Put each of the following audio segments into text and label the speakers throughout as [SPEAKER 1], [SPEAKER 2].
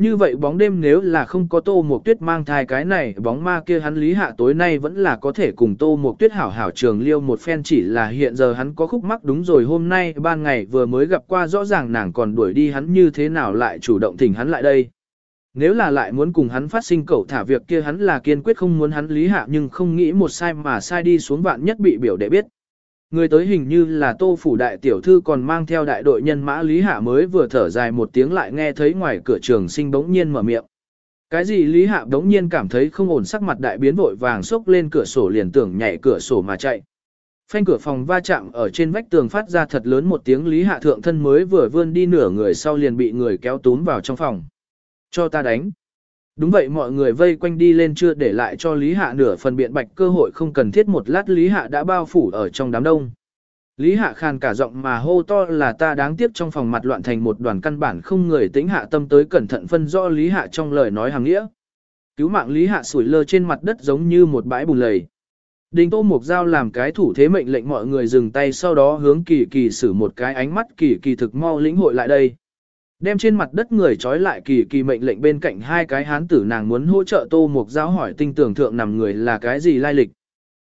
[SPEAKER 1] Như vậy bóng đêm nếu là không có tô một tuyết mang thai cái này, bóng ma kia hắn lý hạ tối nay vẫn là có thể cùng tô một tuyết hảo hảo trường liêu một phen, chỉ là hiện giờ hắn có khúc mắc đúng rồi, hôm nay ban ngày vừa mới gặp qua rõ ràng nàng còn đuổi đi hắn như thế nào lại chủ động thỉnh hắn lại đây. Nếu là lại muốn cùng hắn phát sinh cậu thả việc kia hắn là kiên quyết không muốn hắn lý hạ, nhưng không nghĩ một sai mà sai đi xuống vạn nhất bị biểu đệ biết. Người tới hình như là tô phủ đại tiểu thư còn mang theo đại đội nhân mã Lý Hạ mới vừa thở dài một tiếng lại nghe thấy ngoài cửa trường sinh bỗng nhiên mở miệng. Cái gì Lý Hạ bỗng nhiên cảm thấy không ổn sắc mặt đại biến vội vàng xốc lên cửa sổ liền tưởng nhảy cửa sổ mà chạy. Phanh cửa phòng va chạm ở trên vách tường phát ra thật lớn một tiếng Lý Hạ thượng thân mới vừa vươn đi nửa người sau liền bị người kéo túm vào trong phòng. Cho ta đánh. Đúng vậy mọi người vây quanh đi lên chưa để lại cho Lý Hạ nửa phần biện bạch cơ hội không cần thiết một lát Lý Hạ đã bao phủ ở trong đám đông. Lý Hạ khàn cả giọng mà hô to là ta đáng tiếc trong phòng mặt loạn thành một đoàn căn bản không người tính hạ tâm tới cẩn thận phân rõ Lý Hạ trong lời nói hàng nghĩa. Cứu mạng Lý Hạ sủi lơ trên mặt đất giống như một bãi bùn lầy. Đình Tô Mục Giao làm cái thủ thế mệnh lệnh mọi người dừng tay sau đó hướng kỳ kỳ sử một cái ánh mắt kỳ kỳ thực mau lĩnh hội lại đây. Đem trên mặt đất người trói lại kỳ kỳ mệnh lệnh bên cạnh hai cái hán tử nàng muốn hỗ trợ Tô Mục Giao hỏi tinh tưởng thượng nằm người là cái gì lai lịch.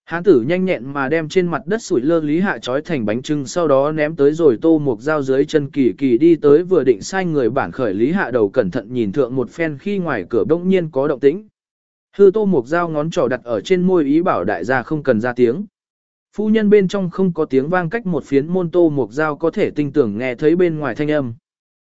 [SPEAKER 1] Hán tử nhanh nhẹn mà đem trên mặt đất sủi lơ lý hạ trói thành bánh trưng sau đó ném tới rồi Tô Mục Giao dưới chân kỳ kỳ đi tới vừa định sai người bản khởi lý hạ đầu cẩn thận nhìn thượng một phen khi ngoài cửa bỗng nhiên có động tĩnh. Hư Tô Mục Giao ngón trỏ đặt ở trên môi ý bảo đại gia không cần ra tiếng. Phu nhân bên trong không có tiếng vang cách một phiến môn Tô Mục Giao có thể tinh tưởng nghe thấy bên ngoài thanh âm.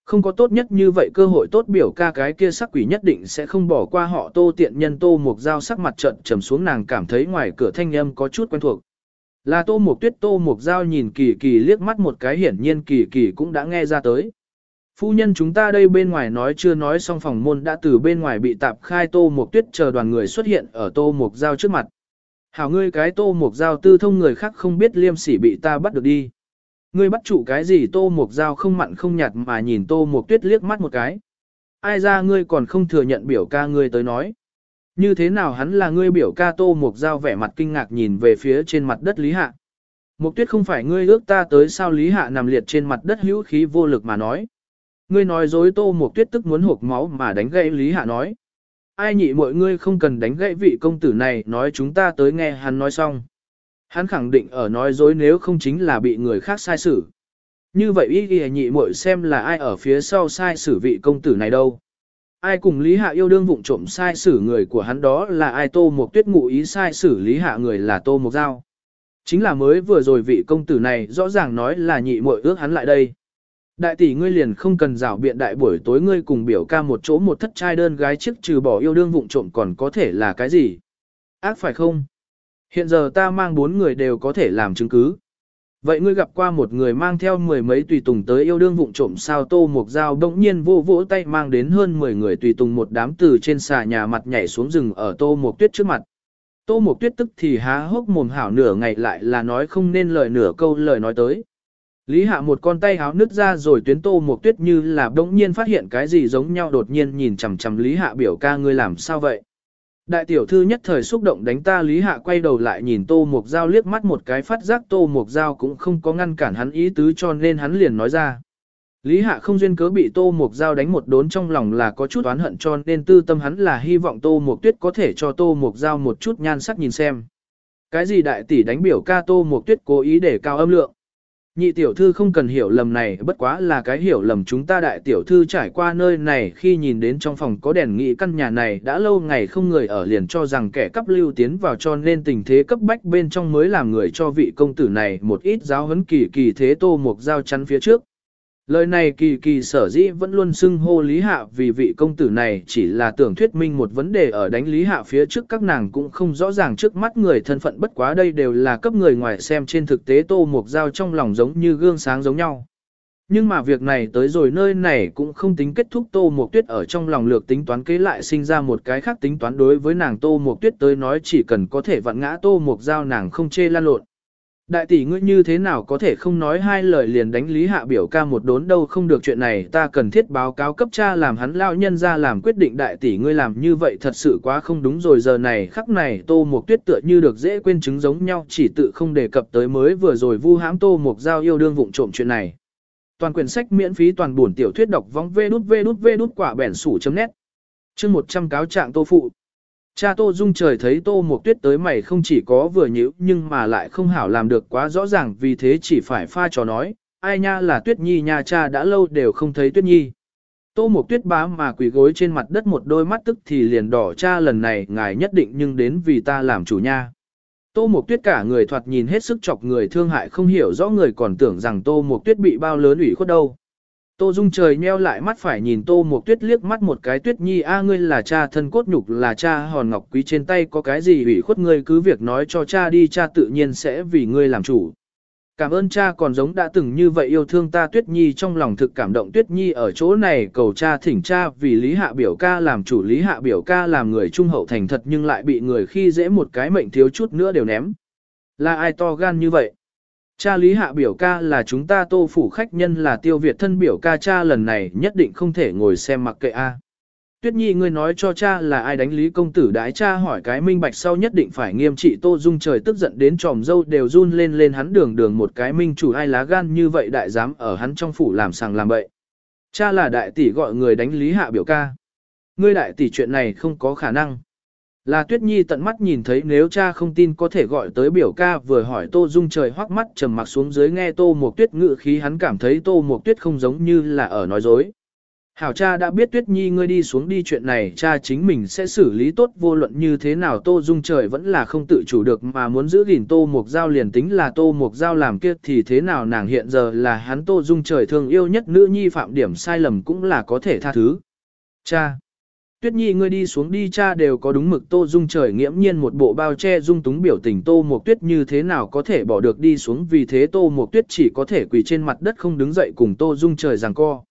[SPEAKER 1] Không có tốt nhất như vậy cơ hội tốt biểu ca cái kia sắc quỷ nhất định sẽ không bỏ qua họ tô tiện nhân tô mục dao sắc mặt trận trầm xuống, nàng cảm thấy ngoài cửa thanh âm có chút quen thuộc. Là tô mục tuyết, tô mục dao nhìn kỳ kỳ liếc mắt một cái, hiển nhiên kỳ kỳ cũng đã nghe ra tới. Phu nhân chúng ta đây bên ngoài nói chưa nói xong, phòng môn đã từ bên ngoài bị tạp khai tô mục tuyết chờ đoàn người xuất hiện ở tô mục dao trước mặt. Hảo ngươi cái tô mục dao tư thông người khác không biết liêm sỉ bị ta bắt được đi. Ngươi bắt chủ cái gì tô mục dao không mặn không nhạt mà nhìn tô mục tuyết liếc mắt một cái. Ai ra ngươi còn không thừa nhận biểu ca ngươi tới nói. Như thế nào hắn là ngươi biểu ca tô mục dao vẻ mặt kinh ngạc nhìn về phía trên mặt đất Lý Hạ. Mục tuyết không phải ngươi ước ta tới sao Lý Hạ nằm liệt trên mặt đất hữu khí vô lực mà nói. Ngươi nói dối tô mục tuyết tức muốn hộp máu mà đánh gãy Lý Hạ nói. Ai nhị mọi ngươi không cần đánh gãy vị công tử này, nói chúng ta tới nghe hắn nói xong. Hắn khẳng định ở nói dối nếu không chính là bị người khác sai xử. Như vậy ý ghi nhị muội xem là ai ở phía sau sai xử vị công tử này đâu. Ai cùng Lý Hạ yêu đương vụng trộm sai xử người của hắn đó là ai tô một tuyết ngụ ý sai xử Lý Hạ người là tô một giao. Chính là mới vừa rồi vị công tử này rõ ràng nói là nhị muội ước hắn lại đây. Đại tỷ ngươi liền không cần rảo biện đại buổi tối ngươi cùng biểu ca một chỗ một thất trai đơn gái trước trừ bỏ yêu đương vụng trộm còn có thể là cái gì? Ác phải không? Hiện giờ ta mang bốn người đều có thể làm chứng cứ. Vậy ngươi gặp qua một người mang theo mười mấy tùy tùng tới yêu đương vụng trộm sao tô một dao bỗng nhiên vô vỗ tay mang đến hơn mười người tùy tùng một đám từ trên xà nhà mặt nhảy xuống rừng ở tô một tuyết trước mặt. Tô một tuyết tức thì há hốc mồm hảo nửa ngày lại là nói không nên lời nửa câu lời nói tới. Lý hạ một con tay háo nứt ra rồi tuyến tô một tuyết như là bỗng nhiên phát hiện cái gì giống nhau đột nhiên nhìn chằm chằm Lý hạ biểu ca ngươi làm sao vậy. Đại tiểu thư nhất thời xúc động đánh ta Lý Hạ quay đầu lại nhìn Tô Mục Giao liếc mắt một cái phát giác Tô Mục Giao cũng không có ngăn cản hắn ý tứ cho nên hắn liền nói ra. Lý Hạ không duyên cớ bị Tô Mục Giao đánh một đốn trong lòng là có chút oán hận cho nên tư tâm hắn là hy vọng Tô Mục Tuyết có thể cho Tô Mục Giao một chút nhan sắc nhìn xem. Cái gì đại tỷ đánh biểu ca Tô Mục Tuyết cố ý để cao âm lượng. Nhị tiểu thư không cần hiểu lầm này, bất quá là cái hiểu lầm chúng ta đại tiểu thư trải qua nơi này khi nhìn đến trong phòng có đèn nghị căn nhà này đã lâu ngày không người ở liền cho rằng kẻ cấp lưu tiến vào cho nên tình thế cấp bách bên trong mới làm người cho vị công tử này một ít giáo huấn kỳ kỳ thế tô một giao chắn phía trước. Lời này kỳ kỳ sở dĩ vẫn luôn xưng hô Lý Hạ vì vị công tử này chỉ là tưởng thuyết minh một vấn đề ở đánh Lý Hạ phía trước các nàng cũng không rõ ràng trước mắt người thân phận bất quá đây đều là cấp người ngoài xem trên thực tế tô mục dao trong lòng giống như gương sáng giống nhau. Nhưng mà việc này tới rồi nơi này cũng không tính kết thúc tô mục tuyết ở trong lòng lược tính toán kế lại sinh ra một cái khác tính toán đối với nàng tô mục tuyết tới nói chỉ cần có thể vặn ngã tô mục dao nàng không chê lan lộn. Đại tỷ ngươi như thế nào có thể không nói hai lời liền đánh Lý Hạ biểu ca một đốn đâu không được chuyện này, ta cần thiết báo cáo cấp cha làm hắn lao nhân ra làm quyết định đại tỷ ngươi làm như vậy thật sự quá không đúng rồi, giờ này khắc này tô mục tuyết tựa như được dễ quên chứng giống nhau, chỉ tự không đề cập tới mới vừa rồi vu hãm tô mục giao yêu đương vụng trộm chuyện này. Toàn quyển sách miễn phí toàn buồn tiểu thuyết đọc vong vê đút vê đút vê đút quả bẻn sủ chấm nét. Chương 100 cáo trạng Tô phụ. Cha Tô Dung trời thấy Tô Mộc Tuyết tới mày không chỉ có vừa nhíu nhưng mà lại không hảo làm được quá rõ ràng vì thế chỉ phải pha trò nói, ai nha là Tuyết Nhi nha cha đã lâu đều không thấy Tuyết Nhi. Tô Mộc Tuyết bá mà quỳ gối trên mặt đất một đôi mắt tức thì liền đỏ cha lần này ngài nhất định nhưng đến vì ta làm chủ nha. Tô Mộc Tuyết cả người thoạt nhìn hết sức chọc người thương hại không hiểu rõ người còn tưởng rằng Tô Mộc Tuyết bị bao lớn ủy khuất đâu. Tô Dung trời nheo lại mắt phải nhìn Tô Mộc Tuyết liếc mắt một cái, Tuyết Nhi, a, ngươi là cha thân cốt nhục, là cha hòn ngọc quý trên tay, có cái gì ủy khuất ngươi cứ việc nói cho cha đi, cha tự nhiên sẽ vì ngươi làm chủ. Cảm ơn cha, còn giống đã từng như vậy yêu thương ta Tuyết Nhi trong lòng thực cảm động, Tuyết Nhi, ở chỗ này cầu cha thỉnh cha, vì Lý Hạ biểu ca làm chủ Lý Hạ biểu ca làm người trung hậu thành thật, nhưng lại bị người khi dễ một cái mệnh thiếu chút nữa đều ném. Là ai to gan như vậy? Cha Lý Hạ biểu ca là chúng ta tô phủ khách nhân là tiêu Việt thân biểu ca cha lần này nhất định không thể ngồi xem mặc kệ a. Tuyết Nhi, ngươi nói cho cha là ai đánh Lý công tử đái cha hỏi cái minh bạch sau nhất định phải nghiêm trị Tô Dung trời tức giận đến tròm dâu đều run lên lên hắn đường đường một cái minh chủ ai lá gan như vậy đại dám ở hắn trong phủ làm sàng làm bậy. Cha là đại tỷ gọi người đánh Lý Hạ biểu ca. Ngươi đại tỷ chuyện này không có khả năng. Là Tuyết Nhi tận mắt nhìn thấy nếu cha không tin có thể gọi tới biểu ca vừa hỏi Tô Dung trời hoắc mắt trầm mặc xuống dưới nghe Tô Mộc Tuyết ngự khí hắn cảm thấy Tô Mộc Tuyết không giống như là ở nói dối. Hảo cha đã biết Tuyết Nhi ngươi đi xuống đi chuyện này, cha chính mình sẽ xử lý tốt vô luận như thế nào Tô Dung trời vẫn là không tự chủ được mà muốn giữ gìn Tô Mộc Giao liền tính là Tô Mộc Giao làm kia thì thế nào nàng hiện giờ là hắn Tô Dung trời thương yêu nhất nữ nhi phạm điểm sai lầm cũng là có thể tha thứ. Cha! Tuyết Nhi ngươi đi xuống đi cha đều có đúng mực Tô Dung trời nghiễm nhiên một bộ bao che dung túng biểu tình Tô Mộc Tuyết như thế nào có thể bỏ được đi xuống vì thế Tô Mộc Tuyết chỉ có thể quỳ trên mặt đất không đứng dậy cùng Tô Dung trời giằng co.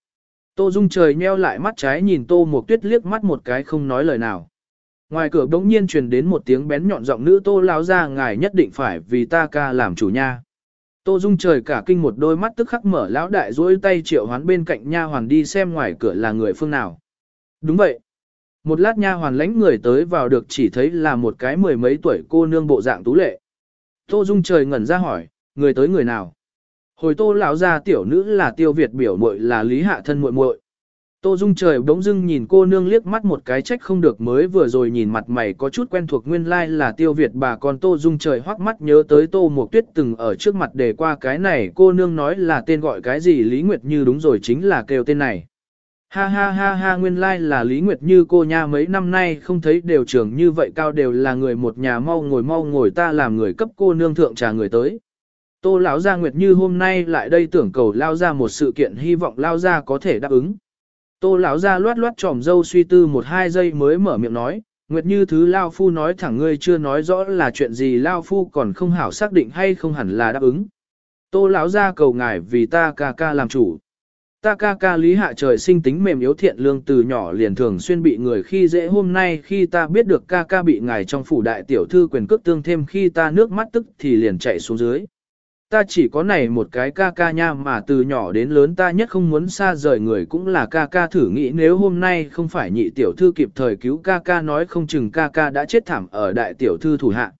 [SPEAKER 1] Tô Dung trời nheo lại mắt trái nhìn Tô Mộc Tuyết liếc mắt một cái không nói lời nào. Ngoài cửa bỗng nhiên truyền đến một tiếng bén nhọn giọng nữ Tô lão ra ngài nhất định phải vì ta ca làm chủ nha. Tô Dung trời cả kinh một đôi mắt tức khắc mở lão đại duỗi tay triệu hoán bên cạnh nha hoàn đi xem ngoài cửa là người phương nào. Đúng vậy. Một lát nha hoàn lãnh người tới vào được chỉ thấy là một cái mười mấy tuổi cô nương bộ dạng tú lệ. Tô Dung trời ngẩn ra hỏi, người tới người nào? Hồi Tô lão gia tiểu nữ là Tiêu Việt biểu muội là Lý Hạ thân muội muội. Tô Dung trời bỗng dưng nhìn cô nương liếc mắt một cái trách không được mới vừa rồi nhìn mặt mày có chút quen thuộc nguyên lai like là Tiêu Việt bà con Tô Dung trời hoắc mắt nhớ tới Tô Mộc Tuyết từng ở trước mặt để qua cái này cô nương nói là tên gọi cái gì Lý Nguyệt Như đúng rồi chính là kêu tên này. Ha ha ha ha nguyên lai like là Lý Nguyệt Như cô nha mấy năm nay không thấy đều trưởng như vậy cao đều là người một nhà mau ngồi mau ngồi ta làm người cấp cô nương thượng trà người tới. Tô lão gia Nguyệt Như hôm nay lại đây tưởng cầu lao ra một sự kiện hy vọng lao ra có thể đáp ứng. Tô lão gia loát loát tròm dâu suy tư một hai giây mới mở miệng nói, Nguyệt Như thứ lao phu nói thẳng ngươi chưa nói rõ là chuyện gì lao phu còn không hảo xác định hay không hẳn là đáp ứng. Tô lão gia cầu ngài vì ta ca ca làm chủ. Ta ca ca lý hạ trời sinh tính mềm yếu thiện lương từ nhỏ liền thường xuyên bị người khi dễ hôm nay khi ta biết được ca ca bị ngài trong phủ đại tiểu thư quyền cước tương thêm khi ta nước mắt tức thì liền chạy xuống dưới. Ta chỉ có này một cái ca ca nha mà từ nhỏ đến lớn ta nhất không muốn xa rời người cũng là ca ca thử nghĩ nếu hôm nay không phải nhị tiểu thư kịp thời cứu ca ca nói không chừng ca ca đã chết thảm ở đại tiểu thư thủ hạ.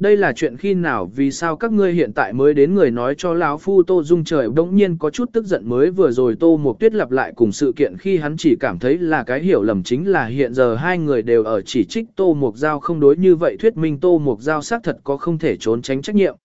[SPEAKER 1] Đây là chuyện khi nào, vì sao các ngươi hiện tại mới đến người nói cho lão phu Tô Dung trời bỗng nhiên có chút tức giận mới vừa rồi Tô Mộc Tuyết lặp lại cùng sự kiện khi hắn chỉ cảm thấy là cái hiểu lầm chính là hiện giờ hai người đều ở chỉ trích Tô Mộc Giao không đối như vậy thuyết minh Tô Mộc Giao xác thật có không thể trốn tránh trách nhiệm.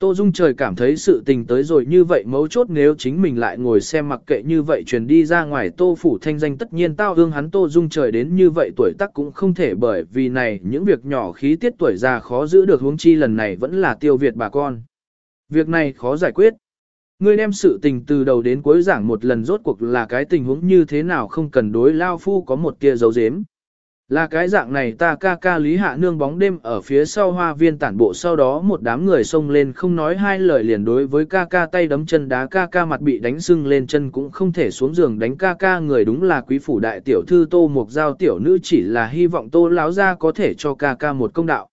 [SPEAKER 1] Tô Dung trời cảm thấy sự tình tới rồi như vậy mấu chốt nếu chính mình lại ngồi xem mặc kệ như vậy truyền đi ra ngoài Tô Phủ thanh danh tất nhiên tao hương hắn Tô Dung trời đến như vậy tuổi tác cũng không thể bởi vì này những việc nhỏ khí tiết tuổi già khó giữ được huống chi lần này vẫn là tiêu việt bà con. Việc này khó giải quyết. Ngươi đem sự tình từ đầu đến cuối giảng một lần rốt cuộc là cái tình huống như thế nào không cần đối lao phu có một tia dấu dếm. Là cái dạng này ta ca ca Lý Hạ Nương bóng đêm ở phía sau hoa viên tản bộ sau đó một đám người xông lên không nói hai lời liền đối với ca ca tay đấm chân đá ca ca mặt bị đánh sưng lên chân cũng không thể xuống giường đánh ca ca người đúng là quý phủ đại tiểu thư tô mục giao tiểu nữ chỉ là hy vọng tô láo ra có thể cho ca ca một công đạo.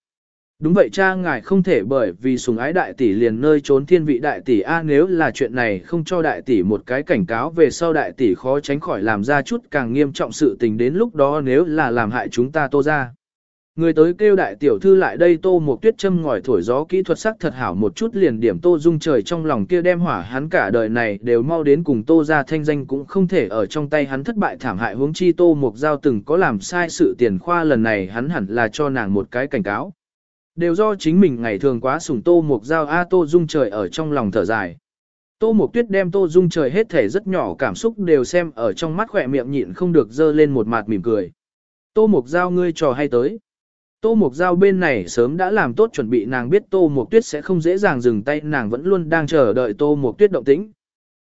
[SPEAKER 1] Đúng vậy cha, ngài không thể bởi vì sùng ái đại tỷ liền nơi trốn thiên vị đại tỷ a, nếu là chuyện này không cho đại tỷ một cái cảnh cáo về sau đại tỷ khó tránh khỏi làm ra chút càng nghiêm trọng sự tình đến lúc đó nếu là làm hại chúng ta tô ra. Người tới kêu đại tiểu thư lại đây tô một tuyết châm ngòi thổi gió kỹ thuật sắc thật hảo một chút liền điểm tô dung trời trong lòng kia đem hỏa hắn cả đời này đều mau đến cùng tô ra thanh danh cũng không thể ở trong tay hắn thất bại thảm hại huống chi tô một giao từng có làm sai sự tiền khoa lần này hắn hẳn là cho nàng một cái cảnh cáo. Đều do chính mình ngày thường quá sủng tô Mục giao a tô dung trời ở trong lòng thở dài. Tô Mộc Tuyết đem Tô Dung trời hết thể rất nhỏ cảm xúc đều xem ở trong mắt khỏe miệng nhịn không được dơ lên một mặt mỉm cười. Tô Mộc Giao ngươi trò hay tới. Tô Mộc Giao bên này sớm đã làm tốt chuẩn bị nàng biết Tô Mộc Tuyết sẽ không dễ dàng dừng tay nàng vẫn luôn đang chờ đợi Tô Mộc Tuyết động tĩnh.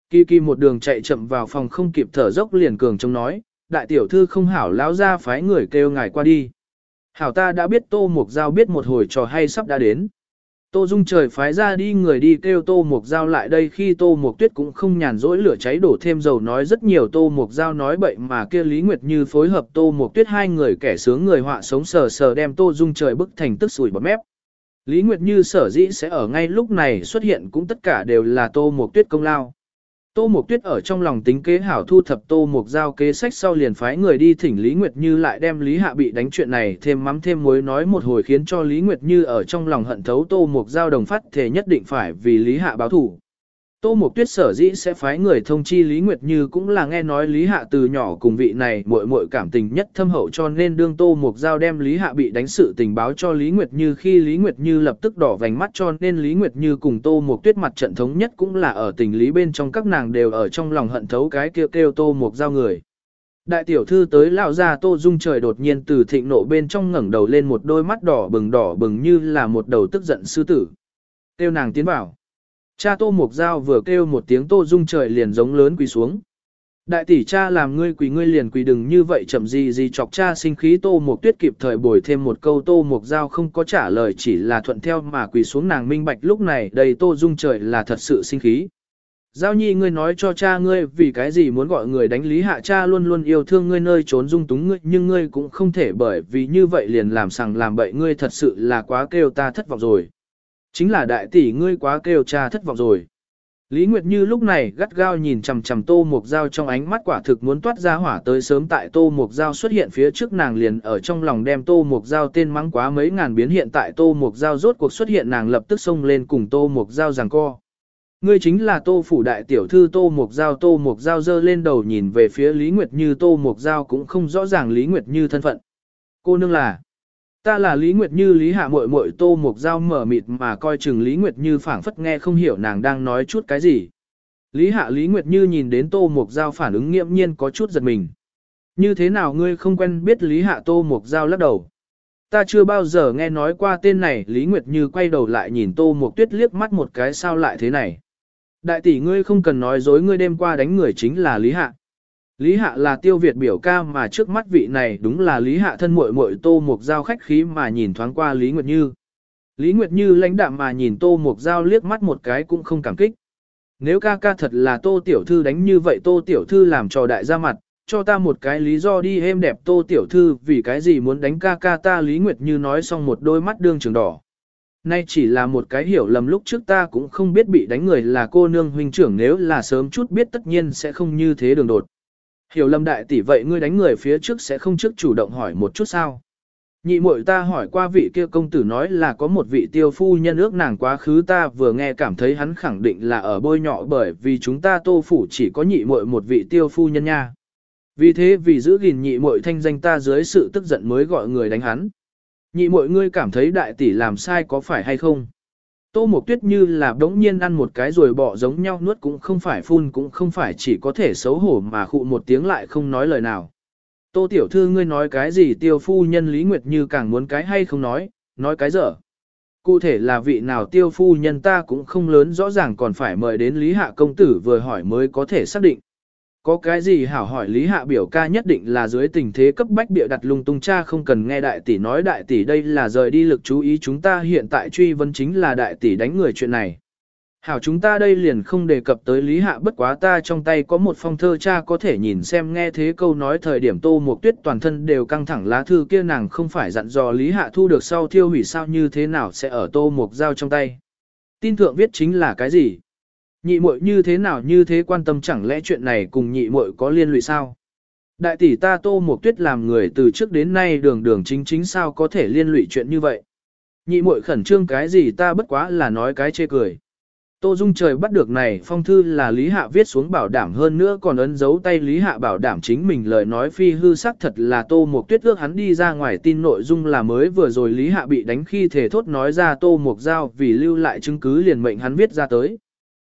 [SPEAKER 1] Kỳ kỳ một đường chạy chậm vào phòng không kịp thở dốc liền cường trông nói, đại tiểu thư không hảo lão ra phái người kêu ngài qua đi. Hảo ta đã biết Tô Mộc Giao biết một hồi trò hay sắp đã đến. Tô Dung trời phái ra đi người đi kêu Tô Mục Giao lại đây khi Tô Mục Tuyết cũng không nhàn rỗi lửa cháy đổ thêm dầu nói rất nhiều Tô Mục Giao nói bậy mà kia Lý Nguyệt Như phối hợp Tô Mục Tuyết hai người kẻ sướng người họa sống sờ sờ đem Tô Dung trời bức thành tức sủi bọt mép. Lý Nguyệt Như sở dĩ sẽ ở ngay lúc này xuất hiện cũng tất cả đều là Tô Mục Tuyết công lao. Tô Mộc Tuyết ở trong lòng tính kế hảo thu thập Tô Mộc Giao kế sách sau liền phái người đi thỉnh Lý Nguyệt Như lại đem Lý Hạ bị đánh chuyện này thêm mắm thêm muối nói một hồi khiến cho Lý Nguyệt Như ở trong lòng hận thấu Tô Mộc Giao đồng phát thể nhất định phải vì Lý Hạ báo thủ. Tô Mộc Tuyết sở dĩ sẽ phái người thông chi Lý Nguyệt Như cũng là nghe nói Lý Hạ từ nhỏ cùng vị này muội muội cảm tình nhất thâm hậu cho nên đương Tô Mộc Giao đem Lý Hạ bị đánh sự tình báo cho Lý Nguyệt Như khi Lý Nguyệt Như lập tức đỏ vành mắt cho nên Lý Nguyệt Như cùng Tô Mộc Tuyết mặt trận thống nhất cũng là ở tình lý bên trong các nàng đều ở trong lòng hận thấu cái kêu kêu Tô Mộc Giao người. Đại tiểu thư tới lão ra Tô Dung trời đột nhiên từ thịnh nộ bên trong ngẩng đầu lên một đôi mắt đỏ bừng đỏ bừng như là một đầu tức giận sư tử. Tiêu nàng tiến vào. Cha Tô Mộc Giao vừa kêu một tiếng Tô Dung trời liền giống lớn quỳ xuống. Đại tỷ cha làm ngươi quỳ ngươi liền quỳ đừng như vậy chậm gì gì chọc cha sinh khí Tô Mộc Tuyết kịp thời bồi thêm một câu Tô Mộc Giao không có trả lời chỉ là thuận theo mà quỳ xuống nàng minh bạch lúc này đầy Tô Dung trời là thật sự sinh khí. Giao nhi ngươi nói cho cha ngươi vì cái gì muốn gọi người đánh lý hạ cha luôn luôn yêu thương ngươi nơi trốn dung túng ngươi nhưng ngươi cũng không thể bởi vì như vậy liền làm sằng làm bậy ngươi thật sự là quá kêu ta thất vọng rồi. Chính là đại tỷ ngươi quá kêu cha thất vọng rồi. Lý Nguyệt Như lúc này gắt gao nhìn chằm chằm Tô Mộc Giao trong ánh mắt quả thực muốn toát ra hỏa tới sớm tại Tô Mộc Giao xuất hiện phía trước nàng liền ở trong lòng đem Tô Mộc Giao tên mắng quá mấy ngàn biến hiện tại Tô Mộc Giao rốt cuộc xuất hiện nàng lập tức xông lên cùng Tô Mộc Giao giằng co. Ngươi chính là Tô Phủ Đại Tiểu Thư Tô Mộc Giao, Tô Mộc Giao dơ lên đầu nhìn về phía Lý Nguyệt Như, Tô Mộc Giao cũng không rõ ràng Lý Nguyệt Như thân phận. Cô nương là Ta là Lý Nguyệt Như, Lý Hạ muội muội Tô Mục Giao mở mịt mà coi chừng Lý Nguyệt Như phảng phất nghe không hiểu nàng đang nói chút cái gì. Lý Hạ, Lý Nguyệt Như nhìn đến Tô Mục Giao phản ứng nghiêm nhiên có chút giật mình. Như thế nào ngươi không quen biết Lý Hạ Tô Mục Giao lắc đầu. Ta chưa bao giờ nghe nói qua tên này, Lý Nguyệt Như quay đầu lại nhìn Tô Mục Tuyết liếc mắt một cái sao lại thế này. Đại tỷ ngươi không cần nói dối, ngươi đêm qua đánh người chính là Lý Hạ. Lý Hạ là tiêu Việt biểu ca mà trước mắt vị này đúng là Lý Hạ thân muội muội Tô Mục Giao khách khí mà nhìn thoáng qua Lý Nguyệt Như. Lý Nguyệt Như lãnh đạm mà nhìn Tô Mục Giao liếc mắt một cái cũng không cảm kích. Nếu ca ca thật là Tô Tiểu Thư đánh như vậy Tô Tiểu Thư làm trò đại ra mặt, cho ta một cái lý do đi êm đẹp Tô Tiểu Thư vì cái gì muốn đánh ca ca ta Lý Nguyệt Như nói xong một đôi mắt đương trường đỏ. Nay chỉ là một cái hiểu lầm lúc trước ta cũng không biết bị đánh người là cô nương huynh trưởng nếu là sớm chút biết tất nhiên sẽ không như thế đường đột. Hiểu lầm đại tỷ vậy ngươi đánh người phía trước sẽ không trước chủ động hỏi một chút sao. Nhị muội ta hỏi qua vị kia công tử nói là có một vị tiêu phu nhân ước nàng quá khứ ta vừa nghe cảm thấy hắn khẳng định là ở bôi nhọ bởi vì chúng ta tô phủ chỉ có nhị muội một vị tiêu phu nhân nha. Vì thế vì giữ gìn nhị muội thanh danh ta dưới sự tức giận mới gọi người đánh hắn. Nhị muội ngươi cảm thấy đại tỷ làm sai có phải hay không? Tô Mộc Tuyết như là đống nhiên ăn một cái rồi bỏ giống nhau nuốt cũng không phải phun cũng không phải chỉ có thể xấu hổ mà khụ một tiếng lại không nói lời nào. Tô Tiểu Thư ngươi nói cái gì tiêu phu nhân Lý Nguyệt như càng muốn cái hay không nói, nói cái dở. Cụ thể là vị nào tiêu phu nhân ta cũng không lớn rõ ràng còn phải mời đến Lý Hạ Công Tử vừa hỏi mới có thể xác định. Có cái gì hảo hỏi Lý Hạ biểu ca nhất định là dưới tình thế cấp bách bịa đặt lung tung cha không cần nghe đại tỷ nói đại tỷ đây là rời đi lực chú ý chúng ta hiện tại truy vấn chính là đại tỷ đánh người chuyện này. Hảo chúng ta đây liền không đề cập tới Lý Hạ bất quá ta trong tay có một phong thơ cha có thể nhìn xem nghe thế câu nói thời điểm tô một tuyết toàn thân đều căng thẳng lá thư kia nàng không phải dặn dò Lý Hạ thu được sau thiêu hủy sao như thế nào sẽ ở tô một dao trong tay. Tin thượng viết chính là cái gì? Nhị muội như thế nào như thế quan tâm chẳng lẽ chuyện này cùng nhị muội có liên lụy sao? Đại tỷ ta tô một tuyết làm người từ trước đến nay đường đường chính chính sao có thể liên lụy chuyện như vậy. Nhị muội khẩn trương cái gì ta bất quá là nói cái chê cười. Tô Dung trời bắt được này, phong thư là Lý Hạ viết xuống bảo đảm hơn nữa còn ấn dấu tay Lý Hạ bảo đảm chính mình lời nói phi hư sắc thật là Tô Mục Tuyết ước hắn đi ra ngoài tin nội dung là mới vừa rồi Lý Hạ bị đánh khi thể thốt nói ra Tô Mục Giao vì lưu lại chứng cứ liền mệnh hắn viết ra tới.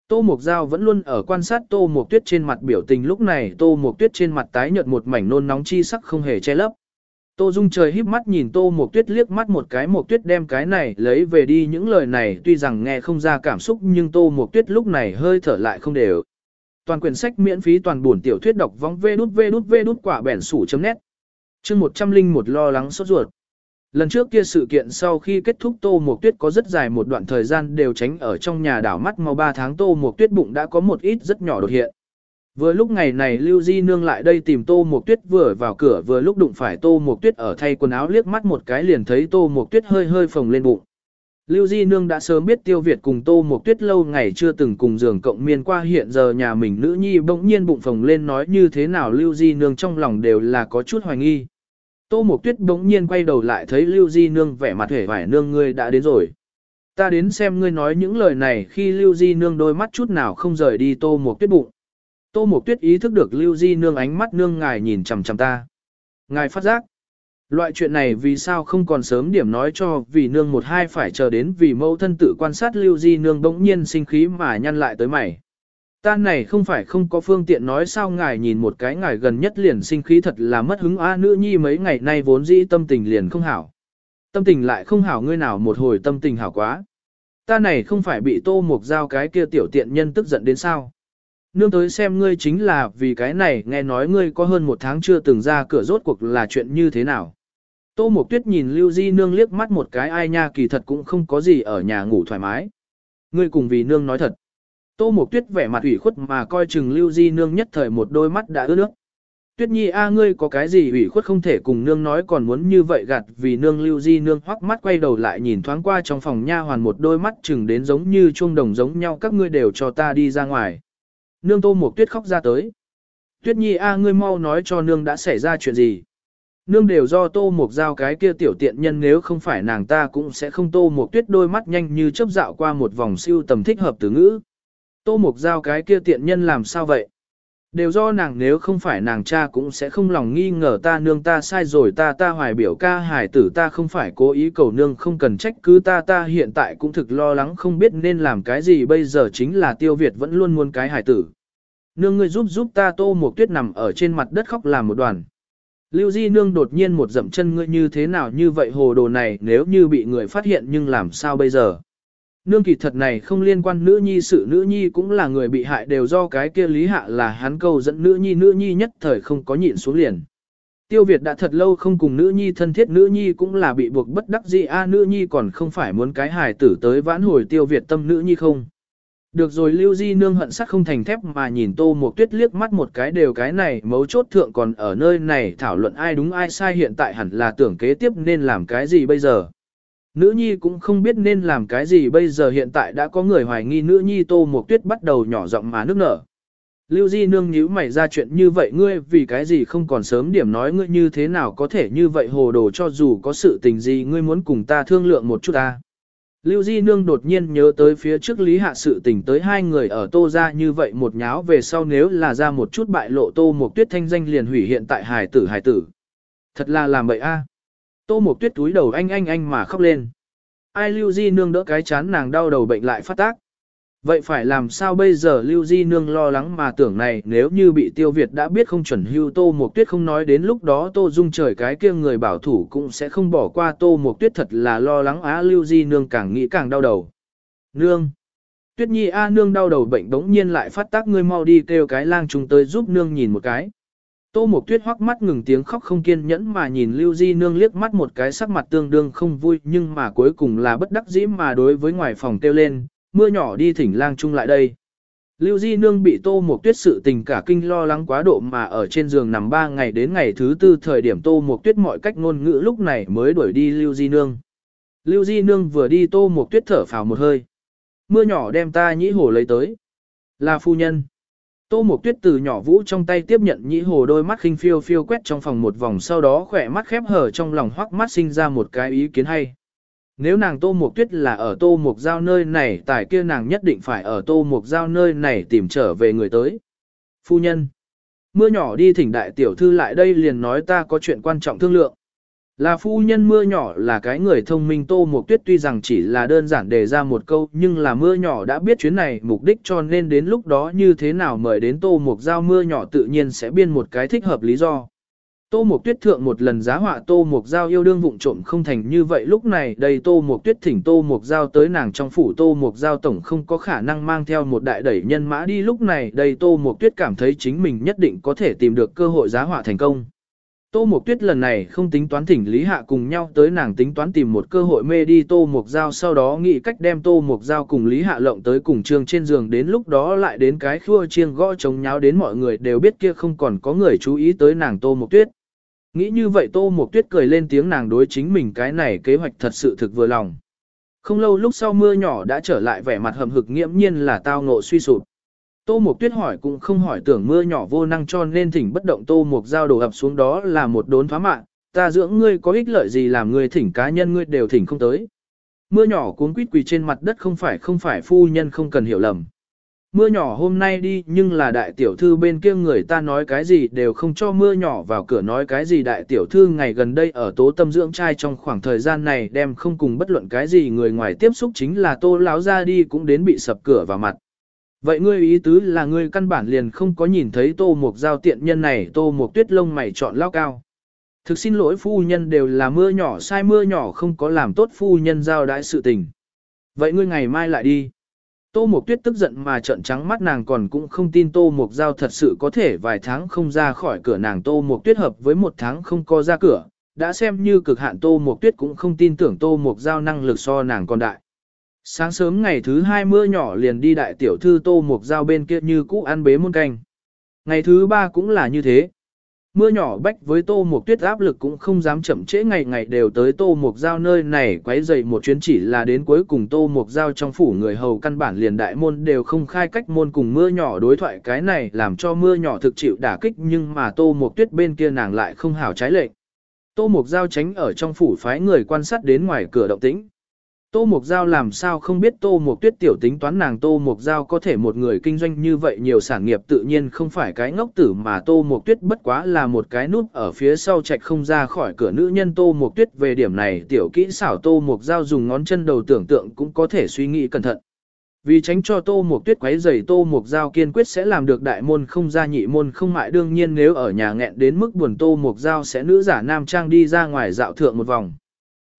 [SPEAKER 1] Tô mộc Giao vẫn luôn ở quan sát Tô mộc Tuyết trên mặt biểu tình lúc này, Tô mộc Tuyết trên mặt tái nhợt một mảnh nôn nóng chi sắc không hề che lấp. Tô Dung trời híp mắt nhìn Tô Mộc Tuyết liếc mắt một cái, Mộc Tuyết đem cái này lấy về đi, những lời này tuy rằng nghe không ra cảm xúc, nhưng Tô Mộc Tuyết lúc này hơi thở lại không đều. Toàn quyển sách miễn phí, toàn buồn tiểu thuyết đọc vong vê đút vê đút vê đút quả bẻn sủ chấm nét. Chương 101 lo lắng sốt ruột. Lần trước kia sự kiện sau khi kết thúc Tô Mộc Tuyết có rất dài một đoạn thời gian đều tránh ở trong nhà đảo mắt mau 3 tháng Tô Mộc Tuyết bụng đã có một ít rất nhỏ đột hiện. Vừa lúc ngày này Lưu Di Nương lại đây tìm Tô Mộc Tuyết vừa vào cửa vừa lúc đụng phải Tô Mộc Tuyết ở thay quần áo liếc mắt một cái liền thấy Tô Mộc Tuyết hơi hơi phồng lên bụng. Lưu Di Nương đã sớm biết Tiêu Việt cùng Tô Mộc Tuyết lâu ngày chưa từng cùng giường cộng miên qua hiện giờ nhà mình nữ nhi bỗng nhiên bụng phồng lên nói như thế nào Lưu Di Nương trong lòng đều là có chút hoài nghi. Tô Mộc Tuyết bỗng nhiên quay đầu lại thấy Lưu Di Nương vẻ mặt hề vải nương ngươi đã đến rồi. Ta đến xem ngươi nói những lời này khi Lưu Di Nương đôi mắt chút nào không rời đi Tô Mộc Tuyết bụng. Tô Mộc Tuyết ý thức được Lưu Di nương ánh mắt nương ngài nhìn chằm chằm ta. Ngài phát giác. Loại chuyện này vì sao không còn sớm điểm nói cho vì nương một hai phải chờ đến vì mẫu thân tự quan sát Lưu Di nương bỗng nhiên sinh khí mà nhăn lại tới mày. Ta này không phải không có phương tiện nói sao ngài nhìn một cái ngài gần nhất liền sinh khí thật là mất hứng a nữ nhi mấy ngày nay vốn dĩ tâm tình liền không hảo. Tâm tình lại không hảo ngươi nào một hồi tâm tình hảo quá. Ta này không phải bị tô mục giao cái kia tiểu tiện nhân tức giận đến sao. Nương tới xem ngươi chính là vì cái này, nghe nói ngươi có hơn một tháng chưa từng ra cửa rốt cuộc là chuyện như thế nào. Tô Mộc Tuyết nhìn Lưu Di Nương liếc mắt một cái, ai nha, kỳ thật cũng không có gì ở nhà ngủ thoải mái. Ngươi cùng vì Nương nói thật. Tô Mộc Tuyết vẻ mặt ủy khuất mà coi chừng Lưu Di Nương nhất thời một đôi mắt đã ướt nước. Tuyết Nhi, a, ngươi có cái gì ủy khuất không thể cùng Nương nói còn muốn như vậy gạt vì Nương Lưu Di Nương hoắc mắt quay đầu lại nhìn thoáng qua trong phòng nha hoàn một đôi mắt chừng đến giống như chuông đồng giống nhau, các ngươi đều cho ta đi ra ngoài. Nương tô Mộc tuyết khóc ra tới. Tuyết nhi, a, ngươi mau nói cho nương đã xảy ra chuyện gì. Nương đều do tô Mộc giao cái kia tiểu tiện nhân, nếu không phải nàng ta cũng sẽ không tô Mộc tuyết đôi mắt nhanh như chớp dạo qua một vòng siêu tầm thích hợp từ ngữ. Tô Mục giao cái kia tiện nhân làm sao vậy? Đều do nàng nếu không phải nàng cha cũng sẽ không lòng nghi ngờ ta nương ta sai rồi ta ta hoài biểu ca hải tử ta không phải cố ý cầu nương không cần trách cứ ta ta hiện tại cũng thực lo lắng không biết nên làm cái gì bây giờ chính là tiêu Việt vẫn luôn muốn cái hải tử. Nương ngươi giúp giúp ta tô một tuyết nằm ở trên mặt đất khóc làm một đoàn. Lưu Di Nương đột nhiên một dậm chân ngươi như thế nào như vậy hồ đồ này nếu như bị người phát hiện nhưng làm sao bây giờ. Nương kỳ thật này không liên quan nữ nhi sự, nữ nhi cũng là người bị hại đều do cái kia lý hạ là hắn câu dẫn nữ nhi nữ nhi nhất thời không có nhịn xuống liền. Tiêu Việt đã thật lâu không cùng nữ nhi thân thiết, nữ nhi cũng là bị buộc bất đắc dĩ, a, nữ nhi còn không phải muốn cái hài tử tới vãn hồi Tiêu Việt tâm nữ nhi không. Được rồi, Lưu Di nương hận sắc không thành thép mà nhìn Tô Mộc Tuyết liếc mắt một cái đều cái này, mấu chốt thượng còn ở nơi này, thảo luận ai đúng ai sai hiện tại hẳn là tưởng kế tiếp nên làm cái gì bây giờ. Nữ nhi cũng không biết nên làm cái gì bây giờ hiện tại đã có người hoài nghi nữ nhi tô một tuyết bắt đầu nhỏ giọng mà nước nở. Lưu Di nương nhíu mày ra chuyện như vậy ngươi vì cái gì không còn sớm điểm nói ngươi như thế nào có thể như vậy hồ đồ cho dù có sự tình gì ngươi muốn cùng ta thương lượng một chút ta. Lưu Di nương đột nhiên nhớ tới phía trước lý hạ sự tình tới hai người ở tô ra như vậy một nháo về sau nếu là ra một chút bại lộ tô một tuyết thanh danh liền hủy hiện tại hài tử hài tử. Thật là làm bậy a. Tô Mộc Tuyết túi đầu anh anh anh mà khóc lên. Ai Lưu Di Nương đỡ cái chán nàng đau đầu bệnh lại phát tác. Vậy phải làm sao bây giờ Lưu Di Nương lo lắng mà tưởng này, nếu như bị Tiêu Việt đã biết không chuẩn hưu Tô Mộc Tuyết không nói đến lúc đó Tô Dung trời cái kia người bảo thủ cũng sẽ không bỏ qua Tô Mộc Tuyết thật là lo lắng á Lưu Di Nương càng nghĩ càng đau đầu. Nương! Tuyết Nhi, A, Nương đau đầu bệnh bỗng nhiên lại phát tác, ngươi mau đi kêu cái lang chúng tới giúp Nương nhìn một cái. Tô Mộc Tuyết hoắc mắt ngừng tiếng khóc không kiên nhẫn mà nhìn Lưu Di Nương liếc mắt một cái sắc mặt tương đương không vui nhưng mà cuối cùng là bất đắc dĩ mà đối với ngoài phòng kêu lên, mưa nhỏ đi thỉnh lang chung lại đây. Lưu Di Nương bị Tô Mộc Tuyết sự tình cả kinh lo lắng quá độ mà ở trên giường nằm 3 ngày đến ngày thứ tư thời điểm Tô Mộc Tuyết mọi cách ngôn ngữ lúc này mới đuổi đi Lưu Di Nương. Lưu Di Nương vừa đi Tô Mộc Tuyết thở phào một hơi. Mưa nhỏ đem ta nhĩ hổ lấy tới. Là phu nhân. Tô Mộc Tuyết từ nhỏ vũ trong tay tiếp nhận nhĩ hồ đôi mắt khinh phiêu phiêu quét trong phòng một vòng, sau đó khỏe mắt khép hở trong lòng hoắc mắt sinh ra một cái ý kiến hay. Nếu nàng Tô Mộc Tuyết là ở Tô Mộc Giao nơi này, tại kia nàng nhất định phải ở Tô Mộc Giao nơi này tìm trở về người tới. Phu nhân. Mưa nhỏ đi thỉnh đại tiểu thư lại đây liền nói ta có chuyện quan trọng thương lượng. Là phu nhân mưa nhỏ là cái người thông minh Tô Mộc Tuyết tuy rằng chỉ là đơn giản đề ra một câu, nhưng là mưa nhỏ đã biết chuyến này mục đích cho nên đến lúc đó như thế nào mời đến Tô Mộc Giao mưa nhỏ tự nhiên sẽ biên một cái thích hợp lý do. Tô Mộc Tuyết thượng một lần giá họa Tô Mộc Giao yêu đương vụng trộm không thành như vậy lúc này đây Tô Mộc Tuyết thỉnh Tô Mộc Giao tới nàng trong phủ Tô Mộc Giao tổng không có khả năng mang theo một đại đẩy nhân mã đi lúc này đây Tô Mộc Tuyết cảm thấy chính mình nhất định có thể tìm được cơ hội giá họa thành công. Tô Mộc Tuyết lần này không tính toán thỉnh Lý Hạ cùng nhau tới nàng tính toán tìm một cơ hội mê đi Tô Mộc Giao, sau đó nghĩ cách đem Tô Mộc Giao cùng Lý Hạ lộng tới cùng trường trên giường, đến lúc đó lại đến cái khua chiêng gõ chống nháo đến mọi người đều biết kia không còn có người chú ý tới nàng Tô Mộc Tuyết. Nghĩ như vậy Tô Mộc Tuyết cười lên tiếng nàng đối chính mình cái này kế hoạch thật sự thực vừa lòng. Không lâu lúc sau mưa nhỏ đã trở lại vẻ mặt hầm hực nghiễm nhiên là tao ngộ suy sụp. Tô Mộc Tuyết hỏi cũng không hỏi tưởng mưa nhỏ vô năng cho nên thỉnh bất động Tô Mộc giao đổ ập xuống đó là một đốn phá mạng, ta dưỡng ngươi có ích lợi gì làm ngươi thỉnh cá nhân ngươi đều thỉnh không tới. Mưa nhỏ cuốn quýt quỳ trên mặt đất không phải không phải phu nhân không cần hiểu lầm. Mưa nhỏ hôm nay đi nhưng là đại tiểu thư bên kia người ta nói cái gì đều không cho mưa nhỏ vào cửa nói cái gì đại tiểu thư ngày gần đây ở tố tâm dưỡng trai trong khoảng thời gian này đem không cùng bất luận cái gì người ngoài tiếp xúc chính là tô láo ra đi cũng đến bị sập cửa vào mặt. Vậy ngươi ý tứ là ngươi căn bản liền không có nhìn thấy tô mục giao tiện nhân này tô mục tuyết lông mày chọn lao cao. Thực xin lỗi phu nhân đều là mưa nhỏ sai mưa nhỏ không có làm tốt phu nhân giao đãi sự tình. Vậy ngươi ngày mai lại đi. Tô Mộc Tuyết tức giận mà trợn trắng mắt nàng còn cũng không tin Tô Mộc Giao thật sự có thể vài tháng không ra khỏi cửa nàng Tô Mộc Tuyết hợp với một tháng không có ra cửa, đã xem như cực hạn Tô Mộc Tuyết cũng không tin tưởng Tô Mộc Giao năng lực so nàng còn đại. Sáng sớm ngày thứ hai mưa nhỏ liền đi đại tiểu thư Tô mục Giao bên kia như cũ ăn bế muôn canh. Ngày thứ ba cũng là như thế. Mưa nhỏ bách với tô mục tuyết áp lực cũng không dám chậm trễ ngày ngày đều tới tô mục giao nơi này quấy dậy một chuyến chỉ là đến cuối cùng tô mục giao trong phủ người hầu căn bản liền đại môn đều không khai cách môn cùng mưa nhỏ đối thoại cái này làm cho mưa nhỏ thực chịu đả kích nhưng mà tô mục tuyết bên kia nàng lại không hảo trái lệnh. Tô mục giao tránh ở trong phủ phái người quan sát đến ngoài cửa động tĩnh. Tô Mộc Giao làm sao không biết Tô Mộc Tuyết tiểu tính toán nàng Tô Mộc Giao có thể một người kinh doanh như vậy nhiều sản nghiệp tự nhiên không phải cái ngốc tử mà Tô Mộc Tuyết bất quá là một cái nút ở phía sau chạy không ra khỏi cửa nữ nhân Tô Mộc Tuyết về điểm này tiểu kỹ xảo Tô Mộc Giao dùng ngón chân đầu tưởng tượng cũng có thể suy nghĩ cẩn thận. Vì tránh cho Tô Mộc Tuyết quấy rầy Tô Mộc Giao kiên quyết sẽ làm được đại môn không ra nhị môn không mại, đương nhiên nếu ở nhà nghẹn đến mức buồn Tô Mộc Giao sẽ nữ giả nam trang đi ra ngoài dạo thượng một vòng.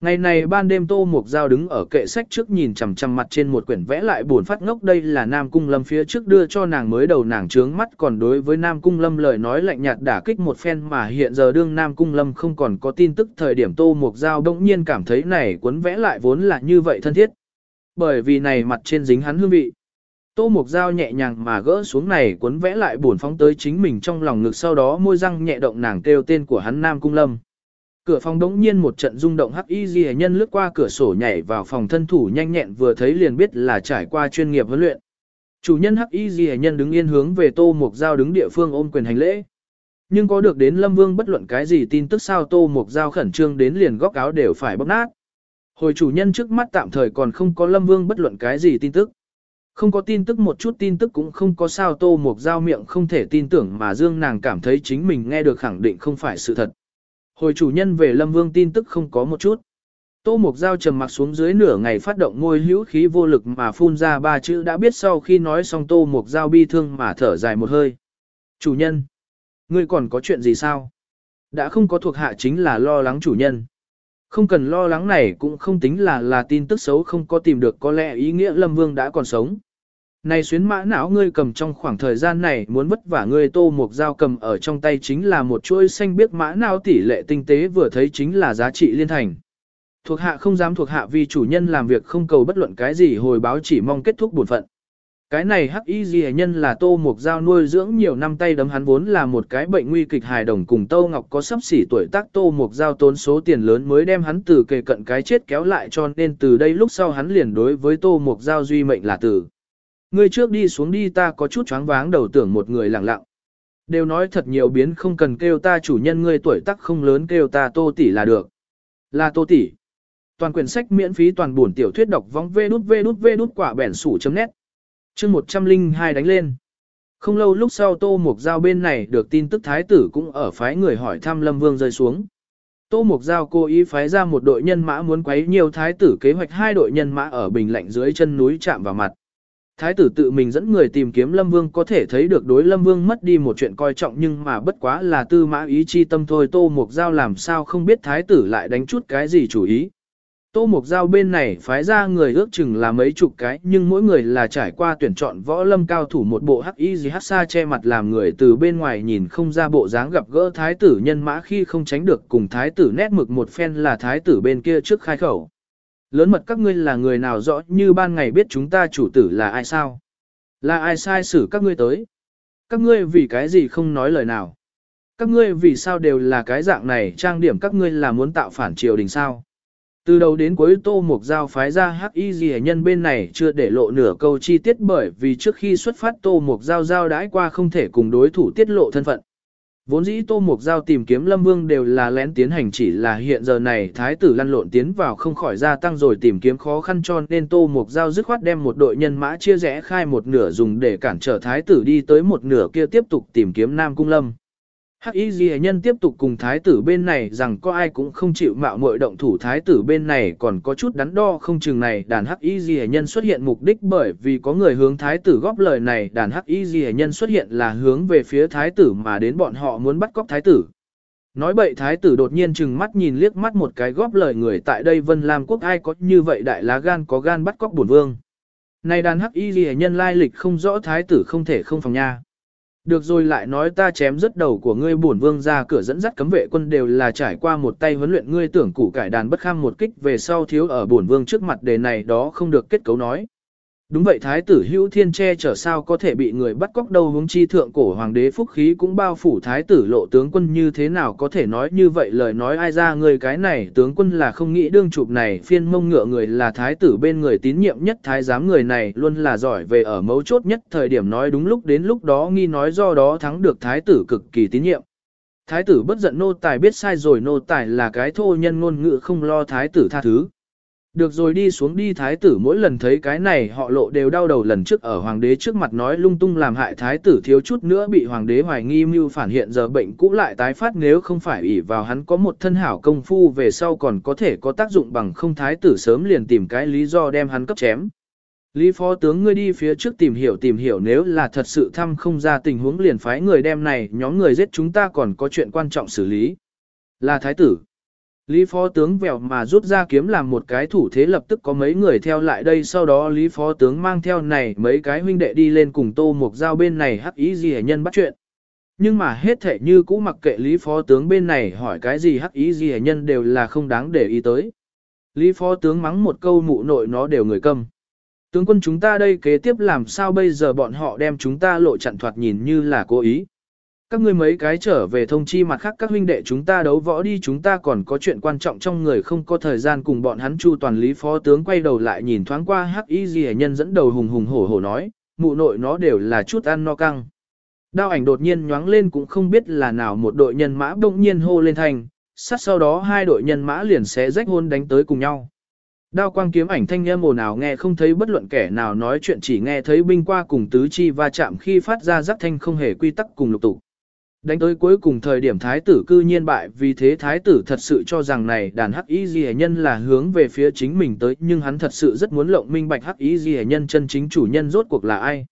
[SPEAKER 1] Ngày này ban đêm Tô Mục Giao đứng ở kệ sách trước nhìn chằm chằm mặt trên một quyển vẽ lại buồn phát ngốc đây là Nam Cung Lâm phía trước đưa cho nàng mới đầu nàng trướng mắt, còn đối với Nam Cung Lâm lời nói lạnh nhạt đả kích một phen mà hiện giờ đương Nam Cung Lâm không còn có tin tức thời điểm Tô Mục Giao đông nhiên cảm thấy này cuốn vẽ lại vốn là như vậy thân thiết. Bởi vì này mặt trên dính hắn hương vị. Tô Mục Giao nhẹ nhàng mà gỡ xuống này cuốn vẽ lại buồn phóng tới chính mình trong lòng ngực, sau đó môi răng nhẹ động nàng kêu tên của hắn Nam Cung Lâm. Cửa phòng đống nhiên một trận rung động hắc y ghi nhân lướt qua cửa sổ nhảy vào phòng thân thủ nhanh nhẹn vừa thấy liền biết là trải qua chuyên nghiệp huấn luyện. Chủ nhân hắc y ghi nhân đứng yên hướng về tô mục giao đứng địa phương ôm quyền hành lễ. Nhưng có được đến Lâm Vương bất luận cái gì tin tức sao tô mục giao khẩn trương đến liền góc áo đều phải bóc nát. Hồi chủ nhân trước mắt tạm thời còn không có Lâm Vương bất luận cái gì tin tức. Không có tin tức một chút tin tức cũng không có sao tô mục giao miệng không thể tin tưởng mà dương nàng cảm thấy chính mình nghe được khẳng định không phải sự thật. Hồi chủ nhân về Lâm Vương tin tức không có một chút. Tô Mục Giao trầm mặc xuống dưới nửa ngày phát động ngôi hữu khí vô lực mà phun ra ba chữ đã biết sau khi nói xong Tô Mục Giao bi thương mà thở dài một hơi. Chủ nhân, ngươi còn có chuyện gì sao? Đã không có thuộc hạ chính là lo lắng chủ nhân. Không cần lo lắng này cũng không tính là là tin tức xấu không có tìm được có lẽ ý nghĩa Lâm Vương đã còn sống. Này xuyến mã não ngươi cầm trong khoảng thời gian này muốn vất vả ngươi tô một dao cầm ở trong tay chính là một chuỗi xanh biết mã não tỷ lệ tinh tế vừa thấy chính là giá trị liên thành. Thuộc hạ không dám thuộc hạ vì chủ nhân làm việc không cầu bất luận cái gì hồi báo chỉ mong kết thúc bổn phận. Cái này hắc y gì nhân là tô mục dao nuôi dưỡng nhiều năm tay đấm hắn vốn là một cái bệnh nguy kịch hài đồng cùng tô ngọc có sắp xỉ tuổi tác tô mục dao tốn số tiền lớn mới đem hắn từ kề cận cái chết kéo lại cho nên từ đây lúc sau hắn liền đối với tô mục dao duy mệnh là tử. Ngươi trước đi xuống đi ta có chút choáng váng đầu tưởng một người lặng lặng. Đều nói thật nhiều biến không cần kêu ta chủ nhân ngươi tuổi tác không lớn kêu ta tô tỷ là được. Là tô tỷ. Toàn quyển sách miễn phí toàn buồn tiểu thuyết đọc vong vê đút vê đút vê đút quả bẻn sủ chấm nét. Chương 102 đánh lên. Không lâu lúc sau Tô Mục Giao bên này được tin tức thái tử cũng ở phái người hỏi thăm Lâm Vương rơi xuống. Tô Mục Giao cố ý phái ra một đội nhân mã muốn quấy nhiều thái tử kế hoạch hai đội nhân mã ở bình lạnh dưới chân núi chạm vào mặt. Thái tử tự mình dẫn người tìm kiếm Lâm Vương có thể thấy được đối Lâm Vương mất đi một chuyện coi trọng nhưng mà bất quá là tư mã ý chi tâm thôi Tô Mục Giao làm sao không biết thái tử lại đánh chút cái gì chủ ý. Tô Mục Giao bên này phái ra người ước chừng là mấy chục cái nhưng mỗi người là trải qua tuyển chọn võ lâm cao thủ một bộ hắc y gì hắc xa che mặt làm người từ bên ngoài nhìn không ra bộ dáng gặp gỡ thái tử nhân mã khi không tránh được cùng thái tử nét mực một phen là thái tử bên kia trước khai khẩu. Lớn mật các ngươi là người nào rõ như ban ngày biết chúng ta chủ tử là ai sao? Là ai sai xử các ngươi tới? Các ngươi vì cái gì không nói lời nào? Các ngươi vì sao đều là cái dạng này, trang điểm các ngươi là muốn tạo phản triều đình sao? Từ đầu đến cuối Tô Mục Giao phái ra hắc y gì nhân bên này chưa để lộ nửa câu chi tiết bởi vì trước khi xuất phát Tô Mục Giao giao đãi qua không thể cùng đối thủ tiết lộ thân phận. Vốn dĩ Tô Mục Giao tìm kiếm Lâm Vương đều là lén tiến hành, chỉ là hiện giờ này thái tử lăn lộn tiến vào không khỏi gia tăng rồi tìm kiếm khó khăn cho nên Tô Mục Giao dứt khoát đem một đội nhân mã chia rẽ, khai một nửa dùng để cản trở thái tử đi tới một nửa kia tiếp tục tìm kiếm Nam Cung Lâm. Hắc Y Ghi Nhân tiếp tục cùng thái tử bên này rằng có ai cũng không chịu mạo muội động thủ, thái tử bên này còn có chút đắn đo không chừng này, đàn Hắc Y Ghi Nhân xuất hiện mục đích bởi vì có người hướng thái tử góp lời này, đàn Hắc Y Ghi Nhân xuất hiện là hướng về phía thái tử mà đến bọn họ muốn bắt cóc thái tử. Nói bậy thái tử đột nhiên chừng mắt nhìn liếc mắt một cái góp lời người tại đây Vân Lam quốc ai có như vậy đại lá gan có gan bắt cóc bổn vương. Này đàn Hắc Y Ghi Nhân lai lịch không rõ thái tử không thể không phòng nha. Được rồi lại nói ta chém rất đầu của ngươi bổn vương ra cửa dẫn dắt cấm vệ quân đều là trải qua một tay huấn luyện ngươi tưởng củ cải đàn bất kham một kích về sau thiếu ở bổn vương trước mặt đề này đó không được kết cấu nói. Đúng vậy thái tử hữu thiên che chở sao có thể bị người bắt cóc đâu hướng chi thượng cổ hoàng đế phúc khí cũng bao phủ thái tử lộ tướng quân như thế nào có thể nói như vậy lời nói ai ra người cái này tướng quân là không nghĩ đương chụp này phiên mông ngựa người là thái tử bên người tín nhiệm nhất thái giám người này luôn là giỏi về ở mấu chốt nhất thời điểm nói đúng lúc đến lúc đó nghi nói do đó thắng được thái tử cực kỳ tín nhiệm. Thái tử bất giận nô tài biết sai rồi nô tài là cái thô nhân ngôn ngữ không lo thái tử tha thứ. Được rồi đi xuống đi thái tử, mỗi lần thấy cái này họ lộ đều đau đầu lần trước ở hoàng đế trước mặt nói lung tung làm hại thái tử thiếu chút nữa bị hoàng đế hoài nghi mưu phản hiện giờ bệnh cũ lại tái phát nếu không phải ỷ vào hắn có một thân hảo công phu về sau còn có thể có tác dụng bằng không thái tử sớm liền tìm cái lý do đem hắn cấp chém. Lý phó tướng ngươi đi phía trước tìm hiểu tìm hiểu nếu là thật sự thăm không ra tình huống liền phái người đem này nhóm người giết chúng ta còn có chuyện quan trọng xử lý. Là thái tử. Lý phó tướng vèo mà rút ra kiếm làm một cái thủ thế lập tức có mấy người theo lại đây, sau đó Lý phó tướng mang theo này mấy cái huynh đệ đi lên cùng tô mục giao bên này hắc ý gì nhân bắt chuyện. Nhưng mà hết thể như cũ mặc kệ Lý phó tướng bên này hỏi cái gì hắc ý gì nhân đều là không đáng để ý tới. Lý phó tướng mắng một câu mụ nội nó đều người câm. Tướng quân chúng ta đây kế tiếp làm sao bây giờ bọn họ đem chúng ta lộ chặn thoạt nhìn như là cố ý. Các ngươi mấy cái trở về thông chi mặt khác các huynh đệ chúng ta đấu võ đi chúng ta còn có chuyện quan trọng trong người không có thời gian cùng bọn hắn chu toàn lý phó tướng quay đầu lại nhìn thoáng qua hắc y gì nhân dẫn đầu hùng hùng hổ hổ nói, mụ nội nó đều là chút ăn no căng. Đao ảnh đột nhiên nhoáng lên cũng không biết là nào một đội nhân mã bỗng nhiên hô lên thành, sát sau đó hai đội nhân mã liền sẽ rách hôn đánh tới cùng nhau. Đao quang kiếm ảnh thanh âm ồn ào nghe không thấy bất luận kẻ nào nói chuyện chỉ nghe thấy binh qua cùng tứ chi va chạm khi phát ra rắc thanh không hề quy tắc cùng lục tục. Đánh tới cuối cùng thời điểm thái tử cư nhiên bại, vì thế thái tử thật sự cho rằng này đàn hắc y ghi nhân là hướng về phía chính mình tới, nhưng hắn thật sự rất muốn lộng minh bạch hắc y ghi nhân chân chính chủ nhân rốt cuộc là ai.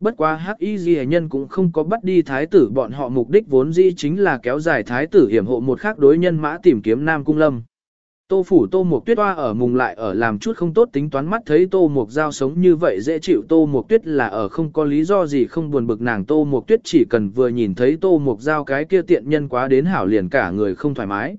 [SPEAKER 1] Bất quá hắc y ghi nhân cũng không có bắt đi thái tử, bọn họ mục đích vốn dĩ chính là kéo dài thái tử hiểm hộ một khác đối nhân mã tìm kiếm Nam Cung Lâm. Tô phủ Tô Mộc Tuyết oa ở mùng lại ở làm chút không tốt tính toán mắt thấy Tô Mộc Giao sống như vậy dễ chịu Tô Mộc Tuyết là ở không có lý do gì không buồn bực nàng Tô Mộc Tuyết chỉ cần vừa nhìn thấy Tô Mộc Giao cái kia tiện nhân quá đến hảo liền cả người không thoải mái.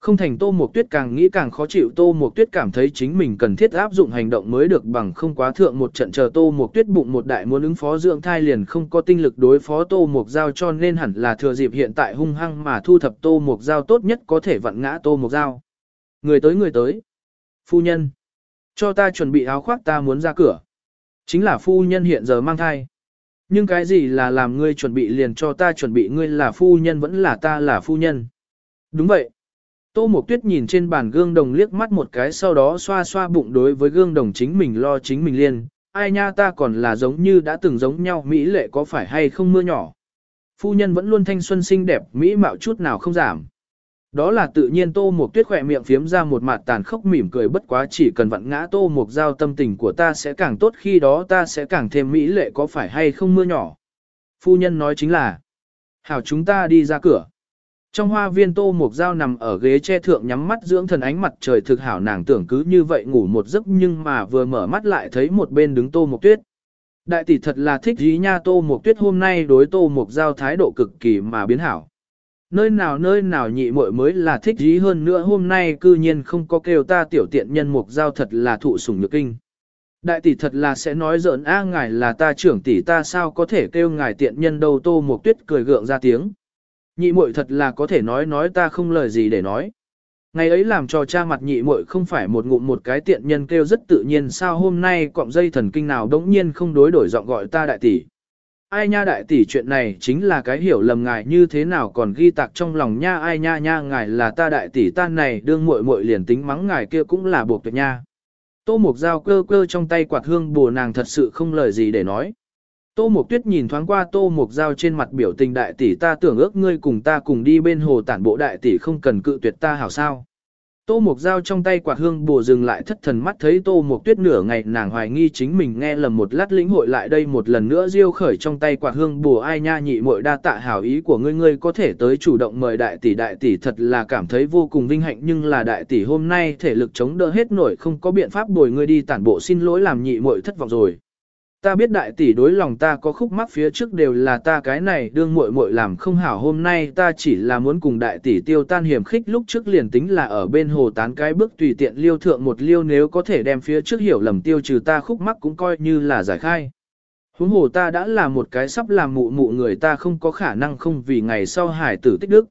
[SPEAKER 1] Không thành Tô Mộc Tuyết càng nghĩ càng khó chịu Tô Mộc Tuyết cảm thấy chính mình cần thiết áp dụng hành động mới được bằng không quá thượng một trận chờ Tô Mộc Tuyết bụng một đại muốn ứng phó dưỡng thai liền không có tinh lực đối phó Tô Mộc Giao cho nên hẳn là thừa dịp hiện tại hung hăng mà thu thập Tô Mộc Giao tốt nhất có thể vặn ngã Tô Mộc Giao. Người tới người tới. Phu nhân. Cho ta chuẩn bị áo khoác ta muốn ra cửa. Chính là phu nhân hiện giờ mang thai. Nhưng cái gì là làm ngươi chuẩn bị liền cho ta chuẩn bị ngươi là phu nhân vẫn là ta là phu nhân. Đúng vậy. Tô Mộc Tuyết nhìn trên bàn gương đồng liếc mắt một cái sau đó xoa xoa bụng đối với gương đồng chính mình lo chính mình liền. Ai nha ta còn là giống như đã từng giống nhau, Mỹ lệ có phải hay không mưa nhỏ. Phu nhân vẫn luôn thanh xuân xinh đẹp, Mỹ mạo chút nào không giảm. Đó là tự nhiên Tô Mộc Tuyết khỏe miệng phiếm ra một mặt tàn khốc mỉm cười bất quá chỉ cần vặn ngã Tô Mộc Giao tâm tình của ta sẽ càng tốt khi đó ta sẽ càng thêm mỹ lệ có phải hay không mưa nhỏ. Phu nhân nói chính là, hảo chúng ta đi ra cửa. Trong hoa viên Tô Mộc Giao nằm ở ghế che thượng nhắm mắt dưỡng thần ánh mặt trời thực hảo nàng tưởng cứ như vậy ngủ một giấc nhưng mà vừa mở mắt lại thấy một bên đứng Tô Mộc Tuyết. Đại tỷ thật là thích dí nha Tô Mộc Tuyết hôm nay đối Tô Mộc Giao thái độ cực kỳ mà biến hảo nơi nào nơi nào nhị muội mới là thích dí hơn nữa, hôm nay cư nhiên không có kêu ta tiểu tiện nhân mục giao thật là thụ sủng nhược kinh. Đại tỷ thật là sẽ nói giỡn, a, ngài là ta trưởng tỷ, ta sao có thể kêu ngài tiện nhân đâu tô một tuyết cười gượng ra tiếng. Nhị muội thật là có thể nói nói ta không lời gì để nói. Ngày ấy làm cho cha mặt nhị muội không phải một ngụm một cái tiện nhân kêu rất tự nhiên, sao hôm nay cọng dây thần kinh nào đống nhiên không đối đổi giọng gọi ta đại tỷ ai nha đại tỷ chuyện này chính là cái hiểu lầm ngài như thế nào còn ghi tạc trong lòng nha, ai nha nha, ngài là ta đại tỷ ta này, đương muội muội liền tính mắng ngài kia cũng là buộc tuyệt nha. Tô Mục Giao cơ cơ trong tay quạt hương bùa nàng thật sự không lời gì để nói. Tô Mục Tuyết nhìn thoáng qua Tô Mục Giao trên mặt biểu tình đại tỷ ta tưởng ước ngươi cùng ta cùng đi bên hồ tản bộ đại tỷ không cần cự tuyệt ta hảo sao. Tô Mộc Giao trong tay quạt hương bùa dừng lại thất thần mắt thấy Tô Mộc Tuyết nửa ngày nàng hoài nghi chính mình nghe lầm một lát lĩnh hội lại đây một lần nữa diêu khởi trong tay quạt hương bùa ai nha nhị muội đa tạ hảo ý của ngươi ngươi có thể tới chủ động mời đại tỷ đại tỷ thật là cảm thấy vô cùng vinh hạnh, nhưng là đại tỷ hôm nay thể lực chống đỡ hết nổi, không có biện pháp bồi ngươi đi tản bộ, xin lỗi làm nhị muội thất vọng rồi. Ta biết đại tỷ đối lòng ta có khúc mắc phía trước đều là ta cái này, đương muội muội làm không hảo hôm nay ta chỉ là muốn cùng đại tỷ tiêu tan hiểm khích, lúc trước liền tính là ở bên hồ tán cái bước tùy tiện liêu thượng một liêu nếu có thể đem phía trước hiểu lầm tiêu trừ ta khúc mắc cũng coi như là giải khai. Huống hồ ta đã là một cái sắp làm mụ mụ người ta không có khả năng không vì ngày sau hải tử tích đức.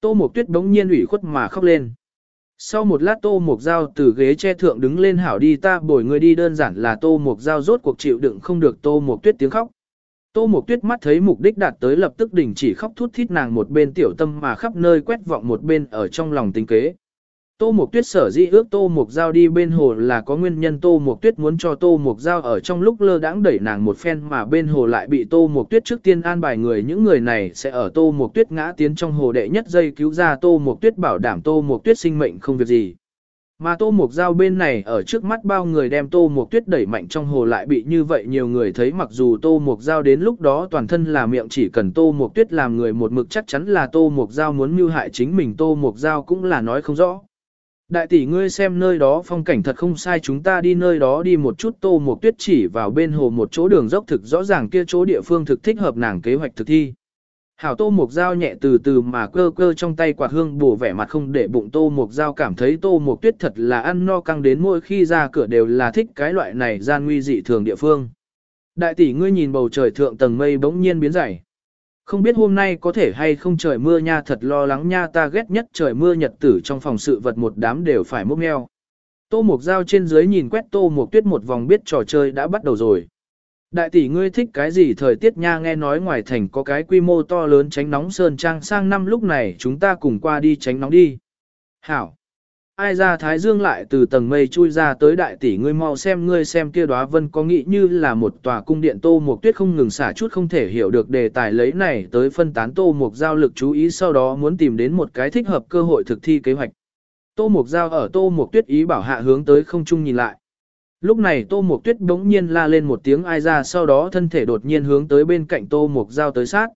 [SPEAKER 1] Tô Mộc Tuyết bỗng nhiên ủy khuất mà khóc lên. Sau một lát Tô Mục dao từ ghế che thượng đứng lên hảo đi, ta bồi người đi, đơn giản là Tô Mục dao rốt cuộc chịu đựng không được Tô Mục Tuyết tiếng khóc. Tô Mục Tuyết mắt thấy mục đích đạt tới lập tức đình chỉ khóc thút thít nàng một bên tiểu tâm mà khắp nơi quét vọng một bên ở trong lòng tính kế. Tô Mộc Tuyết sở dĩ ước Tô Mộc Giao đi bên hồ là có nguyên nhân Tô Mộc Tuyết muốn cho Tô Mộc Giao ở trong lúc lơ đãng đẩy nàng một phen mà bên hồ lại bị Tô Mộc Tuyết trước tiên an bài người những người này sẽ ở Tô Mộc Tuyết ngã tiến trong hồ đệ nhất giây cứu ra Tô Mộc Tuyết bảo đảm Tô Mộc Tuyết sinh mệnh không việc gì. Mà Tô Mộc Giao bên này ở trước mắt bao người đem Tô Mộc Tuyết đẩy mạnh trong hồ lại bị như vậy nhiều người thấy mặc dù Tô Mộc Giao đến lúc đó toàn thân là miệng chỉ cần Tô Mộc Tuyết làm người một mực chắc chắn là Tô Mộc Giao muốn mưu hại chính mình Tô Mộc Giao cũng là nói không rõ. Đại tỷ ngươi xem nơi đó phong cảnh thật không sai, chúng ta đi nơi đó đi một chút, tô một tuyết chỉ vào bên hồ một chỗ đường dốc thực rõ ràng kia chỗ địa phương thực thích hợp nàng kế hoạch thực thi. Hảo tô mục dao nhẹ từ từ mà cơ cơ trong tay quạt hương bổ vẻ mặt không để bụng tô mục dao cảm thấy tô mục tuyết thật là ăn no căng đến mỗi khi ra cửa đều là thích cái loại này gian nguy dị thường địa phương. Đại tỷ ngươi nhìn bầu trời thượng tầng mây bỗng nhiên biến dày. Không biết hôm nay có thể hay không trời mưa nha, thật lo lắng nha, ta ghét nhất trời mưa nhật tử trong phòng sự vật một đám đều phải mốc meo. Tô Mục Giao trên dưới nhìn quét Tô Mục Tuyết một vòng biết trò chơi đã bắt đầu rồi. Đại tỷ ngươi thích cái gì thời tiết nha, nghe nói ngoài thành có cái quy mô to lớn tránh nóng sơn trang, sang năm lúc này chúng ta cùng qua đi tránh nóng đi. Hảo ai ra Thái Dương lại từ tầng mây chui ra tới đại tỷ ngươi mau xem ngươi xem kia đóa vân có nghĩ như là một tòa cung điện tô mục tuyết không ngừng xả chút không thể hiểu được đề tài lấy này tới phân tán tô mục giao lực chú ý sau đó muốn tìm đến một cái thích hợp cơ hội thực thi kế hoạch. Tô mục giao ở tô mục tuyết ý bảo hạ hướng tới không trung nhìn lại. Lúc này tô mục tuyết bỗng nhiên la lên một tiếng ai ra sau đó thân thể đột nhiên hướng tới bên cạnh tô mục giao tới sát.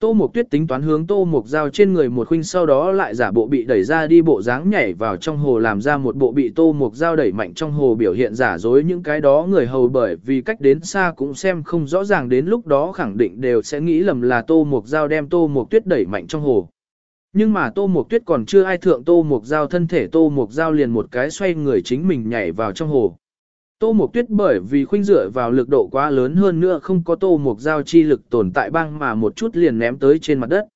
[SPEAKER 1] Tô Mộc Tuyết tính toán hướng Tô Mộc Giao trên người một khuynh sau đó lại giả bộ bị đẩy ra đi bộ dáng nhảy vào trong hồ làm ra một bộ bị Tô Mộc Giao đẩy mạnh trong hồ biểu hiện giả dối những cái đó người hầu bởi vì cách đến xa cũng xem không rõ ràng đến lúc đó khẳng định đều sẽ nghĩ lầm là Tô Mộc Giao đem Tô Mộc Tuyết đẩy mạnh trong hồ. Nhưng mà Tô Mộc Tuyết còn chưa ai thượng Tô Mộc Giao thân thể, Tô Mộc Giao liền một cái xoay người chính mình nhảy vào trong hồ. Tô Mộc Tuyết bởi vì khuynh dựa vào lực độ quá lớn hơn nữa không có Tô Mộc Giao chi lực tồn tại băng mà một chút liền ném tới trên mặt đất.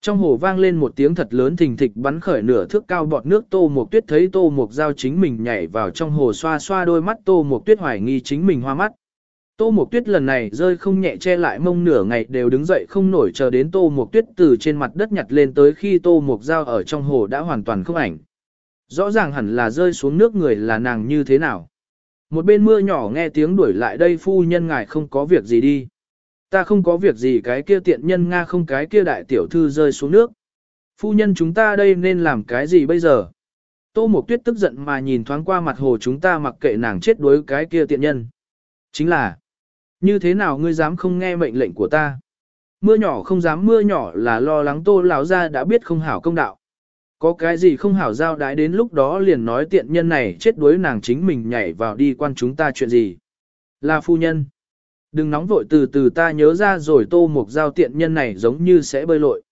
[SPEAKER 1] Trong hồ vang lên một tiếng thật lớn thình thịch bắn khởi nửa thước cao bọt nước Tô Mộc Tuyết thấy Tô Mộc Giao chính mình nhảy vào trong hồ xoa xoa đôi mắt Tô Mộc Tuyết hoài nghi chính mình hoa mắt. Tô Mộc Tuyết lần này rơi không nhẹ che lại mông nửa ngày đều đứng dậy không nổi chờ đến Tô Mộc Tuyết từ trên mặt đất nhặt lên tới khi Tô Mộc Giao ở trong hồ đã hoàn toàn không ảnh. Rõ ràng hẳn là rơi xuống nước người là nàng như thế nào. Một bên mưa nhỏ nghe tiếng đuổi lại đây phu nhân ngài không có việc gì đi. Ta không có việc gì cái kia tiện nhân Nga không cái kia đại tiểu thư rơi xuống nước. Phu nhân chúng ta đây nên làm cái gì bây giờ? Tô Mộc Tuyết tức giận mà nhìn thoáng qua mặt hồ chúng ta mặc kệ nàng chết đuối cái kia tiện nhân. Chính là, như thế nào ngươi dám không nghe mệnh lệnh của ta? Mưa nhỏ không dám mưa nhỏ là lo lắng tô lão ra đã biết không hảo công đạo. Có cái gì không hảo giao đái đến lúc đó liền nói tiện nhân này chết đuối nàng chính mình nhảy vào đi quan chúng ta chuyện gì. Là phu nhân. Đừng nóng vội từ từ ta nhớ ra rồi tô một giao tiện nhân này giống như sẽ bơi lội.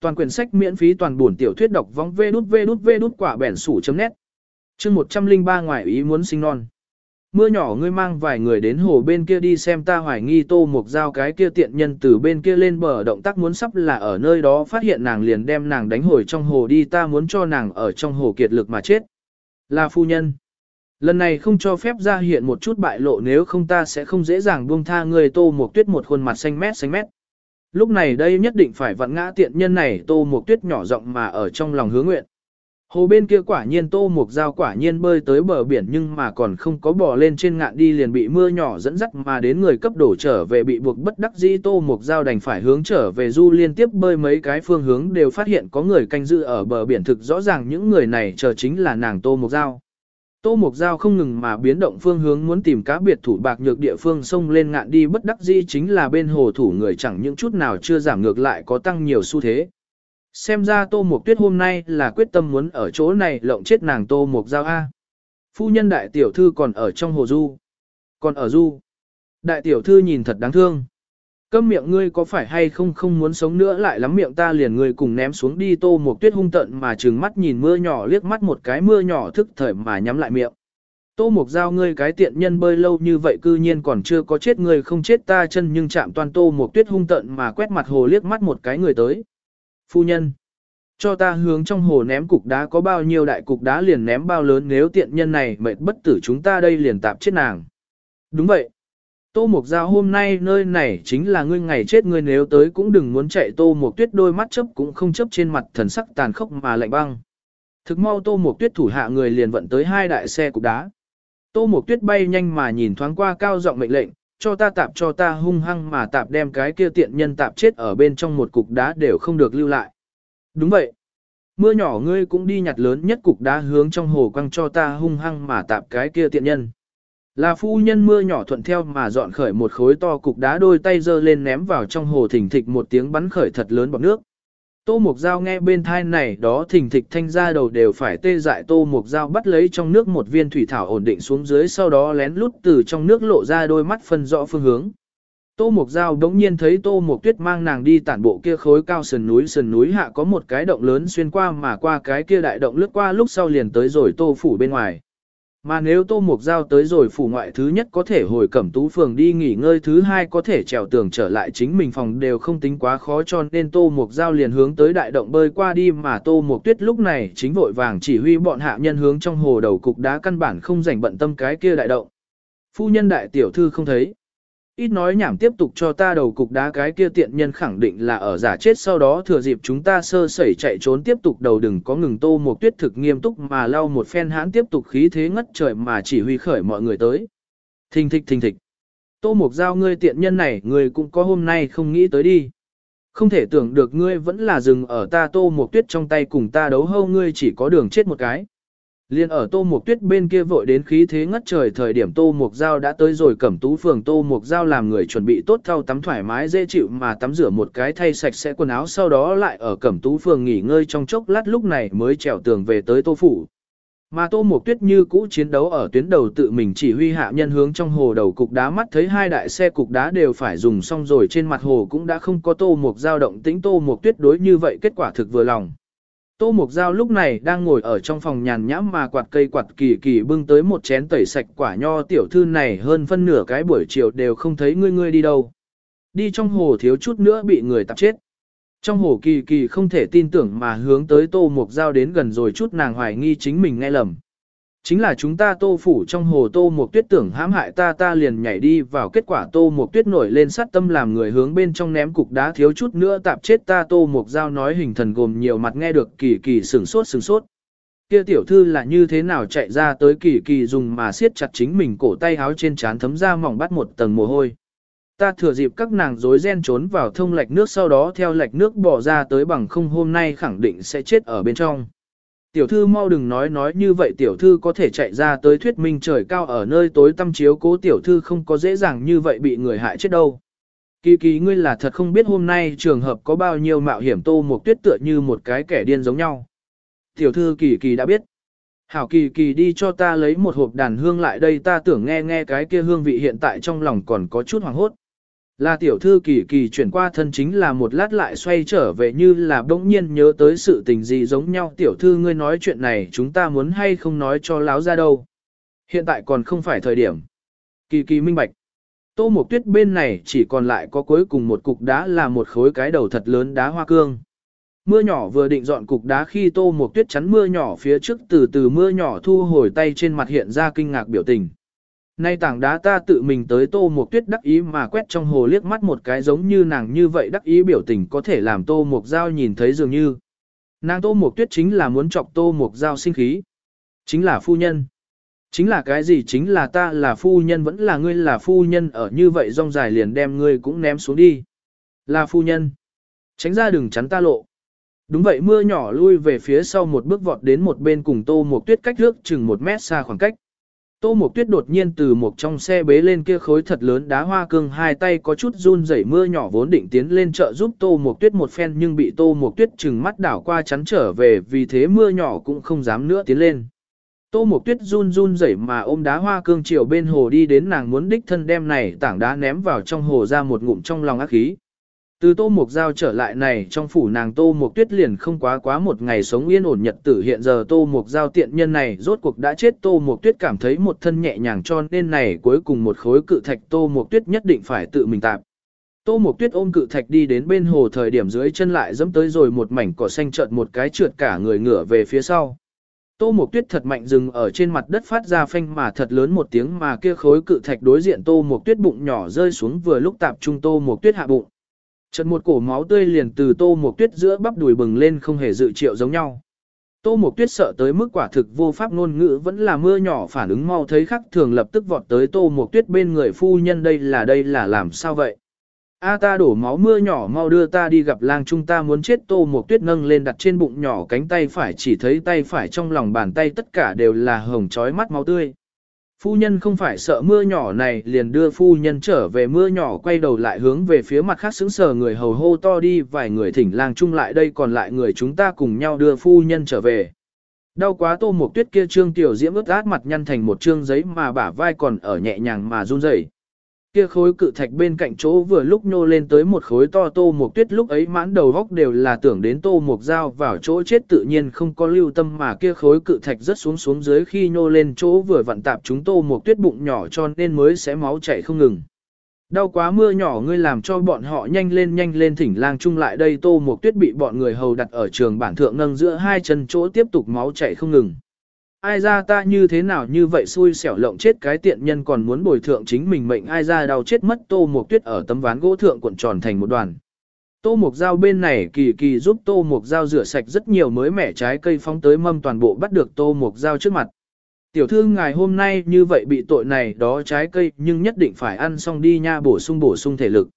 [SPEAKER 1] Toàn quyển sách miễn phí toàn buồn tiểu thuyết đọc vong vê đút vê đút vê đút quả bẻn sủ chấm nét. Chương 103 ngoài ý muốn sinh non. Mưa nhỏ ngươi mang vài người đến hồ bên kia đi xem ta hoài nghi tô một dao cái kia tiện nhân từ bên kia lên bờ động tác muốn sắp là ở nơi đó phát hiện nàng liền đem nàng đánh hồi trong hồ đi, ta muốn cho nàng ở trong hồ kiệt lực mà chết. Là phu nhân. Lần này không cho phép ra hiện một chút bại lộ, nếu không ta sẽ không dễ dàng buông tha người tô Mục tuyết một khuôn mặt xanh mét xanh mét. Lúc này đây nhất định phải vặn ngã tiện nhân này, tô Mục tuyết nhỏ giọng mà ở trong lòng hứa nguyện. Hồ bên kia quả nhiên tô mục dao quả nhiên bơi tới bờ biển nhưng mà còn không có bò lên trên ngạn đi liền bị mưa nhỏ dẫn dắt mà đến người cấp đổ trở về bị buộc bất đắc dĩ tô mục dao đành phải hướng trở về du liên tiếp bơi mấy cái phương hướng đều phát hiện có người canh giữ ở bờ biển thực rõ ràng những người này chờ chính là nàng tô mục dao. Tô Mục Giao không ngừng mà biến động phương hướng muốn tìm cá biệt thủ bạc nhược địa phương sông lên ngạn đi bất đắc dĩ chính là bên hồ thủ người chẳng những chút nào chưa giảm ngược lại có tăng nhiều xu thế. Xem ra Tô Mục Tuyết hôm nay là quyết tâm muốn ở chỗ này lộng chết nàng Tô Mục Giao A. Phu nhân đại tiểu thư còn ở trong hồ du. Còn ở du. Đại tiểu thư nhìn thật đáng thương. Câm miệng ngươi có phải hay không không muốn sống nữa lại lắm miệng ta liền ngươi cùng ném xuống đi Tô Mục Tuyết hung tận mà trừng mắt nhìn mưa nhỏ liếc mắt một cái mưa nhỏ thức thời mà nhắm lại miệng. Tô Mục Giao ngươi cái tiện nhân bơi lâu như vậy cư nhiên còn chưa có chết ngươi không chết ta chân nhưng chạm toàn Tô Mục Tuyết hung tận mà quét mặt hồ liếc mắt một cái người tới. Phu nhân, cho ta hướng trong hồ ném cục đá có bao nhiêu đại cục đá liền ném bao lớn nếu tiện nhân này mệt bất tử chúng ta đây liền tạp chết nàng. Đúng vậy. Tô mộc Giao hôm nay nơi này chính là ngươi ngày chết ngươi nếu tới cũng đừng muốn chạy Tô mộc Tuyết đôi mắt chấp cũng không chấp trên mặt thần sắc tàn khốc mà lạnh băng. Thực mau Tô mộc Tuyết thủ hạ người liền vận tới hai đại xe cục đá. Tô mộc Tuyết bay nhanh mà nhìn thoáng qua cao giọng mệnh lệnh, cho ta tạp cho ta hung hăng mà tạp đem cái kia tiện nhân tạp chết ở bên trong một cục đá đều không được lưu lại. Đúng vậy. Mưa nhỏ ngươi cũng đi nhặt lớn nhất cục đá hướng trong hồ quăng cho ta hung hăng mà tạp cái kia tiện nhân. Là phu nhân mưa nhỏ thuận theo mà dọn khởi một khối to cục đá đôi tay giơ lên ném vào trong hồ thỉnh thịch một tiếng bắn khởi thật lớn bọt nước. Tô Mục Giao nghe bên thai này đó thỉnh thịch thanh ra đầu đều phải tê dại Tô Mục Giao bắt lấy trong nước một viên thủy thảo ổn định xuống dưới sau đó lén lút từ trong nước lộ ra đôi mắt phân rõ phương hướng. Tô Mục Giao đống nhiên thấy Tô Mục Tuyết mang nàng đi tản bộ kia khối cao sườn núi sườn núi hạ có một cái động lớn xuyên qua mà qua cái kia đại động lướt qua lúc sau liền tới rồi Tô Phủ bên ngoài. Mà nếu Tô Mục Giao tới rồi phủ ngoại thứ nhất có thể hồi cẩm tú phường đi nghỉ ngơi, thứ hai có thể trèo tường trở lại chính mình phòng đều không tính quá khó cho nên Tô Mục Giao liền hướng tới đại động bơi qua đi mà Tô Mục Tuyết lúc này chính vội vàng chỉ huy bọn hạ nhân hướng trong hồ đầu cục đá căn bản không rảnh bận tâm cái kia đại động. Phu nhân đại tiểu thư không thấy. Ít nói nhảm tiếp tục cho ta đầu cục đá cái kia tiện nhân khẳng định là ở giả chết sau đó thừa dịp chúng ta sơ sẩy chạy trốn tiếp tục đầu đừng có ngừng tô một tuyết thực nghiêm túc mà lau một phen hãn tiếp tục khí thế ngất trời mà chỉ huy khởi mọi người tới. Thình thịch thình thịch. Tô mộc giao ngươi tiện nhân này, ngươi cũng có hôm nay không nghĩ tới đi. Không thể tưởng được ngươi vẫn là dừng ở ta tô mộc tuyết trong tay cùng ta đấu hâu, ngươi chỉ có đường chết một cái. Liên ở Tô Mục Tuyết bên kia vội đến khí thế ngất trời thời điểm Tô Mục Giao đã tới rồi cẩm tú phường Tô Mục Giao làm người chuẩn bị tốt thau tắm thoải mái dễ chịu mà tắm rửa một cái thay sạch sẽ quần áo, sau đó lại ở cẩm tú phường nghỉ ngơi trong chốc lát lúc này mới trèo tường về tới Tô Phủ. Mà Tô Mục Tuyết như cũ chiến đấu ở tuyến đầu tự mình chỉ huy hạ nhân hướng trong hồ đầu cục đá mắt thấy hai đại xe cục đá đều phải dùng xong rồi trên mặt hồ cũng đã không có Tô Mục Giao động tĩnh Tô Mục Tuyết đối như vậy kết quả thực vừa lòng. Tô Mục Giao lúc này đang ngồi ở trong phòng nhàn nhãm mà quạt cây quạt kỳ kỳ bưng tới một chén tẩy sạch quả nho tiểu thư này hơn phân nửa cái buổi chiều đều không thấy ngươi ngươi đi đâu. Đi trong hồ thiếu chút nữa bị người tạp chết. Trong hồ kỳ kỳ không thể tin tưởng mà hướng tới Tô Mục Giao đến gần rồi chút nàng hoài nghi chính mình nghe lầm. Chính là chúng ta tô phủ trong hồ tô một tuyết tưởng hãm hại ta ta liền nhảy đi vào kết quả tô một tuyết nổi lên sát tâm làm người hướng bên trong ném cục đá thiếu chút nữa tạp chết ta tô một dao nói hình thần gồm nhiều mặt nghe được kỳ kỳ sửng sốt sửng sốt. Kia tiểu thư là như thế nào chạy ra tới kỳ kỳ dùng mà siết chặt chính mình cổ tay háo trên trán thấm ra mỏng bắt một tầng mồ hôi. Ta thừa dịp các nàng rối ren trốn vào thông lạch nước sau đó theo lạch nước bỏ ra tới bằng không hôm nay khẳng định sẽ chết ở bên trong. Tiểu thư mau đừng nói nói như vậy, tiểu thư có thể chạy ra tới thuyết minh trời cao ở nơi tối tâm chiếu cố tiểu thư không có dễ dàng như vậy bị người hại chết đâu. Kỳ kỳ ngươi là thật không biết hôm nay trường hợp có bao nhiêu mạo hiểm tô một tuyết tựa như một cái kẻ điên giống nhau. Tiểu thư kỳ kỳ đã biết. Hảo kỳ kỳ đi cho ta lấy một hộp đàn hương lại đây, ta tưởng nghe nghe cái kia hương vị hiện tại trong lòng còn có chút hoàng hốt. Là tiểu thư kỳ kỳ chuyển qua thân chính là một lát lại xoay trở về như là bỗng nhiên nhớ tới sự tình gì giống nhau tiểu thư ngươi nói chuyện này chúng ta muốn hay không nói cho láo ra đâu. Hiện tại còn không phải thời điểm. Kỳ kỳ minh bạch. Tô Mộc Tuyết bên này chỉ còn lại có cuối cùng một cục đá là một khối cái đầu thật lớn đá hoa cương. Mưa nhỏ vừa định dọn cục đá khi Tô Mộc Tuyết chắn mưa nhỏ phía trước từ từ mưa nhỏ thu hồi tay trên mặt hiện ra kinh ngạc biểu tình. Nay tảng đá ta tự mình tới tô một tuyết đắc ý mà quét trong hồ liếc mắt một cái giống như nàng như vậy đắc ý biểu tình có thể làm tô một dao nhìn thấy dường như. Nàng tô một tuyết chính là muốn chọc tô một dao sinh khí. Chính là phu nhân. Chính là cái gì chính là ta là phu nhân vẫn là ngươi là phu nhân ở như vậy rong dài liền đem ngươi cũng ném xuống đi. Là phu nhân. Tránh ra đừng chắn ta lộ. Đúng vậy mưa nhỏ lui về phía sau một bước vọt đến một bên cùng tô một tuyết cách nước chừng một mét xa khoảng cách. Tô Mộc Tuyết đột nhiên từ một trong xe bế lên kia khối thật lớn đá hoa cương, hai tay có chút run rẩy mưa nhỏ vốn định tiến lên chợ giúp Tô Mộc Tuyết một phen nhưng bị Tô Mộc Tuyết chừng mắt đảo qua chắn trở về, vì thế mưa nhỏ cũng không dám nữa tiến lên. Tô Mộc Tuyết run run rẩy mà ôm đá hoa cương chiều bên hồ đi đến nàng muốn đích thân đem này tảng đá ném vào trong hồ ra một ngụm trong lòng ác khí. Từ tô mục giao trở lại này trong phủ nàng tô mục tuyết liền không quá quá một ngày sống yên ổn nhật tử hiện giờ tô mục giao tiện nhân này rốt cuộc đã chết tô mục tuyết cảm thấy một thân nhẹ nhàng cho nên này cuối cùng một khối cự thạch tô mục tuyết nhất định phải tự mình tạp. Tô mục tuyết ôm cự thạch đi đến bên hồ thời điểm dưới chân lại dẫm tới rồi một mảnh cỏ xanh trợn một cái trượt cả người ngửa về phía sau. Tô Mộc Tuyết thật mạnh dừng ở trên mặt đất phát ra phanh mà thật lớn một tiếng mà kia khối cự thạch đối diện Tô Mộc Tuyết bụng nhỏ rơi xuống vừa lúc tạp trung Tô Mộc Tuyết hạ bụng. Chợt một cổ máu tươi liền từ tô một tuyết giữa bắp đùi bừng lên không hề dự triệu giống nhau. Tô Mộc Tuyết sợ tới mức quả thực vô pháp ngôn ngữ vẫn là mưa nhỏ phản ứng mau thấy khắc thường lập tức vọt tới Tô Mộc Tuyết bên người phu nhân đây là đây là làm sao vậy? A ta đổ máu mưa nhỏ mau đưa ta đi gặp lang chúng ta muốn chết Tô Mộc Tuyết nâng lên đặt trên bụng nhỏ cánh tay phải chỉ thấy tay phải trong lòng bàn tay tất cả đều là hồng chói mắt máu tươi. Phu nhân không phải sợ mưa nhỏ này, liền đưa phu nhân trở về mưa nhỏ quay đầu lại hướng về phía mặt khác xứng sờ người hầu hô to đi, vài người thỉnh lang chung lại đây, còn lại người chúng ta cùng nhau đưa phu nhân trở về. Đau quá tô một tuyết kia trương tiểu diễm ướt át mặt nhăn thành một trương giấy mà bả vai còn ở nhẹ nhàng mà run rẩy. Kia khối cự thạch bên cạnh chỗ vừa lúc nô lên tới một khối to tô một tuyết lúc ấy mãn đầu góc đều là tưởng đến tô một dao vào chỗ chết tự nhiên không có lưu tâm mà kia khối cự thạch rất xuống xuống dưới khi nô lên chỗ vừa vặn tạp chúng tô một tuyết bụng nhỏ cho nên mới sẽ máu chảy không ngừng. Đau quá mưa nhỏ ngươi làm cho bọn họ nhanh lên nhanh lên thỉnh lang chung lại đây tô một tuyết bị bọn người hầu đặt ở trường bản thượng nâng giữa hai chân chỗ tiếp tục máu chảy không ngừng ai ra ta như thế nào như vậy xui xẻo lộng chết cái tiện nhân còn muốn bồi thượng chính mình mệnh, ai ra đau chết mất tô mục tuyết ở tấm ván gỗ thượng cuộn tròn thành một đoàn. Tô mục dao bên này kỳ kỳ giúp tô mục dao rửa sạch rất nhiều mới mẻ trái cây phóng tới mâm toàn bộ bắt được tô mục dao trước mặt. Tiểu thư, ngài hôm nay như vậy bị tội này, đó trái cây, nhưng nhất định phải ăn xong đi nha, bổ sung bổ sung thể lực.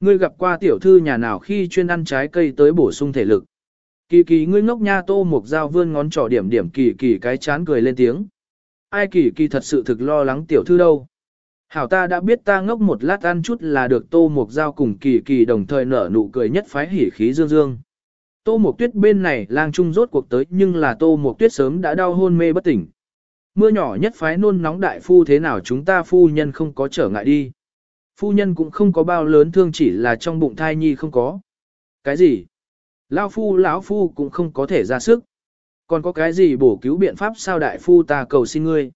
[SPEAKER 1] Ngươi gặp qua tiểu thư nhà nào khi chuyên ăn trái cây tới bổ sung thể lực. Kỳ kỳ ngươi ngốc nha tô mục dao vươn ngón trỏ điểm điểm kỳ kỳ cái chán cười lên tiếng. Ai kỳ kỳ thật sự thực lo lắng tiểu thư đâu. Hảo ta đã biết ta ngốc một lát ăn chút là được tô mục dao cùng kỳ kỳ đồng thời nở nụ cười nhất phái hỉ khí dương dương. Tô mục tuyết bên này lang trung rốt cuộc tới nhưng là tô mục tuyết sớm đã đau hôn mê bất tỉnh. Mưa nhỏ nhất phái nôn nóng đại phu thế nào chúng ta phu nhân không có trở ngại đi. Phu nhân cũng không có bao lớn thương chỉ là trong bụng thai nhi không có. Cái gì? Lao phu, lão phu cũng không có thể ra sức. Còn có cái gì bổ cứu biện pháp sao đại phu ta cầu xin ngươi.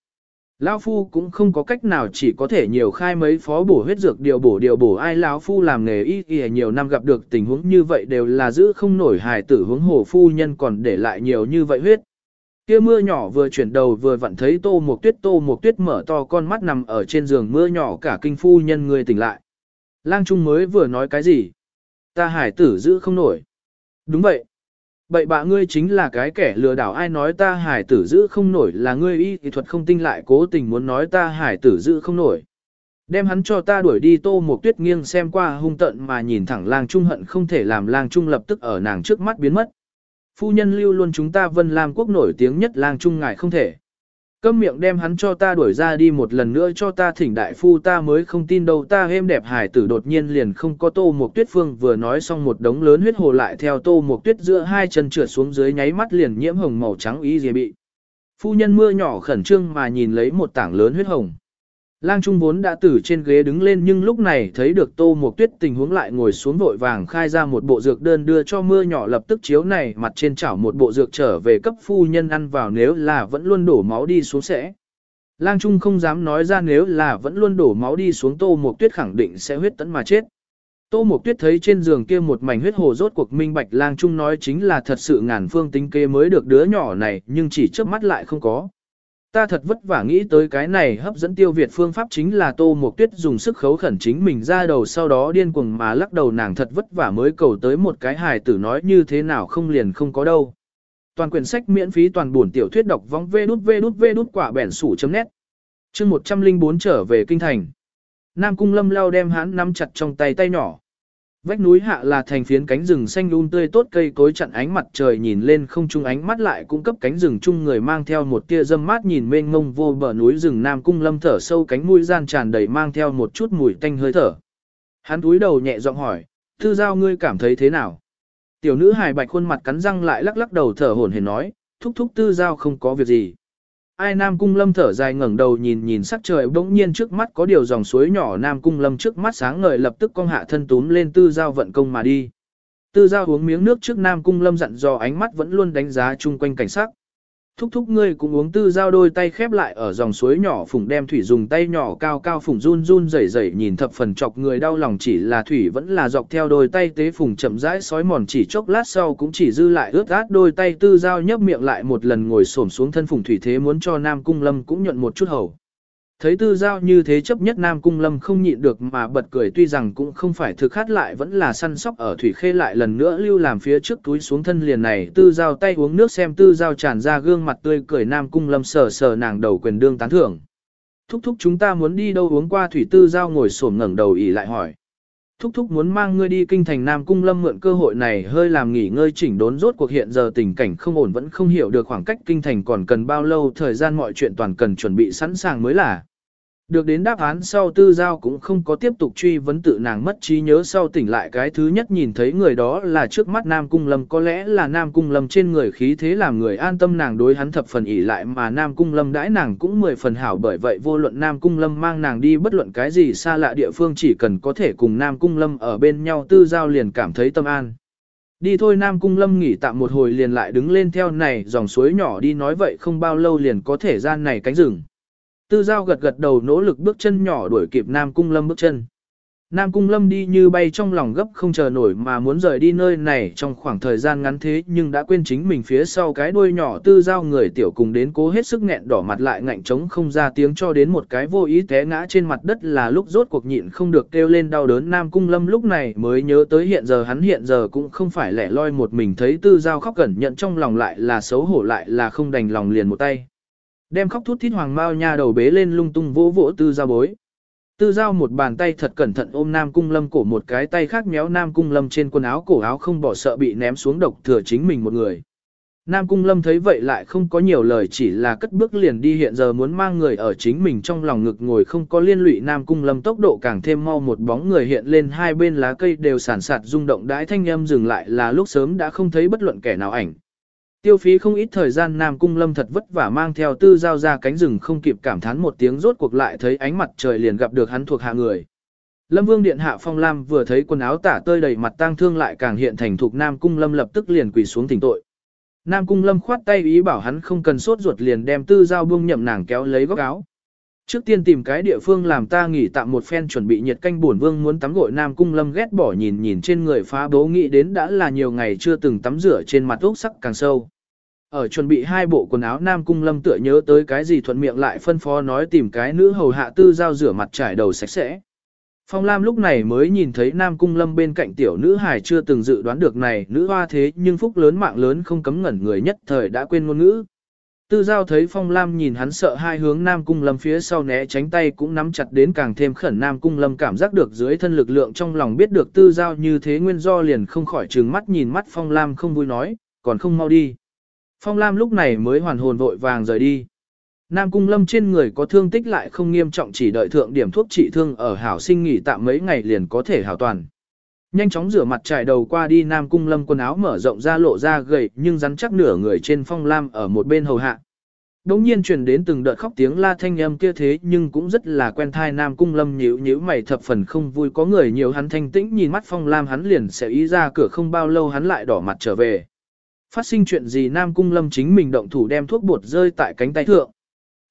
[SPEAKER 1] Lão phu cũng không có cách nào chỉ có thể nhiều khai mấy phó bổ huyết dược, điều bổ điều bổ ai lão phu làm nghề y y nhiều năm gặp được tình huống như vậy đều là giữ không nổi hài tử hướng hồ phu nhân còn để lại nhiều như vậy huyết. Kia mưa nhỏ vừa chuyển đầu vừa vặn thấy tô một tuyết, tô một tuyết mở to con mắt nằm ở trên giường, mưa nhỏ cả kinh phu nhân người tỉnh lại. Lang Trung mới vừa nói cái gì? Ta hải tử giữ không nổi. Đúng vậy. Bậy bạ ngươi chính là cái kẻ lừa đảo ai nói ta hải tử giữ không nổi là ngươi y kỹ thuật không tinh lại cố tình muốn nói ta hải tử giữ không nổi. Đem hắn cho ta đuổi đi tô một tuyết nghiêng xem qua hung tận mà nhìn thẳng lang trung hận không thể làm lang trung lập tức ở nàng trước mắt biến mất. Phu nhân lưu luôn chúng ta vân lam quốc nổi tiếng nhất lang trung ngài không thể. Câm miệng đem hắn cho ta đuổi ra đi một lần nữa cho ta thỉnh đại phu ta mới không tin đâu ta êm đẹp hải tử đột nhiên liền không có tô một tuyết phương vừa nói xong một đống lớn huyết hồ lại theo tô một tuyết giữa hai chân trượt xuống dưới nháy mắt liền nhiễm hồng màu trắng ý gì bị. Phu nhân mưa nhỏ khẩn trương mà nhìn lấy một tảng lớn huyết hồng. Lang Trung vốn đã từ trên ghế đứng lên nhưng lúc này thấy được Tô Mộc Tuyết tình huống lại ngồi xuống vội vàng khai ra một bộ dược đơn đưa cho mưa nhỏ lập tức chiếu này, mặt trên chảo một bộ dược trở về cấp phu nhân ăn vào nếu là vẫn luôn đổ máu đi xuống sẽ. Lang Trung không dám nói ra nếu là vẫn luôn đổ máu đi xuống Tô Mộc Tuyết khẳng định sẽ huyết tấn mà chết. Tô Mộc Tuyết thấy trên giường kia một mảnh huyết hồ rốt cuộc minh bạch Lang Trung nói chính là thật sự ngàn phương tính kê mới được đứa nhỏ này nhưng chỉ chớp mắt lại không có. Ta thật vất vả nghĩ tới cái này hấp dẫn tiêu Việt phương pháp chính là Tô một Tuyết dùng sức khấu khẩn chính mình ra đầu sau đó điên cuồng mà lắc đầu nàng thật vất vả mới cầu tới một cái hài tử nói như thế nào không liền không có đâu. Toàn quyển sách miễn phí toàn buồn tiểu thuyết đọc vong vê đút vê đút vê đút quả bẻn sủ chấm nét. Chương 104 trở về kinh thành. Nam Cung Lâm lao đem hắn nắm chặt trong tay tay nhỏ. Vách núi hạ là thành phiến cánh rừng xanh um tươi tốt cây cối chặn ánh mặt trời nhìn lên không trung ánh mắt lại cung cấp cánh rừng chung người mang theo một tia dâm mát nhìn mênh mông vô bờ núi rừng Nam Cung Lâm thở sâu cánh mũi gian tràn đầy mang theo một chút mùi tanh hơi thở. Hắn túi đầu nhẹ giọng hỏi, thư giao ngươi cảm thấy thế nào? Tiểu nữ hài bạch khuôn mặt cắn răng lại lắc lắc đầu thở hổn hển nói, thúc thúc tư giao không có việc gì ai Nam Cung Lâm thở dài ngẩng đầu nhìn nhìn sắc trời bỗng nhiên trước mắt có điều dòng suối nhỏ Nam Cung Lâm trước mắt sáng ngời lập tức cong hạ thân túm lên tư giao vận công mà đi. Tư giao uống miếng nước trước Nam Cung Lâm dặn dò ánh mắt vẫn luôn đánh giá chung quanh cảnh sắc. Thúc thúc ngươi cũng uống tư giao đôi tay khép lại ở dòng suối nhỏ phùng đem thủy dùng tay nhỏ cao cao phùng run run rẩy rẩy nhìn thập phần chọc người đau lòng chỉ là thủy vẫn là dọc theo đôi tay tế phùng chậm rãi sói mòn chỉ chốc lát sau cũng chỉ dư lại ướt át đôi tay tư giao nhấp miệng lại một lần ngồi xổm xuống thân phùng thủy thế muốn cho Nam Cung Lâm cũng nhuận một chút hầu. Thấy tư giao như thế chấp nhất Nam Cung Lâm không nhịn được mà bật cười tuy rằng cũng không phải thực khát lại vẫn là săn sóc ở thủy khê lại lần nữa lưu làm phía trước túi xuống thân liền này tư giao tay uống nước xem tư giao tràn ra gương mặt tươi cười Nam Cung Lâm sờ sờ nàng đầu quyền đương tán thưởng. Thúc thúc chúng ta muốn đi đâu uống qua thủy tư giao ngồi xổm ngẩng đầu ỉ lại hỏi. Thúc thúc muốn mang ngươi đi kinh thành Nam Cung Lâm mượn cơ hội này hơi làm nghỉ ngơi chỉnh đốn rốt cuộc hiện giờ tình cảnh không ổn vẫn không hiểu được khoảng cách kinh thành còn cần bao lâu, thời gian mọi chuyện toàn cần chuẩn bị sẵn sàng mới là. Được đến đáp án sau tư giao cũng không có tiếp tục truy vấn tự nàng mất trí nhớ sau tỉnh lại cái thứ nhất nhìn thấy người đó là trước mắt Nam Cung Lâm có lẽ là Nam Cung Lâm trên người khí thế làm người an tâm nàng đối hắn thập phần ỉ lại mà Nam Cung Lâm đãi nàng cũng mười phần hảo bởi vậy vô luận Nam Cung Lâm mang nàng đi bất luận cái gì xa lạ địa phương chỉ cần có thể cùng Nam Cung Lâm ở bên nhau tư giao liền cảm thấy tâm an. Đi thôi Nam Cung Lâm nghỉ tạm một hồi liền lại đứng lên theo này, dòng suối nhỏ đi nói vậy không bao lâu liền có thể gian này cánh rừng. Tư giao gật gật đầu nỗ lực bước chân nhỏ đuổi kịp Nam Cung Lâm bước chân. Nam Cung Lâm đi như bay trong lòng gấp không chờ nổi mà muốn rời đi nơi này trong khoảng thời gian ngắn thế nhưng đã quên chính mình phía sau cái đuôi nhỏ tư giao người tiểu cùng đến cố hết sức nghẹn đỏ mặt lại ngạnh trống không ra tiếng cho đến một cái vô ý té ngã trên mặt đất là lúc rốt cuộc nhịn không được kêu lên đau đớn Nam Cung Lâm lúc này mới nhớ tới hiện giờ hắn hiện giờ cũng không phải lẻ loi một mình thấy tư giao khóc cẩn nhận trong lòng lại là xấu hổ lại là không đành lòng liền một tay. Đem khóc thút thít hoàng mao nha đầu bế lên lung tung vỗ vỗ tư giao bối. Tư giao một bàn tay thật cẩn thận ôm Nam Cung Lâm cổ một cái tay khác méo Nam Cung Lâm trên quần áo cổ áo không bỏ sợ bị ném xuống độc thừa chính mình một người. Nam Cung Lâm thấy vậy lại không có nhiều lời chỉ là cất bước liền đi hiện giờ muốn mang người ở chính mình trong lòng ngực ngồi không có liên lụy Nam Cung Lâm tốc độ càng thêm mau một bóng người hiện lên hai bên lá cây đều sản sạt rung động đãi thanh âm dừng lại là lúc sớm đã không thấy bất luận kẻ nào ảnh. Tiêu phí không ít thời gian Nam Cung Lâm thật vất vả mang theo tư giao ra cánh rừng không kịp cảm thán một tiếng rốt cuộc lại thấy ánh mặt trời liền gặp được hắn thuộc hạ người. Lâm Vương Điện Hạ Phong Lam vừa thấy quần áo tả tơi đầy mặt tang thương lại càng hiện thành thuộc Nam Cung Lâm lập tức liền quỳ xuống thỉnh tội. Nam Cung Lâm khoát tay ý bảo hắn không cần sốt ruột liền đem tư giao buông nhậm nàng kéo lấy góc áo. Trước tiên tìm cái địa phương làm ta nghỉ tạm một phen chuẩn bị nhiệt canh buồn vương muốn tắm gội Nam Cung Lâm ghét bỏ nhìn nhìn trên người phá bố nghĩ đến đã là nhiều ngày chưa từng tắm rửa trên mặt ốc sắc càng sâu. Ở chuẩn bị hai bộ quần áo Nam Cung Lâm tựa nhớ tới cái gì thuận miệng lại phân phó nói tìm cái nữ hầu hạ tư giao rửa mặt trải đầu sạch sẽ. Phong Lam lúc này mới nhìn thấy Nam Cung Lâm bên cạnh tiểu nữ hài chưa từng dự đoán được này nữ hoa thế nhưng phúc lớn mạng lớn không cấm ngẩn người nhất thời đã quên ngôn ngữ. Tư giao thấy Phong Lam nhìn hắn sợ hai hướng Nam Cung Lâm phía sau né tránh tay cũng nắm chặt đến càng thêm khẩn Nam Cung Lâm cảm giác được dưới thân lực lượng trong lòng biết được tư giao như thế nguyên do liền không khỏi trừng mắt nhìn mắt Phong Lam không vui nói, còn không mau đi. Phong Lam lúc này mới hoàn hồn vội vàng rời đi. Nam Cung Lâm trên người có thương tích lại không nghiêm trọng chỉ đợi thượng điểm thuốc trị thương ở hảo sinh nghỉ tạm mấy ngày liền có thể hảo toàn. Nhanh chóng rửa mặt trải đầu qua đi, Nam Cung Lâm quần áo mở rộng ra lộ ra gầy nhưng rắn chắc nửa người trên phong lam ở một bên hầu hạ. Đống nhiên truyền đến từng đợt khóc tiếng la thanh âm kia thế nhưng cũng rất là quen thai, Nam Cung Lâm nhíu nhíu mày thập phần không vui, có người nhiều hắn thanh tĩnh nhìn mắt phong lam, hắn liền sẽ ý ra cửa không bao lâu hắn lại đỏ mặt trở về. Phát sinh chuyện gì Nam Cung Lâm chính mình động thủ đem thuốc bột rơi tại cánh tay thượng.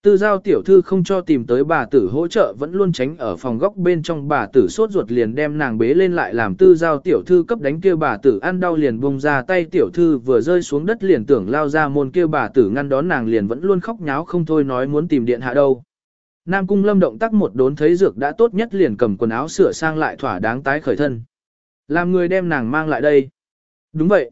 [SPEAKER 1] Tư giao tiểu thư không cho tìm tới bà tử hỗ trợ vẫn luôn tránh ở phòng góc bên trong bà tử sốt ruột liền đem nàng bế lên lại làm tư giao tiểu thư cấp đánh kia bà tử ăn đau liền bông ra tay tiểu thư vừa rơi xuống đất liền tưởng lao ra môn kia bà tử ngăn đón nàng liền vẫn luôn khóc nháo không thôi nói muốn tìm điện hạ đâu. Nam cung lâm động tác một đốn thấy dược đã tốt nhất liền cầm quần áo sửa sang lại thỏa đáng tái khởi thân. Làm người đem nàng mang lại đây. Đúng vậy.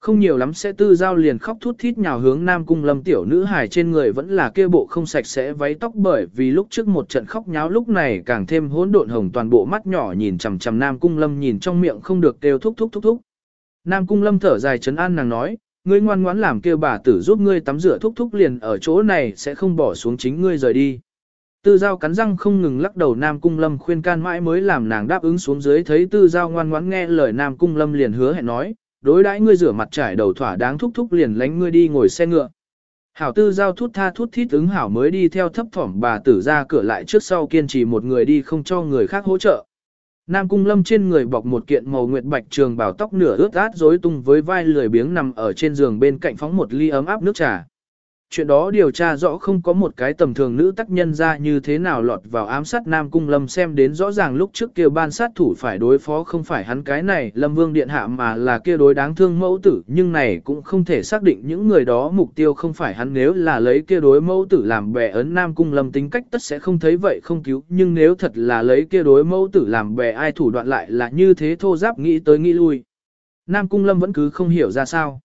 [SPEAKER 1] Không nhiều lắm sẽ tư giao liền khóc thút thít nhào hướng Nam Cung Lâm tiểu nữ hài trên người vẫn là kia bộ không sạch sẽ váy tóc bởi vì lúc trước một trận khóc nháo lúc này càng thêm hỗn độn hồng toàn bộ mắt nhỏ nhìn chằm chằm Nam Cung Lâm nhìn trong miệng không được kêu thúc thúc thúc thúc. Nam Cung Lâm thở dài chấn an nàng nói, ngươi ngoan ngoãn làm kêu bà tử giúp ngươi tắm rửa thúc thúc liền ở chỗ này sẽ không bỏ xuống chính ngươi rời đi. Tư giao cắn răng không ngừng lắc đầu Nam Cung Lâm khuyên can mãi mới làm nàng đáp ứng xuống dưới thấy tư giao ngoan ngoãn nghe lời Nam Cung Lâm liền hứa hẹn nói, đối đãi ngươi rửa mặt trải đầu thỏa đáng thúc thúc liền lánh ngươi đi ngồi xe ngựa. Hảo tư giao thút tha thút thít ứng hảo mới đi theo thấp thỏm bà tử ra cửa lại trước sau kiên trì một người đi không cho người khác hỗ trợ. Nam cung lâm trên người bọc một kiện màu nguyệt bạch trường bảo tóc nửa ướt át rối tung với vai lười biếng nằm ở trên giường bên cạnh phóng một ly ấm áp nước trà chuyện đó điều tra rõ không có một cái tầm thường nữ tác nhân ra như thế nào lọt vào ám sát Nam Cung Lâm xem đến rõ ràng lúc trước kia ban sát thủ phải đối phó không phải hắn cái này, Lâm Vương Điện Hạ mà là kia đối đáng thương mẫu tử, nhưng này cũng không thể xác định những người đó mục tiêu không phải hắn, nếu là lấy kia đối mẫu tử làm bè ấn Nam Cung Lâm tính cách tất sẽ không thấy vậy không cứu, nhưng nếu thật là lấy kia đối mẫu tử làm bè ai thủ đoạn lại là như thế thô giáp nghĩ tới nghĩ lui. Nam Cung Lâm vẫn cứ không hiểu ra sao.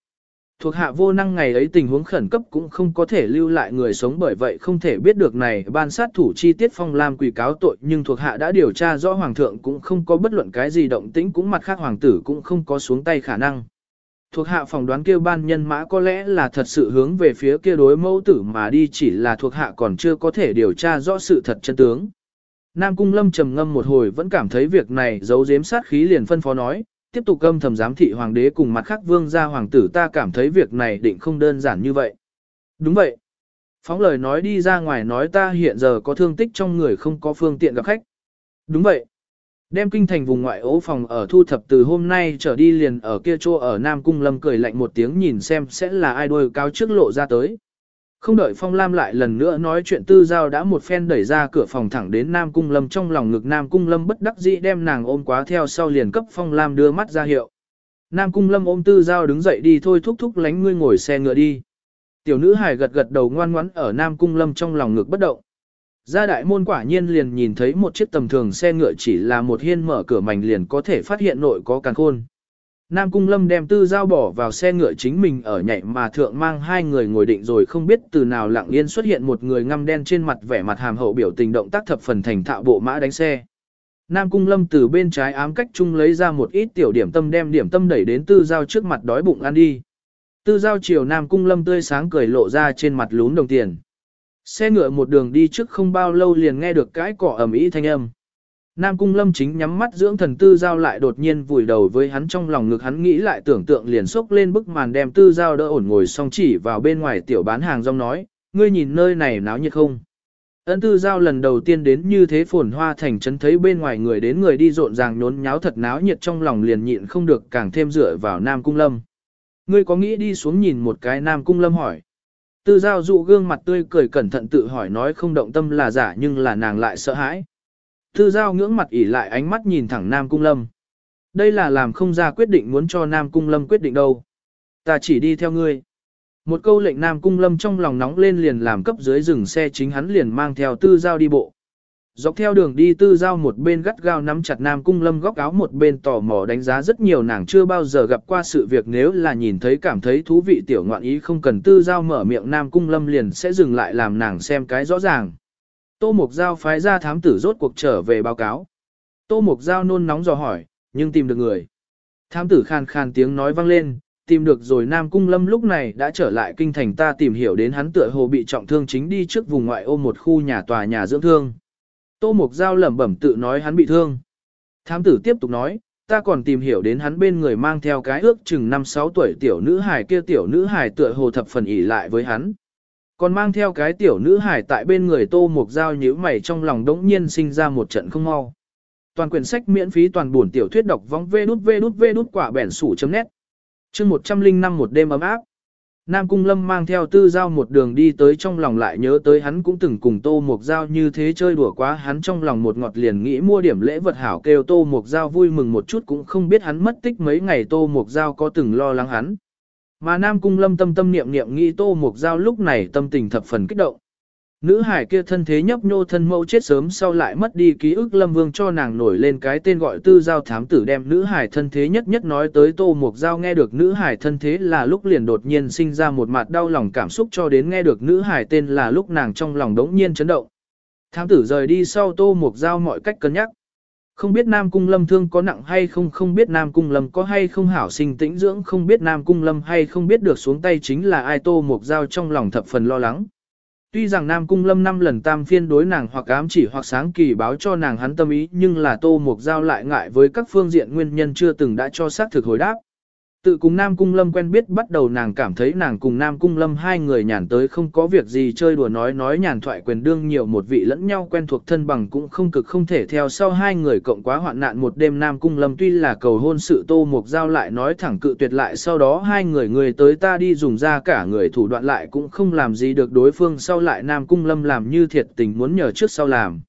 [SPEAKER 1] Thuộc hạ vô năng ngày ấy tình huống khẩn cấp cũng không có thể lưu lại người sống bởi vậy không thể biết được này ban sát thủ chi tiết phong lam quỷ cáo tội nhưng thuộc hạ đã điều tra rõ hoàng thượng cũng không có bất luận cái gì động tĩnh cũng mặt khác hoàng tử cũng không có xuống tay khả năng. Thuộc hạ phỏng đoán kêu ban nhân mã có lẽ là thật sự hướng về phía kia đối mẫu tử mà đi chỉ là thuộc hạ còn chưa có thể điều tra rõ sự thật chân tướng. Nam Cung Lâm trầm ngâm một hồi vẫn cảm thấy việc này giấu giếm sát khí liền phân phó nói, tiếp tục âm thầm giám thị hoàng đế cùng mặt khác vương gia hoàng tử ta cảm thấy việc này định không đơn giản như vậy. Đúng vậy. Phóng lời nói đi ra ngoài nói ta hiện giờ có thương tích trong người không có phương tiện gặp khách. Đúng vậy. Đem kinh thành vùng ngoại ố phòng ở thu thập từ hôm nay trở đi liền ở kia chỗ ở Nam Cung Lâm cười lạnh một tiếng nhìn xem sẽ là ai đôi cao trước lộ ra tới. Không đợi Phong Lam lại lần nữa nói chuyện tư giao đã một phen đẩy ra cửa phòng thẳng đến Nam Cung Lâm trong lòng ngực Nam Cung Lâm bất đắc dĩ đem nàng ôm quá theo sau liền cấp Phong Lam đưa mắt ra hiệu. Nam Cung Lâm ôm tư giao đứng dậy đi, thôi thúc thúc lánh ngươi ngồi xe ngựa đi. Tiểu nữ hài gật gật đầu ngoan ngoãn ở Nam Cung Lâm trong lòng ngực bất động. Ra đại môn quả nhiên liền nhìn thấy một chiếc tầm thường xe ngựa chỉ là một hiên mở cửa mảnh liền có thể phát hiện nội có càng khôn. Nam Cung Lâm đem tư giao bỏ vào xe ngựa chính mình ở nhảy mà thượng mang hai người ngồi định rồi không biết từ nào lặng yên xuất hiện một người ngăm đen trên mặt vẻ mặt hàm hậu biểu tình động tác thập phần thành thạo bộ mã đánh xe. Nam Cung Lâm từ bên trái ám cách chung lấy ra một ít tiểu điểm tâm đem điểm tâm đẩy đến tư giao trước mặt đói bụng ăn đi. Tư giao chiều Nam Cung Lâm tươi sáng cười lộ ra trên mặt lún đồng tiền. Xe ngựa một đường đi trước không bao lâu liền nghe được cái cỏ ầm ĩ thanh âm. Nam Cung Lâm chính nhắm mắt dưỡng thần tư giao lại đột nhiên vùi đầu với hắn trong lòng ngực hắn nghĩ lại tưởng tượng liền sốc lên bức màn đem tư giao đỡ ổn ngồi xong chỉ vào bên ngoài tiểu bán hàng rong nói, ngươi nhìn nơi này náo nhiệt không? Ấn tư giao lần đầu tiên đến như thế phồn hoa thành trấn thấy bên ngoài người đến người đi rộn ràng nhốn nháo thật náo nhiệt trong lòng liền nhịn không được càng thêm dựa vào Nam Cung Lâm. Ngươi có nghĩ đi xuống nhìn một cái Nam Cung Lâm hỏi. Tư giao dụ gương mặt tươi cười cẩn thận tự hỏi nói không động tâm là giả nhưng là nàng lại sợ hãi. Tư giao ngưỡng mặt ỉ lại ánh mắt nhìn thẳng Nam Cung Lâm. Đây là làm không ra quyết định muốn cho Nam Cung Lâm quyết định đâu. Ta chỉ đi theo ngươi. một câu lệnh Nam Cung Lâm trong lòng nóng lên liền làm cấp dưới dừng xe chính hắn liền mang theo tư giao đi bộ. Dọc theo đường đi tư giao một bên gắt gao nắm chặt Nam Cung Lâm góc áo một bên tò mò đánh giá rất nhiều nàng chưa bao giờ gặp qua sự việc nếu là nhìn thấy cảm thấy thú vị tiểu ngoạn ý không cần tư giao mở miệng Nam Cung Lâm liền sẽ dừng lại làm nàng xem cái rõ ràng. Tô Mục Giao phái ra thám tử rốt cuộc trở về báo cáo. Tô Mục Giao nôn nóng dò hỏi, nhưng tìm được người. Thám tử khàn khàn tiếng nói vang lên, tìm được rồi Nam Cung Lâm lúc này đã trở lại kinh thành ta tìm hiểu đến hắn tựa hồ bị trọng thương chính đi trước vùng ngoại ô một khu nhà tòa nhà dưỡng thương. Tô Mục Giao lẩm bẩm tự nói hắn bị thương. Thám tử tiếp tục nói, ta còn tìm hiểu đến hắn bên người mang theo cái ước chừng 5-6 tuổi tiểu nữ hài kia tiểu nữ hài tựa hồ thập phần ỉ lại với hắn. Còn mang theo cái tiểu nữ hải tại bên người Tô Mục Giao nhíu mày trong lòng đống nhiên sinh ra một trận không mau. Toàn quyển sách miễn phí toàn buồn tiểu thuyết đọc vong vê đút vê đút vê đút quả bẻn sủ chấm nét. Chương 105 một đêm ấm áp. Nam Cung Lâm mang theo tư giao một đường đi tới trong lòng lại nhớ tới hắn cũng từng cùng Tô Mục Giao như thế chơi đùa quá, hắn trong lòng một ngọt liền nghĩ mua điểm lễ vật hảo kêu Tô Mục Giao vui mừng một chút cũng không biết hắn mất tích mấy ngày Tô Mục Giao có từng lo lắng hắn. Mà Nam Cung Lâm tâm tâm niệm niệm nghĩ Tô Mục Giao lúc này tâm tình thập phần kích động. Nữ hải kia thân thế nhấp nhô thân mẫu chết sớm sau lại mất đi ký ức, Lâm Vương cho nàng nổi lên cái tên gọi tư giao thám tử đem nữ hải thân thế nhất nhất nói tới Tô Mục Giao nghe được nữ hải thân thế là lúc liền đột nhiên sinh ra một mặt đau lòng cảm xúc cho đến nghe được nữ hải tên là lúc nàng trong lòng đống nhiên chấn động. Thám tử rời đi sau Tô Mục Giao mọi cách cân nhắc. Không biết Nam Cung Lâm thương có nặng hay không, không biết Nam Cung Lâm có hay không hảo sinh tĩnh dưỡng, không biết Nam Cung Lâm hay không biết được xuống tay chính là ai Tô một dao trong lòng thập phần lo lắng. Tuy rằng Nam Cung Lâm năm lần tam phiên đối nàng hoặc ám chỉ hoặc sáng kỳ báo cho nàng hắn tâm ý nhưng là Tô Mục Giao lại ngại với các phương diện nguyên nhân chưa từng đã cho xác thực hồi đáp. Tự cùng Nam Cung Lâm quen biết, bắt đầu nàng cảm thấy nàng cùng Nam Cung Lâm hai người nhàn tới không có việc gì, chơi đùa nói nói nhàn thoại quyền đương nhiều, một vị lẫn nhau quen thuộc thân bằng cũng không cực không thể theo sau hai người cộng quá hoạn nạn, một đêm Nam Cung Lâm tuy là cầu hôn sự Tô Mục Giao lại nói thẳng cự tuyệt lại, sau đó hai người người tới ta đi dùng ra cả người thủ đoạn lại cũng không làm gì được đối phương sau lại Nam Cung Lâm làm như thiệt tình muốn nhờ trước sau làm.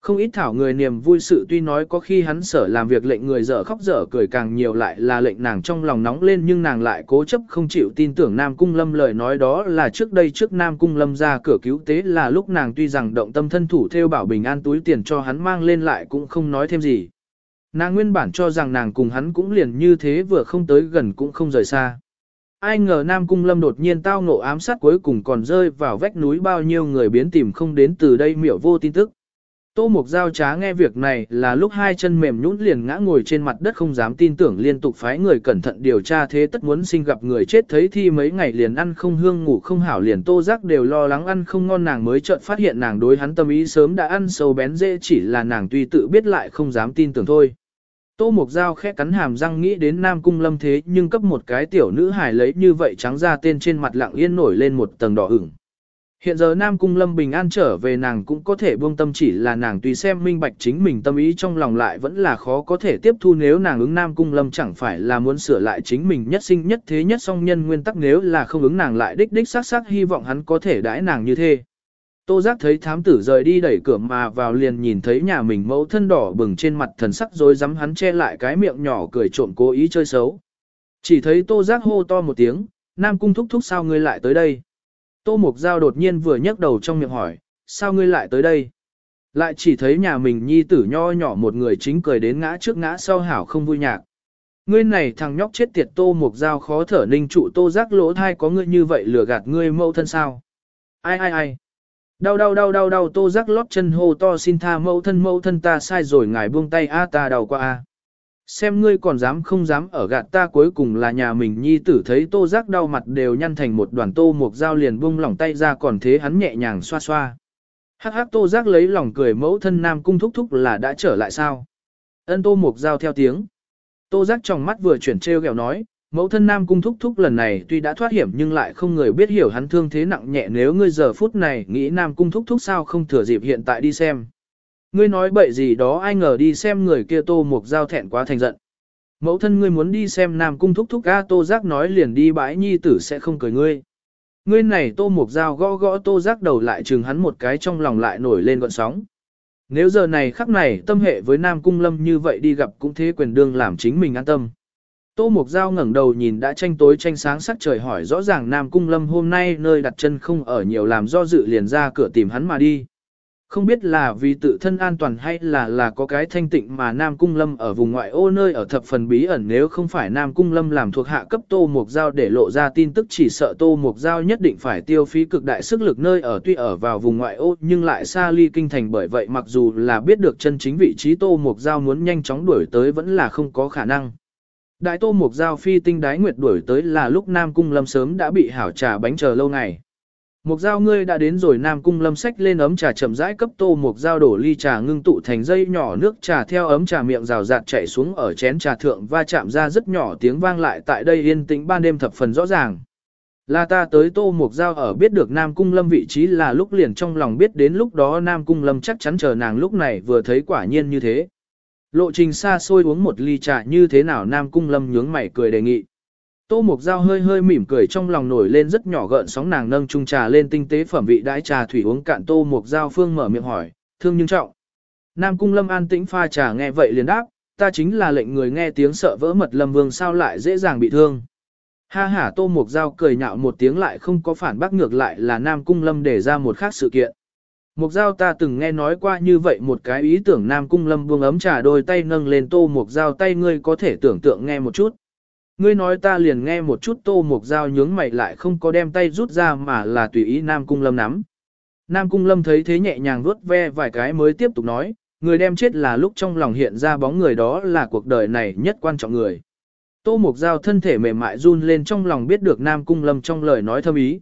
[SPEAKER 1] Không ít thảo người niềm vui sự tuy nói có khi hắn sở làm việc lệnh người dở khóc dở cười càng nhiều lại là lệnh nàng trong lòng nóng lên nhưng nàng lại cố chấp không chịu tin tưởng Nam Cung Lâm lời nói đó là trước đây trước Nam Cung Lâm ra cửa cứu tế là lúc nàng tuy rằng động tâm thân thủ theo bảo bình an túi tiền cho hắn mang lên lại cũng không nói thêm gì. Nàng nguyên bản cho rằng nàng cùng hắn cũng liền như thế vừa không tới gần cũng không rời xa. Ai ngờ Nam Cung Lâm đột nhiên tao ngộ ám sát cuối cùng còn rơi vào vách núi bao nhiêu người biến tìm không đến từ đây miểu vô tin tức. Tô Mục Giao trá nghe việc này là lúc hai chân mềm nhũn liền ngã ngồi trên mặt đất không dám tin tưởng liên tục phái người cẩn thận điều tra thế tất muốn sinh gặp người chết thấy thi mấy ngày liền ăn không hương ngủ không hảo liền tô giác đều lo lắng ăn không ngon nàng mới chợt phát hiện nàng đối hắn tâm ý sớm đã ăn sâu bén dễ chỉ là nàng tuy tự biết lại không dám tin tưởng thôi. Tô Mục Giao khẽ cắn hàm răng nghĩ đến Nam Cung Lâm thế nhưng cấp một cái tiểu nữ hài lấy như vậy trắng ra tên trên mặt lặng yên nổi lên một tầng đỏ ửng. Hiện giờ Nam Cung Lâm bình an trở về nàng cũng có thể buông tâm chỉ là nàng tùy xem minh bạch chính mình tâm ý trong lòng lại vẫn là khó có thể tiếp thu nếu nàng ứng Nam Cung Lâm chẳng phải là muốn sửa lại chính mình nhất sinh nhất thế nhất song nhân nguyên tắc nếu là không ứng nàng lại đích đích xác xác hy vọng hắn có thể đãi nàng như thế. Tô giác thấy thám tử rời đi đẩy cửa mà vào liền nhìn thấy nhà mình mẫu thân đỏ bừng trên mặt thần sắc rồi dám hắn che lại cái miệng nhỏ cười trộm cố ý chơi xấu. Chỉ thấy tô giác hô to một tiếng, Nam Cung thúc thúc sao ngươi lại tới đây. Tô Mục Giao đột nhiên vừa nhấc đầu trong miệng hỏi, sao ngươi lại tới đây? Lại chỉ thấy nhà mình nhi tử nho nhỏ một người chính cười đến ngã trước ngã sau hảo không vui nhạc. Ngươi này thằng nhóc chết tiệt Tô Mục Giao khó thở ninh trụ Tô giác lỗ thai có ngươi như vậy lừa gạt ngươi mẫu thân sao? Ai ai ai? Đau đau đau đau đau Tô giác lót chân hô to xin tha mẫu thân mẫu thân ta sai rồi ngài buông tay a ta đau qua a. Xem ngươi còn dám không dám ở gạt ta cuối cùng là nhà mình nhi tử thấy tô giác đau mặt đều nhăn thành một đoàn tô mục dao liền bung lỏng tay ra còn thế hắn nhẹ nhàng xoa xoa. Hắc hắc tô giác lấy lòng cười mẫu thân nam cung thúc thúc là đã trở lại sao. Ân tô mục dao theo tiếng. Tô giác trong mắt vừa chuyển treo gẹo nói, mẫu thân nam cung thúc thúc lần này tuy đã thoát hiểm nhưng lại không người biết hiểu hắn thương thế nặng nhẹ nếu ngươi giờ phút này nghĩ nam cung thúc thúc sao không thừa dịp hiện tại đi xem. Ngươi nói bậy gì đó ai ngờ đi xem người kia tô mục giao thẹn quá thành giận. Mẫu thân ngươi muốn đi xem nam cung thúc thúc ga tô giác nói liền đi bãi nhi tử sẽ không cười ngươi. Ngươi này tô mục giao gõ gõ tô giác đầu lại chừng hắn một cái trong lòng lại nổi lên gọn sóng. Nếu giờ này khắc này tâm hệ với nam cung lâm như vậy đi gặp cũng thế quyền đương làm chính mình an tâm. Tô Mộc Giao ngẩng đầu nhìn đã tranh tối tranh sáng sắc trời hỏi rõ ràng Nam Cung Lâm hôm nay nơi đặt chân không ở nhiều làm do dự liền ra cửa tìm hắn mà đi. Không biết là vì tự thân an toàn hay là là có cái thanh tịnh mà Nam Cung Lâm ở vùng ngoại ô nơi ở thập phần bí ẩn, nếu không phải Nam Cung Lâm làm thuộc hạ cấp Tô Mục Giao để lộ ra tin tức chỉ sợ Tô Mục Giao nhất định phải tiêu phí cực đại sức lực nơi ở tuy ở vào vùng ngoại ô, nhưng lại xa ly kinh thành bởi vậy mặc dù là biết được chân chính vị trí Tô Mục Giao muốn nhanh chóng đuổi tới vẫn là không có khả năng. Đại Tô Mục Giao phi tinh đái nguyệt đuổi tới là lúc Nam Cung Lâm sớm đã bị hảo trà bánh chờ lâu ngày. Mục dao ngươi đã đến rồi, Nam Cung lâm sách lên ấm trà chậm rãi cấp tô mục dao đổ ly trà ngưng tụ thành dây nhỏ nước trà theo ấm trà miệng rào rạt chảy xuống ở chén trà thượng và chạm ra rất nhỏ tiếng vang lại tại đây yên tĩnh ban đêm thập phần rõ ràng. Là ta tới tô mục dao ở biết được Nam Cung lâm vị trí là lúc liền trong lòng biết đến lúc đó Nam Cung lâm chắc chắn chờ nàng lúc này vừa thấy quả nhiên như thế. Lộ trình xa xôi uống một ly trà như thế nào, Nam Cung lâm nhướng mày cười đề nghị. Tô Mục Giao hơi hơi mỉm cười trong lòng nổi lên rất nhỏ gợn sóng nàng nâng chung trà lên tinh tế phẩm vị đãi trà thủy uống cạn Tô Mục Giao phương mở miệng hỏi, thương nhưng trọng. Nam Cung Lâm an tĩnh pha trà nghe vậy liền đáp, ta chính là lệnh người nghe tiếng sợ vỡ mật Lâm Vương sao lại dễ dàng bị thương. Ha ha Tô Mục Giao cười nhạo một tiếng lại không có phản bác ngược lại là Nam Cung Lâm để ra một khác sự kiện. Mục Giao ta từng nghe nói qua như vậy một cái ý tưởng Nam Cung Lâm buông ấm trà đôi tay nâng lên Tô Mục Giao tay ngươi có thể tưởng tượng nghe một chút. Ngươi nói ta liền nghe một chút tô mục dao nhướng mày lại không có đem tay rút ra mà là tùy ý Nam Cung Lâm nắm. Nam Cung Lâm thấy thế nhẹ nhàng vuốt ve vài cái mới tiếp tục nói, người đem chết là lúc trong lòng hiện ra bóng người đó là cuộc đời này nhất quan trọng người. Tô mục dao thân thể mềm mại run lên trong lòng biết được Nam Cung Lâm trong lời nói thâm ý.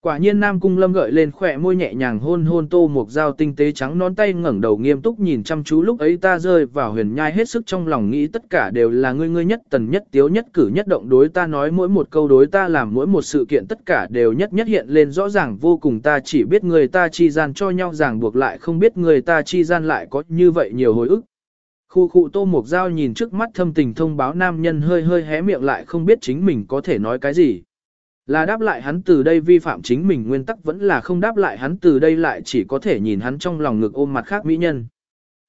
[SPEAKER 1] Quả nhiên Nam Cung Lâm gợi lên khỏe môi nhẹ nhàng hôn hôn tô một dao tinh tế trắng nón tay ngẩng đầu nghiêm túc nhìn chăm chú lúc ấy ta rơi vào huyền nhai hết sức trong lòng nghĩ tất cả đều là ngươi ngươi nhất tần nhất tiếu nhất cử nhất động đối ta nói mỗi một câu đối ta làm mỗi một sự kiện tất cả đều nhất nhất hiện lên rõ ràng vô cùng ta chỉ biết người ta chi gian cho nhau ràng buộc lại không biết người ta chi gian lại có như vậy nhiều hồi ức. Khu khu tô mục dao nhìn trước mắt thâm tình thông báo nam nhân hơi hơi hé miệng lại không biết chính mình có thể nói cái gì. Là đáp lại hắn từ đây vi phạm chính mình nguyên tắc vẫn là không đáp lại hắn từ đây lại chỉ có thể nhìn hắn trong lòng ngực ôm mặt khác mỹ nhân.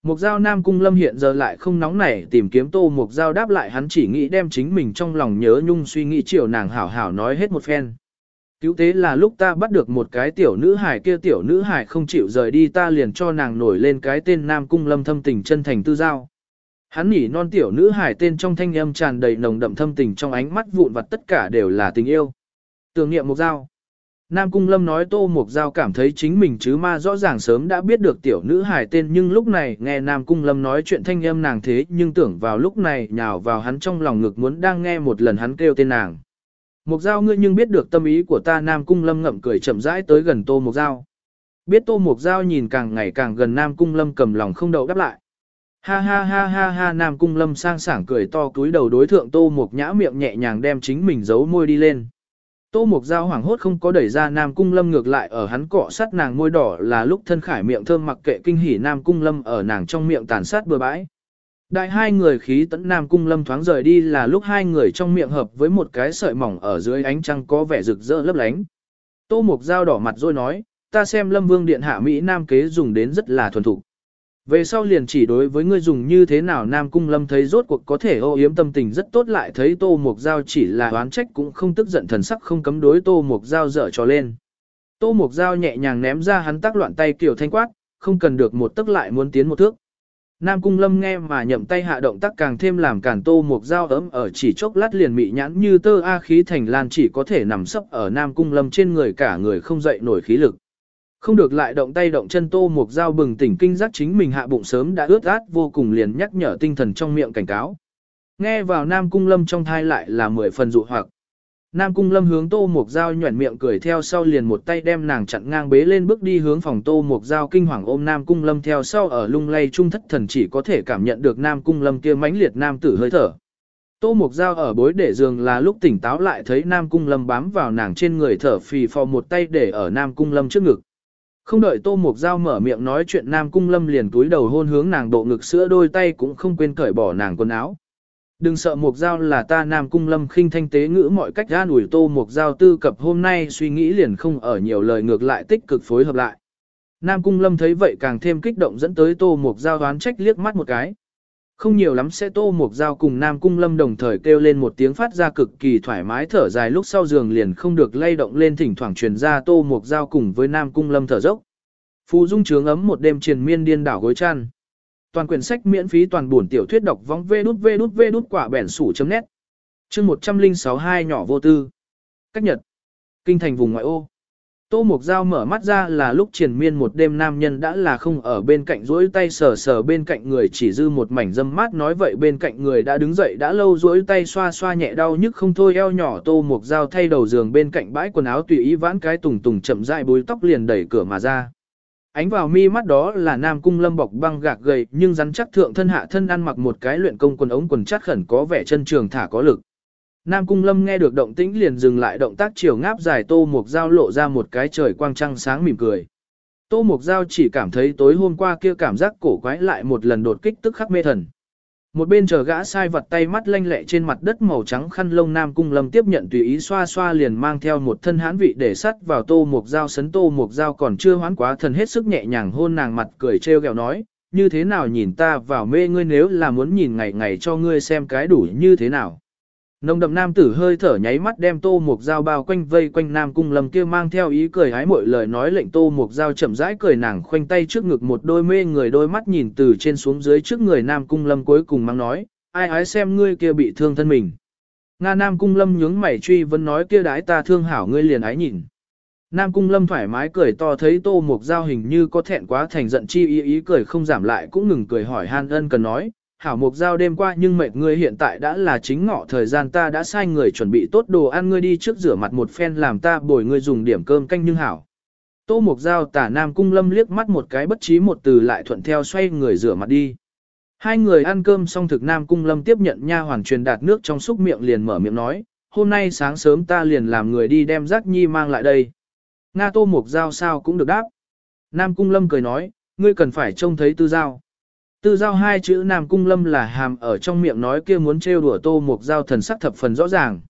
[SPEAKER 1] Mục giao Nam Cung Lâm hiện giờ lại không nóng nảy tìm kiếm tô mục giao đáp lại hắn chỉ nghĩ đem chính mình trong lòng nhớ nhung suy nghĩ chiều nàng hảo hảo nói hết một phen. Cứu tế là lúc ta bắt được một cái tiểu nữ hải kia tiểu nữ hải không chịu rời đi ta liền cho nàng nổi lên cái tên Nam Cung Lâm thâm tình chân thành tư giao. Hắn nhỉ non tiểu nữ hải tên trong thanh âm tràn đầy nồng đậm thâm tình trong ánh mắt vụn vặt tất cả đều là tình yêu. Tưởng niệm Mục Giao. Nam Cung Lâm nói Tô Mục Giao cảm thấy chính mình chứ ma rõ ràng sớm đã biết được tiểu nữ hài tên nhưng lúc này nghe Nam Cung Lâm nói chuyện thanh âm nàng thế nhưng tưởng vào lúc này nhào vào hắn trong lòng ngực muốn đang nghe một lần hắn kêu tên nàng. Mục Giao ngươi nhưng biết được tâm ý của ta, Nam Cung Lâm ngậm cười chậm rãi tới gần Tô Mục Giao. Biết Tô Mục Giao nhìn càng ngày càng gần Nam Cung Lâm cầm lòng không đậu đáp lại. Ha ha ha ha ha, Nam Cung Lâm sang sảng cười to cúi đầu đối thượng Tô Mục nhã miệng nhẹ nhàng đem chính mình giấu môi đi lên. Tô Mục Giao hoảng hốt không có đẩy ra Nam Cung Lâm ngược lại ở hắn cọ sát nàng môi đỏ là lúc thân khải miệng thơm mặc kệ kinh hỉ Nam Cung Lâm ở nàng trong miệng tàn sát bừa bãi. Đại hai người khí tẫn Nam Cung Lâm thoáng rời đi là lúc hai người trong miệng hợp với một cái sợi mỏng ở dưới ánh trăng có vẻ rực rỡ lấp lánh. Tô Mục Giao đỏ mặt rồi nói, ta xem Lâm Vương Điện Hạ Mỹ Nam kế dùng đến rất là thuần thục. Về sau liền chỉ đối với ngươi dùng như thế nào Nam Cung Lâm thấy rốt cuộc có thể ô yếm tâm tình rất tốt lại thấy Tô Mục Giao chỉ là oán trách cũng không tức giận thần sắc không cấm đối Tô Mục Giao dở trò lên. Tô Mục Giao nhẹ nhàng ném ra hắn tác loạn tay kiểu thanh quát, không cần được một tức lại muốn tiến một thước. Nam Cung Lâm nghe mà nhậm tay hạ động tác càng thêm làm cản Tô Mục Giao ấm ở chỉ chốc lát liền mị nhãn như tơ A khí thành lan chỉ có thể nằm sấp ở Nam Cung Lâm trên người cả người không dậy nổi khí lực. Không được lại động tay động chân tô mục dao bừng tỉnh kinh giác chính mình hạ bụng sớm đã ướt át vô cùng liền nhắc nhở tinh thần trong miệng cảnh cáo. Nghe vào Nam Cung Lâm trong thai lại là mười phần dụ hoặc. Nam Cung Lâm hướng Tô Mục Giao nhuẩn miệng cười theo sau liền một tay đem nàng chặn ngang bế lên bước đi hướng phòng Tô Mục Giao kinh hoàng ôm Nam Cung Lâm theo sau ở lung lay trung thất thần chỉ có thể cảm nhận được Nam Cung Lâm kia mãnh liệt nam tử hơi thở. Tô Mục Giao ở bối để giường là lúc tỉnh táo lại thấy Nam Cung Lâm bám vào nàng trên người thở phì phò một tay để ở Nam Cung Lâm trước ngực. Không đợi Tô Mục Giao mở miệng nói chuyện Nam Cung Lâm liền túi đầu hôn hướng nàng độ ngực sữa đôi tay cũng không quên cởi bỏ nàng quần áo. Đừng sợ Mục Giao là ta, Nam Cung Lâm khinh thanh tế ngữ mọi cách ra ủi Tô Mục Giao tư cập hôm nay suy nghĩ liền không ở nhiều lời ngược lại tích cực phối hợp lại. Nam Cung Lâm thấy vậy càng thêm kích động dẫn tới Tô Mục Giao đoán trách liếc mắt một cái. Không nhiều lắm sẽ tô một dao cùng Nam Cung Lâm đồng thời kêu lên một tiếng phát ra cực kỳ thoải mái thở dài lúc sau giường liền không được lay động lên thỉnh thoảng truyền ra tô một dao cùng với Nam Cung Lâm thở dốc. Phù dung trướng ấm một đêm triền miên điên đảo gối chăn. Toàn quyển sách miễn phí toàn buồn tiểu thuyết đọc vong vê đút vê đút vê đút quả bẻn sủ chấm nét. Chương 1062 nhỏ vô tư. Cách nhật. Kinh thành vùng ngoại ô. Tô Mục Giao mở mắt ra là lúc triển miên một đêm nam nhân đã là không ở bên cạnh rỗi tay sờ sờ bên cạnh người chỉ dư một mảnh dâm mát nói vậy bên cạnh người đã đứng dậy đã lâu rỗi tay xoa xoa nhẹ đau nhức không thôi, eo nhỏ Tô Mục Giao thay đầu giường bên cạnh bãi quần áo tùy ý vãn cái tùng tùng chậm rãi bối tóc liền đẩy cửa mà ra. Ánh vào mi mắt đó là nam cung lâm bọc băng gạc gầy, nhưng rắn chắc thượng thân hạ thân ăn mặc một cái luyện công quần ống quần chắc khẩn có vẻ chân trường thả có lực. Nam Cung Lâm nghe được động tĩnh liền dừng lại động tác chiều ngáp dài Tô Mục Giao lộ ra một cái trời quang trăng sáng mỉm cười. Tô Mục Giao chỉ cảm thấy tối hôm qua kia cảm giác cổ quái lại một lần đột kích tức khắc mê thần. Một bên chờ gã sai vật tay mắt lanh lẹ trên mặt đất màu trắng khăn lông Nam Cung Lâm tiếp nhận tùy ý xoa xoa liền mang theo một thân hãn vị để sắt vào Tô Mục Giao sấn Tô Mục Giao còn chưa hoán quá thần hết sức nhẹ nhàng hôn nàng mặt cười trêu ghẹo nói, như thế nào nhìn ta vào mê ngươi nếu là muốn nhìn ngày ngày cho ngươi xem cái đủ như thế nào. Nồng đậm nam tử hơi thở nháy mắt đem tô mục dao bao quanh vây quanh nam cung lâm kia mang theo ý cười hái mọi lời nói lệnh tô mục dao chậm rãi cười nàng khoanh tay trước ngực một đôi mê người đôi mắt nhìn từ trên xuống dưới trước người nam cung lâm cuối cùng mang nói, ai ái xem ngươi kia bị thương thân mình. Nga nam cung lâm nhướng mày truy vẫn nói kia đái ta thương hảo ngươi liền ái nhìn. Nam cung lâm thoải mái cười to thấy tô mục dao hình như có thẹn quá thành giận chi ý ý cười không giảm lại cũng ngừng cười hỏi han ân cần nói, hảo mục giao đêm qua nhưng mệt ngươi hiện tại đã là chính ngọ thời gian ta đã sai người chuẩn bị tốt đồ ăn ngươi đi trước rửa mặt một phen làm ta bồi ngươi dùng điểm cơm canh nhưng hảo. Tô mục giao tả nam cung lâm liếc mắt một cái bất trí một từ lại thuận theo xoay người rửa mặt đi. Hai người ăn cơm xong thực nam cung lâm tiếp nhận nha hoàn truyền đạt nước trong xúc miệng liền mở miệng nói, hôm nay sáng sớm ta liền làm người đi đem giác nhi mang lại đây. Nga tô mục giao sao cũng được đáp. Nam cung lâm cười nói, ngươi cần phải trông thấy tư giao. Tư giao hai chữ Nam Cung Lâm là hàm ở trong miệng nói kia muốn trêu đùa Tô Mục Giao thần sắc thập phần rõ ràng.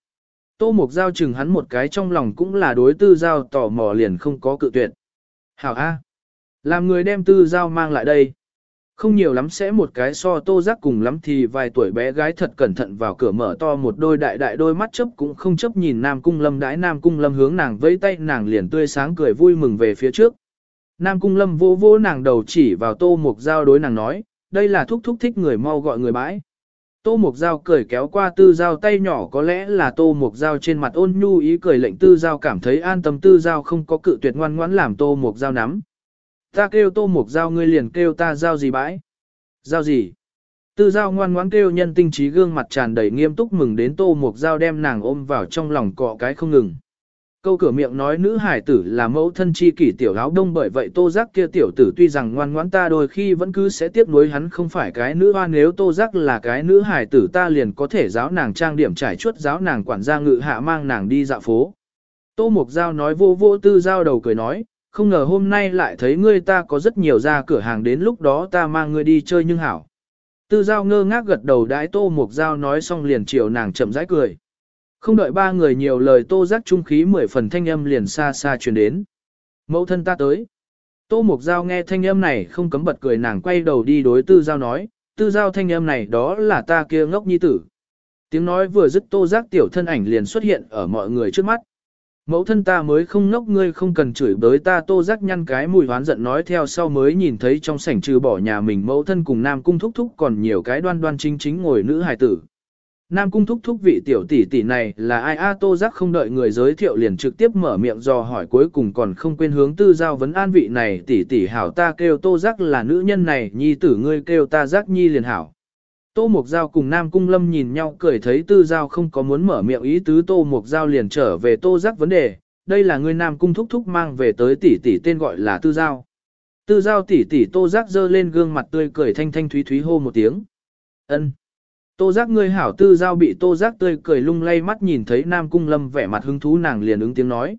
[SPEAKER 1] Tô Mục Giao chừng hắn một cái trong lòng cũng là đối tư giao tỏ mò liền không có cự tuyệt. Hảo A. Làm người đem tư giao mang lại đây. Không nhiều lắm sẽ một cái so tô giác cùng lắm thì vài tuổi bé gái thật cẩn thận vào cửa mở to một đôi đại đại đôi mắt chấp cũng không chấp nhìn Nam Cung Lâm đãi Nam Cung Lâm hướng nàng vẫy tay nàng liền tươi sáng cười vui mừng về phía trước. Nam Cung Lâm vô vô nàng đầu chỉ vào tô mục giao đối nàng nói, đây là thúc thúc thích người mau gọi người bãi. Tô mộc Giao cười kéo qua tư giao tay nhỏ, có lẽ là Tô mộc Giao trên mặt ôn nhu ý cười lệnh tư giao cảm thấy an tâm, tư giao không có cự tuyệt ngoan ngoãn làm Tô mộc Giao nắm. Ta kêu Tô mộc Giao, ngươi liền kêu ta giao gì bãi? Giao gì? Tư giao ngoan ngoãn kêu nhân tinh trí gương mặt tràn đầy nghiêm túc, mừng đến Tô mộc Giao đem nàng ôm vào trong lòng cọ cái không ngừng. Câu cửa miệng nói nữ hải tử là mẫu thân chi kỷ tiểu áo đông bởi vậy tô giác kia tiểu tử tuy rằng ngoan ngoãn ta đôi khi vẫn cứ sẽ tiếc nuối hắn không phải cái nữ hoa nếu tô giác là cái nữ hải tử ta liền có thể giáo nàng trang điểm trải chuốt giáo nàng quản gia ngự hạ mang nàng đi dạo phố. Tô Mục Giao nói vô vô tư giao đầu cười nói, không ngờ hôm nay lại thấy ngươi ta có rất nhiều ra cửa hàng đến lúc đó ta mang ngươi đi chơi nhưng hảo. Tư giao ngơ ngác gật đầu đãi Tô Mục Giao nói xong liền chiều nàng chậm rãi cười. Không đợi ba người nhiều lời tô giác trung khí mười phần thanh âm liền xa xa truyền đến. Mẫu thân ta tới. Tô Mục Giao nghe thanh âm này không cấm bật cười nàng quay đầu đi đối tư giao nói, tư giao thanh âm này đó là ta kia ngốc nhi tử. Tiếng nói vừa dứt tô giác tiểu thân ảnh liền xuất hiện ở mọi người trước mắt. Mẫu thân ta mới không ngốc ngươi không cần chửi bới ta tô giác nhăn cái mùi hoán giận nói theo sau mới nhìn thấy trong sảnh trừ bỏ nhà mình mẫu thân cùng nam cung thúc thúc còn nhiều cái đoan đoan chính chính ngồi nữ hài tử. Nam cung thúc thúc vị tiểu tỷ tỷ này là ai a tô giác không đợi người giới thiệu liền trực tiếp mở miệng dò hỏi cuối cùng còn không quên hướng tư giao vấn an vị này tỷ tỷ hảo ta kêu tô giác là nữ nhân này nhi tử ngươi kêu ta giác nhi liền hảo. Tô Mục Giao cùng Nam Cung Lâm nhìn nhau cười thấy Tư Giao không có muốn mở miệng ý tứ Tô Mục Giao liền trở về Tô Giác vấn đề, đây là người Nam Cung thúc thúc mang về tới tỷ tỷ tên gọi là Tư Giao. Tư Giao tỷ tỷ Tô Giác dơ lên gương mặt tươi cười thanh thanh thúy thúy hô một tiếng. ân Tô giác ngươi hảo tư giao bị tô giác tươi cười lung lay mắt nhìn thấy Nam Cung Lâm vẻ mặt hứng thú nàng liền ứng tiếng nói.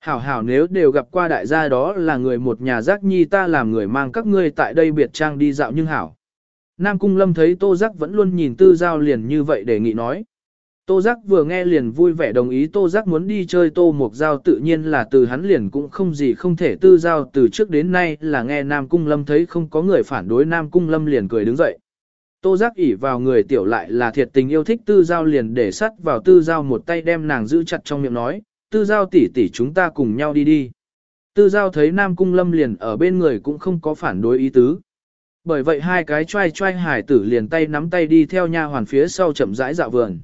[SPEAKER 1] Hảo hảo nếu đều gặp qua đại gia đó là người một nhà giác nhi ta làm người mang các ngươi tại đây biệt trang đi dạo nhưng hảo. Nam Cung Lâm thấy tô giác vẫn luôn nhìn tư giao liền như vậy đề nghị nói. Tô giác vừa nghe liền vui vẻ đồng ý tô giác muốn đi chơi tô mục giao tự nhiên là từ hắn liền cũng không gì không thể tư giao từ trước đến nay là nghe Nam Cung Lâm thấy không có người phản đối Nam Cung Lâm liền cười đứng dậy. Tô giác ỉ vào người tiểu lại là thiệt tình yêu thích tư giao liền để sắt vào tư giao một tay đem nàng giữ chặt trong miệng nói, tư giao tỷ tỷ chúng ta cùng nhau đi đi. Tư giao thấy Nam Cung Lâm liền ở bên người cũng không có phản đối ý tứ. Bởi vậy hai cái trai trai hải tử liền tay nắm tay đi theo nha hoàn phía sau chậm rãi dạo vườn.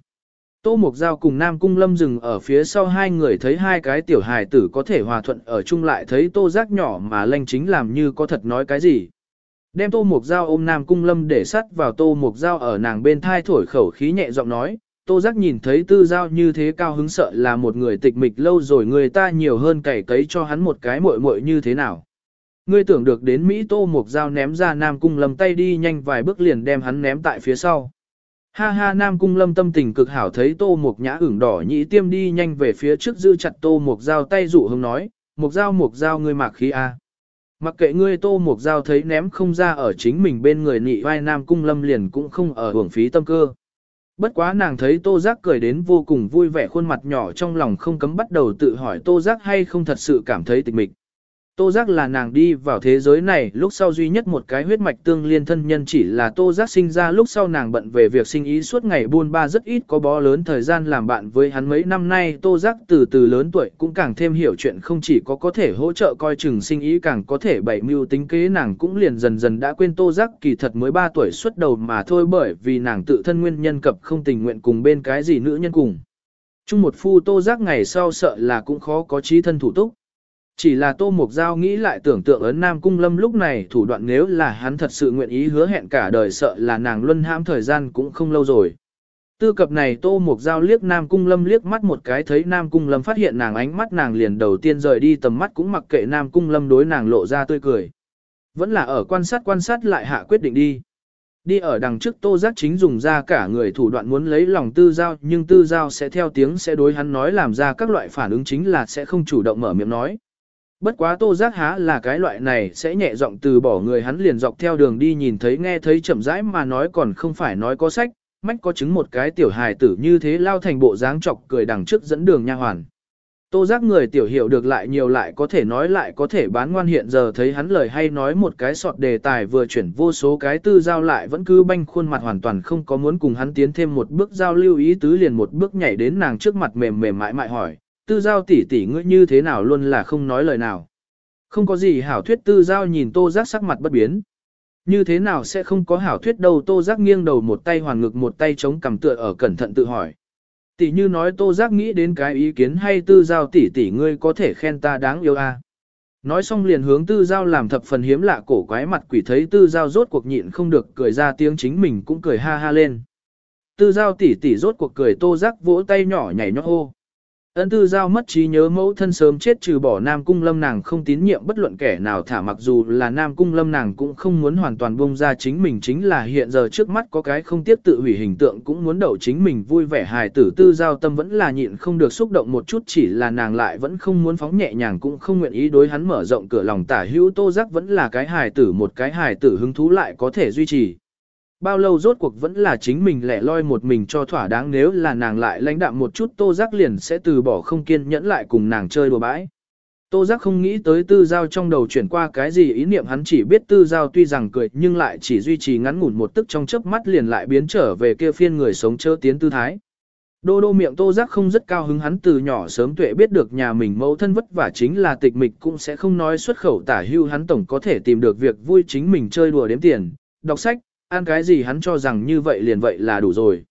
[SPEAKER 1] Tô Mộc Giao cùng Nam Cung Lâm dừng ở phía sau hai người thấy hai cái tiểu hài tử có thể hòa thuận ở chung lại thấy Tô Giác nhỏ mà lanh chính làm như có thật nói cái gì. Đem Tô Mục Giao ôm Nam Cung Lâm để sắt vào Tô Mục Giao ở nàng bên thai thổi khẩu khí nhẹ giọng nói, Tô Giác nhìn thấy Tư Giao như thế cao hứng sợ là một người tịch mịch lâu rồi người ta nhiều hơn cày cấy cho hắn một cái muội muội như thế nào. Ngươi tưởng được đến Mỹ Tô Mục Giao ném ra Nam Cung Lâm tay đi nhanh vài bước liền đem hắn ném tại phía sau. Ha ha Nam Cung Lâm tâm tình cực hảo thấy Tô Mục Nhã ửng đỏ nhĩ tiêm đi nhanh về phía trước giữ chặt Tô Mục Giao tay dụ hứng nói, Mục Giao Mục Giao ngươi mạc khí a. Mặc kệ ngươi Tô Mục dao thấy ném không ra ở chính mình bên người nị vai Nam Cung Lâm liền cũng không ở hưởng phí tâm cơ. Bất quá nàng thấy Tô Giác cười đến vô cùng vui vẻ, khuôn mặt nhỏ trong lòng không cấm bắt đầu tự hỏi Tô Giác hay không thật sự cảm thấy tịch mịch. Tô Giác là nàng đi vào thế giới này lúc sau duy nhất một cái huyết mạch tương liên thân nhân chỉ là Tô Giác sinh ra lúc sau nàng bận về việc sinh ý suốt ngày buôn ba rất ít có bó lớn thời gian làm bạn với hắn mấy năm nay Tô Giác từ từ lớn tuổi cũng càng thêm hiểu chuyện không chỉ có có thể hỗ trợ coi chừng sinh ý càng có thể bảy mưu tính kế, nàng cũng liền dần dần đã quên Tô Giác kỳ thật mới 3 tuổi xuất đầu mà thôi bởi vì nàng tự thân nguyên nhân cập không tình nguyện cùng bên cái gì nữ nhân cùng. Chung một phu Tô Giác ngày sau sợ là cũng khó có trí thân thủ túc. Chỉ là Tô Mục Giao nghĩ lại tưởng tượng ấn Nam Cung Lâm lúc này thủ đoạn nếu là hắn thật sự nguyện ý hứa hẹn cả đời sợ là nàng luân hãm thời gian cũng không lâu rồi. Tư cập này Tô Mục Giao liếc Nam Cung Lâm liếc mắt một cái thấy Nam Cung Lâm phát hiện nàng ánh mắt nàng liền đầu tiên rời đi tầm mắt cũng mặc kệ Nam Cung Lâm đối nàng lộ ra tươi cười. Vẫn là ở quan sát quan sát lại hạ quyết định đi. Đi ở đằng trước Tô Giác chính dùng ra cả người thủ đoạn muốn lấy lòng Tư Giao, nhưng Tư Giao sẽ theo tiếng sẽ đối hắn nói làm ra các loại phản ứng chính là sẽ không chủ động mở miệng nói. Bất quá tô giác há là cái loại này sẽ nhẹ giọng từ bỏ người hắn liền dọc theo đường đi nhìn thấy nghe thấy chậm rãi mà nói còn không phải nói có sách, mách có chứng một cái tiểu hài tử như thế lao thành bộ dáng chọc cười đằng trước dẫn đường nha hoàn. Tô giác người tiểu hiểu được lại nhiều lại có thể nói lại có thể bán ngoan hiện giờ thấy hắn lời hay nói một cái sọt đề tài vừa chuyển vô số cái tư giao lại vẫn cứ banh khuôn mặt hoàn toàn không có muốn cùng hắn tiến thêm một bước giao lưu ý tứ liền một bước nhảy đến nàng trước mặt mềm mềm mại mại hỏi, tư giao tỷ tỷ ngươi như thế nào luôn là không nói lời nào. Không có gì hảo thuyết tư giao nhìn tô giác sắc mặt bất biến. Như thế nào sẽ không có hảo thuyết đâu tô giác nghiêng đầu một tay hoàn ngực một tay chống cầm tựa ở cẩn thận tự hỏi. Tỷ như nói tô giác nghĩ đến cái ý kiến hay tư giao tỷ tỷ ngươi có thể khen ta đáng yêu a. À. Nói xong liền hướng tư giao làm thập phần hiếm lạ cổ quái mặt quỷ thấy tư giao rốt cuộc nhịn không được cười ra tiếng chính mình cũng cười ha ha lên. Tư giao tỷ tỷ rốt cuộc cười tô giác vỗ tay nhỏ nhảy nhót hô. Ân tư giao mất trí nhớ mẫu thân sớm chết trừ bỏ Nam Cung Lâm nàng không tín nhiệm bất luận kẻ nào thả mặc dù là Nam Cung Lâm nàng cũng không muốn hoàn toàn buông ra chính mình, chính là hiện giờ trước mắt có cái không tiếp tự hủy hình tượng cũng muốn đậu chính mình vui vẻ hài tử tư giao tâm vẫn là nhịn không được xúc động một chút, chỉ là nàng lại vẫn không muốn phóng nhẹ nhàng cũng không nguyện ý đối hắn mở rộng cửa lòng tả hữu, tô giác vẫn là cái hài tử, một cái hài tử hứng thú lại có thể duy trì bao lâu rốt cuộc vẫn là chính mình lẻ loi một mình cho thỏa đáng nếu là nàng lại lãnh đạm một chút tô giác liền sẽ từ bỏ không kiên nhẫn lại cùng nàng chơi đùa bãi. Tô giác không nghĩ tới tư giao trong đầu chuyển qua cái gì ý niệm hắn chỉ biết tư giao tuy rằng cười nhưng lại chỉ duy trì ngắn ngủn một tức trong chớp mắt liền lại biến trở về kia phiên người sống chớ tiến tư thái. Đô đô miệng tô giác không rất cao hứng hắn từ nhỏ sớm tuệ biết được nhà mình mẫu thân vất vả chính là tịch mịch cũng sẽ không nói xuất khẩu tả hưu hắn tổng có thể tìm được việc vui chính mình chơi đùa đếm tiền, đọc sách, ăn cái gì hắn cho rằng như vậy liền vậy là đủ rồi.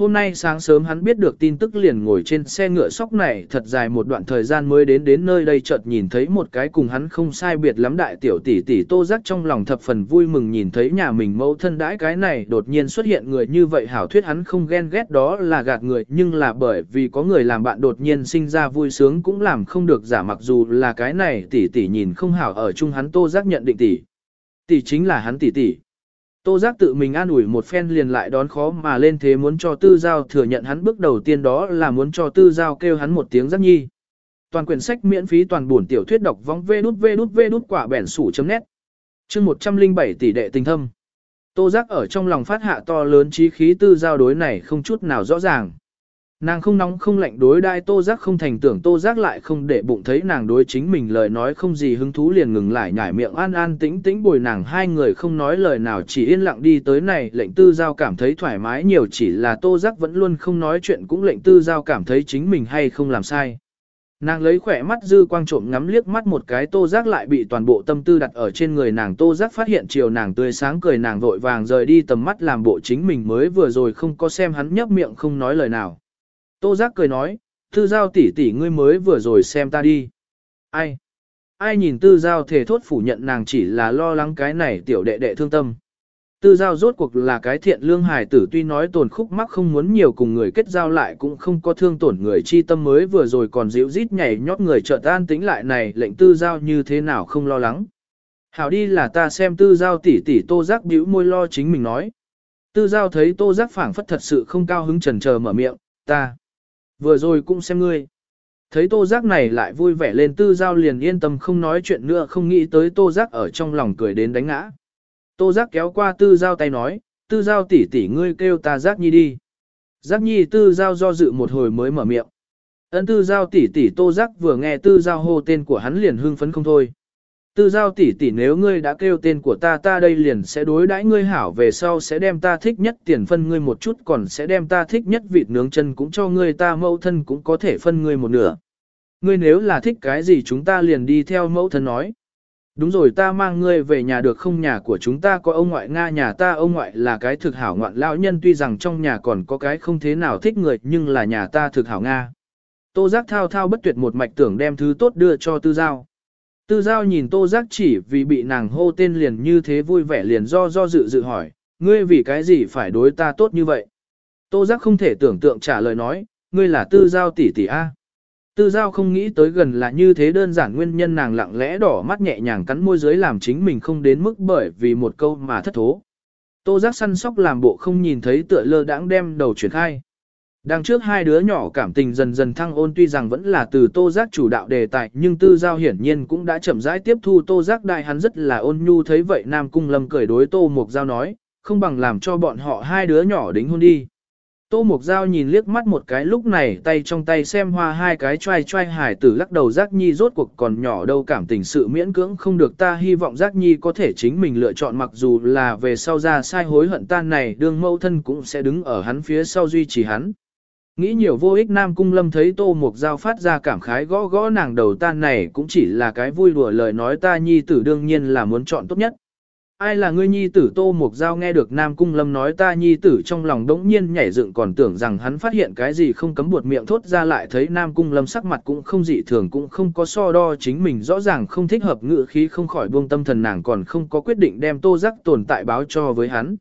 [SPEAKER 1] Hôm nay sáng sớm hắn biết được tin tức liền ngồi trên xe ngựa sóc này thật dài một đoạn thời gian mới đến đến nơi đây chợt nhìn thấy một cái cùng hắn không sai biệt lắm đại tiểu tỷ tỷ tô giác trong lòng thập phần vui mừng nhìn thấy nhà mình mẫu thân đãi cái này đột nhiên xuất hiện người như vậy hảo thuyết hắn không ghen ghét đó là gạt người nhưng là bởi vì có người làm bạn đột nhiên sinh ra vui sướng cũng làm không được giả mặc dù là cái này tỷ tỷ nhìn không hảo ở chung hắn tô giác nhận định tỷ. Tỷ chính là hắn tỷ tỷ. Tô giác tự mình an ủi một phen liền lại đón khó mà lên thế muốn cho tư giao thừa nhận hắn bước đầu tiên đó là muốn cho tư giao kêu hắn một tiếng giác nhi. Toàn quyển sách miễn phí toàn buồn tiểu thuyết đọc vong vê đút vê đút vê đút quả bẻn sủ chấm nét. Chương 107 tỷ đệ tình thâm. Tô giác ở trong lòng phát hạ to lớn trí khí tư giao đối này không chút nào rõ ràng. Nàng không nóng không lạnh đối đai tô giác không thành tưởng tô giác lại không để bụng thấy nàng đối chính mình lời nói không gì hứng thú liền ngừng lại nhảy miệng an an tĩnh tĩnh bồi nàng hai người không nói lời nào chỉ yên lặng đi tới này, lệnh tư giao cảm thấy thoải mái nhiều chỉ là tô giác vẫn luôn không nói chuyện cũng lệnh tư giao cảm thấy chính mình hay không làm sai. Nàng lấy khỏe mắt dư quang trộm ngắm liếc mắt một cái tô giác lại bị toàn bộ tâm tư đặt ở trên người nàng tô giác phát hiện chiều nàng tươi sáng cười nàng vội vàng rời đi tầm mắt làm bộ chính mình mới vừa rồi không có xem hắn nhấp miệng không nói lời nào. Tô giác cười nói, tư giao tỷ tỷ ngươi mới vừa rồi xem ta đi. Ai? Ai nhìn tư giao thể thốt phủ nhận nàng chỉ là lo lắng cái này tiểu đệ đệ thương tâm. Tư giao rốt cuộc là cái thiện lương hài tử tuy nói tổn khúc mắc không muốn nhiều cùng người kết giao lại cũng không có thương tổn người chi tâm mới vừa rồi còn dịu rít nhảy nhót người trợ tan tính lại này lệnh tư giao như thế nào không lo lắng. Hảo đi là ta xem tư giao tỷ tỷ tô giác bĩu môi lo chính mình nói. Tư giao thấy tô giác phảng phất thật sự không cao hứng trần chờ mở miệng, ta. Vừa rồi cũng xem ngươi. Thấy tô giác này lại vui vẻ lên tư giao liền yên tâm không nói chuyện nữa không nghĩ tới tô giác ở trong lòng cười đến đánh ngã. Tô giác kéo qua tư giao tay nói, tư giao tỷ tỷ ngươi kêu ta giác nhi đi. Giác nhi tư giao do dự một hồi mới mở miệng. Ấn tư giao tỷ tỷ tô giác vừa nghe tư giao hô tên của hắn liền hưng phấn không thôi. Tư giao tỷ tỷ nếu ngươi đã kêu tên của ta ta đây liền sẽ đối đãi ngươi hảo, về sau sẽ đem ta thích nhất tiền phân ngươi một chút, còn sẽ đem ta thích nhất vịt nướng chân cũng cho ngươi, ta mẫu thân cũng có thể phân ngươi một nửa. Ngươi nếu là thích cái gì chúng ta liền đi theo mẫu thân nói. Đúng rồi, ta mang ngươi về nhà được không nhà của chúng ta có ông ngoại Nga, nhà ta ông ngoại là cái thực hảo ngoạn lão nhân, tuy rằng trong nhà còn có cái không thế nào thích người, nhưng là nhà ta thực hảo Nga. Tô giác thao thao bất tuyệt một mạch tưởng đem thứ tốt đưa cho tư giao. Tư giao nhìn tô giác chỉ vì bị nàng hô tên liền như thế vui vẻ liền do do dự dự hỏi, ngươi vì cái gì phải đối ta tốt như vậy? Tô giác không thể tưởng tượng trả lời nói, ngươi là tư giao tỷ tỷ A. Tư giao không nghĩ tới gần là như thế đơn giản nguyên nhân nàng lặng lẽ đỏ mắt nhẹ nhàng cắn môi dưới làm chính mình không đến mức bởi vì một câu mà thất thố. Tô giác săn sóc làm bộ không nhìn thấy tựa lơ đãng đem đầu chuyển khai. Đằng trước hai đứa nhỏ cảm tình dần dần thăng ôn tuy rằng vẫn là từ tô giác chủ đạo đề tài nhưng tư giao hiển nhiên cũng đã chậm rãi tiếp thu tô giác đại hắn rất là ôn nhu thấy vậy Nam Cung Lâm cười đối tô mục giao nói, không bằng làm cho bọn họ hai đứa nhỏ đính hôn đi. Tô Mục Giao nhìn liếc mắt một cái lúc này tay trong tay xem hoa hai cái trai trai hải tử lắc đầu giác nhi rốt cuộc còn nhỏ đâu cảm tình sự miễn cưỡng không được ta hy vọng giác nhi có thể chính mình lựa chọn mặc dù là về sau ra sai hối hận tan này đương mâu thân cũng sẽ đứng ở hắn phía sau duy trì hắn. Nghĩ nhiều vô ích Nam Cung Lâm thấy Tô Mục Giao phát ra cảm khái gõ gõ nàng đầu tan này cũng chỉ là cái vui đùa lời nói ta nhi tử đương nhiên là muốn chọn tốt nhất. Ai là ngươi nhi tử Tô Mục Giao nghe được Nam Cung Lâm nói ta nhi tử trong lòng đống nhiên nhảy dựng còn tưởng rằng hắn phát hiện cái gì không cấm buột miệng thốt ra lại thấy Nam Cung Lâm sắc mặt cũng không dị thường cũng không có so đo chính mình rõ ràng không thích hợp ngữ khí không khỏi buông tâm thần nàng còn không có quyết định đem Tô Giác tồn tại báo cho với hắn.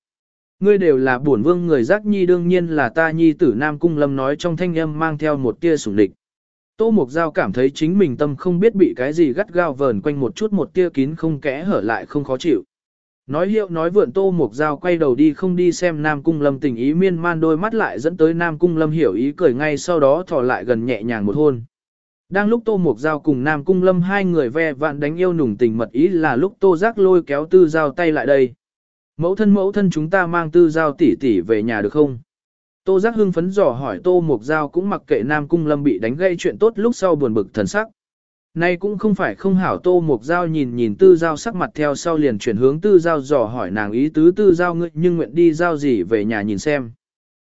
[SPEAKER 1] Ngươi đều là bổn vương người giác nhi, đương nhiên là ta nhi tử Nam Cung Lâm nói trong thanh âm mang theo một tia sủng địch. Tô Mục Giao cảm thấy chính mình tâm không biết bị cái gì gắt gao vờn quanh một chút, một tia kín không kẽ hở lại không khó chịu. Nói hiệu nói vượn, Tô Mục Giao quay đầu đi không đi xem Nam Cung Lâm tình ý, miên man đôi mắt lại dẫn tới Nam Cung Lâm hiểu ý cười ngay sau đó thỏ lại gần nhẹ nhàng một hôn. Đang lúc Tô Mục Giao cùng Nam Cung Lâm hai người ve vạn đánh yêu nùng tình mật, ý là lúc Tô Giác lôi kéo Tư Giao tay lại đây. Mẫu thân mẫu thân chúng ta mang Tư Giao tỷ tỷ về nhà được không? Tô Giác hưng phấn dò hỏi Tô Mục Giao cũng mặc kệ Nam Cung Lâm bị đánh gây chuyện tốt lúc sau buồn bực thần sắc. Nay cũng không phải không hảo tô mục giao nhìn nhìn tư giao sắc mặt theo sau liền chuyển hướng tư giao dò hỏi nàng ý tứ tư giao ngươi nhưng nguyện đi giao gì về nhà nhìn xem.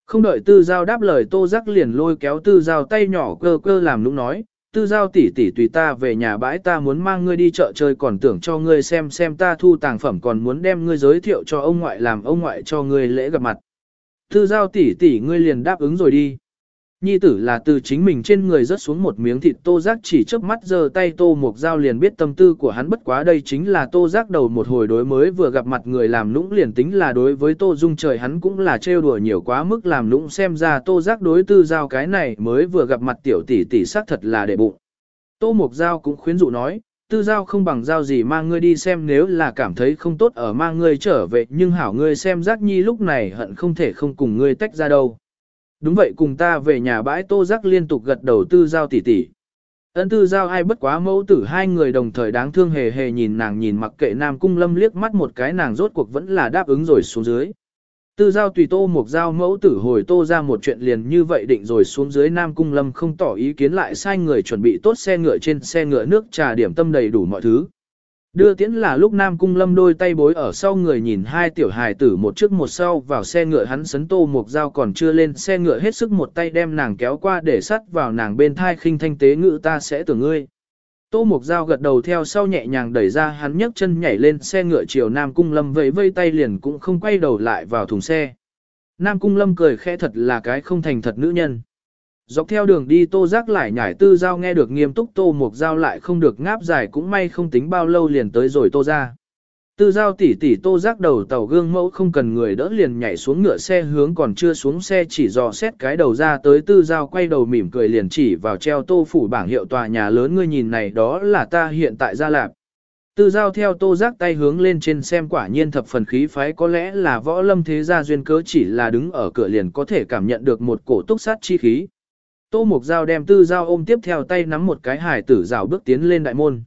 [SPEAKER 1] Không đợi tư giao đáp lời tô giác liền lôi kéo tư giao tay nhỏ cơ cơ làm lúc nói, tư giao tỷ tỷ tùy ta về nhà bãi ta muốn mang ngươi đi chợ chơi còn tưởng cho ngươi xem xem ta thu tàng phẩm còn muốn đem ngươi giới thiệu cho ông ngoại làm ông ngoại cho ngươi lễ gặp mặt. Tư giao tỷ tỷ ngươi liền đáp ứng rồi đi. Nhi tử là từ chính mình trên người rớt xuống một miếng thịt tô giác chỉ chớp mắt giơ tay tô mục dao liền biết tâm tư của hắn bất quá đây chính là tô giác đầu một hồi đối mới vừa gặp mặt người làm nũng liền tính là đối với tô dung trời hắn cũng là trêu đùa nhiều quá mức làm nũng xem ra tô giác đối tư giao cái này mới vừa gặp mặt tiểu tỷ tỷ xác thật là để bụng. Tô mục dao cũng khuyến dụ nói, tư giao không bằng giao gì mang ngươi đi xem nếu là cảm thấy không tốt ở mang ngươi trở về nhưng hảo ngươi xem giác nhi lúc này hận không thể không cùng ngươi tách ra đâu. Đúng vậy cùng ta về nhà bãi tô giác liên tục gật đầu tư giao tỷ tỷ. Ấn tư giao ai bất quá mẫu tử hai người đồng thời đáng thương hề hề nhìn nàng nhìn mặc kệ nam cung lâm liếc mắt một cái nàng rốt cuộc vẫn là đáp ứng rồi xuống dưới. Tư giao tùy tô một giao mẫu tử hồi tô ra một chuyện liền như vậy định rồi xuống dưới Nam Cung Lâm không tỏ ý kiến lại sai người chuẩn bị tốt xe ngựa trên xe ngựa nước trà điểm tâm đầy đủ mọi thứ. Đưa tiễn là lúc Nam Cung Lâm đôi tay bối ở sau người nhìn hai tiểu hài tử một trước một sau vào xe ngựa hắn sấn tô một dao còn chưa lên xe ngựa hết sức một tay đem nàng kéo qua để sắt vào nàng bên thai khinh thanh tế ngự ta sẽ tưởng ngươi. Tô Mộc Giao gật đầu theo sau nhẹ nhàng đẩy ra hắn nhấc chân nhảy lên xe ngựa chiều Nam Cung Lâm vẫy vây tay liền cũng không quay đầu lại vào thùng xe. Nam Cung Lâm cười khẽ thật là cái không thành thật nữ nhân. Dọc theo đường đi Tô Giác lại nhảy tư giao nghe được nghiêm túc Tô Mục Giao lại không được ngáp dài cũng may không tính bao lâu liền tới rồi Tô ra. Tư giao tỷ tỷ Tô Giác đầu tàu gương mẫu không cần người đỡ liền nhảy xuống ngựa xe hướng còn chưa xuống xe chỉ dò xét cái đầu ra tới tư giao quay đầu mỉm cười liền chỉ vào treo tô phủ bảng hiệu tòa nhà lớn ngươi nhìn này đó là ta hiện tại gia lạp. Tư giao theo tô giác tay hướng lên trên xem quả nhiên thập phần khí phái có lẽ là võ lâm thế gia duyên cớ chỉ là đứng ở cửa liền có thể cảm nhận được một cổ túc sát chi khí. Tô Mục Giao đem tư giao ôm tiếp theo tay nắm một cái hải tử rào bước tiến lên đại môn.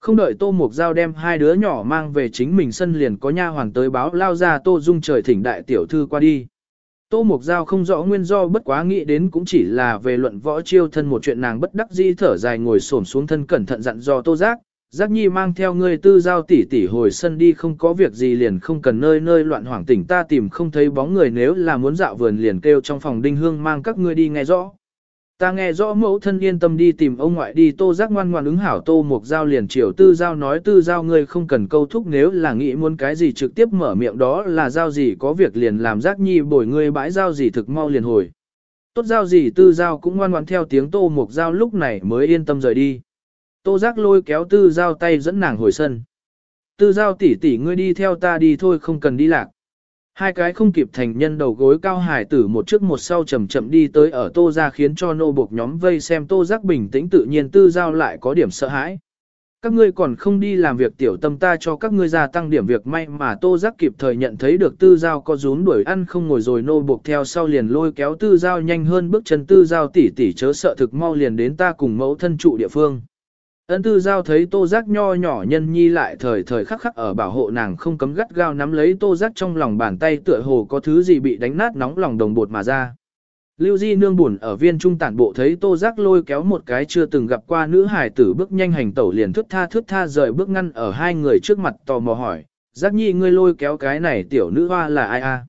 [SPEAKER 1] Không đợi Tô Mục Giao đem hai đứa nhỏ mang về chính mình sân liền có nha hoàng tới báo lao ra Tô Dung trời thỉnh đại tiểu thư qua đi. Tô Mục Giao không rõ nguyên do bất quá nghĩ đến cũng chỉ là về luận võ chiêu thân một chuyện nàng bất đắc di thở dài ngồi xổm xuống thân cẩn thận dặn do Tô Giác. Giác nhi mang theo ngươi tư giao tỷ tỷ hồi sân đi, không có việc gì liền không cần nơi nơi loạn hoảng tỉnh, ta tìm không thấy bóng người, nếu là muốn dạo vườn liền kêu trong phòng đinh hương mang các ngươi đi nghe rõ. Ta nghe rõ mẫu thân yên tâm đi tìm ông ngoại đi, tô giác ngoan ngoan ứng hảo tô mục giao liền chiều tư giao nói, tư giao ngươi không cần câu thúc nếu là nghĩ muốn cái gì trực tiếp mở miệng đó là giao gì có việc liền làm giác nhi bồi ngươi bãi giao gì thực mau liền hồi. Tốt giao gì, tư giao cũng ngoan ngoan theo tiếng tô mục giao lúc này mới yên tâm rời đi. Tô giác lôi kéo tư giao tay dẫn nàng hồi sân. Tư giao tỷ tỷ ngươi đi theo ta đi thôi, không cần đi lạc. Hai cái không kịp thành nhân đầu gối cao hải tử một trước một sau chậm chậm đi tới ở tô ra khiến cho nô buộc nhóm vây xem tô giác bình tĩnh tự nhiên tư giao lại có điểm sợ hãi. Các ngươi còn không đi làm việc tiểu tâm ta cho các ngươi gia tăng điểm việc may mà tô giác kịp thời nhận thấy được tư giao có rún đuổi ăn không ngồi rồi nô buộc theo sau liền lôi kéo tư giao nhanh hơn bước chân tư giao tỉ tỉ chớ sợ thực mau liền đến ta cùng mẫu thân trụ địa phương. Ân tư giao thấy tô giác nho nhỏ nhân nhi lại thời thời khắc khắc ở bảo hộ nàng không cấm gắt gao nắm lấy tô giác trong lòng bàn tay tựa hồ có thứ gì bị đánh nát nóng lòng đồng bột mà ra. Lưu Di nương buồn ở viên trung tản bộ thấy tô giác lôi kéo một cái chưa từng gặp qua nữ hải tử bước nhanh hành tẩu liền thước tha thước tha rời bước ngăn ở hai người trước mặt tò mò hỏi, giác nhi ngươi lôi kéo cái này tiểu nữ hoa là ai a?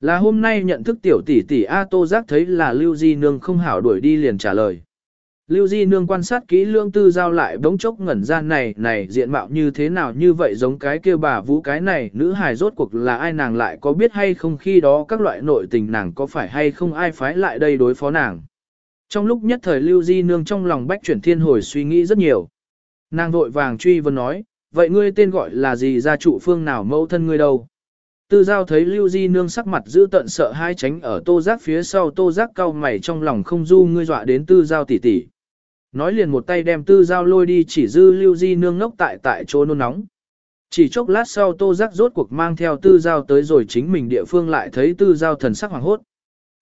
[SPEAKER 1] Là hôm nay nhận thức tiểu tỷ tỷ A tô giác thấy là Lưu Di nương không hảo đuổi đi liền trả lời. Lưu Di Nương quan sát kỹ lương tư giao lại bỗng chốc ngẩn ra này này diện mạo như thế nào như vậy giống cái kia bà vũ cái này nữ hài rốt cuộc là ai nàng lại có biết hay không khi đó các loại nội tình nàng có phải hay không ai phái lại đây đối phó nàng. Trong lúc nhất thời Lưu Di Nương trong lòng bách chuyển thiên hồi suy nghĩ rất nhiều. Nàng vội vàng truy vấn nói, vậy ngươi tên gọi là gì gia trụ phương nào mẫu thân ngươi đâu? Tư giao thấy Lưu Di Nương sắc mặt giữ tận sợ hai tránh ở tô giác phía sau tô giác cau mày trong lòng không du ngươi dọa đến tư giao tỉ tỉ. Nói liền một tay đem tư giao lôi đi chỉ dư lưu di nương ngốc tại tại chỗ nôn nóng. Chỉ chốc lát sau tô giác rốt cuộc mang theo tư giao tới rồi chính mình địa phương lại thấy tư giao thần sắc hoàng hốt.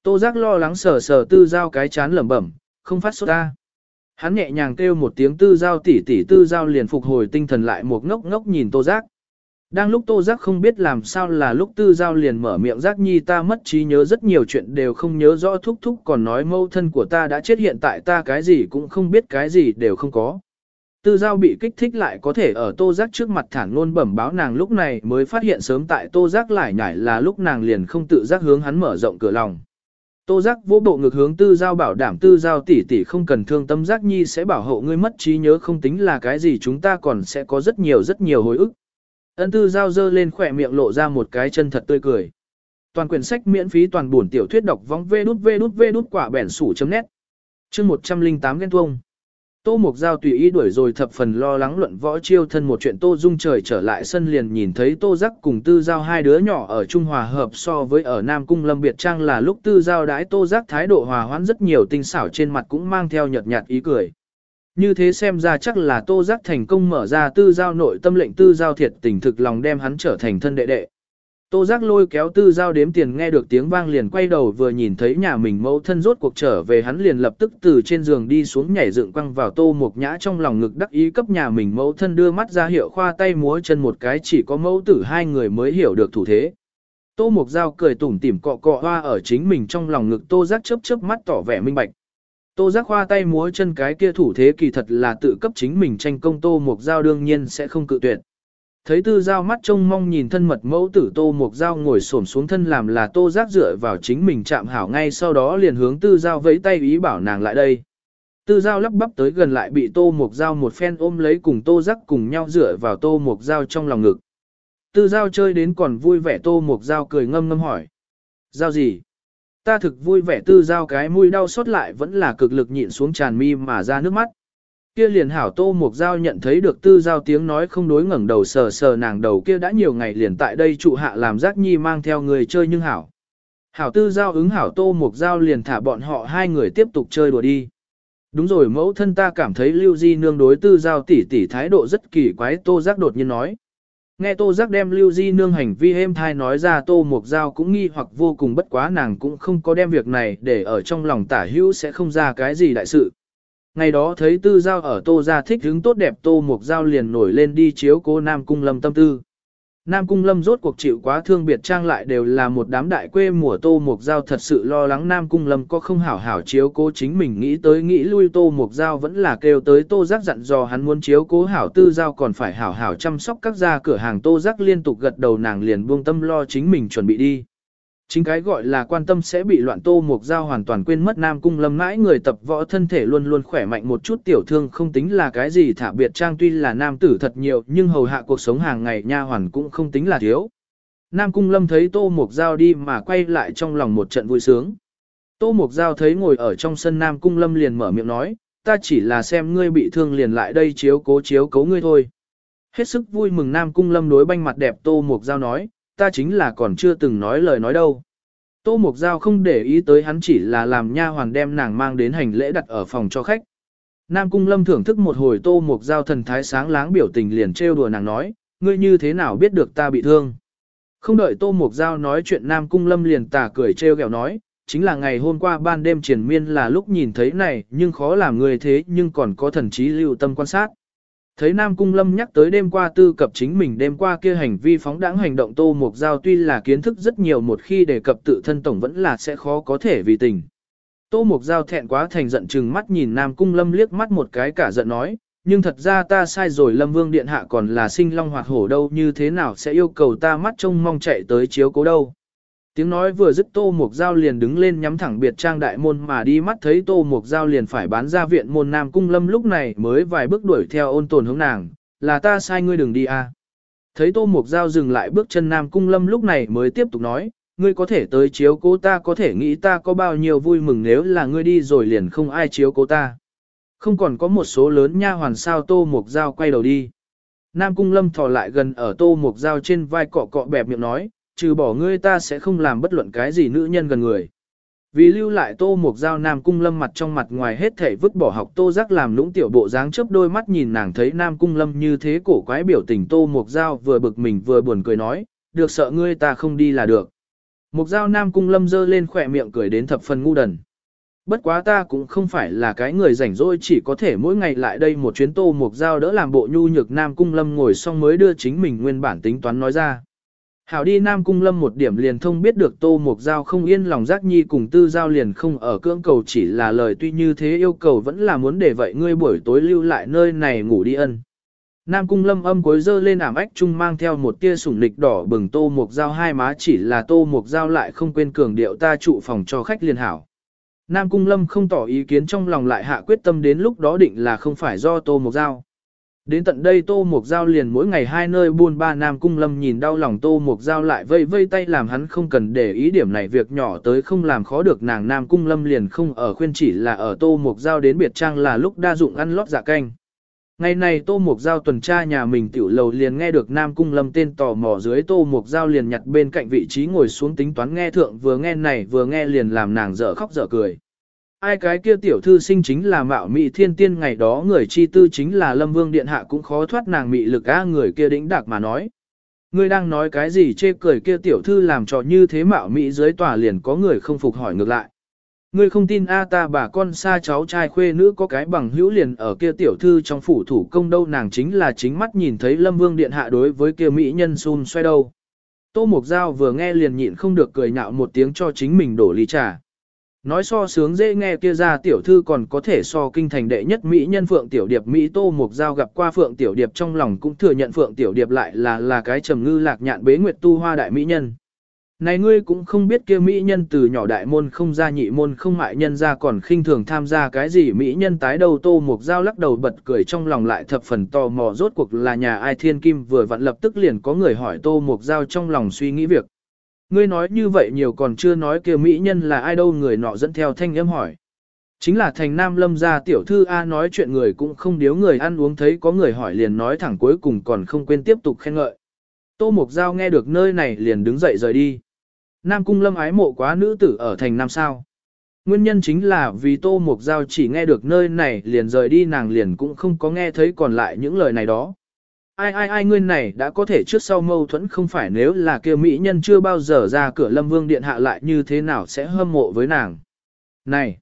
[SPEAKER 1] Tô giác lo lắng sờ sờ tư giao cái chán lẩm bẩm, không phát sốt ra. Hắn nhẹ nhàng kêu một tiếng tư giao tỉ tỉ tư giao liền phục hồi tinh thần lại một ngốc ngốc nhìn tô giác. Đang lúc Tô Giác không biết làm sao là lúc Tư Giao liền mở miệng, Giác Nhi, ta mất trí nhớ rất nhiều chuyện đều không nhớ rõ, thúc thúc còn nói mâu thân của ta đã chết, hiện tại ta cái gì cũng không biết, cái gì đều không có. Tư Giao bị kích thích lại có thể ở Tô Giác trước mặt thản ngôn bẩm báo, nàng lúc này mới phát hiện sớm tại Tô Giác lại nhảy là lúc nàng liền không tự giác hướng hắn mở rộng cửa lòng. Tô Giác vô bộ ngược hướng Tư Giao bảo đảm, Tư Giao tỷ tỷ không cần thương tâm, Giác Nhi sẽ bảo hộ ngươi, mất trí nhớ không tính là cái gì, chúng ta còn sẽ có rất nhiều rất nhiều hồi ức. Ân tư giao dơ lên khỏe miệng lộ ra một cái chân thật tươi cười. Toàn quyển sách miễn phí toàn buồn tiểu thuyết đọc vong vê đút vê đút vê đút quả bẻn sủ chấm nét. Chương 108 ghen tuông. Tô Mục Giao tùy ý đuổi rồi thập phần lo lắng luận võ chiêu thân một chuyện Tô Dung trời trở lại sân liền nhìn thấy Tô Giác cùng Tư Giao hai đứa nhỏ ở Trung Hòa hợp so với ở Nam Cung Lâm Biệt Trang là lúc Tư Giao đãi Tô Giác thái độ hòa hoãn rất nhiều, tinh xảo trên mặt cũng mang theo nhợt nhạt ý cười. Như thế xem ra chắc là tô giác thành công mở ra tư giao nội tâm lệnh tư giao thiệt tình thực lòng đem hắn trở thành thân đệ đệ. Tô giác lôi kéo tư giao đếm tiền nghe được tiếng vang liền quay đầu vừa nhìn thấy nhà mình mẫu thân rốt cuộc trở về hắn liền lập tức từ trên giường đi xuống nhảy dựng quăng vào tô mục nhã trong lòng ngực đắc ý cấp nhà mình mẫu thân đưa mắt ra hiệu khoa tay múa chân một cái chỉ có mẫu tử hai người mới hiểu được thủ thế. Tô Mục Giao cười tủm tỉm cọ cọ hoa ở chính mình trong lòng ngực, Tô Giác chớp chớp mắt tỏ vẻ minh bạch. Tô Giác khoa tay múa chân cái kia thủ thế kỳ thật là tự cấp chính mình tranh công Tô Mục Giao đương nhiên sẽ không cự tuyệt. Thấy tư giao mắt trông mong nhìn thân mật mẫu tử tô mục giao ngồi xổm xuống thân làm là tô giác dựa vào chính mình chạm hảo ngay sau đó liền hướng tư giao vẫy tay ý bảo nàng lại đây. Tư giao lắp bắp tới gần lại bị tô mục giao một phen ôm lấy cùng tô giác cùng nhau dựa vào tô mục giao trong lòng ngực. Tư giao chơi đến còn vui vẻ tô mục giao cười ngâm ngâm hỏi. Giao gì? Ta thực vui vẻ tư giao cái mũi đau xót lại vẫn là cực lực nhịn xuống tràn mi mà ra nước mắt. Kia liền hảo tô mục giao nhận thấy được tư giao tiếng nói không đối ngẩng đầu sờ sờ nàng đầu kia đã nhiều ngày liền tại đây trụ hạ làm giác nhi mang theo người chơi nhưng hảo. Hảo tư giao ứng hảo tô mục giao liền thả bọn họ hai người tiếp tục chơi đùa đi. Đúng rồi, mẫu thân ta cảm thấy lưu di nương đối tư giao tỷ tỷ thái độ rất kỳ quái, tô giác đột nhiên nói. Nghe tô giác đem lưu di nương hành vi êm thai nói ra, tô mục giao cũng nghi hoặc vô cùng, bất quá nàng cũng không có đem việc này để ở trong lòng tả hữu sẽ không ra cái gì đại sự. Ngày đó thấy tư giao ở tô gia thích hứng tốt đẹp, tô mục giao liền nổi lên đi chiếu cố Nam Cung Lâm tâm tư. Nam Cung Lâm rốt cuộc chịu quá thương biệt trang lại đều là một đám đại quê mùa tô Mộc giao thật sự lo lắng Nam Cung Lâm có không hảo hảo chiếu cố chính mình nghĩ tới nghĩ lui tô Mộc giao vẫn là kêu tới tô giác dặn dò hắn muốn chiếu cố hảo tư giao còn phải hảo hảo chăm sóc các gia cửa hàng tô giác liên tục gật đầu nàng liền buông tâm lo chính mình chuẩn bị đi. Chính cái gọi là quan tâm sẽ bị loạn tô mục giao hoàn toàn quên mất Nam Cung lâm mãi người tập võ thân thể luôn luôn khỏe mạnh một chút tiểu thương không tính là cái gì thả biệt trang tuy là nam tử thật nhiều nhưng hầu hạ cuộc sống hàng ngày nha hoàn cũng không tính là thiếu. Nam Cung lâm thấy tô mục giao đi mà quay lại trong lòng một trận vui sướng. Tô mục giao thấy ngồi ở trong sân Nam Cung lâm liền mở miệng nói, ta chỉ là xem ngươi bị thương liền lại đây chiếu cố chiếu cố ngươi thôi. Hết sức vui mừng Nam Cung lâm đối banh mặt đẹp tô mục giao nói, ta chính là còn chưa từng nói lời nói đâu. Tô Mục Giao không để ý tới hắn chỉ là làm nha hoàn đem nàng mang đến hành lễ đặt ở phòng cho khách. Nam Cung Lâm thưởng thức một hồi Tô Mục Giao thần thái sáng láng biểu tình liền trêu đùa nàng nói, ngươi như thế nào biết được ta bị thương. Không đợi Tô Mục Giao nói chuyện Nam Cung Lâm liền tà cười trêu ghẹo nói, chính là ngày hôm qua ban đêm triển miên là lúc nhìn thấy này nhưng khó làm người thế nhưng còn có thần trí lưu tâm quan sát. Thấy Nam Cung Lâm nhắc tới đêm qua tư cập chính mình đêm qua kia hành vi phóng đãng hành động Tô Mục Giao tuy là kiến thức rất nhiều một khi đề cập tự thân tổng vẫn là sẽ khó có thể vì tình. Tô Mục Giao thẹn quá thành giận chừng mắt nhìn Nam Cung Lâm liếc mắt một cái cả giận nói, nhưng thật ra ta sai rồi Lâm Vương Điện Hạ còn là sinh long hoạt hổ đâu như thế nào sẽ yêu cầu ta mắt trông mong chạy tới chiếu cố đâu. Tiếng nói vừa dứt Tô Mục Giao liền đứng lên nhắm thẳng biệt trang đại môn mà đi mắt thấy Tô Mục Giao liền phải bán ra viện môn Nam Cung Lâm lúc này mới vài bước đuổi theo ôn tồn hướng nàng, là ta sai ngươi đừng đi à. Thấy Tô Mục Giao dừng lại bước chân Nam Cung Lâm lúc này mới tiếp tục nói, ngươi có thể tới chiếu cố ta có thể nghĩ ta có bao nhiêu vui mừng nếu là ngươi đi rồi liền không ai chiếu cố ta. Không còn có một số lớn nha hoàn sao Tô Mục Giao quay đầu đi. Nam Cung Lâm thò lại gần ở Tô Mục Giao trên vai cọ cọ bẹp miệng nói, trừ bỏ ngươi ta sẽ không làm bất luận cái gì nữ nhân gần người. Vì lưu lại tô mục dao nam cung lâm mặt trong mặt ngoài hết thể vứt bỏ học tô giác làm lũng tiểu bộ dáng chớp đôi mắt nhìn nàng thấy nam cung lâm như thế cổ quái biểu tình tô mục dao vừa bực mình vừa buồn cười nói, được sợ ngươi ta không đi là được. Mục dao nam cung lâm dơ lên khỏe miệng cười đến thập phần ngu đần. Bất quá ta cũng không phải là cái người rảnh rỗi chỉ có thể mỗi ngày lại đây một chuyến tô mục dao đỡ làm bộ nhu nhược nam cung lâm ngồi xong mới đưa chính mình nguyên bản tính toán nói ra. Hảo đi Nam Cung Lâm một điểm liền thông biết được Tô Mục Giao không yên lòng giác nhi cùng tư giao liền không ở cưỡng cầu chỉ là lời tuy như thế yêu cầu vẫn là muốn để vậy ngươi buổi tối lưu lại nơi này ngủ đi ân. Nam Cung Lâm âm cuối dơ lên ảm ách chung mang theo một tia sủng lịch đỏ bừng Tô Mục Giao hai má chỉ là Tô Mục Giao lại không quên cường điệu ta trụ phòng cho khách liền hảo. Nam Cung Lâm không tỏ ý kiến trong lòng lại hạ quyết tâm đến lúc đó định là không phải do Tô Mục Giao. Đến tận đây Tô Mục Giao liền mỗi ngày hai nơi buôn ba Nam Cung Lâm nhìn đau lòng Tô Mục Giao lại vây vây tay làm hắn không cần để ý điểm này việc nhỏ tới không làm khó được nàng Nam Cung Lâm liền không ở khuyên chỉ là ở Tô Mục Giao đến biệt trang là lúc đa dụng ăn lót dạ canh. Ngày này Tô Mục Giao tuần tra nhà mình tiểu lầu liền nghe được Nam Cung Lâm tên tò mò dưới Tô Mục Giao liền nhặt bên cạnh vị trí ngồi xuống tính toán nghe thượng vừa nghe này vừa nghe liền làm nàng dở khóc dở cười ai cái kia tiểu thư sinh chính là mạo mị thiên tiên, ngày đó người chi tư chính là lâm vương điện hạ cũng khó thoát nàng mị lực a người kia đĩnh đạc mà nói. Ngươi đang nói cái gì chê cười kia tiểu thư làm trò như thế mạo mị dưới tòa liền có người không phục hỏi ngược lại. Ngươi không tin a, ta bà con xa cháu trai khuê nữ có cái bằng hữu liền ở kia tiểu thư trong phủ thủ công đâu, nàng chính là chính mắt nhìn thấy lâm vương điện hạ đối với kia mỹ nhân xun xoay đâu. Tô Mục Giao vừa nghe liền nhịn không được cười nhạo một tiếng cho chính mình đổ ly trà. Nói so sướng dễ nghe kia ra tiểu thư còn có thể so kinh thành đệ nhất Mỹ nhân Phượng Tiểu Điệp, Mỹ Tô Mục Giao gặp qua Phượng Tiểu Điệp trong lòng cũng thừa nhận Phượng Tiểu Điệp lại là là cái trầm ngư lạc nhạn bế nguyệt tu hoa đại Mỹ nhân. Này ngươi cũng không biết kia Mỹ nhân từ nhỏ đại môn không ra, nhị môn không mại nhân ra còn khinh thường tham gia cái gì Mỹ nhân tái đầu Tô Mục Giao lắc đầu bật cười trong lòng lại thập phần tò mò rốt cuộc là nhà ai thiên kim vừa vặn lập tức liền có người hỏi Tô Mục Giao trong lòng suy nghĩ việc. Ngươi nói như vậy nhiều còn chưa nói kia mỹ nhân là ai đâu, người nọ dẫn theo thanh âm hỏi. Chính là thành nam lâm gia tiểu thư A nói chuyện người cũng không điếu người ăn uống thấy có người hỏi liền nói thẳng cuối cùng còn không quên tiếp tục khen ngợi. Tô Mục Giao nghe được nơi này liền đứng dậy rời đi. Nam cung lâm ái mộ quá nữ tử ở thành nam sao. Nguyên nhân chính là vì Tô Mục Giao chỉ nghe được nơi này liền rời đi nàng liền cũng không có nghe thấy còn lại những lời này đó ai ai ai ngươi này đã có thể trước sau mâu thuẫn không phải nếu là kia mỹ nhân chưa bao giờ ra cửa lâm vương điện hạ lại như thế nào sẽ hâm mộ với nàng. Này,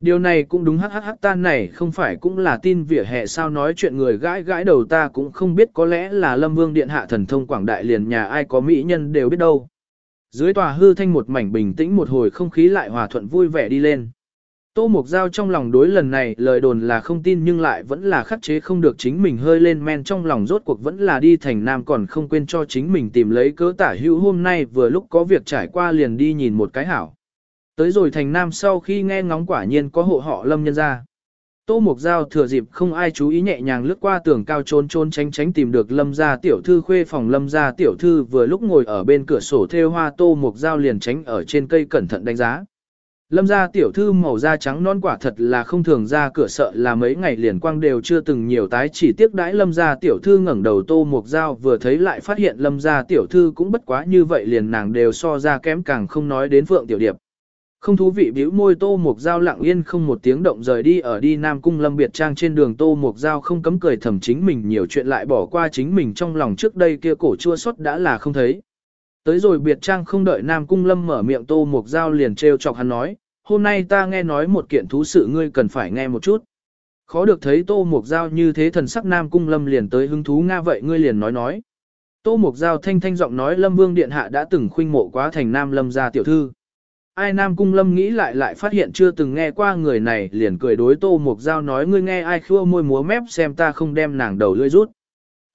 [SPEAKER 1] điều này cũng đúng hắc hắc hắc tan này không phải cũng là tin vỉa hè sao nói chuyện người gãi gãi đầu ta cũng không biết có lẽ là lâm vương điện hạ thần thông quảng đại liền nhà ai có mỹ nhân đều biết đâu. Dưới tòa hư thanh một mảnh bình tĩnh một hồi không khí lại hòa thuận vui vẻ đi lên. Tô Mục Giao trong lòng đối lần này lời đồn là không tin nhưng lại vẫn là khắc chế không được chính mình hơi lên men trong lòng rốt cuộc vẫn là đi thành nam còn không quên cho chính mình tìm lấy cớ tả hữu hôm nay vừa lúc có việc trải qua liền đi nhìn một cái hảo. Tới rồi thành nam sau khi nghe ngóng quả nhiên có hộ họ lâm nhân ra. Tô Mục Giao thừa dịp không ai chú ý nhẹ nhàng lướt qua tường cao trốn trốn tránh tránh tìm được lâm gia tiểu thư khuê phòng lâm gia tiểu thư vừa lúc ngồi ở bên cửa sổ thêu hoa, Tô Mục Giao liền tránh ở trên cây cẩn thận đánh giá. Lâm gia tiểu thư màu da trắng non quả thật là không thường ra cửa sợ là mấy ngày liền quang đều chưa từng nhiều tái chỉ tiếc đãi lâm gia tiểu thư ngẩng đầu tô mục dao vừa thấy lại phát hiện lâm gia tiểu thư cũng bất quá như vậy liền nàng đều so ra kém càng không nói đến phượng tiểu điệp. Không thú vị bĩu môi tô mục dao lặng yên không một tiếng động rời đi ở đi nam cung lâm biệt trang trên đường tô mục dao không cấm cười thầm chính mình nhiều chuyện lại bỏ qua chính mình trong lòng trước đây kia cổ chua xót đã là không thấy. Tới rồi biệt trang không đợi Nam Cung Lâm mở miệng Tô Mục Giao liền trêu chọc hắn nói, hôm nay ta nghe nói một kiện thú sự ngươi cần phải nghe một chút. Khó được thấy Tô Mục Giao như thế thần sắc Nam Cung Lâm liền tới hứng thú Nga vậy ngươi liền nói nói. Tô Mục Giao thanh thanh giọng nói Lâm Vương Điện Hạ đã từng khuynh mộ quá thành Nam Lâm gia tiểu thư. Ai Nam Cung Lâm nghĩ lại lại phát hiện chưa từng nghe qua người này liền cười đối Tô Mục Giao nói ngươi nghe ai khua môi múa mép xem ta không đem nàng đầu lưỡi rút.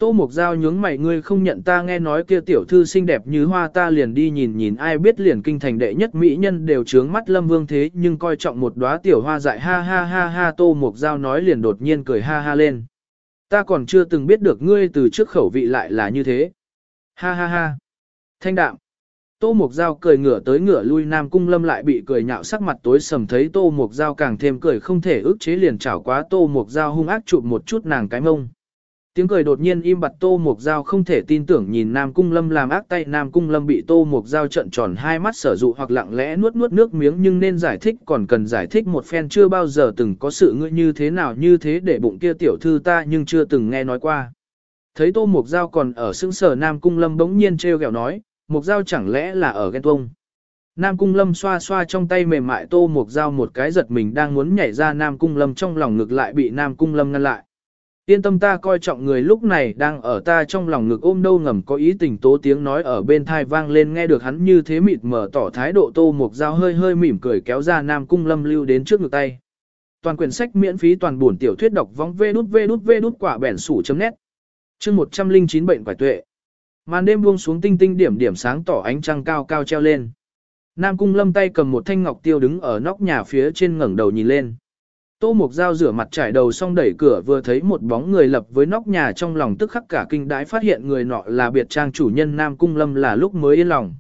[SPEAKER 1] Tô Mục Giao nhướng mày, ngươi không nhận ta nghe nói kia tiểu thư xinh đẹp như hoa, ta liền đi nhìn nhìn, ai biết liền kinh thành đệ nhất mỹ nhân đều trướng mắt lâm vương thế, nhưng coi trọng một đóa tiểu hoa dại ha ha ha ha, Tô Mục Giao nói liền đột nhiên cười ha ha lên. Ta còn chưa từng biết được ngươi từ trước khẩu vị lại là như thế. Ha ha ha. Thanh đạm. Tô Mục Giao cười ngửa tới ngửa lui, Nam Cung Lâm lại bị cười nhạo sắc mặt tối sầm, thấy Tô Mục Giao càng thêm cười không thể ức chế liền chảo quá, Tô Mục Giao hung ác chụp một chút nàng cái mông. Tiếng cười đột nhiên im bặt Tô Mục Giao không thể tin tưởng nhìn Nam Cung Lâm làm ác tay Nam Cung Lâm bị Tô Mục Giao trận tròn hai mắt sở dụ hoặc lặng lẽ nuốt nuốt nước miếng nhưng nên giải thích còn cần giải thích một phen chưa bao giờ từng có sự ngươi như thế nào như thế để bụng kia tiểu thư ta nhưng chưa từng nghe nói qua. Thấy Tô Mục Giao còn ở xứng sở Nam Cung Lâm bỗng nhiên trêu ghẹo nói, Mục Giao chẳng lẽ là ở ghen tuông. Nam Cung Lâm xoa xoa trong tay mềm mại Tô Mục Giao một cái giật mình đang muốn nhảy ra Nam Cung Lâm trong lòng ngực lại bị Nam Cung Lâm ngăn lại. Yên tâm ta coi trọng người lúc này đang ở ta trong lòng ngực ôm đâu ngầm có ý tình tố tiếng nói ở bên thai vang lên nghe được hắn như thế mịt mở tỏ thái độ tô mục dao hơi hơi mỉm cười kéo ra nam cung lâm lưu đến trước ngực tay. Toàn quyển sách miễn phí toàn buồn tiểu thuyết đọc vong vê đút vê đút vê đút quả bẻn sủ chấm nét. Chương 109 bệnh quải tuệ. Màn đêm buông xuống tinh tinh điểm điểm sáng tỏ ánh trăng cao cao treo lên. Nam cung lâm tay cầm một thanh ngọc tiêu đứng ở nóc nhà phía trên ngẩng đầu nhìn lên. Tô Mục Giao rửa mặt trải đầu xong đẩy cửa vừa thấy một bóng người lập với nóc nhà trong lòng tức khắc cả kinh đái phát hiện người nọ là biệt trang chủ nhân Nam Cung Lâm là lúc mới yên lòng.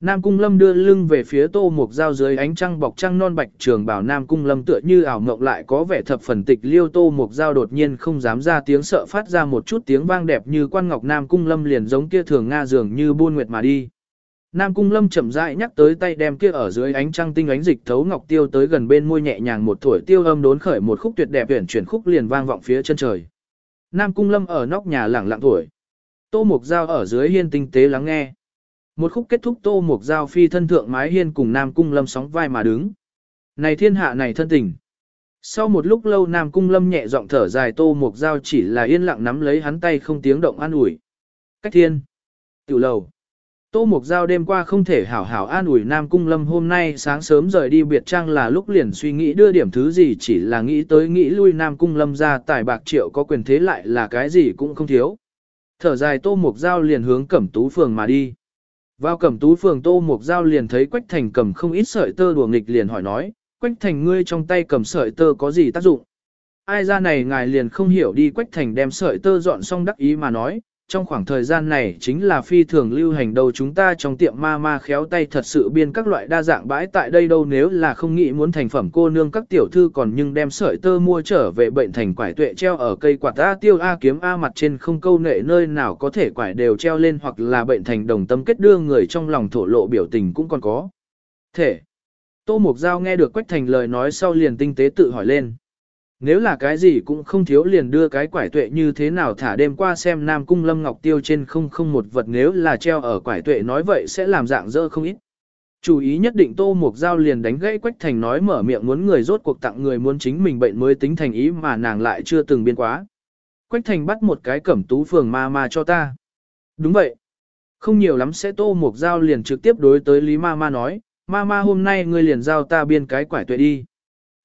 [SPEAKER 1] Nam Cung Lâm đưa lưng về phía Tô Mục Giao dưới ánh trăng bọc trăng non bạch trường bảo Nam Cung Lâm tựa như ảo mộng lại có vẻ thập phần tịch liêu Tô Mục Giao đột nhiên không dám ra tiếng sợ phát ra một chút tiếng vang đẹp như quan ngọc Nam Cung Lâm liền giống kia thường Nga dường như buôn nguyệt mà đi. Nam Cung Lâm chậm rãi nhắc tới tay đem kia ở dưới ánh trăng tinh ánh dịch thấu ngọc tiêu tới gần bên môi nhẹ nhàng một thổi tiêu âm đốn khởi một khúc tuyệt đẹp tuyển chuyển khúc liền vang vọng phía chân trời. Nam Cung Lâm ở nóc nhà lẳng lặng thổi. Tô Mục Giao ở dưới hiên tinh tế lắng nghe. Một khúc kết thúc Tô Mục Giao phi thân thượng mái hiên cùng Nam Cung Lâm sóng vai mà đứng. Này thiên hạ này thân tình. Sau một lúc lâu Nam Cung Lâm nhẹ giọng thở dài Tô Mục Giao chỉ là yên lặng nắm lấy hắn tay không tiếng động an ủi. Cách thiên. Tiểu lầu. Tô Mục Giao đêm qua không thể hảo hảo an ủi Nam Cung Lâm hôm nay sáng sớm rời đi biệt trang là lúc liền suy nghĩ đưa điểm thứ gì chỉ là nghĩ tới nghĩ lui Nam Cung Lâm ra tài bạc triệu có quyền thế lại là cái gì cũng không thiếu. Thở dài Tô Mục Giao liền hướng Cẩm Tú Phường mà đi. Vào Cẩm Tú Phường Tô Mục Giao liền thấy Quách Thành cầm không ít sợi tơ đùa nghịch liền hỏi nói, Quách Thành ngươi trong tay cầm sợi tơ có gì tác dụng? Ai ra này ngài liền không hiểu đi Quách Thành đem sợi tơ dọn xong đắc ý mà nói, trong khoảng thời gian này chính là phi thường lưu hành đầu chúng ta trong tiệm ma ma khéo tay thật sự biên các loại đa dạng bãi tại đây đâu nếu là không nghĩ muốn thành phẩm cô nương các tiểu thư còn nhưng đem sợi tơ mua trở về bệnh thành quải tuệ treo ở cây quạt A tiêu A kiếm A mặt trên không câu nệ nơi nào có thể quải đều treo lên hoặc là bệnh thành đồng tâm kết đưa người trong lòng thổ lộ biểu tình cũng còn có. Thể. Tô Mục Giao nghe được Quách Thành lời nói sau liền tinh tế tự hỏi lên nếu là cái gì cũng không thiếu liền đưa cái quải tuệ như thế nào thả đêm qua xem Nam Cung Lâm Ngọc Tiêu trên không không một vật nếu là treo ở quải tuệ nói vậy sẽ làm dạng dơ không ít. Chủ ý nhất định Tô Mục Giao liền đánh gãy Quách Thành nói mở miệng muốn người rốt cuộc tặng người muốn chính mình bệnh mới tính thành ý mà nàng lại chưa từng biên quá. Quách Thành bắt một cái cẩm tú phường ma ma cho ta. Đúng vậy. Không nhiều lắm sẽ Tô Mục Giao liền trực tiếp đối tới Lý Ma Ma nói, Ma Ma hôm nay ngươi liền giao ta biên cái quải tuệ đi.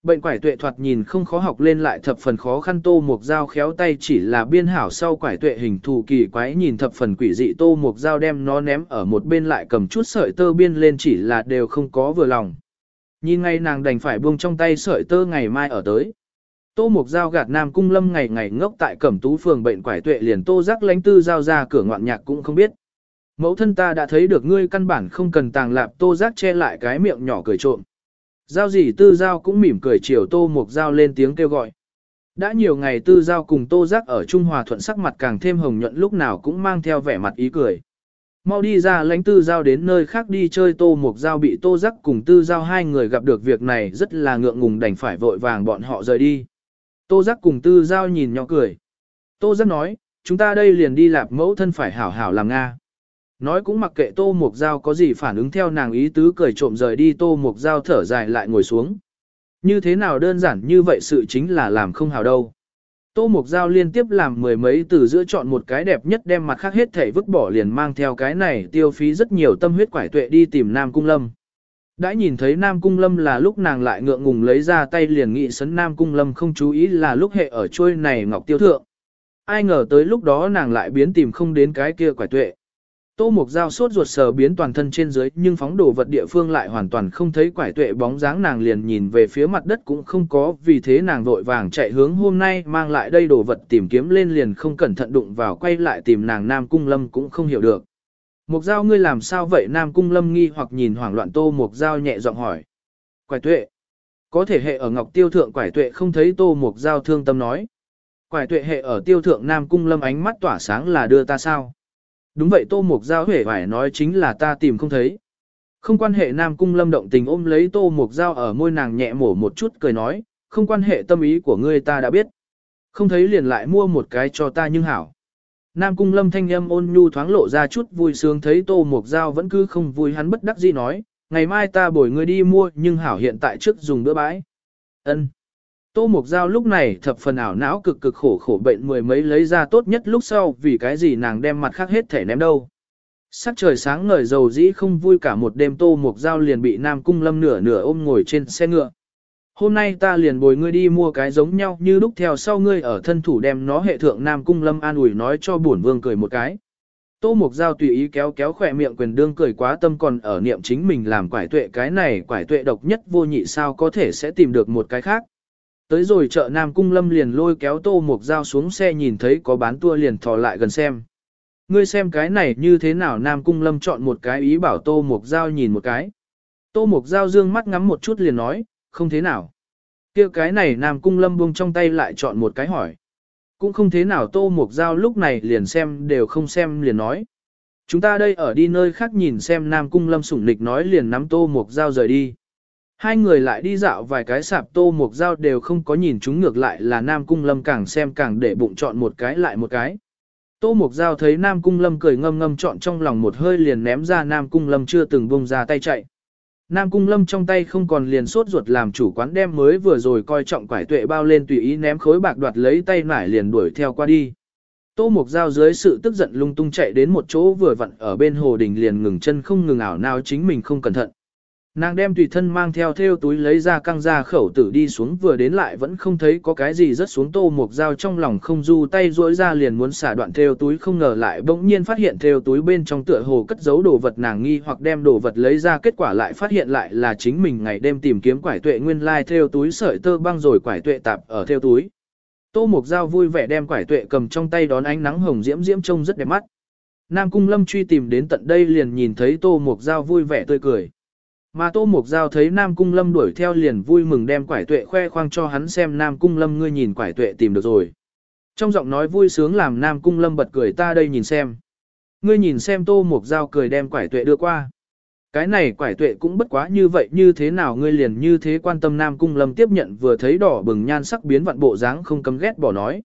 [SPEAKER 1] Bệnh quải tuệ thoạt nhìn không khó học lên lại thập phần khó khăn tô mục dao khéo tay chỉ là biên hảo sau quải tuệ hình thù kỳ quái nhìn thập phần quỷ dị tô mục dao đem nó ném ở một bên lại cầm chút sợi tơ biên lên chỉ là đều không có vừa lòng. Nhìn ngay nàng đành phải buông trong tay sợi tơ ngày mai ở tới. Tô mục dao gạt nam cung lâm ngày ngày ngốc tại cẩm tú phường bệnh quải tuệ liền tô giác lánh tư giao ra cửa ngoạn nhạc cũng không biết. Mẫu thân ta đã thấy được ngươi căn bản không cần tàng lạp, tô giác che lại cái miệng nhỏ cười trộm. Giao gì tư giao cũng mỉm cười chiều tô mục giao lên tiếng kêu gọi. Đã nhiều ngày tư giao cùng tô giác ở Trung Hòa thuận sắc mặt càng thêm hồng nhuận lúc nào cũng mang theo vẻ mặt ý cười. Mau đi ra lãnh tư giao đến nơi khác đi chơi tô mục giao bị tô giác cùng tư giao hai người gặp được việc này rất là ngượng ngùng đành phải vội vàng bọn họ rời đi. Tô giác cùng tư giao nhìn nhỏ cười. Tô giác nói, chúng ta đây liền đi lạp mẫu thân phải hảo hảo làm Nga. Nói cũng mặc kệ Tô Mục Giao có gì phản ứng theo nàng ý tứ cười trộm rời đi, Tô Mục Giao thở dài lại ngồi xuống. Như thế nào đơn giản như vậy sự chính là làm không hào đâu. Tô Mục Giao liên tiếp làm mười mấy từ giữa chọn một cái đẹp nhất đem mặt khác hết thể vứt bỏ liền mang theo cái này tiêu phí rất nhiều tâm huyết quải tuệ đi tìm Nam Cung Lâm. Đã nhìn thấy Nam Cung Lâm là lúc nàng lại ngượng ngùng lấy ra tay liền nghị sấn Nam Cung Lâm không chú ý là lúc hệ ở trôi này ngọc tiêu thượng. Ai ngờ tới lúc đó nàng lại biến tìm không đến cái kia quải tuệ. Tô Mục Giao sốt ruột sờ biến toàn thân trên dưới, nhưng phóng đồ vật địa phương lại hoàn toàn không thấy quải tuệ bóng dáng nàng liền nhìn về phía mặt đất cũng không có, vì thế nàng vội vàng chạy hướng hôm nay mang lại đây đồ vật tìm kiếm lên liền không cẩn thận đụng vào quay lại tìm nàng Nam Cung Lâm cũng không hiểu được. Mục Giao, ngươi làm sao vậy Nam Cung Lâm nghi hoặc nhìn hoảng loạn Tô Mục Giao nhẹ giọng hỏi. Quải tuệ. Có thể hệ ở Ngọc Tiêu Thượng quải tuệ không thấy Tô Mục Giao thương tâm nói. Quải tuệ hệ ở Tiêu Thượng Nam Cung Lâm ánh mắt tỏa sáng là đưa ta sao? Đúng vậy Tô Mục Giao huệ phải nói chính là ta tìm không thấy. Không quan hệ Nam Cung Lâm động tình ôm lấy Tô Mục Giao ở môi nàng nhẹ mổ một chút cười nói, không quan hệ tâm ý của ngươi ta đã biết. Không thấy liền lại mua một cái cho ta nhưng hảo. Nam Cung Lâm thanh âm ôn nhu thoáng lộ ra chút vui sướng thấy Tô Mục Giao vẫn cứ không vui hắn bất đắc dĩ nói, ngày mai ta bồi ngươi đi mua nhưng hảo hiện tại trước dùng bữa bãi. Ân. Tô Mộc Giao lúc này thập phần ảo não cực cực khổ khổ bệnh mười mấy lấy ra tốt nhất lúc sau vì cái gì nàng đem mặt khác hết thể ném đâu. Sắc trời sáng ngời dầu dĩ không vui cả một đêm Tô Mộc Giao liền bị Nam Cung Lâm nửa nửa ôm ngồi trên xe ngựa. Hôm nay ta liền bồi ngươi đi mua cái giống nhau như lúc theo sau ngươi ở thân thủ đem nó hệ thượng Nam Cung Lâm an ủi nói cho bổn vương cười một cái. Tô Mộc Giao tùy ý kéo kéo khỏe miệng quyền đương cười quá tâm còn ở niệm chính mình làm quải tuệ cái này quải tuệ độc nhất vô nhị sao có thể sẽ tìm được một cái khác. Tới rồi chợ Nam Cung Lâm liền lôi kéo tô mục giao xuống xe nhìn thấy có bán tua liền thò lại gần xem. Ngươi xem cái này như thế nào Nam Cung Lâm chọn một cái ý bảo tô mục giao nhìn một cái. Tô mục giao dương mắt ngắm một chút liền nói, không thế nào. kia cái này Nam Cung Lâm buông trong tay lại chọn một cái hỏi. Cũng không thế nào tô mục giao lúc này liền xem đều không xem liền nói. Chúng ta đây ở đi nơi khác nhìn xem Nam Cung Lâm sủng nịch nói liền nắm tô mục giao rời đi. Hai người lại đi dạo vài cái sạp tô mục dao đều không có nhìn chúng ngược lại là Nam Cung Lâm càng xem càng để bụng chọn một cái lại một cái. Tô mục dao thấy Nam Cung Lâm cười ngâm ngâm chọn trong lòng một hơi liền ném ra Nam Cung Lâm chưa từng bông ra tay chạy. Nam Cung Lâm trong tay không còn liền sốt ruột làm chủ quán đem mới vừa rồi coi trọng quải tuệ bao lên tùy ý ném khối bạc đoạt lấy tay nải liền đuổi theo qua đi. Tô Mục Giao dưới sự tức giận lung tung chạy đến một chỗ vừa vặn ở bên hồ đình liền ngừng chân không ngừng ảo nào chính mình không cẩn thận. Nàng đem tùy thân mang theo theo túi lấy ra căng ra khẩu tử đi xuống vừa đến lại vẫn không thấy có cái gì rất xuống tô mục dao trong lòng không du tay duỗi ra liền muốn xả đoạn theo túi không ngờ lại bỗng nhiên phát hiện theo túi bên trong tựa hồ cất giấu đồ vật nàng nghi hoặc đem đồ vật lấy ra kết quả lại phát hiện lại là chính mình ngày đêm tìm kiếm quải tuệ nguyên lai like theo túi sợi tơ băng rồi quải tuệ tạp ở theo túi. Tô mục dao vui vẻ đem quải tuệ cầm trong tay đón ánh nắng hồng diễm diễm trông rất đẹp mắt. Nam cung lâm truy tìm đến tận đây liền nhìn thấy tô mục dao vui vẻ tươi cười. Mà Tô Mục Giao thấy Nam Cung Lâm đuổi theo liền vui mừng đem quải tuệ khoe khoang cho hắn xem Nam Cung Lâm ngươi nhìn quải tuệ tìm được rồi. Trong giọng nói vui sướng làm Nam Cung Lâm bật cười ta đây nhìn xem. Ngươi nhìn xem Tô Mục Giao cười đem quải tuệ đưa qua. Cái này quải tuệ cũng bất quá như vậy như thế nào ngươi liền như thế quan tâm Nam Cung Lâm tiếp nhận vừa thấy đỏ bừng nhan sắc biến vặn bộ dáng không cấm ghét bỏ nói.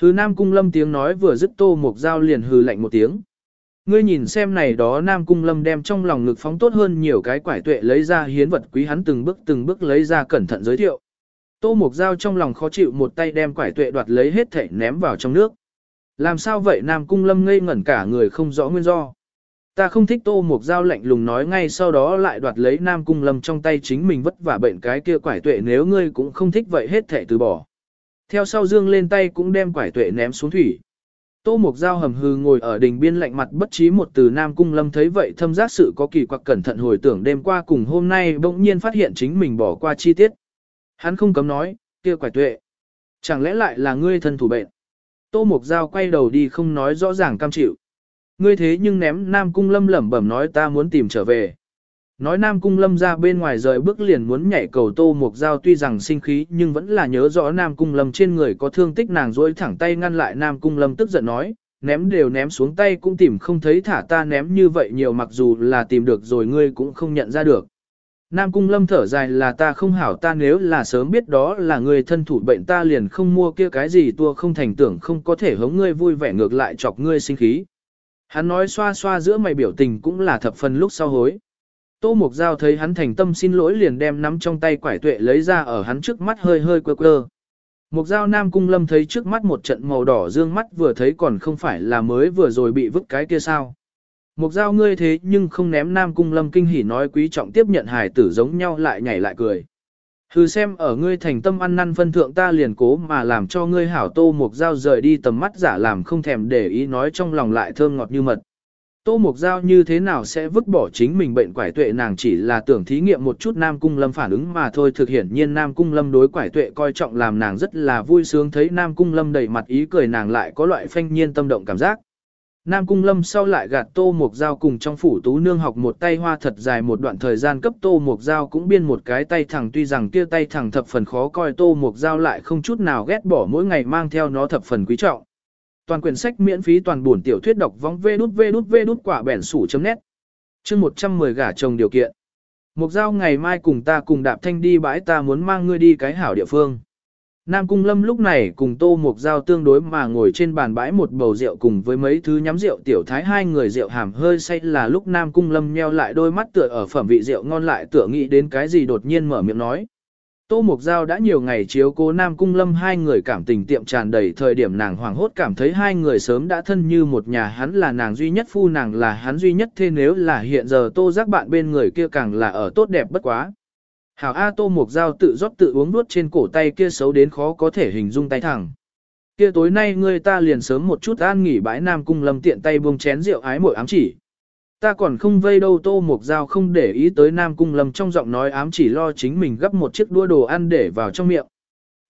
[SPEAKER 1] Hừ Nam Cung Lâm tiếng nói vừa dứt Tô Mục Giao liền hừ lạnh một tiếng. Ngươi nhìn xem này đó Nam Cung Lâm đem trong lòng ngực phóng tốt hơn nhiều cái quải tuệ lấy ra hiến vật quý hắn từng bước từng bước lấy ra cẩn thận giới thiệu. Tô Mục Giao trong lòng khó chịu một tay đem quải tuệ đoạt lấy hết thảy ném vào trong nước. Làm sao vậy Nam Cung Lâm ngây ngẩn cả người không rõ nguyên do. Ta không thích Tô Mục Giao lạnh lùng nói ngay sau đó lại đoạt lấy Nam Cung Lâm trong tay chính mình vất vả bệnh cái kia quải tuệ nếu ngươi cũng không thích vậy hết thảy từ bỏ. Theo sau dương lên tay cũng đem quải tuệ ném xuống thủy. Tô Mục Giao hầm hừ ngồi ở đình biên lạnh mặt bất trí một từ Nam Cung Lâm thấy vậy thâm giác sự có kỳ quặc cẩn thận hồi tưởng đêm qua cùng hôm nay bỗng nhiên phát hiện chính mình bỏ qua chi tiết. Hắn không cấm nói, kia quải tuệ. Chẳng lẽ lại là ngươi thân thủ bệnh? Tô Mục Giao quay đầu đi không nói rõ ràng cam chịu. Ngươi thế nhưng ném Nam Cung Lâm lẩm bẩm nói ta muốn tìm trở về. Nói Nam Cung Lâm ra bên ngoài rời bước liền muốn nhảy cầu Tô Mục Giao tuy rằng sinh khí nhưng vẫn là nhớ rõ Nam Cung Lâm trên người có thương tích nàng dối thẳng tay ngăn lại Nam Cung Lâm tức giận nói, ném đều ném xuống tay cũng tìm không thấy thả ta ném như vậy nhiều mặc dù là tìm được rồi ngươi cũng không nhận ra được. Nam Cung Lâm thở dài là ta không hảo ta nếu là sớm biết đó là người thân thủ bệnh ta liền không mua kia cái gì tua không thành tưởng không có thể hống ngươi vui vẻ ngược lại chọc ngươi sinh khí. Hắn nói xoa xoa giữa mày biểu tình cũng là thập phần lúc sau hối. Tô Mục Giao thấy hắn thành tâm xin lỗi liền đem nắm trong tay quải tuệ lấy ra ở hắn trước mắt hơi hơi quơ quơ. Mục Giao Nam Cung Lâm thấy trước mắt một trận màu đỏ dương mắt vừa thấy còn không phải là mới vừa rồi bị vứt cái kia sao. Mục Giao ngươi thế nhưng không ném Nam Cung Lâm kinh hỉ nói quý trọng tiếp nhận hài tử giống nhau lại nhảy lại cười. Hừ xem ở ngươi thành tâm ăn năn phân thượng ta liền cố mà làm cho ngươi hảo tô mục Giao rời đi tầm mắt giả làm không thèm để ý nói trong lòng lại thơm ngọt như mật. Tô Mộc Giao như thế nào sẽ vứt bỏ chính mình bệnh quải tuệ, nàng chỉ là tưởng thí nghiệm một chút Nam Cung Lâm phản ứng mà thôi thực hiện nhiên Nam Cung Lâm đối quải tuệ coi trọng làm nàng rất là vui sướng, thấy Nam Cung Lâm đầy mặt ý cười, nàng lại có loại phanh nhiên tâm động cảm giác. Nam Cung Lâm sau lại gạt Tô Mộc Giao cùng trong phủ tú nương học một tay hoa thật dài một đoạn thời gian cấp Tô Mộc Giao cũng biên một cái tay thẳng, tuy rằng kia tay thẳng thập phần khó coi, Tô Mộc Giao lại không chút nào ghét bỏ mỗi ngày mang theo nó thập phần quý trọng. Toàn quyển sách miễn phí toàn buồn tiểu thuyết đọc vong vê đút vê đút vê đút quả bẻn sủ chấm nét. Chương 110 gả chồng điều kiện. Mục giao ngày mai cùng ta cùng đạp thanh đi bãi ta muốn mang ngươi đi cái hảo địa phương. Nam Cung Lâm lúc này cùng Tô Mục Giao tương đối mà ngồi trên bàn bãi một bầu rượu cùng với mấy thứ nhắm rượu tiểu thái hai người rượu hàm hơi say là lúc Nam Cung Lâm nheo lại đôi mắt tựa ở phẩm vị rượu ngon lại tựa nghĩ đến cái gì đột nhiên mở miệng nói. Tô Mục Giao đã nhiều ngày chiếu cố Nam Cung Lâm, hai người cảm tình tiệm tràn đầy thời điểm nàng hoảng hốt cảm thấy hai người sớm đã thân như một nhà, hắn là nàng duy nhất phu, nàng là hắn duy nhất, thế nếu là hiện giờ Tô giác bạn bên người kia càng là ở tốt đẹp bất quá. Hảo A Tô Mục Giao tự rót tự uống nuốt trên cổ tay kia xấu đến khó có thể hình dung tay thẳng. Kia tối nay người ta liền sớm một chút an nghỉ bãi Nam Cung Lâm tiện tay buông chén rượu ái mội ám chỉ. Ta còn không vây đâu tô mục dao không để ý tới Nam Cung Lâm trong giọng nói ám chỉ lo chính mình gấp một chiếc đua đồ ăn để vào trong miệng.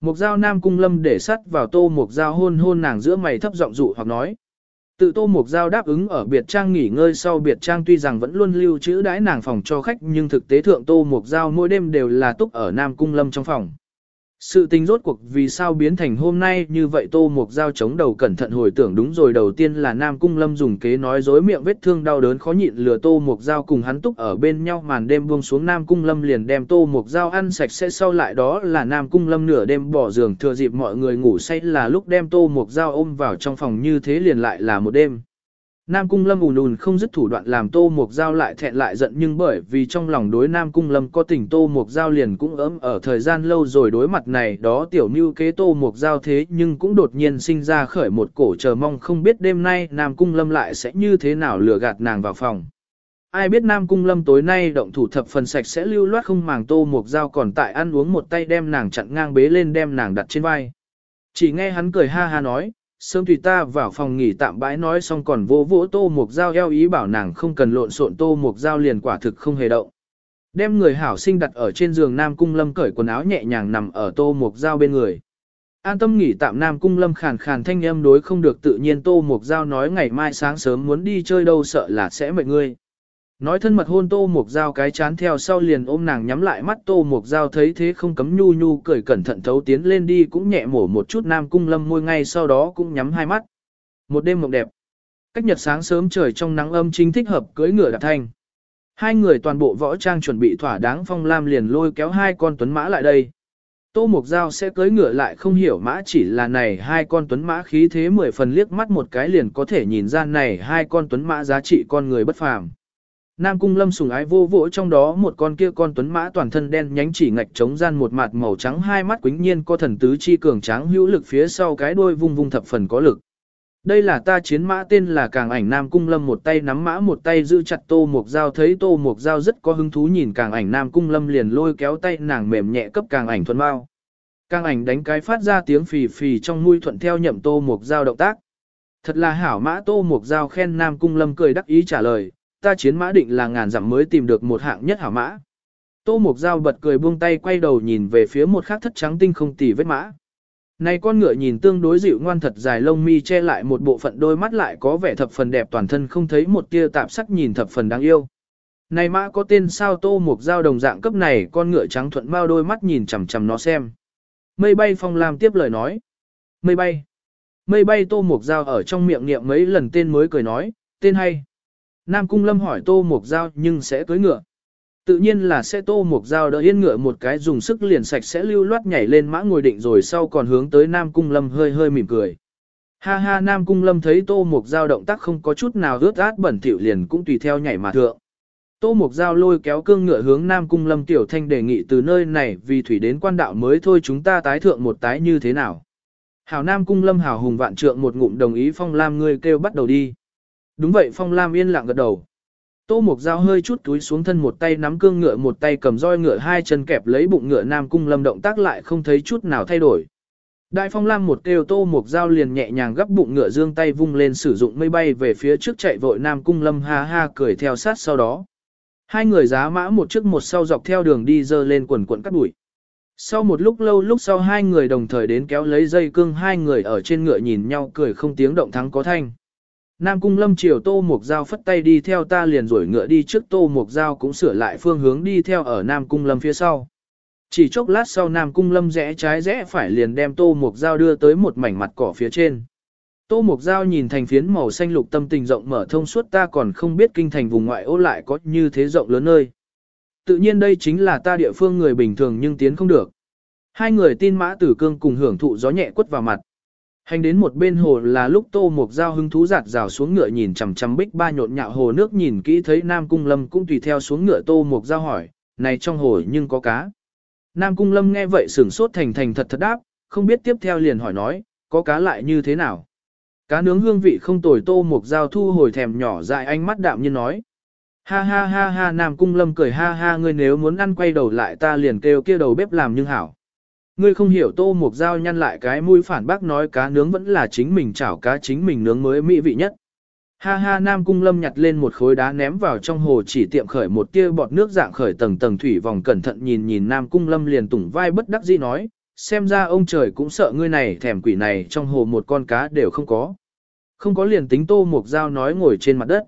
[SPEAKER 1] Mục dao Nam Cung Lâm để sắt vào tô mục dao hôn hôn nàng giữa mày thấp giọng dụ hoặc nói. Tự tô mục dao đáp ứng ở biệt trang nghỉ ngơi sau biệt trang tuy rằng vẫn luôn lưu trữ đãi nàng phòng cho khách nhưng thực tế thượng tô mục dao mỗi đêm đều là túc ở Nam Cung Lâm trong phòng. Sự tình rốt cuộc vì sao biến thành hôm nay như vậy Tô Mục Giao chống đầu cẩn thận hồi tưởng đúng rồi, đầu tiên là Nam Cung Lâm dùng kế nói dối miệng vết thương đau đớn khó nhịn lừa Tô Mục Giao cùng hắn túc ở bên nhau, màn đêm buông xuống Nam Cung Lâm liền đem Tô Mục Giao ăn sạch sẽ sau lại đó là Nam Cung Lâm nửa đêm bỏ giường thừa dịp mọi người ngủ say là lúc đem Tô Mục Giao ôm vào trong phòng như thế liền lại là một đêm. Nam Cung Lâm ùn ùn không dứt thủ đoạn làm Tô Mục Giao lại thẹn lại giận nhưng bởi vì trong lòng đối Nam Cung Lâm có tình Tô Mục Giao liền cũng ấm ở thời gian lâu rồi đối mặt này đó tiểu mưu kế Tô Mục Giao thế nhưng cũng đột nhiên sinh ra khởi một cổ chờ mong không biết đêm nay Nam Cung Lâm lại sẽ như thế nào lừa gạt nàng vào phòng. Ai biết Nam Cung Lâm tối nay động thủ thập phần sạch sẽ lưu loát không màng Tô Mục Giao còn tại ăn uống một tay đem nàng chặn ngang bế lên đem nàng đặt trên vai. Chỉ nghe hắn cười ha ha nói, sớm tùy ta vào phòng nghỉ tạm bãi nói xong còn vô vỗ tô mục dao eo ý bảo nàng không cần lộn xộn tô mục dao liền quả thực không hề động. Đem người hảo sinh đặt ở trên giường Nam Cung Lâm cởi quần áo nhẹ nhàng nằm ở tô mục dao bên người. An tâm nghỉ tạm Nam Cung Lâm khàn khàn thanh âm đối không được tự nhiên tô mục dao nói ngày mai sáng sớm muốn đi chơi đâu sợ là sẽ mệt ngươi. Nói thân mật hôn tô mục dao cái chán theo sau liền ôm nàng nhắm lại mắt tô mục dao thấy thế không cấm nhu nhu cười cẩn thận thấu tiến lên đi cũng nhẹ mổ một chút nam cung lâm môi ngay sau đó cũng nhắm hai mắt. Một đêm mộng đẹp. Cách nhật sáng sớm trời trong nắng âm chính thích hợp cưới ngựa đạp thanh. Hai người toàn bộ võ trang chuẩn bị thỏa đáng phong lam liền lôi kéo hai con tuấn mã lại đây. Tô Mục Giao sẽ cưới ngựa lại không hiểu mã chỉ là này hai con tuấn mã khí thế mười phần liếc mắt một cái liền có thể nhìn ra này hai con tuấn mã giá trị con người bất phàm. Nam Cung Lâm sùng ái vô vỗ trong đó một con kia con tuấn mã toàn thân đen nhánh chỉ ngạch chống gian một mặt màu trắng hai mắt quĩnh nhiên có thần tứ chi cường tráng hữu lực phía sau cái đuôi vung vung thập phần có lực. Đây là ta chiến mã tên là Càng ảnh Nam Cung Lâm một tay nắm mã một tay giữ chặt Tô Mộc Dao thấy Tô Mộc Dao rất có hứng thú nhìn Càng ảnh Nam Cung Lâm liền lôi kéo tay nàng mềm nhẹ cấp Càng ảnh thuần bao. Càng ảnh đánh cái phát ra tiếng phì phì trong mũi thuận theo nhậm Tô Mộc Dao động tác. Thật là hảo mã Tô Mộc Dao khen Nam Cung Lâm cười đắc ý trả lời, ta chiến mã định là ngàn dặm mới tìm được một hạng nhất hảo mã. Tô Mục Giao bật cười buông tay quay đầu nhìn về phía một khắc thất trắng tinh không tì vết mã. Này con ngựa nhìn tương đối dịu ngoan thật dài lông mi che lại một bộ phận đôi mắt lại có vẻ thập phần đẹp toàn thân không thấy một tia tạp sắc nhìn thập phần đáng yêu. Này mã có tên sao Tô Mục Giao đồng dạng cấp này con ngựa trắng thuận bao đôi mắt nhìn chằm chằm nó xem. Mây bay phong làm tiếp lời nói. Mây bay. Mây bay Tô Mục Giao ở trong miệng niệm mấy lần tên mới cười nói, tên hay. Nam Cung Lâm hỏi Tô Mục Giao nhưng sẽ cưới ngựa. Tự nhiên là sẽ Tô Mục Giao đỡ yên ngựa một cái dùng sức liền sạch sẽ lưu loát nhảy lên mã ngồi định rồi sau còn hướng tới Nam Cung Lâm hơi hơi mỉm cười. Ha ha, Nam Cung Lâm thấy Tô Mục Giao động tác không có chút nào rớt át bẩn thỉu liền cũng tùy theo nhảy mà thượng. Tô Mục Giao lôi kéo cương ngựa hướng Nam Cung Lâm Tiểu Thanh đề nghị từ nơi này vì thủy đến quan đạo mới thôi chúng ta tái thượng một tái như thế nào. Hảo Nam Cung Lâm Hảo Hùng vạn trượng một ngụm đồng ý Phong Lam ngươi kêu bắt đầu đi. Đúng vậy, Phong Lam yên lặng gật đầu. Tô Mục Giao hơi chút túi xuống thân một tay nắm cương ngựa, một tay cầm roi ngựa, hai chân kẹp lấy bụng ngựa, Nam Cung Lâm động tác lại không thấy chút nào thay đổi. Đại Phong Lam một kêu Tô Mục Giao liền nhẹ nhàng gấp bụng ngựa dương tay vung lên sử dụng mây bay về phía trước chạy vội, Nam Cung Lâm ha ha cười theo sát sau đó. Hai người giá mã một trước một sau dọc theo đường đi dơ lên quần quần cắt bụi. Sau một lúc lâu, lúc sau hai người đồng thời đến kéo lấy dây cương, hai người ở trên ngựa nhìn nhau, cười không tiếng động thắng có thanh. Nam cung lâm chiều tô mục giao phất tay đi theo ta liền rủi ngựa đi trước tô mục giao cũng sửa lại phương hướng đi theo ở Nam cung lâm phía sau. Chỉ chốc lát sau Nam cung lâm rẽ trái rẽ phải liền đem tô mục giao đưa tới một mảnh mặt cỏ phía trên. Tô mục giao nhìn thành phiến màu xanh lục tâm tình rộng mở thông suốt ta còn không biết kinh thành vùng ngoại ô lại có như thế rộng lớn nơi. Tự nhiên đây chính là ta địa phương người bình thường nhưng tiến không được. Hai người tin mã tử cương cùng hưởng thụ gió nhẹ quất vào mặt. Hành đến một bên hồ là lúc Tô Mục Giao hứng thú giạt rào xuống ngựa nhìn chằm chằm bích ba nhộn nhạo hồ nước nhìn kỹ thấy Nam Cung Lâm cũng tùy theo xuống ngựa Tô Mục Giao hỏi, này trong hồ nhưng có cá. Nam Cung Lâm nghe vậy sửng sốt thành thành thật thật đáp, không biết tiếp theo liền hỏi nói, có cá lại như thế nào. Cá nướng hương vị không tồi Tô Mục Giao thu hồi thèm nhỏ dại ánh mắt đạm nhiên nói. Ha ha ha ha Nam Cung Lâm cười ha ha ngươi nếu muốn ăn quay đầu lại ta liền kêu kia đầu bếp làm nhưng hảo. Ngươi không hiểu tô mục dao nhăn lại cái mũi phản bác nói cá nướng vẫn là chính mình chảo cá chính mình nướng mới mỹ vị nhất. Ha ha Nam Cung Lâm nhặt lên một khối đá ném vào trong hồ chỉ tiệm khởi một tia bọt nước dạng khởi tầng tầng thủy vòng cẩn thận nhìn nhìn Nam Cung Lâm liền tủng vai bất đắc dĩ nói, xem ra ông trời cũng sợ ngươi này thèm quỷ này trong hồ một con cá đều không có. Không có liền tính tô mục dao nói ngồi trên mặt đất.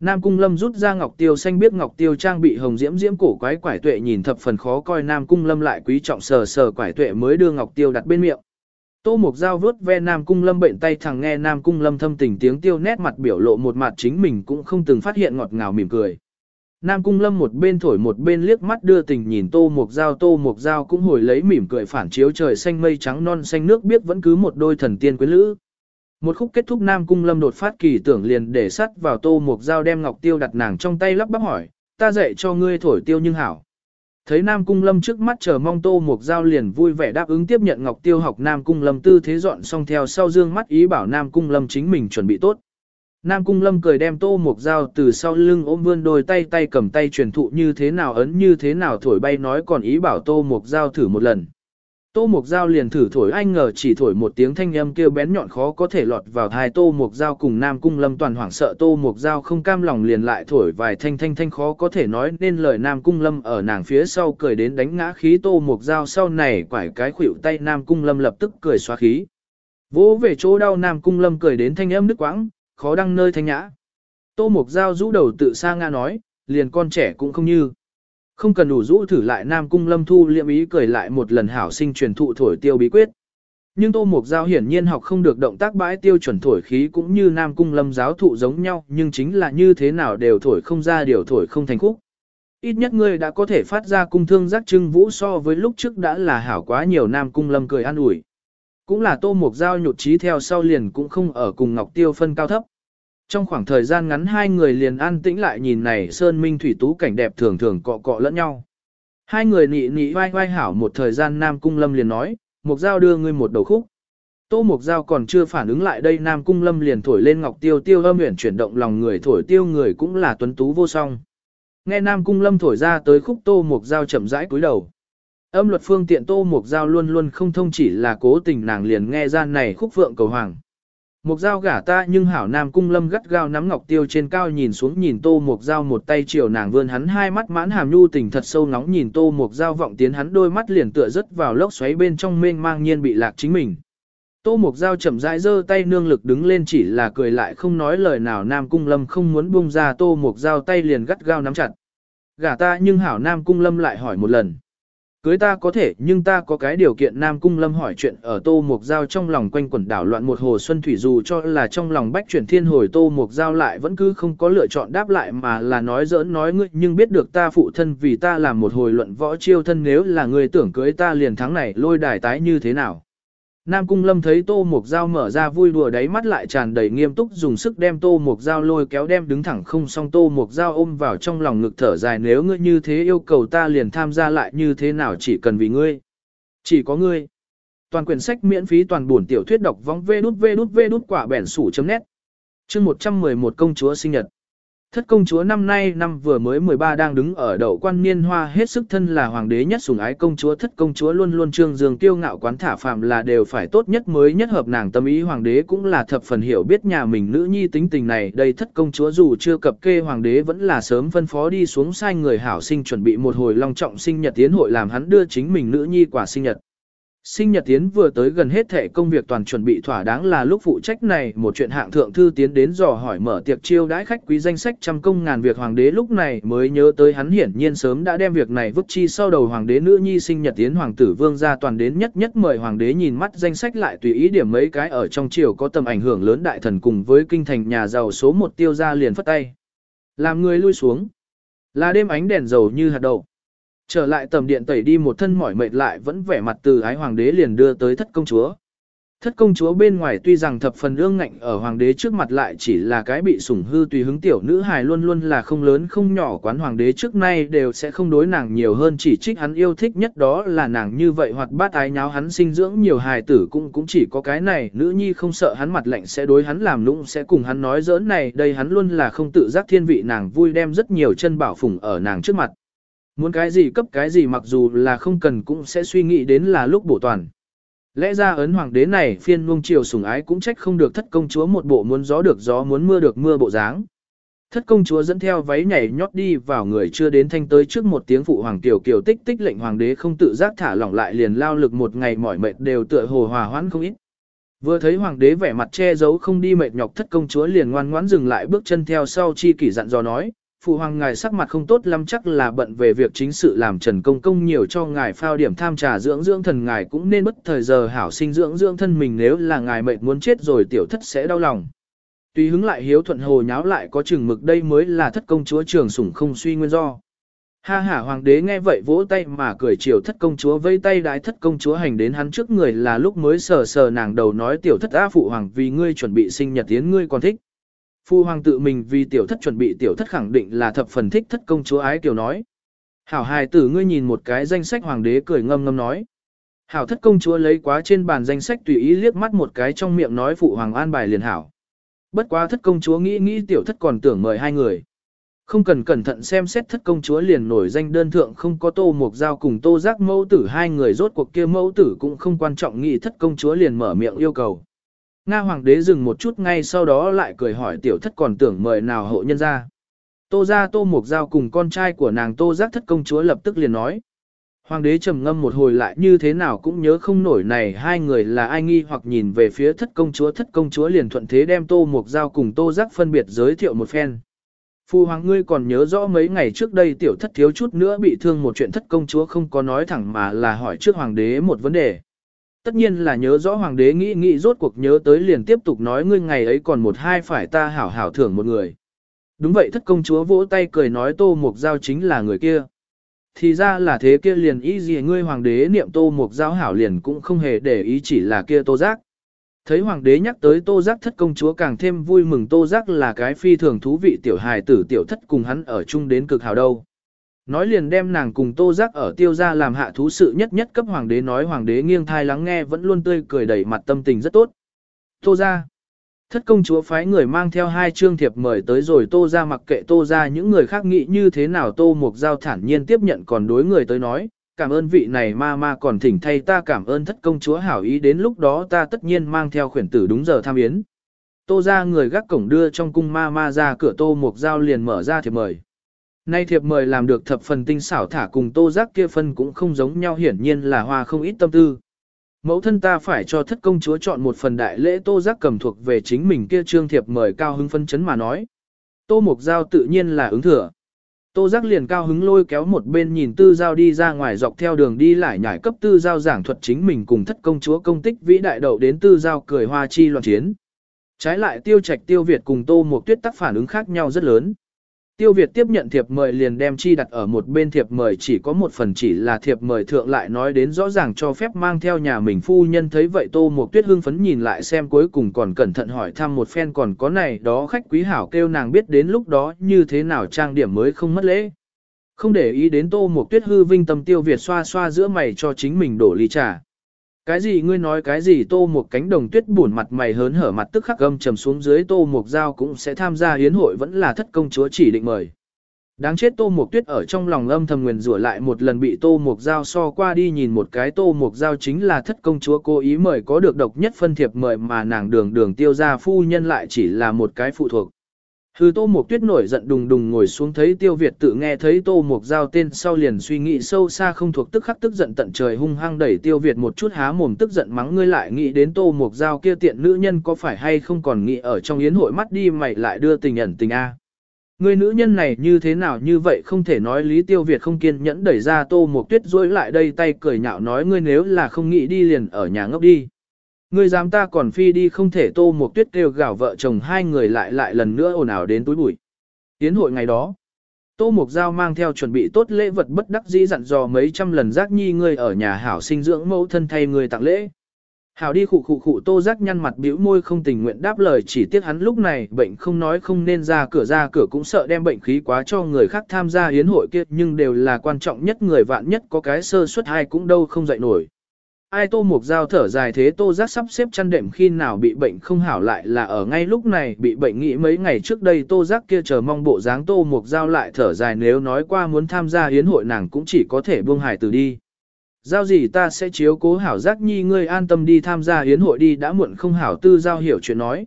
[SPEAKER 1] Nam Cung Lâm rút ra ngọc tiêu xanh biết ngọc tiêu trang bị hồng diễm diễm cổ quái quải tuệ nhìn thập phần khó coi, Nam Cung Lâm lại quý trọng sờ sờ quải tuệ mới đưa ngọc tiêu đặt bên miệng. Tô mộc Giao vớt ve Nam Cung Lâm bệnh tay thằng nghe Nam Cung Lâm thâm tình tiếng tiêu nét mặt biểu lộ một mặt chính mình cũng không từng phát hiện ngọt ngào mỉm cười. Nam Cung Lâm một bên thổi một bên liếc mắt đưa tình nhìn Tô mộc Giao, Tô mộc Giao cũng hồi lấy mỉm cười phản chiếu trời xanh mây trắng non xanh nước biết vẫn cứ một đôi thần tiên quyến lữ. Một khúc kết thúc Nam Cung Lâm đột phát kỳ tưởng liền để sắt vào tô một dao đem ngọc tiêu đặt nàng trong tay lắp bắp hỏi, ta dạy cho ngươi thổi tiêu nhưng hảo. Thấy Nam Cung Lâm trước mắt chờ mong tô một dao liền vui vẻ đáp ứng tiếp nhận ngọc tiêu học Nam Cung Lâm tư thế dọn xong theo sau dương mắt ý bảo Nam Cung Lâm chính mình chuẩn bị tốt. Nam Cung Lâm cười đem tô mục dao từ sau lưng ôm vươn đôi tay tay cầm tay truyền thụ như thế nào ấn như thế nào thổi bay nói còn ý bảo tô mục dao thử một lần. Tô Mục Giao liền thử thổi anh ngờ chỉ thổi một tiếng thanh âm kêu bén nhọn khó có thể lọt vào hai Tô Mục Giao cùng Nam Cung Lâm toàn hoảng sợ Tô Mục Giao không cam lòng liền lại thổi vài thanh thanh thanh khó có thể nói nên lời Nam Cung Lâm ở nàng phía sau cười đến đánh ngã khí Tô Mục Giao sau này quải cái khuỷu tay Nam Cung Lâm lập tức cười xóa khí. Vỗ về chỗ đau Nam Cung Lâm cười đến thanh âm nước quãng, khó đăng nơi thanh nhã. Tô Mục Giao rũ đầu tự sa nga nói, liền con trẻ cũng không như. Không cần đủ rũ thử lại Nam Cung Lâm Thu liệm ý cười lại một lần hảo sinh truyền thụ thổi tiêu bí quyết. Nhưng Tô Mục Giao hiển nhiên học không được động tác bãi tiêu chuẩn thổi khí cũng như Nam Cung Lâm giáo thụ giống nhau, nhưng chính là như thế nào đều thổi không ra điều thổi không thành khúc. Ít nhất ngươi đã có thể phát ra cung thương giác trưng vũ so với lúc trước đã là hảo quá nhiều Nam Cung Lâm cười an ủi. Cũng là Tô Mục Giao nhụt trí theo sau liền cũng không ở cùng Ngọc Tiêu phân cao thấp. Trong khoảng thời gian ngắn hai người liền an tĩnh lại nhìn này sơn minh thủy tú cảnh đẹp thường thường cọ cọ lẫn nhau. Hai người nị nị vai vai hảo một thời gian Nam Cung Lâm liền nói, Mục Giao đưa ngươi một đầu khúc. Tô Mục Giao còn chưa phản ứng lại đây Nam Cung Lâm liền thổi lên ngọc tiêu tiêu âm huyền chuyển động lòng người thổi tiêu người cũng là tuấn tú vô song. Nghe Nam Cung Lâm thổi ra tới khúc Tô Mục Giao chậm rãi cúi đầu. Âm luật phương tiện Tô Mục Giao luôn luôn không thông chỉ là cố tình nàng liền nghe ra này khúc vượng cầu hoàng. Mục dao gả ta nhưng hảo nam cung lâm gắt gao nắm ngọc tiêu trên cao nhìn xuống nhìn tô mục dao một tay chiều nàng vươn hắn hai mắt mãn hàm nhu tình thật sâu nóng nhìn tô mục dao vọng tiến hắn đôi mắt liền tựa rất vào lốc xoáy bên trong mênh mang nhiên bị lạc chính mình. Tô mục dao chậm rãi giơ tay nương lực đứng lên chỉ là cười lại không nói lời nào nam cung lâm không muốn buông ra tô mục dao tay liền gắt gao nắm chặt. Gả ta nhưng hảo nam cung lâm lại hỏi một lần. Cưới ta có thể, nhưng ta có cái điều kiện Nam Cung Lâm hỏi chuyện ở Tô Mục Giao trong lòng quanh quẩn đảo loạn một hồ xuân thủy dù cho là trong lòng bách chuyển thiên hồi Tô Mục Giao lại vẫn cứ không có lựa chọn đáp lại mà là nói giỡn nói ngươi, nhưng biết được ta phụ thân vì ta làm một hồi luận võ chiêu thân nếu là người tưởng cưới ta liền thắng này, lôi đài tái như thế nào. Nam Cung Lâm thấy Tô mộc Giao mở ra vui đùa đáy mắt lại tràn đầy nghiêm túc dùng sức đem Tô mộc Giao lôi kéo đem đứng thẳng không xong Tô mộc Giao ôm vào trong lòng ngực thở dài, nếu ngươi như thế yêu cầu ta liền tham gia lại như thế nào chỉ cần vì ngươi. Chỉ có ngươi. Toàn quyển sách miễn phí toàn buồn tiểu thuyết đọc vong vê đút vê đút vê đút quả bẻn sủ chấm nét. Chương 111 công chúa sinh nhật. Thất công chúa năm nay năm vừa mới 13 đang đứng ở đậu quan niên hoa hết sức thân là hoàng đế nhất sủng ái công chúa, thất công chúa luôn luôn trương dương tiêu ngạo quán thả phạm là đều phải tốt nhất mới nhất hợp nàng tâm ý hoàng đế cũng là thập phần hiểu biết nhà mình nữ nhi tính tình này đây thất công chúa dù chưa cập kê, hoàng đế vẫn là sớm phân phó đi xuống sai người hảo sinh chuẩn bị một hồi long trọng sinh nhật tiến hội làm hắn đưa chính mình nữ nhi quả sinh nhật. Sinh nhật tiến vừa tới gần hết thể công việc toàn chuẩn bị thỏa đáng là lúc phụ trách này, một chuyện hạng thượng thư tiến đến dò hỏi mở tiệc chiêu đãi khách quý danh sách trăm công ngàn việc hoàng đế lúc này mới nhớ tới hắn hiển nhiên sớm đã đem việc này vứt chi sau đầu hoàng đế nữ nhi sinh nhật tiến hoàng tử vương gia toàn đến nhất nhất mời hoàng đế nhìn mắt danh sách lại tùy ý điểm mấy cái ở trong triều có tầm ảnh hưởng lớn đại thần cùng với kinh thành nhà giàu số một tiêu ra liền phất tay. Làm người lui xuống. Là đêm ánh đèn dầu như hạt đậu. Trở lại tầm điện tẩy đi một thân mỏi mệt lại vẫn vẻ mặt từ ái hoàng đế liền đưa tới thất công chúa. Thất công chúa bên ngoài tuy rằng thập phần ương ngạnh, ở hoàng đế trước mặt lại chỉ là cái bị sủng hư tùy hứng tiểu nữ hài luôn luôn là không lớn không nhỏ, quán hoàng đế trước nay đều sẽ không đối nàng nhiều hơn, chỉ trích hắn yêu thích nhất đó là nàng như vậy hoặc bát ái nháo hắn sinh dưỡng nhiều hài tử cũng cũng chỉ có cái này, nữ nhi không sợ hắn mặt lạnh sẽ đối hắn làm lũng, sẽ cùng hắn nói giỡn này, đây hắn luôn là không tự giác thiên vị, nàng vui đem rất nhiều chân bảo phủng ở nàng trước mặt. Muốn cái gì cấp cái gì mặc dù là không cần cũng sẽ suy nghĩ đến là lúc bổ toàn. Lẽ ra ấn hoàng đế này phiên nuông chiều sủng ái cũng trách không được thất công chúa một bộ muốn gió được gió muốn mưa được mưa bộ dáng. Thất công chúa dẫn theo váy nhảy nhót đi vào người chưa đến thanh tới trước một tiếng phụ hoàng tiểu kiều tích tích lệnh hoàng đế không tự giác thả lỏng lại liền lao lực một ngày mỏi mệt đều tựa hồ hòa hoãn không ít. Vừa thấy hoàng đế vẻ mặt che giấu không đi mệt nhọc thất công chúa liền ngoan ngoãn dừng lại bước chân theo sau chi kỷ dặn dò nói, phụ hoàng ngài sắc mặt không tốt lắm, chắc là bận về việc chính sự làm Trần Công Công nhiều cho ngài phao điểm tham trà dưỡng dưỡng thần, ngài cũng nên mất thời giờ hảo sinh dưỡng dưỡng thân mình, nếu là ngài mệt muốn chết rồi tiểu thất sẽ đau lòng. Tùy hứng lại hiếu thuận hồ nháo lại có chừng mực, đây mới là thất công chúa trường sủng không suy nguyên do. Ha ha, hoàng đế nghe vậy vỗ tay mà cười chiều thất công chúa vây tay đái thất công chúa hành đến hắn trước người là lúc mới sờ sờ nàng đầu nói tiểu thất á phụ hoàng vì ngươi chuẩn bị sinh nhật tiến ngươi còn thích. Phu hoàng tự mình vì tiểu thất chuẩn bị tiểu thất khẳng định là thập phần thích thất công chúa ái kiều nói. Hảo hài tử ngươi nhìn một cái danh sách hoàng đế cười ngâm ngâm nói. Hảo thất công chúa lấy quá trên bàn danh sách tùy ý liếc mắt một cái trong miệng nói phụ hoàng an bài liền hảo. Bất quá thất công chúa nghĩ nghĩ tiểu thất còn tưởng mời hai người. Không cần cẩn thận xem xét thất công chúa liền nổi danh đơn thượng không có tô mục giao cùng tô giác mẫu tử hai người rốt cuộc kia mẫu tử cũng không quan trọng nghĩ thất công chúa liền mở miệng yêu cầu. Nga hoàng đế dừng một chút ngay sau đó lại cười hỏi tiểu thất còn tưởng mời nào hộ nhân ra. Tô ra tô mục giao cùng con trai của nàng tô giác thất công chúa lập tức liền nói. Hoàng đế trầm ngâm một hồi lại như thế nào cũng nhớ không nổi này hai người là ai nghi hoặc nhìn về phía thất công chúa thất công chúa liền thuận thế đem tô mục giao cùng tô giác phân biệt giới thiệu một phen. Phu hoàng ngươi còn nhớ rõ mấy ngày trước đây tiểu thất thiếu chút nữa bị thương một chuyện thất công chúa không có nói thẳng mà là hỏi trước hoàng đế một vấn đề. Tất nhiên là nhớ rõ hoàng đế nghĩ nghĩ rốt cuộc nhớ tới liền tiếp tục nói ngươi ngày ấy còn một hai phải ta hảo hảo thưởng một người. Đúng vậy, thất công chúa vỗ tay cười nói tô mục giao chính là người kia. Thì ra là thế kia liền ý gì ngươi hoàng đế niệm tô mục giao hảo liền cũng không hề để ý chỉ là kia tô giác. Thấy hoàng đế nhắc tới tô giác, thất công chúa càng thêm vui mừng tô giác là cái phi thường thú vị tiểu hài tử tiểu thất cùng hắn ở chung đến cực hào đâu. Nói liền đem nàng cùng tô giác ở tiêu gia làm hạ thú sự nhất nhất cấp hoàng đế nói hoàng đế nghiêng thai lắng nghe vẫn luôn tươi cười đầy mặt tâm tình rất tốt. Tô gia Thất công chúa phái người mang theo hai chương thiệp mời tới rồi tô ra mặc kệ tô ra những người khác nghĩ như thế nào tô mục giao thản nhiên tiếp nhận còn đối người tới nói, cảm ơn vị này ma ma còn thỉnh thay ta cảm ơn thất công chúa hảo ý đến lúc đó ta tất nhiên mang theo khuyển tử đúng giờ tham yến. Tô ra người gác cổng đưa trong cung ma ma ra cửa tô mục giao liền mở ra thiệp mời. Nay thiệp mời làm được thập phần tinh xảo thả cùng tô giác kia phân cũng không giống nhau, hiển nhiên là hoa không ít tâm tư. Mẫu thân ta phải cho thất công chúa chọn một phần đại lễ tô giác cầm thuộc về chính mình kia trương thiệp mời cao hứng phân chấn mà nói. Tô mục giao tự nhiên là ứng thừa. Tô giác liền cao hứng lôi kéo một bên nhìn tư giao đi ra ngoài dọc theo đường đi lại nhảy cấp tư giao giảng thuật chính mình cùng thất công chúa công tích vĩ đại đậu đến tư giao cười hoa chi loạn chiến. Trái lại tiêu trạch tiêu Việt cùng tô một tuyết tắc phản ứng khác nhau rất lớn. Tiêu Việt tiếp nhận thiệp mời liền đem chi đặt ở một bên thiệp mời chỉ có một phần chỉ là thiệp mời thượng lại nói đến rõ ràng cho phép mang theo nhà mình phu nhân thấy vậy tô Mộc tuyết hương phấn nhìn lại xem cuối cùng còn cẩn thận hỏi thăm một phen còn có này đó khách quý hảo kêu nàng biết đến lúc đó như thế nào trang điểm mới không mất lễ. Không để ý đến tô Mộc tuyết hư vinh tâm tiêu Việt xoa xoa giữa mày cho chính mình đổ ly trà. Cái gì ngươi nói cái gì tô một cánh đồng tuyết buồn mặt mày hớn hở mặt tức khắc gâm trầm xuống dưới tô một dao cũng sẽ tham gia hiến hội vẫn là thất công chúa chỉ định mời. Đáng chết tô một tuyết ở trong lòng âm thầm nguyền rủa lại một lần bị tô một dao so qua đi nhìn một cái tô một dao chính là thất công chúa cố ý mời có được độc nhất phân thiệp mời mà nàng đường đường tiêu ra phu nhân lại chỉ là một cái phụ thuộc. Hư Tô Mộc Tuyết nổi giận đùng đùng ngồi xuống thấy Tiêu Việt tự nghe thấy Tô Mộc Giao tên sau liền suy nghĩ sâu xa không thuộc tức khắc tức giận tận trời hung hăng đẩy Tiêu Việt một chút há mồm tức giận mắng ngươi lại nghĩ đến Tô Mộc Giao kia tiện nữ nhân có phải hay không còn nghĩ ở trong yến hội mắt đi mày lại đưa tình ẩn tình A. Người nữ nhân này như thế nào như vậy không thể nói Lý Tiêu Việt không kiên nhẫn đẩy ra Tô Mộc Tuyết rối lại đây tay cười nhạo nói ngươi nếu là không nghĩ đi liền ở nhà ngốc đi. Ngươi dám ta còn phi đi không thể tô một tuyết kêu gào vợ chồng hai người lại lại lần nữa ồn ào đến túi bụi. Tiến hội ngày đó, Tô Mục Giao mang theo chuẩn bị tốt lễ vật bất đắc dĩ dặn dò mấy trăm lần giác nhi ngươi ở nhà hảo sinh dưỡng mẫu thân thay người tặng lễ. Hảo đi khụ khụ khụ tô giác nhăn mặt bĩu môi không tình nguyện đáp lời chỉ tiếc hắn lúc này bệnh không nói không nên ra cửa ra cửa cũng sợ đem bệnh khí quá cho người khác tham gia yến hội kia nhưng đều là quan trọng nhất người vạn nhất có cái sơ suất hay cũng đâu không dậy nổi ai tô mục dao thở dài thế tô giác sắp xếp chăn đệm khi nào bị bệnh không hảo lại là ở ngay lúc này, bị bệnh nghĩ mấy ngày trước đây tô giác kia chờ mong bộ dáng tô mục dao lại thở dài nếu nói qua muốn tham gia hiến hội nàng cũng chỉ có thể buông hải từ đi. Giao gì ta sẽ chiếu cố hảo giác nhi, ngươi an tâm đi tham gia hiến hội đi, đã muộn không hảo tư giao hiểu chuyện nói.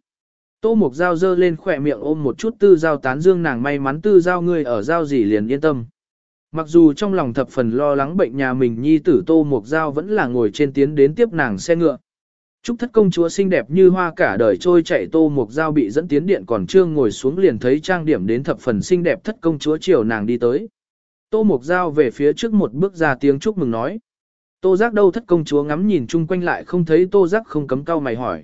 [SPEAKER 1] Tô mục dao dơ lên khỏe miệng ôm một chút tư giao tán dương nàng may mắn tư giao, ngươi ở giao gì liền yên tâm. Mặc dù trong lòng thập phần lo lắng bệnh nhà mình nhi tử Tô mộc Giao vẫn là ngồi trên tiến đến tiếp nàng xe ngựa. Trúc thất công chúa xinh đẹp như hoa cả đời trôi chạy Tô mộc Giao bị dẫn tiến điện còn trương ngồi xuống liền thấy trang điểm đến thập phần xinh đẹp thất công chúa chiều nàng đi tới. Tô mộc Giao về phía trước một bước ra tiếng chúc mừng nói. Tô Giác đâu thất công chúa ngắm nhìn chung quanh lại không thấy Tô Giác không cấm cao mày hỏi.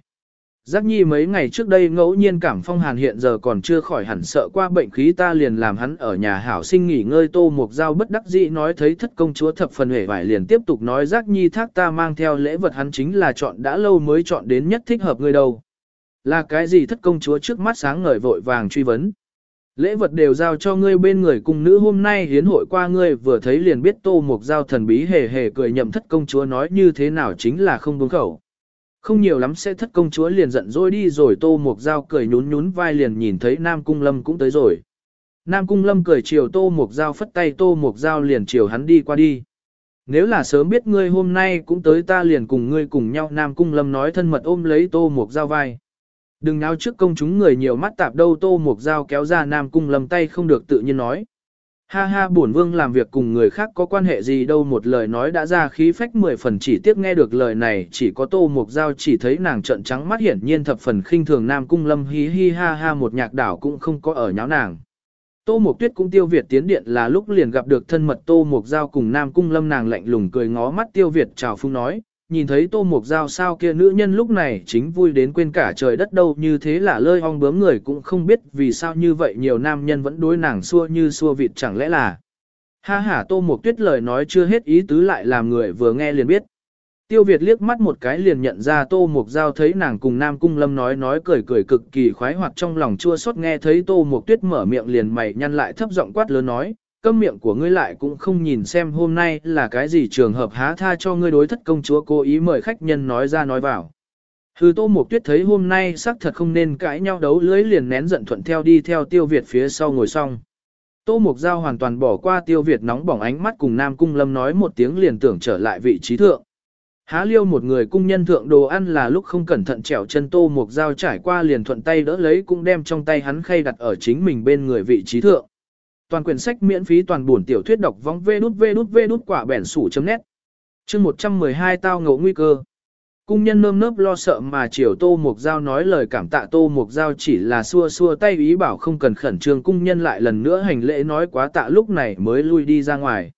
[SPEAKER 1] Giác nhi mấy ngày trước đây ngẫu nhiên cảm phong hàn hiện giờ còn chưa khỏi hẳn sợ qua bệnh khí ta liền làm hắn ở nhà hảo sinh nghỉ ngơi tô mục dao bất đắc dĩ nói thấy thất công chúa thập phần hể vải liền tiếp tục nói giác nhi thác ta mang theo lễ vật hắn chính là chọn đã lâu mới chọn đến nhất thích hợp người đâu. Là cái gì thất công chúa trước mắt sáng ngời vội vàng truy vấn. Lễ vật đều giao cho ngươi bên người cung nữ hôm nay hiến hội qua ngươi vừa thấy liền biết tô mục dao thần bí hề hề cười nhậm thất công chúa nói như thế nào chính là không đúng khẩu. Không nhiều lắm sẽ thất công chúa liền giận dỗi đi rồi tô mục dao cười nhún nhún vai liền nhìn thấy Nam Cung Lâm cũng tới rồi. Nam Cung Lâm cười chiều tô mục dao phất tay, tô mục dao liền chiều hắn đi qua đi. Nếu là sớm biết ngươi hôm nay cũng tới ta liền cùng ngươi cùng nhau, Nam Cung Lâm nói thân mật ôm lấy tô mục dao vai. Đừng náo trước công chúng người nhiều mắt tạp đâu, tô mục dao kéo ra Nam Cung Lâm tay không được tự nhiên nói. Ha ha bổn vương làm việc cùng người khác có quan hệ gì đâu một lời nói đã ra khí phách mười phần chỉ tiếc nghe được lời này chỉ có tô mục dao chỉ thấy nàng trận trắng mắt hiển nhiên thập phần khinh thường nam cung lâm hí hi ha ha một nhạc đảo cũng không có ở nháo nàng. Tô mục tuyết cũng tiêu việt tiến điện là lúc liền gặp được thân mật tô mục dao cùng nam cung lâm nàng lạnh lùng cười ngó mắt tiêu việt chào phung nói, nhìn thấy tô mục dao sao kia nữ nhân lúc này chính vui đến quên cả trời đất đâu như thế là lơi ong bướm người cũng không biết vì sao như vậy nhiều nam nhân vẫn đối nàng xua như xua vịt chẳng lẽ là. Ha ha tô mục tuyết lời nói chưa hết ý tứ lại làm người vừa nghe liền biết. Tiêu Việt liếc mắt một cái liền nhận ra Tô Mục Giao thấy nàng cùng Nam Cung Lâm nói nói cười cười cực kỳ khoái hoặc trong lòng chua xót nghe thấy Tô Mục Tuyết mở miệng liền mày nhăn lại thấp giọng quát lớn nói, câm miệng của ngươi lại cũng không nhìn xem hôm nay là cái gì trường hợp há tha cho ngươi đối thất công chúa cố ý mời khách nhân nói ra nói vào. Hư tô Mộc tuyết thấy hôm nay xác thật không nên cãi nhau đấu lưới liền nén giận thuận theo đi theo tiêu Việt phía sau ngồi xong. Tô Mộc giao hoàn toàn bỏ qua tiêu Việt nóng bỏng ánh mắt cùng Nam Cung Lâm nói một tiếng liền tưởng trở lại vị trí thượng. Há liêu một người cung nhân thượng đồ ăn là lúc không cẩn thận trèo chân tô Mộc giao trải qua liền thuận tay đỡ lấy cũng đem trong tay hắn khay đặt ở chính mình bên người vị trí thượng toàn quyển sách miễn phí toàn buồn tiểu thuyết đọc vong vê đút vê đút vê đút quả bẻn sủ chấm nét. Chương 112 tao ngộ nguy cơ. Cung nhân nơm nớp lo sợ mà chiều Tô Mục Giao nói lời cảm tạ Tô Mục Giao chỉ là xua xua tay ý bảo không cần khẩn trương cung nhân lại lần nữa hành lễ nói quá tạ lúc này mới lui đi ra ngoài.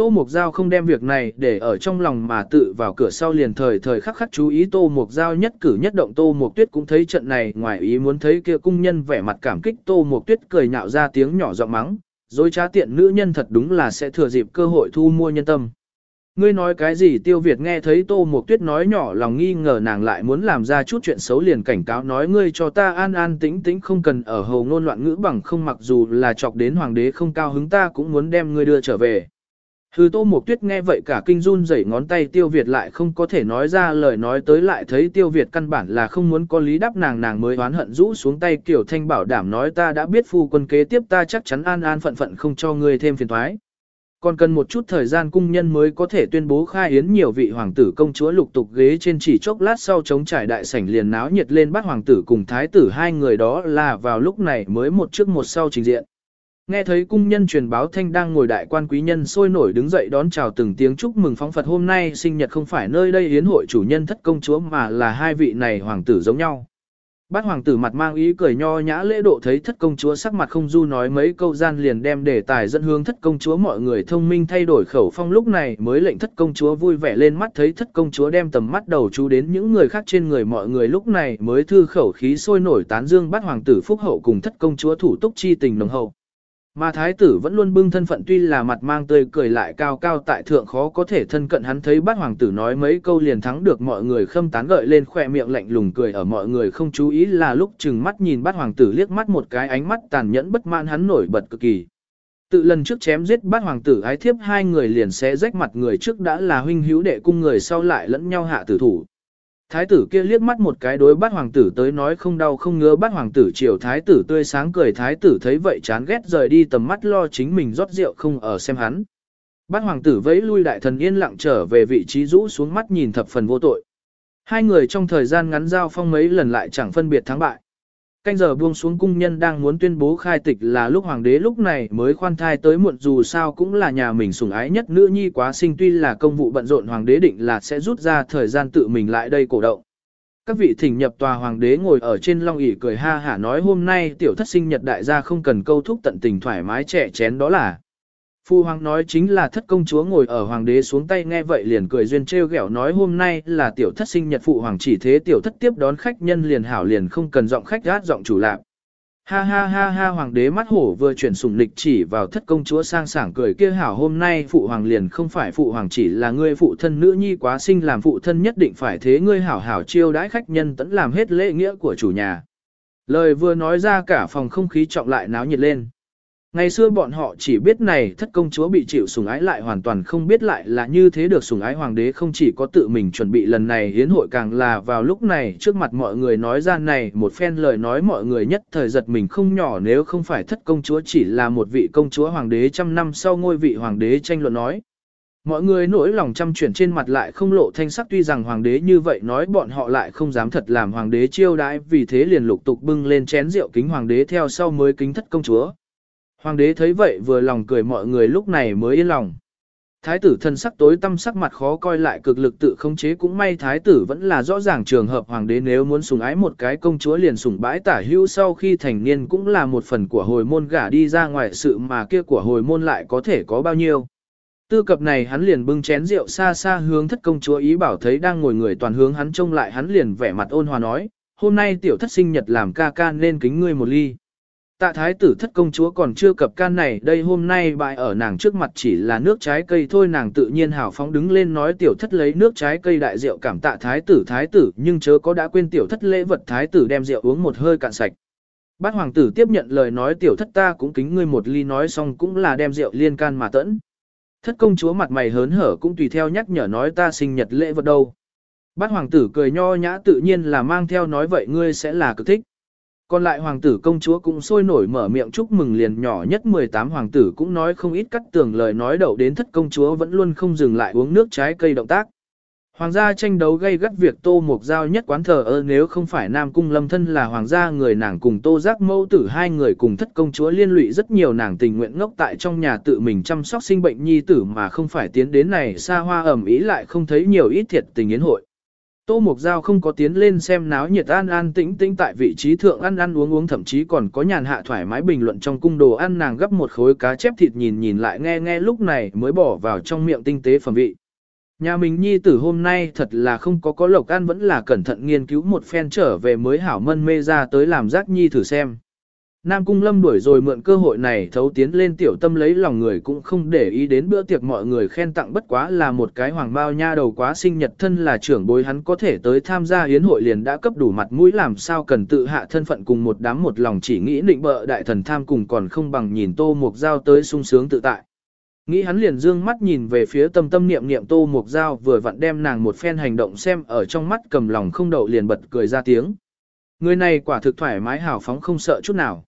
[SPEAKER 1] Tô Mục Giao không đem việc này để ở trong lòng mà tự vào cửa sau liền thời thời khắc khắc chú ý Tô Mục Giao nhất cử nhất động Tô Mục Tuyết cũng thấy trận này ngoài ý muốn thấy kia cung nhân vẻ mặt cảm kích Tô Mục Tuyết cười nhạo ra tiếng nhỏ giọng mắng, dối trá tiện nữ nhân thật đúng là sẽ thừa dịp cơ hội thu mua nhân tâm. Ngươi nói cái gì tiêu Việt nghe thấy Tô Mục Tuyết nói nhỏ lòng nghi ngờ nàng lại muốn làm ra chút chuyện xấu liền cảnh cáo nói ngươi cho ta an an tĩnh tĩnh không cần ở hầu ngôn loạn ngữ bằng không mặc dù là chọc đến hoàng đế không cao hứng ta cũng muốn đem ngươi đưa trở về. Hư Tô Mục Tuyết nghe vậy cả kinh run rẩy ngón tay Tiêu Việt lại không có thể nói ra lời nói tới lại thấy Tiêu Việt căn bản là không muốn có lý đáp nàng nàng mới oán hận rũ xuống tay kiểu Thanh bảo đảm nói ta đã biết phu quân kế tiếp ta chắc chắn an an phận phận không cho ngươi thêm phiền toái. Còn cần một chút thời gian cung nhân mới có thể tuyên bố khai yến nhiều vị hoàng tử công chúa lục tục ghế trên chỉ chốc lát sau chống trải đại sảnh liền náo nhiệt lên bắt hoàng tử cùng thái tử hai người đó là vào lúc này mới một trước một sau trình diện. Nghe thấy cung nhân truyền báo thanh đang ngồi đại quan quý nhân sôi nổi đứng dậy đón chào từng tiếng chúc mừng phóng Phật hôm nay sinh nhật không phải nơi đây hiến hội chủ nhân thất công chúa mà là hai vị này hoàng tử giống nhau. Bát hoàng tử mặt mang ý cười nho nhã lễ độ thấy thất công chúa sắc mặt không du nói mấy câu gian liền đem đề tài dẫn hướng thất công chúa mọi người thông minh thay đổi khẩu phong lúc này mới lệnh thất công chúa vui vẻ lên mắt thấy thất công chúa đem tầm mắt đầu chú đến những người khác trên người mọi người lúc này mới thư khẩu khí sôi nổi tán dương bát hoàng tử phúc hậu cùng thất công chúa thủ túc chi tình nồng hậu. Mà thái tử vẫn luôn bưng thân phận tuy là mặt mang tươi cười lại cao cao tại thượng khó có thể thân cận hắn thấy bát hoàng tử nói mấy câu liền thắng được mọi người khâm tán gợi lên khỏe miệng lạnh lùng cười ở mọi người không chú ý là lúc chừng mắt nhìn bát hoàng tử liếc mắt một cái ánh mắt tàn nhẫn bất mãn hắn nổi bật cực kỳ. Tự lần trước chém giết bát hoàng tử ái thiếp hai người liền sẽ rách mặt người trước đã là huynh hữu đệ cung người sau lại lẫn nhau hạ tử thủ. Thái tử kia liếc mắt một cái đối bát hoàng tử tới nói không đau không ngứa, bát hoàng tử chiều thái tử tươi sáng cười, thái tử thấy vậy chán ghét rời đi tầm mắt lo chính mình rót rượu không ở xem hắn. Bát hoàng tử vẫy lui đại thần yên lặng trở về vị trí rũ xuống mắt nhìn thập phần vô tội. Hai người trong thời gian ngắn giao phong mấy lần lại chẳng phân biệt thắng bại. Canh giờ buông xuống cung nhân đang muốn tuyên bố khai tịch là lúc hoàng đế lúc này mới khoan thai tới muộn, dù sao cũng là nhà mình sủng ái nhất nữ nhi quá sinh, tuy là công vụ bận rộn, hoàng đế định là sẽ rút ra thời gian tự mình lại đây cổ động. Các vị thỉnh nhập tòa hoàng đế ngồi ở trên long ỷ cười ha hả nói hôm nay tiểu thất sinh nhật đại gia không cần câu thúc tận tình thoải mái trẻ chén đó là. Phu hoàng nói chính là thất công chúa ngồi ở hoàng đế xuống tay nghe vậy liền cười duyên trêu ghẹo nói hôm nay là tiểu thất sinh nhật phụ hoàng chỉ thế tiểu thất tiếp đón khách nhân liền hảo liền không cần giọng khách gát giọng chủ lạc. Ha ha ha ha hoàng đế mắt hổ vừa chuyển sủng lịch chỉ vào thất công chúa sang sảng cười kia hảo hôm nay phụ hoàng liền không phải phụ hoàng chỉ là ngươi phụ thân nữ nhi quá sinh làm phụ thân nhất định phải thế ngươi hảo hảo chiêu đãi khách nhân tẫn làm hết lễ nghĩa của chủ nhà. Lời vừa nói ra cả phòng không khí trọng lại náo nhiệt lên. Ngày xưa bọn họ chỉ biết này thất công chúa bị chịu sủng ái lại hoàn toàn không biết lại là như thế được sủng ái hoàng đế không chỉ có tự mình chuẩn bị lần này hiến hội càng là vào lúc này trước mặt mọi người nói ra này một phen lời nói mọi người nhất thời giật mình không nhỏ nếu không phải thất công chúa chỉ là một vị công chúa hoàng đế trăm năm sau ngôi vị hoàng đế tranh luận nói. Mọi người nỗi lòng chăm chuyển trên mặt lại không lộ thanh sắc tuy rằng hoàng đế như vậy nói bọn họ lại không dám thật làm hoàng đế chiêu đãi vì thế liền lục tục bưng lên chén rượu kính hoàng đế theo sau mới kính thất công chúa. Hoàng đế thấy vậy vừa lòng cười mọi người lúc này mới yên lòng. Thái tử thân sắc tối tâm sắc mặt khó coi lại cực lực tự khống chế cũng may thái tử vẫn là rõ ràng trường hợp hoàng đế nếu muốn sủng ái một cái công chúa liền sủng bãi tả hữu sau khi thành niên cũng là một phần của hồi môn gả đi ra ngoài sự mà kia của hồi môn lại có thể có bao nhiêu. Tư cập này hắn liền bưng chén rượu xa xa hướng thất công chúa ý bảo thấy đang ngồi người toàn hướng hắn trông lại hắn liền vẻ mặt ôn hòa nói, hôm nay tiểu thất sinh nhật làm ca ca nên kính ngươi một ly. Tạ thái tử thất công chúa còn chưa cập can này, đây hôm nay bại ở nàng trước mặt chỉ là nước trái cây thôi, nàng tự nhiên hào phóng đứng lên nói tiểu thất lấy nước trái cây đại rượu cảm tạ thái tử thái tử, nhưng chớ có đã quên tiểu thất lễ vật, thái tử đem rượu uống một hơi cạn sạch. Bát hoàng tử tiếp nhận lời nói tiểu thất ta cũng kính ngươi một ly, nói xong cũng là đem rượu liên can mà tẫn. Thất công chúa mặt mày hớn hở cũng tùy theo nhắc nhở nói ta sinh nhật lễ vật đâu. Bát hoàng tử cười nho nhã tự nhiên là mang theo nói vậy ngươi sẽ là cực thích. Còn lại hoàng tử công chúa cũng sôi nổi mở miệng chúc mừng liền nhỏ nhất 18 hoàng tử cũng nói không ít cắt tường lời nói đậu đến thất công chúa vẫn luôn không dừng lại uống nước trái cây động tác. Hoàng gia tranh đấu gây gắt việc tô mục giao nhất quán thờ ơ nếu không phải Nam Cung Lâm thân là hoàng gia người nàng cùng tô giác mẫu tử hai người cùng thất công chúa liên lụy rất nhiều nàng tình nguyện ngốc tại trong nhà tự mình chăm sóc sinh bệnh nhi tử mà không phải tiến đến này xa hoa ẩm ý lại không thấy nhiều ít thiệt tình yến hội. Tô Mục Giao không có tiến lên xem náo nhiệt an an tĩnh tĩnh tại vị trí thượng ăn ăn uống uống, thậm chí còn có nhàn hạ thoải mái bình luận trong cung đồ ăn, nàng gấp một khối cá chép thịt nhìn nhìn lại nghe nghe lúc này mới bỏ vào trong miệng tinh tế phẩm vị. Nhà mình nhi tử hôm nay thật là không có có lộc ăn, vẫn là cẩn thận nghiên cứu một phen trở về mới hảo mân mê ra tới làm giác nhi thử xem. Nam Cung Lâm đuổi rồi mượn cơ hội này thấu tiến lên tiểu tâm lấy lòng người cũng không để ý đến bữa tiệc mọi người khen tặng bất quá là một cái hoàng bao nha đầu quá sinh nhật thân là trưởng bối hắn có thể tới tham gia hiến hội liền đã cấp đủ mặt mũi làm sao cần tự hạ thân phận cùng một đám một lòng chỉ nghĩ định bợ đại thần tham cùng còn không bằng nhìn tô mục giao tới sung sướng tự tại. Nghĩ hắn liền dương mắt nhìn về phía tâm tâm niệm niệm tô mục giao vừa vặn đem nàng một phen hành động xem ở trong mắt cầm lòng không đậu liền bật cười ra tiếng. Người này quả thực thoải mái hào phóng không sợ chút nào.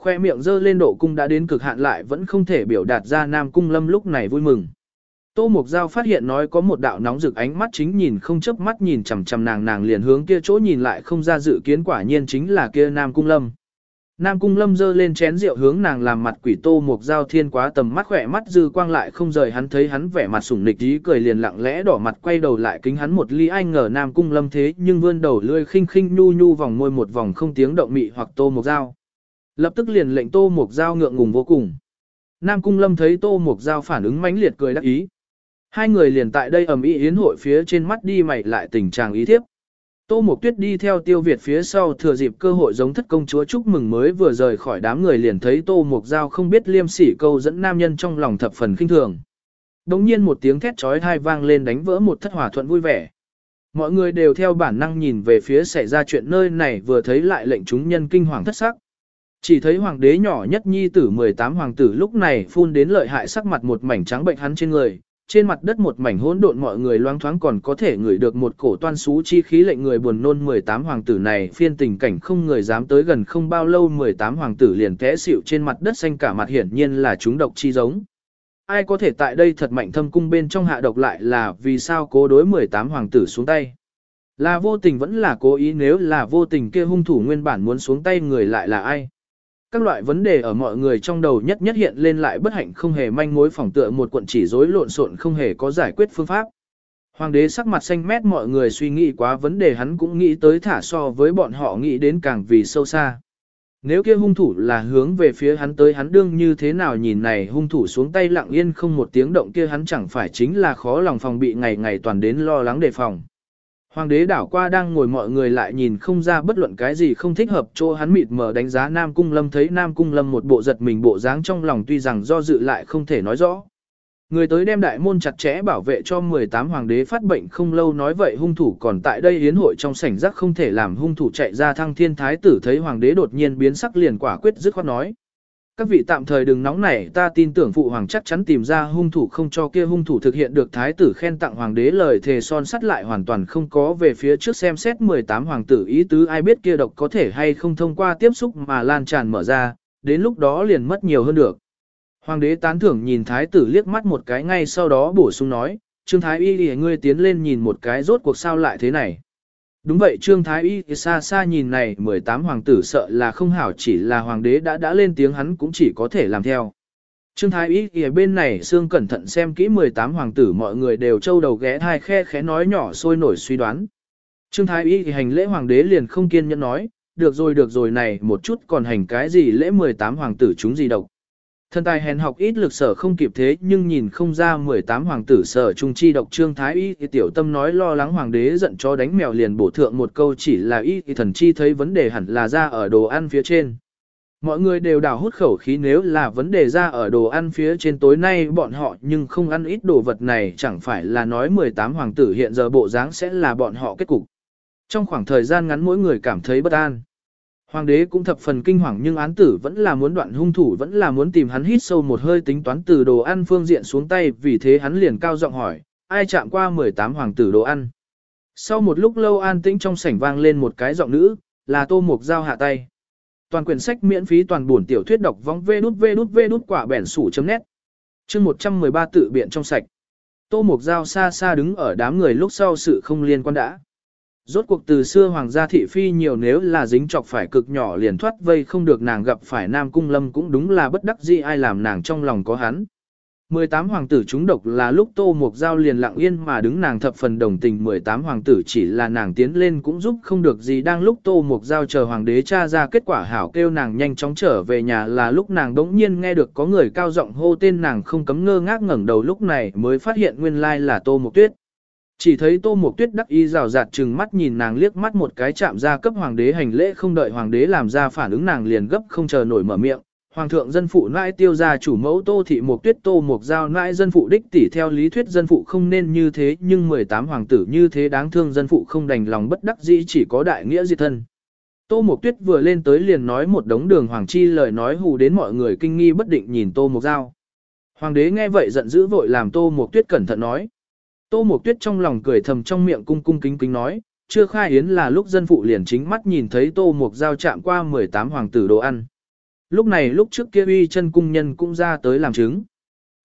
[SPEAKER 1] Khoe miệng dơ lên độ cung đã đến cực hạn lại vẫn không thể biểu đạt ra Nam Cung Lâm lúc này vui mừng. Tô Mục Giao phát hiện nói có một đạo nóng rực ánh mắt chính nhìn không chớp mắt nhìn chằm chằm nàng nàng liền hướng kia chỗ nhìn lại không ra dự kiến quả nhiên chính là kia Nam Cung Lâm. Nam Cung Lâm dơ lên chén rượu hướng nàng làm mặt quỷ Tô Mục Giao thiên quá tầm mắt khỏe mắt dư quang lại không rời, hắn thấy hắn vẻ mặt sủng nịch ý cười liền lặng lẽ đỏ mặt quay đầu lại kính hắn một ly anh ngờ Nam Cung Lâm thế nhưng vươn đầu lươi khinh khinh nhu nhu vòng môi một vòng không tiếng động mị hoặc Tô Mục Giao. Lập tức liền lệnh Tô Mục Giao ngượng ngùng vô cùng. Nam Cung Lâm thấy Tô Mục Giao phản ứng mãnh liệt cười đắc ý. Hai người liền tại đây ầm ĩ yến hội phía trên mắt đi mày lại tình trạng ý thiếp. Tô Mục Tuyết đi theo Tiêu Việt phía sau thừa dịp cơ hội giống thất công chúa chúc mừng mới vừa rời khỏi đám người liền thấy Tô Mục Giao không biết liêm sỉ câu dẫn nam nhân trong lòng thập phần kinh thường. Đồng nhiên một tiếng thét trói thai vang lên đánh vỡ một thất hòa thuận vui vẻ. Mọi người đều theo bản năng nhìn về phía xảy ra chuyện nơi này vừa thấy lại lệnh chúng nhân kinh hoàng thất sắc. Chỉ thấy hoàng đế nhỏ nhất nhi tử 18 hoàng tử lúc này phun đến lợi hại sắc mặt một mảnh trắng bệnh hắn trên người, trên mặt đất một mảnh hỗn độn mọi người loáng thoáng còn có thể ngửi được một cổ toan xú chi khí lệnh người buồn nôn 18 hoàng tử này phiên tình cảnh không người dám tới gần không bao lâu 18 hoàng tử liền té xỉu trên mặt đất xanh cả mặt hiển nhiên là chúng độc chi giống. Ai có thể tại đây thật mạnh thâm cung bên trong hạ độc lại là vì sao cố đối 18 hoàng tử xuống tay. Là vô tình vẫn là cố ý nếu là vô tình kia hung thủ nguyên bản muốn xuống tay người lại là ai các loại vấn đề ở mọi người trong đầu nhất nhất hiện lên lại bất hạnh không hề manh mối phỏng tựa một cuộn chỉ rối lộn xộn không hề có giải quyết phương pháp. Hoàng đế sắc mặt xanh mét mọi người suy nghĩ quá vấn đề hắn cũng nghĩ tới thả so với bọn họ nghĩ đến càng vì sâu xa. Nếu kia hung thủ là hướng về phía hắn tới hắn đương như thế nào nhìn này hung thủ xuống tay lặng yên không một tiếng động kia hắn chẳng phải chính là khó lòng phòng bị ngày ngày toàn đến lo lắng đề phòng. Hoàng đế đảo qua đang ngồi mọi người lại nhìn không ra bất luận cái gì không thích hợp cho hắn mịt mờ đánh giá Nam Cung Lâm, thấy Nam Cung Lâm một bộ giật mình bộ dáng trong lòng tuy rằng do dự lại không thể nói rõ. Người tới đem đại môn chặt chẽ bảo vệ cho 18 hoàng đế phát bệnh không lâu nói vậy hung thủ còn tại đây hiến hội trong sảnh rắc không thể làm hung thủ chạy ra thăng thiên thái tử thấy hoàng đế đột nhiên biến sắc liền quả quyết dứt khoát nói. Các vị tạm thời đừng nóng nảy ta tin tưởng phụ hoàng chắc chắn tìm ra hung thủ không cho kia hung thủ thực hiện được thái tử khen tặng hoàng đế lời thề son sắt lại hoàn toàn không có về phía trước xem xét 18 hoàng tử ý tứ ai biết kia độc có thể hay không thông qua tiếp xúc mà lan tràn mở ra, đến lúc đó liền mất nhiều hơn được. Hoàng đế tán thưởng nhìn thái tử liếc mắt một cái ngay sau đó bổ sung nói, Trương Thái Y thì ngươi tiến lên nhìn một cái rốt cuộc sao lại thế này. Đúng vậy Trương Thái Y xa xa nhìn này 18 hoàng tử sợ là không hảo chỉ là hoàng đế đã đã lên tiếng hắn cũng chỉ có thể làm theo. Trương Thái Y ở bên này xương cẩn thận xem kỹ 18 hoàng tử mọi người đều trâu đầu ghé thai khe khẽ nói nhỏ sôi nổi suy đoán. Trương Thái Y thì hành lễ hoàng đế liền không kiên nhẫn nói, được rồi được rồi này một chút còn hành cái gì lễ 18 hoàng tử chúng gì độc. Thần tài hèn học ít lực sở không kịp thế nhưng nhìn không ra 18 hoàng tử sở trung chi độc trương thái y, thì tiểu tâm nói lo lắng hoàng đế giận cho đánh mèo liền bổ thượng một câu chỉ là y, thì thần chi thấy vấn đề hẳn là ra ở đồ ăn phía trên. Mọi người đều đào hút khẩu khí nếu là vấn đề ra ở đồ ăn phía trên tối nay bọn họ nhưng không ăn ít đồ vật này chẳng phải là nói 18 hoàng tử hiện giờ bộ dáng sẽ là bọn họ kết cục. Trong khoảng thời gian ngắn mỗi người cảm thấy bất an. Hoàng đế cũng thập phần kinh hoàng nhưng án tử vẫn là muốn đoạn hung thủ vẫn là muốn tìm hắn hít sâu một hơi tính toán từ đồ ăn phương diện xuống tay vì thế hắn liền cao giọng hỏi, ai chạm qua 18 hoàng tử đồ ăn. Sau một lúc lâu an tĩnh trong sảnh vang lên một cái giọng nữ, là tô mục dao hạ tay. Toàn quyển sách miễn phí toàn buồn tiểu thuyết đọc vong vê đút vê đút vê đút quả bẻn sủ chấm nét. Chương 113 tự biện trong sạch. Tô mục dao xa xa đứng ở đám người lúc sau sự không liên quan đã. Rốt cuộc từ xưa hoàng gia thị phi nhiều nếu là dính chọc phải cực nhỏ liền thoát vây không được nàng gặp phải Nam Cung Lâm cũng đúng là bất đắc dĩ ai làm nàng trong lòng có hắn. 18 hoàng tử chúng độc là lúc Tô Mục Giao liền lặng yên mà đứng nàng thập phần đồng tình 18 hoàng tử chỉ là nàng tiến lên cũng giúp không được gì đang lúc Tô Mục Giao chờ hoàng đế tra ra kết quả hảo kêu nàng nhanh chóng trở về nhà là lúc nàng đống nhiên nghe được có người cao giọng hô tên nàng không cấm ngơ ngác ngẩng đầu lúc này mới phát hiện nguyên lai là Tô Mục Tuyết. Chỉ thấy Tô Mộc Tuyết đắc ý rào rạt chừng mắt nhìn nàng liếc mắt một cái chạm ra cấp hoàng đế hành lễ không đợi hoàng đế làm ra phản ứng nàng liền gấp không chờ nổi mở miệng. Hoàng thượng dân phụ nãi tiêu ra chủ mẫu Tô Thị Mộc Tuyết, Tô Mộc Giao nãi dân phụ đích tỷ theo lý thuyết dân phụ không nên như thế, nhưng 18 hoàng tử như thế đáng thương dân phụ không đành lòng bất đắc dĩ chỉ có đại nghĩa diệt thân. Tô Mộc Tuyết vừa lên tới liền nói một đống đường hoàng chi lời nói hù đến mọi người kinh nghi bất định nhìn Tô Mộc Giao. Hoàng đế nghe vậy giận dữ vội làm Tô Mộc Tuyết cẩn thận nói. Tô Mộc Tuyết trong lòng cười thầm trong miệng cung cung kính kính nói, chưa khai yến là lúc dân phụ liền chính mắt nhìn thấy Tô Mộc giao chạm qua 18 hoàng tử đồ ăn. Lúc này lúc trước kia uy chân cung nhân cũng ra tới làm chứng.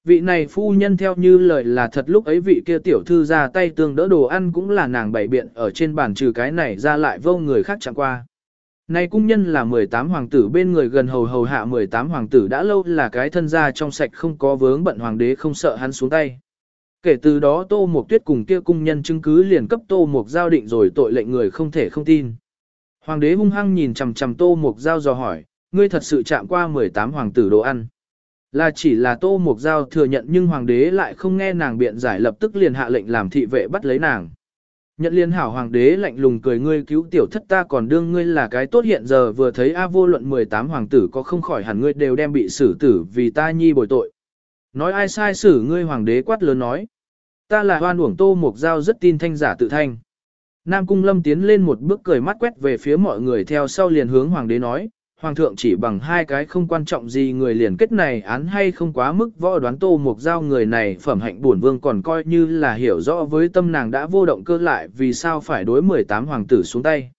[SPEAKER 1] Vị này phu nhân theo như lời là thật lúc ấy vị kia tiểu thư ra tay tương đỡ đồ ăn cũng là nàng bày biện ở trên bàn trừ cái này ra lại vô người khác chạm qua. Này cung nhân là 18 hoàng tử bên người gần hầu hầu hạ 18 hoàng tử đã lâu là cái thân gia trong sạch không có vướng bận hoàng đế không sợ hắn xuống tay. Kể từ đó Tô Mộc Tuyết cùng kia cung nhân chứng cứ liền cấp Tô Mộc Giao định rồi tội lệnh người không thể không tin. Hoàng đế hung hăng nhìn chằm chằm Tô Mộc Giao dò hỏi, ngươi thật sự chạm qua 18 hoàng tử đồ ăn. Là chỉ là Tô Mộc Giao thừa nhận nhưng hoàng đế lại không nghe nàng biện giải lập tức liền hạ lệnh làm thị vệ bắt lấy nàng. Nhận liên hảo hoàng đế lạnh lùng cười ngươi cứu tiểu thất ta còn đương ngươi là cái tốt hiện giờ vừa thấy A vô luận 18 hoàng tử có không khỏi hẳn ngươi đều đem bị xử tử vì ta nhi bồi tội. Nói ai sai xử ngươi hoàng đế quát lớn nói. Ta là hoan uổng tô mục giao rất tin thanh giả tự thanh. Nam Cung Lâm tiến lên một bước cười mắt quét về phía mọi người theo sau liền hướng hoàng đế nói, hoàng thượng chỉ bằng hai cái không quan trọng gì người liền kết này án hay không quá mức võ đoán tô mục giao người này phẩm hạnh bổn vương còn coi như là hiểu rõ với tâm nàng đã vô động cơ lại vì sao phải đối 18 hoàng tử xuống tay.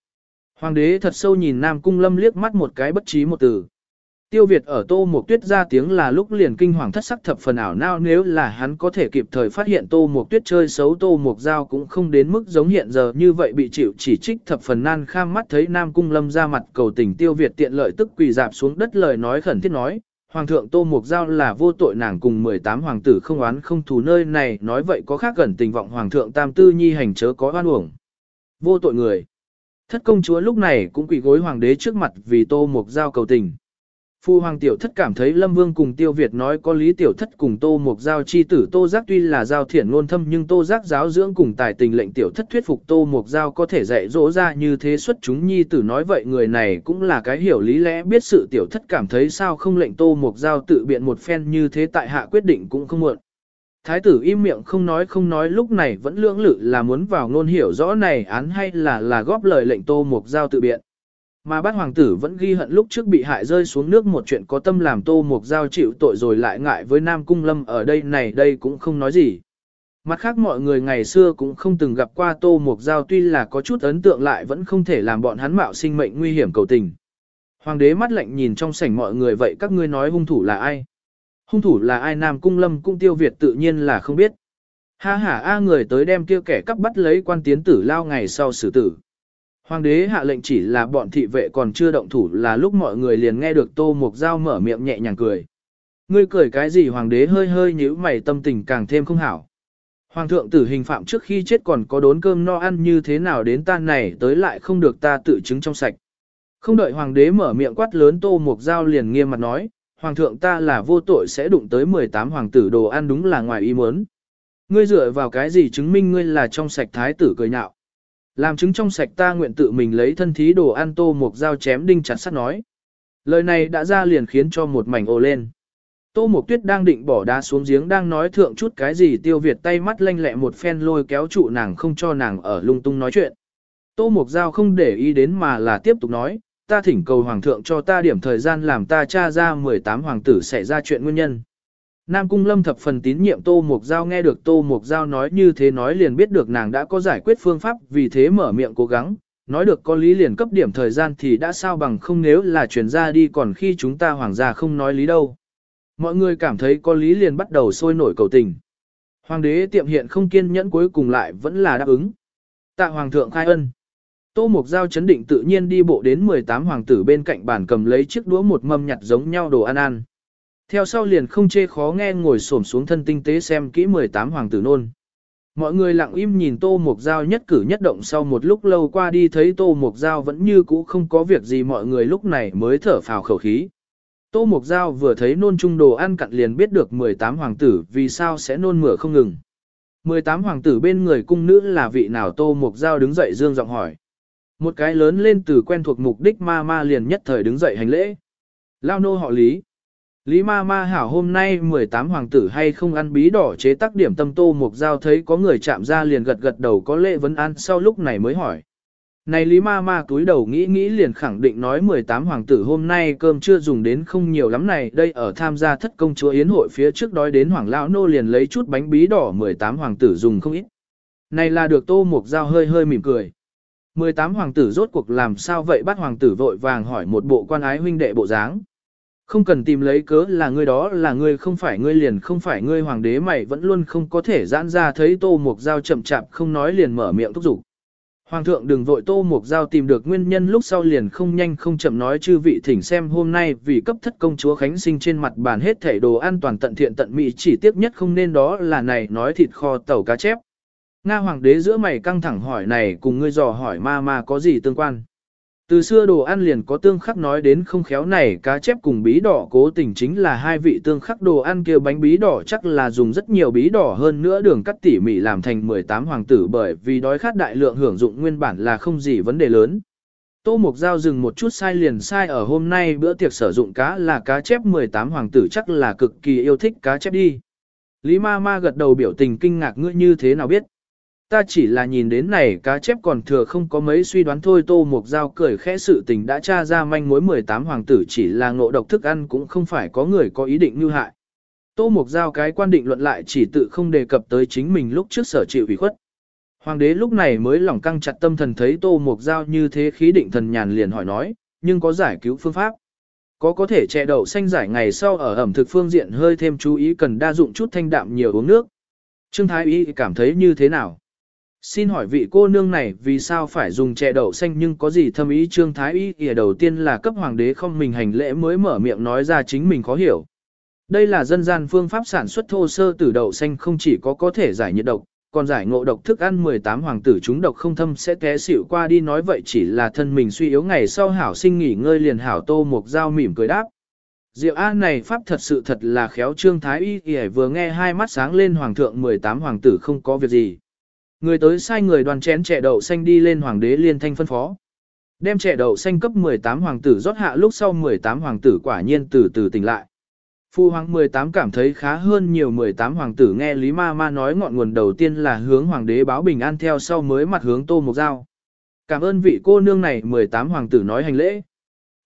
[SPEAKER 1] Hoàng đế thật sâu nhìn Nam Cung Lâm liếc mắt một cái bất trí một từ. Tiêu Việt ở Tô Mộc Tuyết ra tiếng là lúc liền kinh hoàng thất sắc thập phần ảo nào nếu là hắn có thể kịp thời phát hiện Tô Mộc Tuyết chơi xấu Tô Mộc Giao cũng không đến mức giống hiện giờ như vậy bị chịu chỉ trích thập phần nan kham mắt thấy Nam Cung Lâm ra mặt cầu tình Tiêu Việt tiện lợi tức quỳ dạp xuống đất lời nói khẩn thiết nói, Hoàng thượng Tô Mộc Giao là vô tội nàng cùng 18 hoàng tử không oán không thù nơi này nói vậy có khác gần tình vọng Hoàng thượng Tam Tư Nhi hành chớ có oan uổng. Vô tội người. Thất công chúa lúc này cũng quỳ gối hoàng đế trước mặt vì tô mục giao cầu tình. Phu hoàng tiểu thất cảm thấy Lâm Vương cùng Tiêu Việt nói có lý tiểu thất cùng Tô Mục Giao chi tử, Tô Giác tuy là giao thiện luôn thâm nhưng Tô Giác giáo dưỡng cùng tài tình lệnh tiểu thất thuyết phục Tô Mục Giao có thể dạy dỗ ra như thế xuất chúng nhi tử nói vậy người này cũng là cái hiểu lý lẽ biết sự tiểu thất cảm thấy sao không lệnh Tô Mục Giao tự biện một phen như thế tại hạ quyết định cũng không muộn. Thái tử im miệng không nói không nói lúc này vẫn lưỡng lự là muốn vào ngôn hiểu rõ này án hay là là góp lời lệnh Tô Mục Giao tự biện. Mà bát hoàng tử vẫn ghi hận lúc trước bị hại rơi xuống nước một chuyện có tâm làm tô mục giao chịu tội rồi lại ngại với Nam Cung Lâm ở đây này đây cũng không nói gì. Mặt khác mọi người ngày xưa cũng không từng gặp qua tô mục giao tuy là có chút ấn tượng lại vẫn không thể làm bọn hắn mạo sinh mệnh nguy hiểm cầu tình. Hoàng đế mắt lạnh nhìn trong sảnh mọi người vậy các ngươi nói hung thủ là ai? Hung thủ là ai Nam Cung Lâm Cung Tiêu Việt tự nhiên là không biết. Ha ha, a người tới đem kia kẻ cắp bắt lấy quan tiến tử lao ngày sau xử tử. Hoàng đế hạ lệnh chỉ là bọn thị vệ còn chưa động thủ là lúc mọi người liền nghe được Tô Mục Giao mở miệng nhẹ nhàng cười. Ngươi cười cái gì hoàng đế hơi hơi nhíu mày tâm tình càng thêm không hảo. Hoàng thượng tử hình phạm trước khi chết còn có đốn cơm no ăn như thế nào đến tan này tới lại không được ta tự chứng trong sạch. Không đợi hoàng đế mở miệng quát lớn Tô Mục Giao liền nghiêm mặt nói, hoàng thượng ta là vô tội sẽ đụng tới 18 hoàng tử đồ ăn đúng là ngoài ý muốn. Ngươi dựa vào cái gì chứng minh ngươi là trong sạch thái tử cười nhạo. Làm chứng trong sạch ta nguyện tự mình lấy thân thí đồ ăn tô mục dao chém đinh chặt sắt nói. Lời này đã ra liền khiến cho một mảnh ồ lên. Tô Mộc Tuyết đang định bỏ đá xuống giếng đang nói thượng chút cái gì tiêu việt tay mắt lanh lẹ một phen lôi kéo trụ nàng không cho nàng ở lung tung nói chuyện. Tô Mộc Giao không để ý đến mà là tiếp tục nói, ta thỉnh cầu Hoàng thượng cho ta điểm thời gian làm ta tra ra 18 hoàng tử xảy ra chuyện nguyên nhân. Nam Cung Lâm thập phần tín nhiệm Tô Mục Giao nghe được Tô Mục Giao nói như thế nói liền biết được nàng đã có giải quyết phương pháp vì thế mở miệng cố gắng, nói được có lý liền cấp điểm thời gian thì đã sao bằng không nếu là chuyển ra đi còn khi chúng ta hoàng gia không nói lý đâu. Mọi người cảm thấy có lý liền bắt đầu sôi nổi cầu tình. Hoàng đế tiệm hiện không kiên nhẫn cuối cùng lại vẫn là đáp ứng. Tạ Hoàng thượng khai ân. Tô Mục Giao chấn định tự nhiên đi bộ đến 18 hoàng tử bên cạnh bàn cầm lấy chiếc đũa một mâm nhặt giống nhau đồ ăn ăn. Theo sau liền không chê khó nghe ngồi xổm xuống thân tinh tế xem kỹ 18 hoàng tử nôn. Mọi người lặng im nhìn Tô mộc Giao nhất cử nhất động sau một lúc lâu qua đi thấy Tô mộc Giao vẫn như cũ không có việc gì mọi người lúc này mới thở phào khẩu khí. Tô mộc Giao vừa thấy nôn trung đồ ăn cặn liền biết được 18 hoàng tử vì sao sẽ nôn mửa không ngừng. 18 hoàng tử bên người cung nữ là vị nào Tô mộc Giao đứng dậy dương giọng hỏi. Một cái lớn lên từ quen thuộc mục đích ma ma liền nhất thời đứng dậy hành lễ. Lao nô họ lý. Lý ma ma hảo hôm nay 18 hoàng tử hay không ăn bí đỏ chế tác điểm tâm tô mục giao thấy có người chạm ra liền gật gật đầu có lệ vấn ăn sau lúc này mới hỏi. Này Lý ma ma túi đầu nghĩ nghĩ liền khẳng định nói 18 hoàng tử hôm nay cơm chưa dùng đến không nhiều lắm này, đây ở tham gia thất công chúa yến hội phía trước đói đến hoàng lão nô liền lấy chút bánh bí đỏ 18 hoàng tử dùng không ít. Này là được tô mục giao hơi hơi mỉm cười. 18 hoàng tử rốt cuộc làm sao vậy bắt hoàng tử vội vàng hỏi một bộ quan ái huynh đệ bộ dáng. Không cần tìm lấy cớ là ngươi đó là ngươi, không phải ngươi liền không phải ngươi, hoàng đế mày vẫn luôn không có thể giãn ra, thấy tô mục dao chậm chạp không nói liền mở miệng thúc giục. Hoàng thượng đừng vội, tô mục dao tìm được nguyên nhân lúc sau liền không nhanh không chậm nói, chư vị thỉnh xem hôm nay vì cấp thất công chúa Khánh sinh trên mặt bàn hết thảy đồ an toàn tận thiện tận mỹ, chỉ tiếc nhất không nên đó là này, nói thịt kho tàu cá chép. Nga hoàng đế giữa mày căng thẳng hỏi, này, cùng ngươi dò hỏi ma ma có gì tương quan. Từ xưa đồ ăn liền có tương khắc nói đến không khéo này, cá chép cùng bí đỏ cố tình chính là hai vị tương khắc đồ ăn kia bánh bí đỏ chắc là dùng rất nhiều bí đỏ hơn nữa đường cắt tỉ mỉ làm thành 18 hoàng tử bởi vì đói khát đại lượng hưởng dụng nguyên bản là không gì vấn đề lớn. Tô Mộc Giao dừng một chút sai liền sai ở hôm nay bữa tiệc sử dụng cá là cá chép 18 hoàng tử chắc là cực kỳ yêu thích cá chép đi. Lý ma ma gật đầu biểu tình kinh ngạc, ngươi như thế nào biết. Ta chỉ là nhìn đến này cá chép còn thừa không có mấy suy đoán thôi tô mục dao cười khẽ sự tình đã tra ra manh mối 18 hoàng tử chỉ là ngộ độc thức ăn cũng không phải có người có ý định như hại. Tô mục dao cái quan định luận lại chỉ tự không đề cập tới chính mình lúc trước sở chịu ủy khuất. Hoàng đế lúc này mới lỏng căng chặt tâm thần thấy tô mục dao như thế khí định thần nhàn liền hỏi nói, nhưng có giải cứu phương pháp. Có có thể che đậu xanh giải ngày sau ở ẩm thực phương diện hơi thêm chú ý cần đa dụng chút thanh đạm nhiều uống nước. Trương Thái Y cảm thấy như thế nào? Xin hỏi vị cô nương này vì sao phải dùng chè đậu xanh nhưng có gì thâm ý trương thái y kìa đầu tiên là cấp hoàng đế không mình hành lễ mới mở miệng nói ra chính mình khó hiểu. Đây là dân gian phương pháp sản xuất thô sơ từ đậu xanh không chỉ có có thể giải nhiệt độc, còn giải ngộ độc thức ăn 18 hoàng tử chúng độc không thâm sẽ té xỉu qua đi nói vậy chỉ là thân mình suy yếu ngày sau hảo sinh nghỉ ngơi liền hảo tô mục dao mỉm cười đáp. Diệu An này pháp thật sự thật là khéo trương thái y y vừa nghe hai mắt sáng lên hoàng thượng 18 hoàng tử không có việc gì. Người tới sai người đoàn chén trẻ đậu xanh đi lên hoàng đế liên thanh phân phó. Đem trẻ đậu xanh cấp 18 hoàng tử rót hạ lúc sau 18 hoàng tử quả nhiên từ từ tỉnh lại. Phu hoàng 18 cảm thấy khá hơn nhiều 18 hoàng tử nghe Lý Ma Ma nói ngọn nguồn đầu tiên là hướng hoàng đế báo bình an theo sau mới mặt hướng Tô Mục Giao. Cảm ơn vị cô nương này 18 hoàng tử nói hành lễ.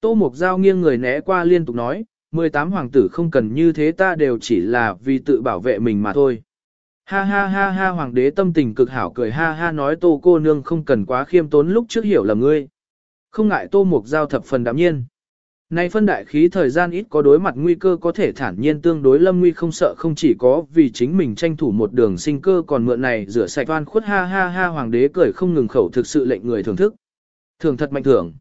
[SPEAKER 1] Tô Mục Giao nghiêng người né qua liên tục nói, 18 hoàng tử không cần như thế ta đều chỉ là vì tự bảo vệ mình mà thôi. Ha ha ha ha, hoàng đế tâm tình cực hảo cười ha ha nói, tô cô nương không cần quá khiêm tốn, lúc trước hiểu lầm ngươi. Không ngại tô mục giao thập phần đạm nhiên. Nay phân đại khí thời gian ít có đối mặt nguy cơ có thể thản nhiên tương đối, lâm nguy không sợ không chỉ có vì chính mình tranh thủ một đường sinh cơ, còn mượn này rửa sạch oan khuất ha ha ha, hoàng đế cười không ngừng khẩu thực sự lệnh người thưởng thức. Thường thật mạnh thưởng.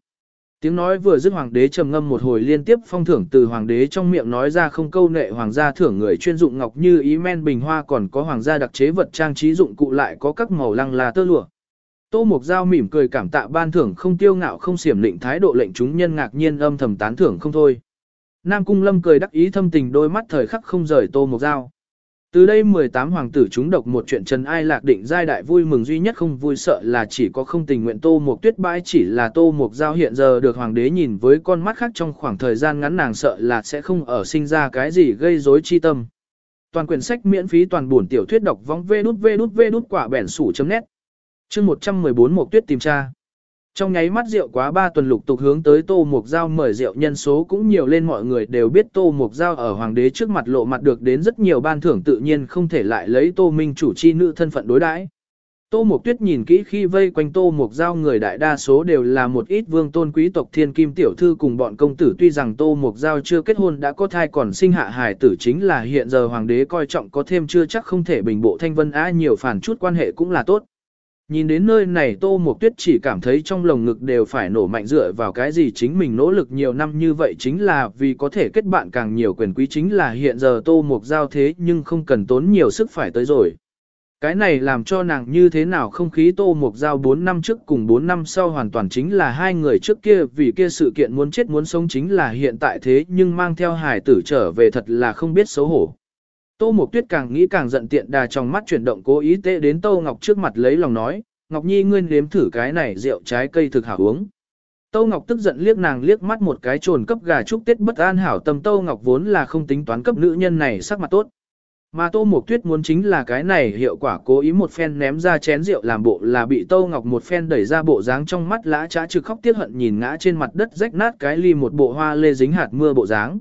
[SPEAKER 1] Tiếng nói vừa dứt hoàng đế trầm ngâm một hồi liên tiếp phong thưởng từ hoàng đế trong miệng nói ra không câu nệ hoàng gia thưởng người chuyên dụng ngọc như ý men bình hoa còn có hoàng gia đặc chế vật trang trí dụng cụ lại có các màu lăng là tơ lụa. Tô Mục Giao mỉm cười cảm tạ ban thưởng không tiêu ngạo không xiểm lịnh thái độ lệnh chúng nhân ngạc nhiên âm thầm tán thưởng không thôi. Nam Cung Lâm cười đắc ý thâm tình đôi mắt thời khắc không rời Tô Mục Giao. Từ đây 18 hoàng tử chúng độc một chuyện Trần Ai Lạc định giai đại vui mừng duy nhất không vui sợ là chỉ có không tình nguyện Tô Mộc Tuyết bãi chỉ là Tô Mộc Giao hiện giờ được hoàng đế nhìn với con mắt khác trong khoảng thời gian ngắn nàng sợ là sẽ không ở sinh ra cái gì gây rối chi tâm. Toàn quyển sách miễn phí toàn buồn tiểu thuyết đọc vong vê đút vê đút vê đút quả bẻn sủ chấm nét. Chương 114 Mộc Tuyết tìm tra. Trong nháy mắt rượu quá ba tuần lục tục hướng tới Tô Mục Giao mời rượu nhân số cũng nhiều lên, mọi người đều biết Tô Mục Giao ở hoàng đế trước mặt lộ mặt được đến rất nhiều ban thưởng tự nhiên không thể lại lấy Tô Minh chủ chi nữ thân phận đối đãi. Tô Mục Tuyết nhìn kỹ khi vây quanh Tô Mục Giao, người đại đa số đều là một ít vương tôn quý tộc thiên kim tiểu thư cùng bọn công tử tuy rằng Tô Mục Giao chưa kết hôn đã có thai còn sinh hạ hài tử, chính là hiện giờ hoàng đế coi trọng có thêm chưa chắc không thể bình bộ thanh vân á, nhiều phản chút quan hệ cũng là tốt. Nhìn đến nơi này Tô Mộc Tuyết chỉ cảm thấy trong lồng ngực đều phải nổ mạnh dựa vào cái gì chính mình nỗ lực nhiều năm như vậy chính là vì có thể kết bạn càng nhiều quyền quý chính là hiện giờ Tô Mộc giao thế nhưng không cần tốn nhiều sức phải tới rồi. Cái này làm cho nàng như thế nào không khí Tô Mộc giao 4 năm trước cùng 4 năm sau hoàn toàn chính là hai người trước kia vì kia sự kiện muốn chết muốn sống chính là hiện tại thế nhưng mang theo hài tử trở về thật là không biết xấu hổ. Tô Mộc Tuyết càng nghĩ càng giận tiện đà trong mắt chuyển động cố ý tệ đến Tô Ngọc trước mặt lấy lòng nói, Ngọc Nhi ngươi nếm thử cái này rượu trái cây thực hảo uống. Tô Ngọc tức giận liếc nàng liếc mắt một cái trồn cấp gà chúc Tết bất an hảo tâm Tô Ngọc vốn là không tính toán cấp nữ nhân này sắc mặt tốt. Mà Tô Mộc Tuyết muốn chính là cái này hiệu quả cố ý một phen ném ra chén rượu làm bộ là bị Tô Ngọc một phen đẩy ra bộ dáng trong mắt lã trá trực khóc tiếc hận nhìn ngã trên mặt đất rách nát cái ly một bộ hoa lê dính hạt mưa bộ dáng.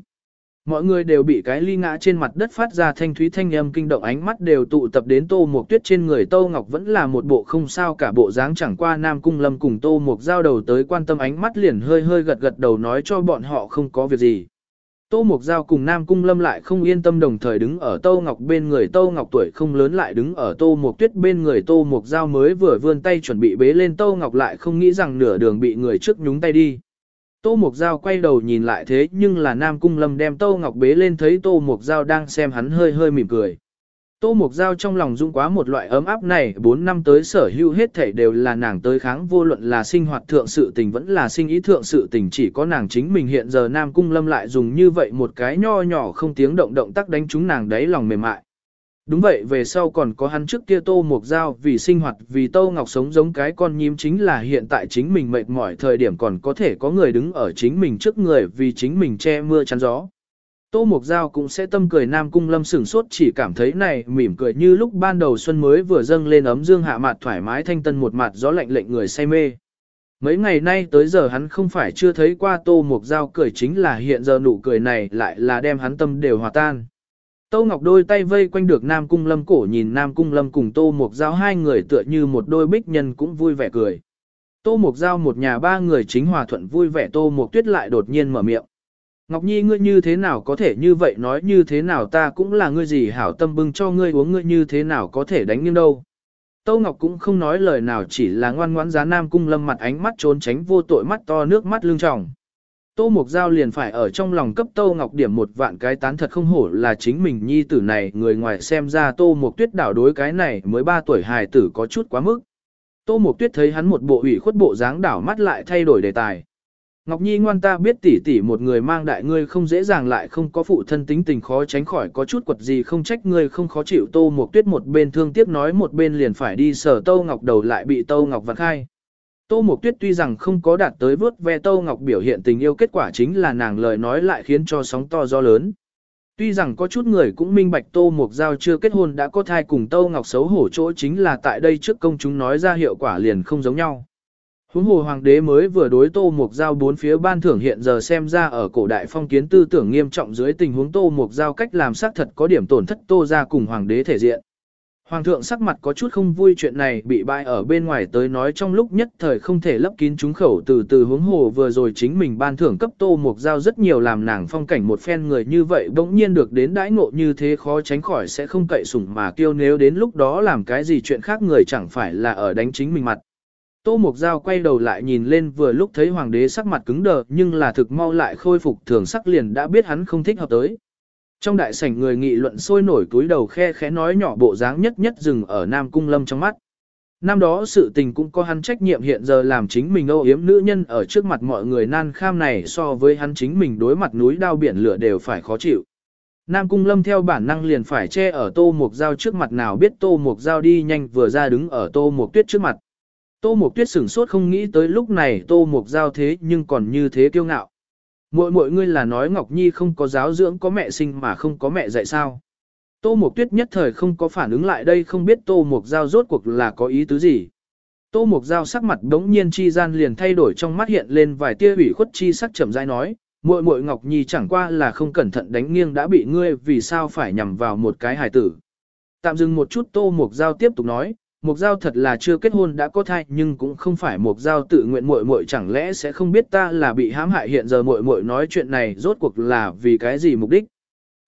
[SPEAKER 1] Mọi người đều bị cái ly ngã trên mặt đất phát ra thanh thúy thanh âm kinh động, ánh mắt đều tụ tập đến Tô Mộc Tuyết trên người Tô Ngọc vẫn là một bộ không sao cả bộ dáng, chẳng qua Nam Cung Lâm cùng Tô Mộc giao đầu tới quan tâm, ánh mắt liền hơi hơi gật gật đầu nói cho bọn họ không có việc gì. Tô Mộc Giao cùng Nam Cung Lâm lại không yên tâm đồng thời đứng ở Tô Ngọc bên người Tô Ngọc tuổi không lớn lại đứng ở Tô Mộc Tuyết bên người Tô Mộc Giao mới vừa vươn tay chuẩn bị bế lên Tô Ngọc lại không nghĩ rằng nửa đường bị người trước nhúng tay đi. Tô Mộc Giao quay đầu nhìn lại thế nhưng là Nam Cung Lâm đem Tô Ngọc bế lên thấy Tô Mộc Giao đang xem hắn hơi hơi mỉm cười. Tô Mộc Giao trong lòng dung quá một loại ấm áp này 4 năm tới sở hữu hết thảy đều là nàng tới kháng, vô luận là sinh hoạt thượng sự tình vẫn là sinh ý thượng sự tình, chỉ có nàng chính mình hiện giờ Nam Cung Lâm lại dùng như vậy một cái nho nhỏ không tiếng động động tác đánh chúng nàng đấy lòng mềm mại. Đúng vậy, về sau còn có hắn trước kia tô mục dao vì sinh hoạt, vì tô ngọc sống giống cái con nhím chính là hiện tại chính mình mệt mỏi thời điểm còn có thể có người đứng ở chính mình trước người vì chính mình che mưa chắn gió. Tô Mục Giao cũng sẽ tâm cười Nam Cung Lâm sửng sốt chỉ cảm thấy này, mỉm cười như lúc ban đầu xuân mới vừa dâng lên ấm dương hạ mặt thoải mái thanh tân một mặt gió lạnh lệnh người say mê. Mấy ngày nay tới giờ hắn không phải chưa thấy qua Tô Mục Giao cười chính là hiện giờ nụ cười này lại là đem hắn tâm đều hòa tan. Tô Ngọc đôi tay vây quanh được Nam Cung Lâm cổ nhìn Nam Cung Lâm cùng Tô Mộc Giao hai người tựa như một đôi bích nhân cũng vui vẻ cười. Tô Mộc Giao một nhà ba người chính hòa thuận vui vẻ Tô Mộc Tuyết lại đột nhiên mở miệng. Ngọc Nhi ngươi như thế nào có thể như vậy nói như thế nào ta cũng là ngươi gì hảo tâm bưng cho ngươi uống ngươi như thế nào có thể đánh nghiêng đâu. Tô Ngọc cũng không nói lời nào chỉ là ngoan ngoãn giá Nam Cung Lâm mặt ánh mắt trốn tránh vô tội mắt to nước mắt lưng tròng. Tô Mộc Giao liền phải ở trong lòng cấp Tô Ngọc điểm một vạn cái tán thật không hổ là chính mình nhi tử này, người ngoài xem ra Tô Mộc Tuyết đảo đối cái này mới 3 tuổi hài tử có chút quá mức. Tô Mộc Tuyết thấy hắn một bộ ủy khuất bộ dáng đảo mắt lại thay đổi đề tài. Ngọc Nhi ngoan ta biết tỷ tỷ một người mang đại ngươi không dễ dàng lại không có phụ thân tính tình khó tránh khỏi có chút quật gì không trách ngươi không khó chịu Tô Mộc Tuyết một bên thương tiếc nói một bên liền phải đi sở Tô Ngọc đầu lại bị Tô Ngọc vặn khai. Tô Mộc Tuyết tuy rằng không có đạt tới vớt ve Tô Ngọc biểu hiện tình yêu kết quả chính là nàng lời nói lại khiến cho sóng to gió lớn. Tuy rằng có chút người cũng minh bạch Tô Mộc Giao chưa kết hôn đã có thai cùng Tô Ngọc xấu hổ chỗ chính là tại đây trước công chúng nói ra hiệu quả liền không giống nhau. Huống hồ hoàng đế mới vừa đối Tô Mộc Giao bốn phía ban thưởng hiện giờ xem ra ở cổ đại phong kiến tư tưởng nghiêm trọng dưới tình huống Tô Mộc Giao cách làm xác thật có điểm tổn thất Tô ra cùng hoàng đế thể diện. Hoàng thượng sắc mặt có chút không vui chuyện này bị bại ở bên ngoài tới nói trong lúc nhất thời không thể lấp kín chúng khẩu từ từ hướng hồ vừa rồi chính mình ban thưởng cấp tô mục giao rất nhiều làm nàng phong cảnh một phen người như vậy bỗng nhiên được đến đãi ngộ như thế khó tránh khỏi sẽ không cậy sủng mà kêu nếu đến lúc đó làm cái gì chuyện khác người chẳng phải là ở đánh chính mình mặt. Tô Mục Giao quay đầu lại nhìn lên vừa lúc thấy hoàng đế sắc mặt cứng đờ nhưng là thực mau lại khôi phục thường sắc liền đã biết hắn không thích hợp tới. Trong đại sảnh người nghị luận sôi nổi túi đầu khe khẽ nói nhỏ bộ dáng nhất nhất dừng ở Nam Cung Lâm trong mắt. Năm đó sự tình cũng có hắn trách nhiệm hiện giờ làm chính mình âu yếm nữ nhân ở trước mặt mọi người nan kham này so với hắn chính mình đối mặt núi đao biển lửa đều phải khó chịu. Nam Cung Lâm theo bản năng liền phải che ở Tô Mục Giao trước mặt nào biết Tô Mục Giao đi nhanh vừa ra đứng ở Tô Mục Tuyết trước mặt. Tô Mục Tuyết sửng sốt không nghĩ tới lúc này Tô Mục Giao thế nhưng còn như thế kiêu ngạo. Muội muội ngươi là nói Ngọc Nhi không có giáo dưỡng có mẹ sinh mà không có mẹ dạy sao. Tô Mộc Tuyết nhất thời không có phản ứng lại đây không biết Tô Mộc Giao rốt cuộc là có ý tứ gì. Tô Mộc Giao sắc mặt đống nhiên chi gian liền thay đổi trong mắt hiện lên vài tia ủy khuất chi sắc chậm rãi nói, muội muội Ngọc Nhi chẳng qua là không cẩn thận đánh nghiêng đã bị ngươi vì sao phải nhằm vào một cái hài tử. Tạm dừng một chút Tô Mộc Giao tiếp tục nói, Mục Giao thật là chưa kết hôn đã có thai nhưng cũng không phải Mục Giao tự nguyện muội muội chẳng lẽ sẽ không biết ta là bị hãm hại hiện giờ muội muội nói chuyện này rốt cuộc là vì cái gì mục đích.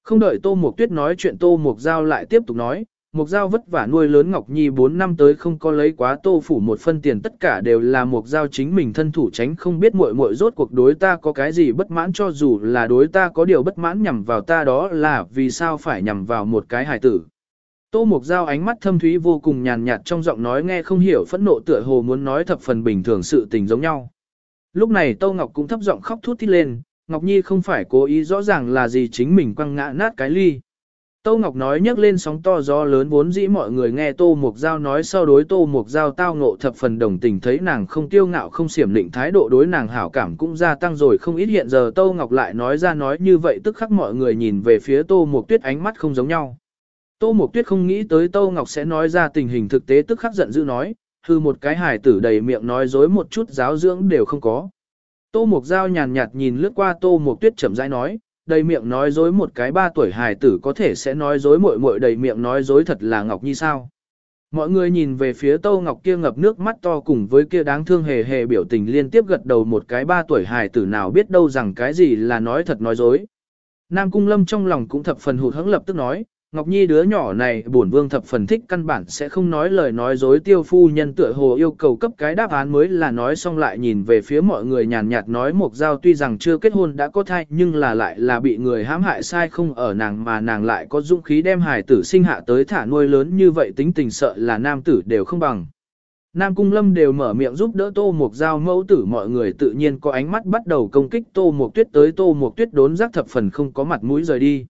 [SPEAKER 1] Không đợi Tô Mục Tuyết nói chuyện Tô Mục Giao lại tiếp tục nói, Mục Giao vất vả nuôi lớn Ngọc Nhi 4 năm tới không có lấy quá Tô phủ một phân tiền tất cả đều là Mục Giao chính mình thân thủ tránh không biết muội muội rốt cuộc đối ta có cái gì bất mãn cho dù là đối ta có điều bất mãn nhằm vào ta đó là vì sao phải nhằm vào một cái hài tử. Tô Mục Giao ánh mắt thâm thúy vô cùng nhàn nhạt trong giọng nói nghe không hiểu phẫn nộ tựa hồ muốn nói thập phần bình thường sự tình giống nhau. Lúc này Tô Ngọc cũng thấp giọng khóc thút thít lên, Ngọc Nhi không phải cố ý rõ ràng là gì chính mình quăng ngã nát cái ly. Tô Ngọc nói nhấc lên sóng to gió lớn vốn dĩ mọi người nghe Tô Mục Giao nói sau đối Tô Mục Giao tao ngộ thập phần đồng tình thấy nàng không tiêu ngạo không xiểm định thái độ đối nàng hảo cảm cũng gia tăng rồi không ít hiện giờ Tô Ngọc lại nói ra nói như vậy tức khắc mọi người nhìn về phía Tô Mục Tuyết ánh mắt không giống nhau. Tô Mộc Tuyết không nghĩ tới Tô Ngọc sẽ nói ra tình hình thực tế tức khắc giận dữ nói, hư một cái hài tử đầy miệng nói dối một chút giáo dưỡng đều không có. Tô Mộc Giao nhàn nhạt nhìn lướt qua Tô Mộc Tuyết chậm rãi nói, đầy miệng nói dối một cái ba tuổi hài tử có thể sẽ nói dối muội muội đầy miệng nói dối thật là Ngọc Nhi sao. Mọi người nhìn về phía Tô Ngọc kia ngập nước mắt to cùng với kia đáng thương hề hề biểu tình liên tiếp gật đầu một cái ba tuổi hài tử nào biết đâu rằng cái gì là nói thật nói dối. Nam Cung Lâm trong lòng cũng thập phần hụt hẫng lập tức nói, Ngọc Nhi đứa nhỏ này bổn vương thập phần thích căn bản sẽ không nói lời nói dối tiêu phu nhân tựa hồ yêu cầu cấp cái đáp án mới là nói xong lại nhìn về phía mọi người nhàn nhạt nói một giao tuy rằng chưa kết hôn đã có thai nhưng là lại là bị người hãm hại sai không ở nàng mà nàng lại có dũng khí đem hài tử sinh hạ tới thả nuôi lớn như vậy tính tình sợ là nam tử đều không bằng. Nam Cung Lâm đều mở miệng giúp đỡ Tô Mộc Giao mẫu tử mọi người tự nhiên có ánh mắt bắt đầu công kích Tô Mộc Tuyết tới Tô Mộc Tuyết đốn giác thập phần không có mặt mũi rời đi.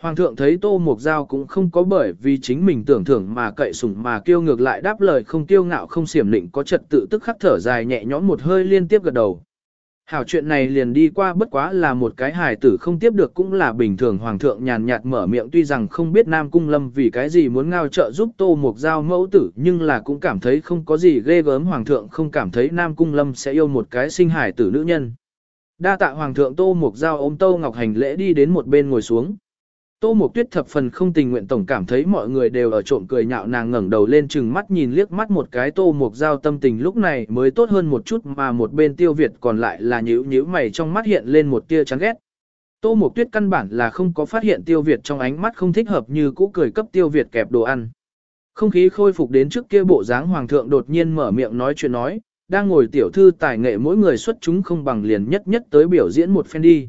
[SPEAKER 1] Hoàng thượng thấy Tô Mục Giao cũng không có bởi vì chính mình tưởng thưởng mà cậy sủng mà kêu ngược lại đáp lời không kiêu ngạo không xiểm lịnh có trật tự tức khắc thở dài nhẹ nhõm một hơi liên tiếp gật đầu. Hảo chuyện này liền đi qua bất quá là một cái hài tử không tiếp được cũng là bình thường hoàng thượng nhàn nhạt mở miệng tuy rằng không biết Nam Cung Lâm vì cái gì muốn ngao trợ giúp Tô Mục Giao mẫu tử, nhưng là cũng cảm thấy không có gì ghê gớm hoàng thượng không cảm thấy Nam Cung Lâm sẽ yêu một cái sinh hài tử nữ nhân. Đa tạ hoàng thượng Tô Mục Giao ôm Tô Ngọc Hành lễ đi đến một bên ngồi xuống. Tô Mộc Tuyết thập phần không tình nguyện tổng cảm thấy mọi người đều ở trộm cười nhạo nàng ngẩng đầu lên chừng mắt nhìn liếc mắt một cái Tô Mộc Giao tâm tình lúc này mới tốt hơn một chút mà một bên tiêu Việt còn lại là nhíu nhíu mày trong mắt hiện lên một tia chán ghét. Tô Mộc Tuyết căn bản là không có phát hiện tiêu Việt trong ánh mắt không thích hợp như cũ cười cấp tiêu Việt kẹp đồ ăn. Không khí khôi phục đến trước kia bộ dáng hoàng thượng đột nhiên mở miệng nói chuyện nói, đang ngồi tiểu thư tài nghệ mỗi người xuất chúng không bằng liền nhất nhất tới biểu diễn một phen đi.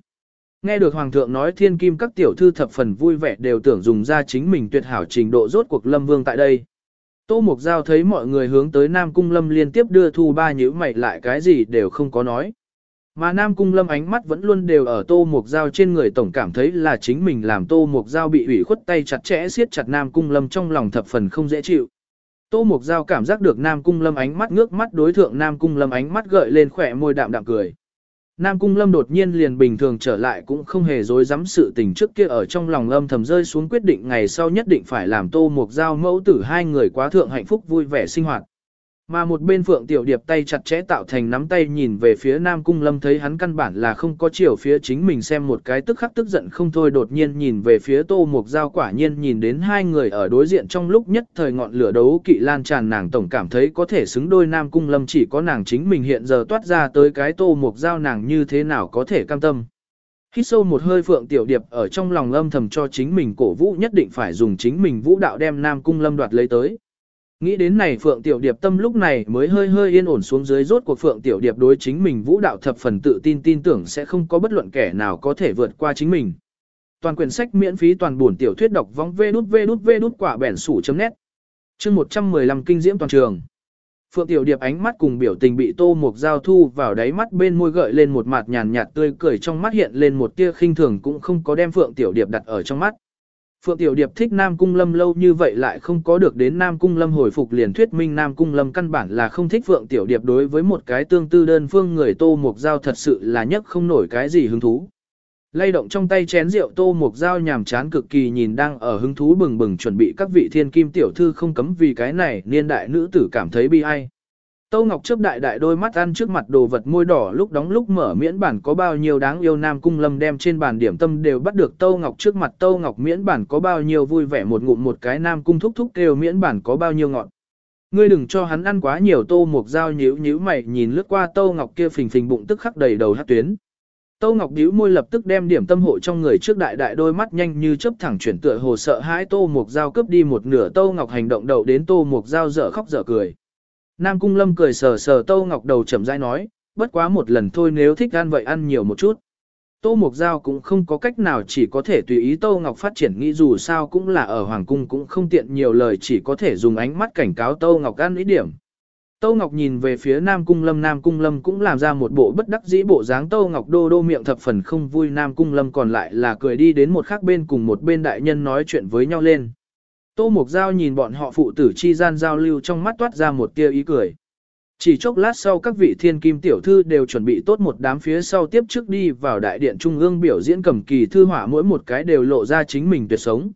[SPEAKER 1] Nghe được Hoàng thượng nói thiên kim các tiểu thư thập phần vui vẻ đều tưởng dùng ra chính mình tuyệt hảo trình độ rốt cuộc lâm vương tại đây. Tô Mục Giao thấy mọi người hướng tới Nam Cung Lâm liên tiếp đưa thu ba nhữ mày lại cái gì đều không có nói. Mà Nam Cung Lâm ánh mắt vẫn luôn đều ở Tô Mục Giao trên người tổng cảm thấy là chính mình làm Tô Mục Giao bị ủy khuất tay chặt chẽ siết chặt Nam Cung Lâm trong lòng thập phần không dễ chịu. Tô Mục Giao cảm giác được Nam Cung Lâm ánh mắt ngước mắt đối thượng Nam Cung Lâm ánh mắt gợi lên khỏe môi đạm đạm cười. Nam Cung Lâm đột nhiên liền bình thường trở lại cũng không hề dối dám sự tình trước kia ở trong lòng âm thầm rơi xuống quyết định ngày sau nhất định phải làm Tô một Giao mẫu tử hai người quá thượng hạnh phúc vui vẻ sinh hoạt. Mà một bên Phượng Tiểu Điệp tay chặt chẽ tạo thành nắm tay nhìn về phía Nam Cung Lâm thấy hắn căn bản là không có chiều phía chính mình xem một cái tức khắc tức giận không thôi đột nhiên nhìn về phía Tô Mục Giao quả nhiên nhìn đến hai người ở đối diện trong lúc nhất thời ngọn lửa đấu kỵ lan tràn nàng tổng cảm thấy có thể xứng đôi Nam Cung Lâm chỉ có nàng chính mình hiện giờ toát ra tới cái Tô Mục Giao nàng như thế nào có thể cam tâm. Hít sâu một hơi Phượng Tiểu Điệp ở trong lòng âm thầm cho chính mình cổ vũ nhất định phải dùng chính mình vũ đạo đem Nam Cung Lâm đoạt lấy tới. Nghĩ đến này Phượng Tiểu Điệp tâm lúc này mới hơi hơi yên ổn xuống dưới, rốt cuộc Phượng Tiểu Điệp đối chính mình vũ đạo thập phần tự tin tin tưởng sẽ không có bất luận kẻ nào có thể vượt qua chính mình. Toàn quyển sách miễn phí toàn buồn tiểu thuyết đọc vong vê đút vê đút vê đút quả bẻn sủ chấm nét. Chương 115 kinh diễm toàn trường. Phượng Tiểu Điệp ánh mắt cùng biểu tình bị Tô Mục Giao thu vào đáy mắt bên môi gợi lên một mặt nhàn nhạt tươi cười, trong mắt hiện lên một tia khinh thường cũng không có đem Phượng Tiểu Điệp đặt ở trong mắt. Phượng Tiểu Điệp thích Nam Cung Lâm lâu như vậy lại không có được đến Nam Cung Lâm hồi phục liền thuyết minh Nam Cung Lâm căn bản là không thích Phượng Tiểu Điệp đối với một cái tương tư đơn phương người Tô Mục Giao thật sự là nhất không nổi cái gì hứng thú. Lay động trong tay chén rượu Tô Mục Giao nhàm chán cực kỳ nhìn đang ở hứng thú bừng bừng chuẩn bị các vị thiên kim tiểu thư không cấm vì cái này niên đại nữ tử cảm thấy bi ai. Tâu Ngọc chớp đại đại đôi mắt ăn trước mặt đồ vật môi đỏ lúc đóng lúc mở miễn bản có bao nhiêu đáng yêu Nam Cung Lâm đem trên bàn điểm tâm đều bắt được Tâu Ngọc trước mặt Tâu Ngọc miễn bản có bao nhiêu vui vẻ một ngụm một cái Nam Cung thúc thúc kêu miễn bản có bao nhiêu ngọn. Ngươi đừng cho hắn ăn quá nhiều Tô Mục Dao nhíu nhíu mày nhìn lướt qua Tâu Ngọc kia phình phình bụng tức khắc đầy đầu hát tuyến. Tâu Ngọc bĩu môi lập tức đem điểm tâm hộ trong người trước đại đại đôi mắt nhanh như chớp thẳng chuyển tựa hồ sợ hãi Tô Mục Dao cướp đi một nửa Tâu Ngọc hành động đầu đến Tô Mục Dao dở khóc dở cười. Nam Cung Lâm cười sờ sờ Tô Ngọc đầu chậm rãi nói, bất quá một lần thôi nếu thích ăn vậy ăn nhiều một chút. Tô mộc Giao cũng không có cách nào chỉ có thể tùy ý Tô Ngọc phát triển nghĩ dù sao cũng là ở Hoàng Cung cũng không tiện nhiều lời chỉ có thể dùng ánh mắt cảnh cáo Tô Ngọc ăn ý điểm. Tô Ngọc nhìn về phía Nam Cung Lâm Nam Cung Lâm cũng làm ra một bộ bất đắc dĩ bộ dáng Tô Ngọc đô đô miệng thập phần không vui Nam Cung Lâm còn lại là cười đi đến một khác bên cùng một bên đại nhân nói chuyện với nhau lên. Tô Mục Giao nhìn bọn họ phụ tử chi gian giao lưu trong mắt toát ra một tia ý cười. Chỉ chốc lát sau các vị thiên kim tiểu thư đều chuẩn bị tốt một đám phía sau tiếp trước đi vào đại điện trung ương biểu diễn cầm kỳ thư hỏa mỗi một cái đều lộ ra chính mình tuyệt sống.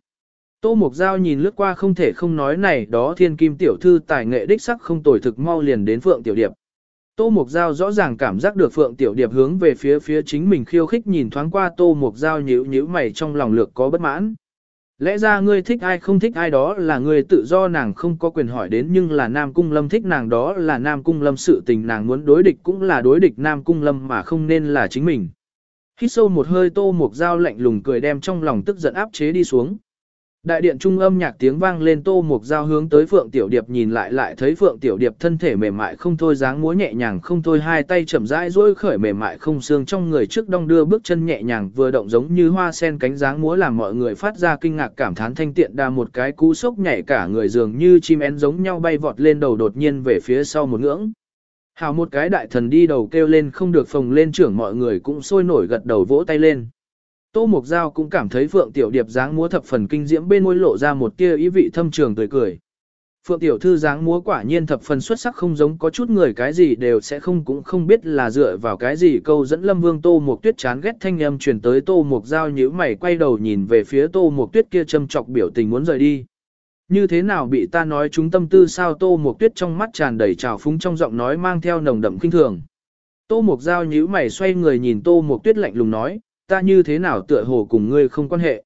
[SPEAKER 1] Tô Mục Giao nhìn lướt qua không thể không nói này, đó thiên kim tiểu thư tài nghệ đích sắc không tồi thực mau liền đến Phượng Tiểu Điệp. Tô Mục Giao rõ ràng cảm giác được Phượng Tiểu Điệp hướng về phía phía chính mình khiêu khích nhìn thoáng qua Tô Mục Giao nhíu nhíu mày trong lòng lược có bất mãn. Lẽ ra ngươi thích ai không thích ai đó là ngươi tự do, nàng không có quyền hỏi đến, nhưng là Nam Cung Lâm thích nàng đó là Nam Cung Lâm sự tình, nàng muốn đối địch cũng là đối địch, Nam Cung Lâm mà không nên là chính mình. Hít sâu một hơi, tô một dao lạnh lùng cười đem trong lòng tức giận áp chế đi xuống. Đại điện trung âm nhạc tiếng vang lên, tô mục giao hướng tới Phượng Tiểu Điệp nhìn lại lại thấy Phượng Tiểu Điệp thân thể mềm mại không thôi, dáng múa nhẹ nhàng không thôi, hai tay chậm rãi duỗi khởi mềm mại không xương trong người trước đong đưa bước chân nhẹ nhàng vừa động giống như hoa sen cánh dáng múa làm mọi người phát ra kinh ngạc cảm thán thanh tiện, đa một cái cú sốc nhảy cả người dường như chim én giống nhau bay vọt lên đầu đột nhiên về phía sau một ngưỡng. Hào một cái đại thần đi đầu kêu lên, không được phồng lên, trưởng mọi người cũng sôi nổi gật đầu vỗ tay lên. Tô Mục Giao cũng cảm thấy Phượng Tiểu Điệp dáng múa thập phần kinh diễm bên môi lộ ra một tia ý vị thâm trường tươi cười. Phượng Tiểu Thư dáng múa quả nhiên thập phần xuất sắc không giống có chút người cái gì đều sẽ không cũng không biết là dựa vào cái gì câu dẫn Lâm Vương Tô Mục Tuyết chán ghét thanh âm truyền tới Tô Mục Giao nhíu mày quay đầu nhìn về phía Tô Mục Tuyết kia châm chọc biểu tình muốn rời đi. Như thế nào bị ta nói chúng tâm tư sao Tô Mục Tuyết trong mắt tràn đầy trào phúng trong giọng nói mang theo nồng đậm kinh thường. Tô Mục Giao nhíu mày xoay người nhìn Tô Mục Tuyết lạnh lùng nói, ta như thế nào tựa hồ cùng ngươi không quan hệ.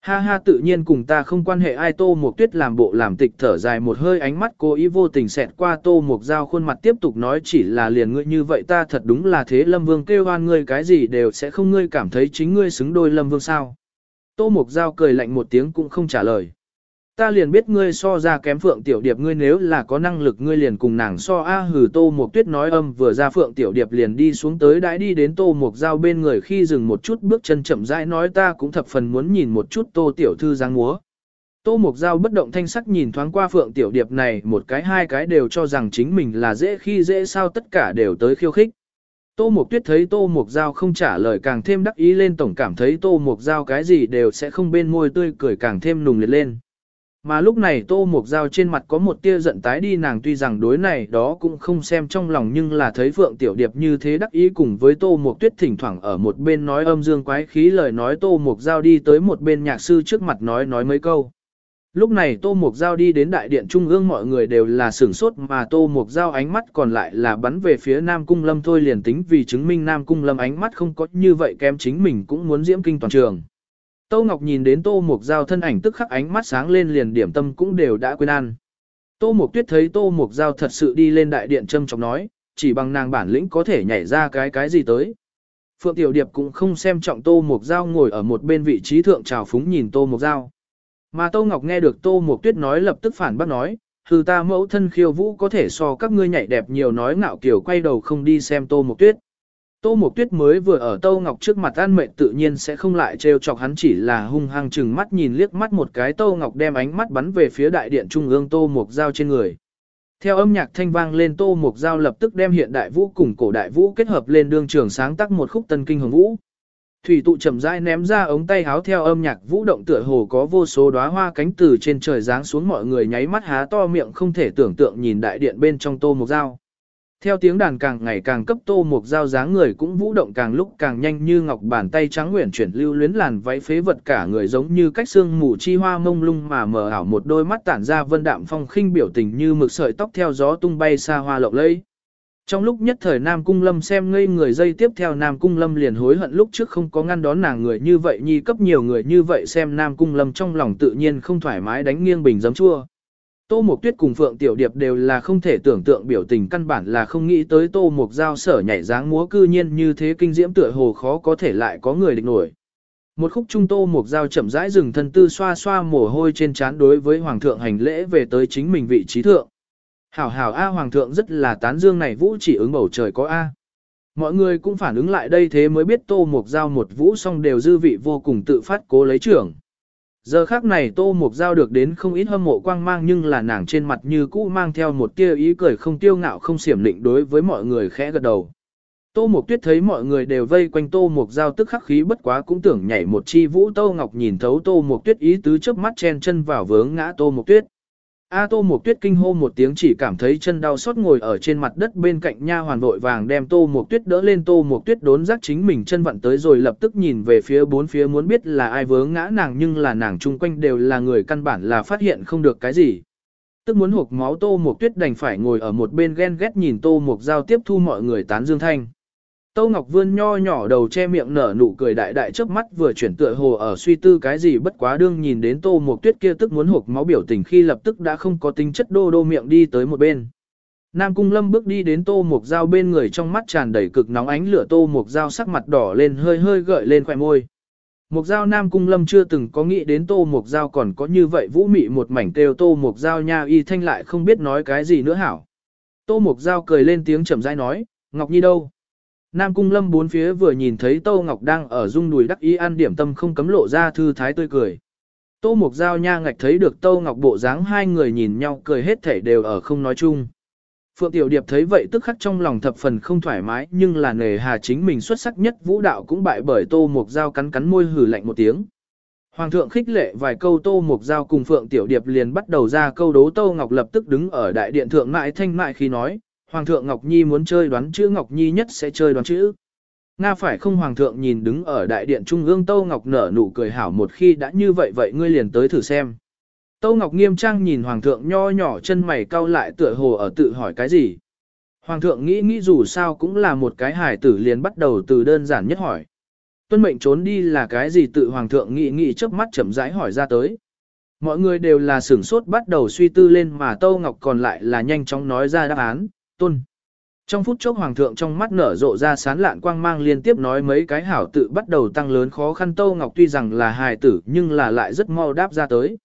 [SPEAKER 1] Ha ha, tự nhiên cùng ta không quan hệ ai tô một tuyết làm bộ làm tịch thở dài một hơi, ánh mắt cố ý vô tình xẹt qua tô một dao khuôn mặt tiếp tục nói, chỉ là liền ngươi như vậy, ta thật đúng là thế lâm vương kêu hoan ngươi, cái gì đều sẽ không, ngươi cảm thấy chính ngươi xứng đôi lâm vương sao. Tô một dao cười lạnh một tiếng cũng không trả lời. Ta liền biết ngươi so ra kém Phượng Tiểu Điệp, ngươi nếu là có năng lực, ngươi liền cùng nàng so a hừ Tô Mộc Tuyết nói âm, vừa ra Phượng Tiểu Điệp liền đi xuống tới đãi đi đến Tô Mộc Giao bên người, khi dừng một chút bước chân chậm rãi nói ta cũng thập phần muốn nhìn một chút Tô Tiểu Thư giáng múa. Tô Mộc Giao bất động thanh sắc nhìn thoáng qua Phượng Tiểu Điệp này, một cái hai cái đều cho rằng chính mình là dễ khi dễ sao tất cả đều tới khiêu khích. Tô Mộc Tuyết thấy Tô Mộc Giao không trả lời càng thêm đắc ý lên, tổng cảm thấy Tô Mộc Giao cái gì đều sẽ không bên môi tươi cười càng thêm nùng liệt lên. Mà lúc này Tô Mộc Giao trên mặt có một tia giận tái đi nàng tuy rằng đối này đó cũng không xem trong lòng nhưng là thấy Phượng Tiểu Điệp như thế đắc ý cùng với Tô Mộc Tuyết thỉnh thoảng ở một bên nói âm dương quái khí lời nói Tô Mộc Giao đi tới một bên nhạc sư trước mặt nói nói mấy câu. Lúc này Tô Mục Giao đi đến đại điện trung ương mọi người đều là sửng sốt mà Tô Mục Giao ánh mắt còn lại là bắn về phía Nam Cung Lâm thôi liền tính vì chứng minh Nam Cung Lâm ánh mắt không có như vậy kém chính mình cũng muốn diễm kinh toàn trường. Tô Ngọc nhìn đến Tô Mục Giao thân ảnh tức khắc ánh mắt sáng lên liền điểm tâm cũng đều đã quên ăn. Tô Mục Tuyết thấy Tô Mục Giao thật sự đi lên đại điện châm chọc nói, chỉ bằng nàng bản lĩnh có thể nhảy ra cái cái gì tới. Phượng Tiểu Điệp cũng không xem trọng Tô Mục Giao ngồi ở một bên vị trí thượng trào phúng nhìn Tô Mục Giao. Mà Tô Ngọc nghe được Tô Mộc Tuyết nói lập tức phản bác nói, hừ ta mẫu thân khiêu vũ có thể so các ngươi nhảy đẹp nhiều nói ngạo kiểu quay đầu không đi xem Tô Mộc Tuyết. Tô Mộc Tuyết mới vừa ở Tô Ngọc trước mặt an mệnh tự nhiên sẽ không lại trêu chọc hắn, chỉ là hung hăng chừng mắt nhìn liếc mắt một cái Tô Ngọc đem ánh mắt bắn về phía đại điện trung ương Tô Mộc Giao trên người. Theo âm nhạc thanh vang lên, Tô Mộc Giao lập tức đem hiện đại vũ cùng cổ đại vũ kết hợp lên đương trường sáng tác một khúc tân kinh hồng vũ. Thủy tụ chậm rãi ném ra ống tay háo theo âm nhạc vũ động tựa hồ có vô số đóa hoa cánh từ trên trời giáng xuống, mọi người nháy mắt há to miệng không thể tưởng tượng nhìn đại điện bên trong tô mục Giao. Theo tiếng đàn càng ngày càng cấp tô một dao dáng người cũng vũ động càng lúc càng nhanh như ngọc bàn tay trắng nguyện chuyển lưu luyến làn váy phế vật cả người giống như cách xương mù chi hoa mông lung mà mở ảo một đôi mắt tản ra vân đạm phong khinh biểu tình như mực sợi tóc theo gió tung bay xa hoa lộng lẫy. Trong lúc nhất thời Nam Cung Lâm xem ngây người dây tiếp theo Nam Cung Lâm liền hối hận lúc trước không có ngăn đón nàng người như vậy, nhi cấp nhiều người như vậy xem Nam Cung Lâm trong lòng tự nhiên không thoải mái đánh nghiêng bình giấm chua. Tô Mộc Tuyết cùng Phượng Tiểu Điệp đều là không thể tưởng tượng biểu tình căn bản là không nghĩ tới Tô Mộc Giao sở nhảy dáng múa cư nhiên như thế kinh diễm tựa hồ khó có thể lại có người địch nổi. Một khúc trung Tô Mộc Giao chậm rãi dừng thân tư xoa xoa mồ hôi trên trán đối với Hoàng thượng hành lễ về tới chính mình vị trí thượng. Hảo hảo A Hoàng thượng rất là tán dương này vũ chỉ ứng bầu trời có A. Mọi người cũng phản ứng lại đây thế mới biết Tô Mộc Giao một vũ song đều dư vị vô cùng tự phát cố lấy trưởng. Giờ khác này Tô Mục Giao được đến không ít hâm mộ quang mang nhưng là nàng trên mặt như cũ mang theo một tia ý cười không tiêu ngạo không xiểm định đối với mọi người khẽ gật đầu. Tô Mục Tuyết thấy mọi người đều vây quanh Tô Mục Giao tức khắc khí bất quá cũng tưởng nhảy một chi vũ Tô Ngọc nhìn thấu Tô Mục Tuyết ý tứ chớp mắt chen chân vào vướng ngã Tô Mục Tuyết. A Tô Mộc Tuyết kinh hô một tiếng chỉ cảm thấy chân đau xót ngồi ở trên mặt đất bên cạnh nha hoàn vội vàng đem Tô Mộc Tuyết đỡ lên Tô Mộc Tuyết đốn giác chính mình chân vặn tới rồi lập tức nhìn về phía bốn phía muốn biết là ai vướng ngã nàng nhưng là nàng chung quanh đều là người căn bản là phát hiện không được cái gì. Tức muốn hộp máu Tô Mộc Tuyết đành phải ngồi ở một bên ghen ghét nhìn Tô Mộc Giao tiếp thu mọi người tán dương thanh. Tâu Ngọc Vươn nho nhỏ đầu che miệng nở nụ cười đại đại trước mắt vừa chuyển tựa hồ ở suy tư cái gì bất quá đương nhìn đến Tô Mộc Tuyết kia tức muốn hộp máu biểu tình khi lập tức đã không có tính chất đô đô miệng đi tới một bên. Nam Cung Lâm bước đi đến Tô Mộc Giao bên người trong mắt tràn đầy cực nóng ánh lửa Tô Mộc Giao sắc mặt đỏ lên hơi hơi gợi lên khỏe môi. Mộc Giao Nam Cung Lâm chưa từng có nghĩ đến Tô Mộc Giao còn có như vậy vũ mị một mảnh kêu Tô Mộc Giao nha y thanh lại không biết nói cái gì nữa hảo. Tô Mộc Giao cười lên tiếng chậm rãi nói, Ngọc Nhi đâu? Nam Cung Lâm bốn phía vừa nhìn thấy Tô Ngọc đang ở dung đùi đắc ý ăn điểm tâm không cấm lộ ra thư thái tươi cười. Tô Mục Giao nha ngạch thấy được Tô Ngọc bộ dáng hai người nhìn nhau cười hết thể đều ở không nói chung. Phượng Tiểu Điệp thấy vậy tức khắc trong lòng thập phần không thoải mái nhưng là nề hà chính mình xuất sắc nhất vũ đạo cũng bại bởi Tô Mục Giao cắn cắn môi hử lạnh một tiếng. Hoàng thượng khích lệ vài câu Tô Mục Giao cùng Phượng Tiểu Điệp liền bắt đầu ra câu đố Tô Ngọc lập tức đứng ở đại điện thượng mại thanh mại khi nói, Hoàng thượng Ngọc Nhi muốn chơi đoán chữ Ngọc Nhi nhất sẽ chơi đoán chữ. Nga phải không Hoàng thượng nhìn đứng ở đại điện trung ương Tâu Ngọc nở nụ cười hảo một khi đã như vậy vậy ngươi liền tới thử xem. Tâu Ngọc nghiêm trang nhìn Hoàng thượng nho nhỏ chân mày cau lại tựa hồ ở tự hỏi cái gì. Hoàng thượng nghĩ nghĩ dù sao cũng là một cái hài tử liền bắt đầu từ đơn giản nhất hỏi. Tuân mệnh trốn đi là cái gì tự Hoàng thượng nghĩ nghĩ trước mắt chậm rãi hỏi ra tới. Mọi người đều là sửng sốt bắt đầu suy tư lên mà Tâu Ngọc còn lại là nhanh chóng nói ra đáp án tôn. Trong phút chốc hoàng thượng trong mắt nở rộ ra sán lạn quang mang liên tiếp nói mấy cái hảo tự bắt đầu tăng lớn khó khăn tô Ngọc tuy rằng là hài tử nhưng là lại rất mau đáp ra tới.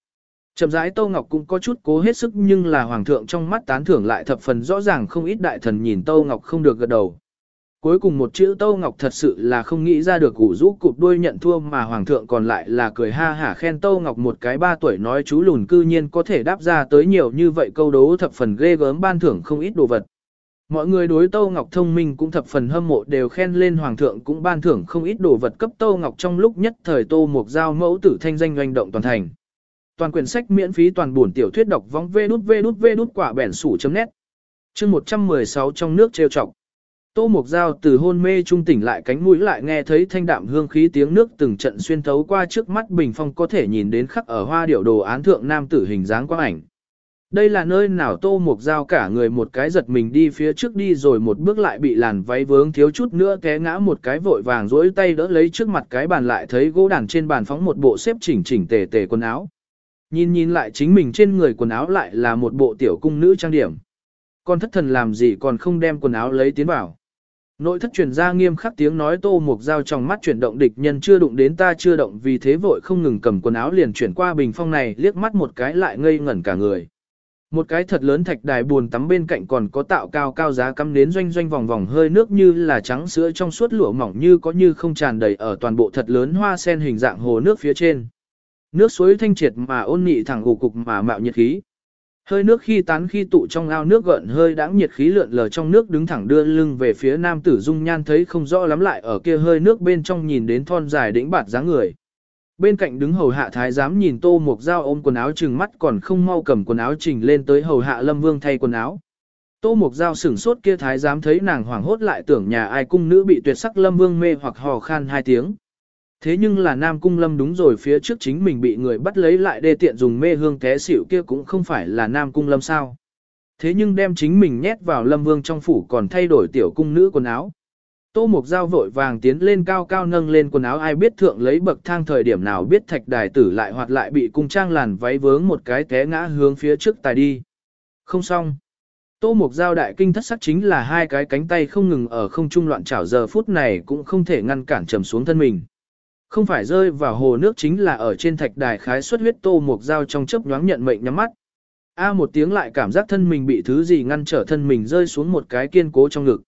[SPEAKER 1] Chậm rãi Tô Ngọc cũng có chút cố hết sức nhưng là hoàng thượng trong mắt tán thưởng lại thập phần rõ ràng không ít đại thần nhìn Tô Ngọc không được gật đầu. Cuối cùng một chữ Tô Ngọc thật sự là không nghĩ ra được củ rũ cụp đuôi nhận thua mà hoàng thượng còn lại là cười ha hả khen Tô Ngọc một cái ba tuổi nói chú lùn cư nhiên có thể đáp ra tới nhiều như vậy câu đố thập phần ghê gớm ban thưởng không ít đồ vật. Mọi người đối Tô Ngọc thông minh cũng thập phần hâm mộ, đều khen lên hoàng thượng cũng ban thưởng không ít đồ vật cấp Tô Ngọc trong lúc nhất thời Tô Mục Giao mẫu tử thanh danh doanh động toàn thành. Toàn quyển sách miễn phí toàn buồn tiểu thuyết đọc vong vê đút vê đút vê đút quả bẻn sủ chấm nét. Chương 116 trong nước trêu trọng Tô Mục Giao từ hôn mê trung tỉnh lại cánh mũi lại nghe thấy thanh đạm hương khí tiếng nước từng trận xuyên thấu qua trước mắt bình phong có thể nhìn đến khắc ở hoa điệu đồ án thượng nam tử hình dáng quang ảnh. Đây là nơi nào Tô Mục Giao cả người một cái giật mình đi phía trước đi rồi một bước lại bị làn váy vướng thiếu chút nữa té ngã một cái vội vàng dối tay đỡ lấy trước mặt cái bàn lại thấy gỗ đàn trên bàn phóng một bộ xếp chỉnh chỉnh tề tề quần áo. Nhìn nhìn lại chính mình trên người quần áo lại là một bộ tiểu cung nữ trang điểm. Con thất thần làm gì còn không đem quần áo lấy tiến vào. Nội thất truyền ra nghiêm khắc tiếng nói tô mục dao trong mắt chuyển động địch nhân chưa đụng đến ta chưa động vì thế vội không ngừng cầm quần áo liền chuyển qua bình phong này, liếc mắt một cái lại ngây ngẩn cả người. Một cái thật lớn thạch đài buồn tắm bên cạnh còn có tạo cao cao giá cắm đến doanh doanh vòng vòng hơi nước như là trắng sữa trong suốt lụa mỏng như có như không tràn đầy ở toàn bộ thật lớn hoa sen hình dạng hồ nước phía trên. Nước suối thanh triệt mà ôn nhị thẳng gục cục mà mạo nhiệt khí. Hơi nước khi tán khi tụ trong ao nước gợn hơi đãng nhiệt khí lượn lờ trong nước đứng thẳng đưa lưng về phía nam tử dung nhan thấy không rõ lắm lại ở kia hơi nước bên trong nhìn đến thon dài đĩnh bạt dáng người. Bên cạnh đứng hầu hạ thái giám nhìn tô mục dao ôm quần áo chừng mắt còn không mau cầm quần áo chỉnh lên tới hầu hạ lâm vương thay quần áo. Tô mục dao sửng sốt kia thái giám thấy nàng hoảng hốt lại tưởng nhà ai cung nữ bị tuyệt sắc lâm vương mê hoặc hò khan hai tiếng. Thế nhưng là Nam Cung Lâm đúng rồi phía trước chính mình bị người bắt lấy lại đê tiện dùng mê hương té xỉu kia cũng không phải là Nam Cung Lâm sao. Thế nhưng đem chính mình nhét vào Lâm Vương trong phủ còn thay đổi tiểu cung nữ quần áo. Tô Mục Giao vội vàng tiến lên cao cao nâng lên quần áo, ai biết thượng lấy bậc thang thời điểm nào biết thạch đài tử lại hoặc lại bị cung trang làn váy vướng một cái té ngã hướng phía trước tài đi. Không xong. Tô Mục Giao đại kinh thất sắc chính là hai cái cánh tay không ngừng ở không trung loạn chảo, giờ phút này cũng không thể ngăn cản trầm xuống thân mình. Không phải rơi vào hồ nước chính là ở trên thạch đài khái xuất huyết, tô mục Giao trong chớp nhoáng nhận mệnh nhắm mắt. A một tiếng lại cảm giác thân mình bị thứ gì ngăn trở thân mình rơi xuống một cái kiên cố trong ngực.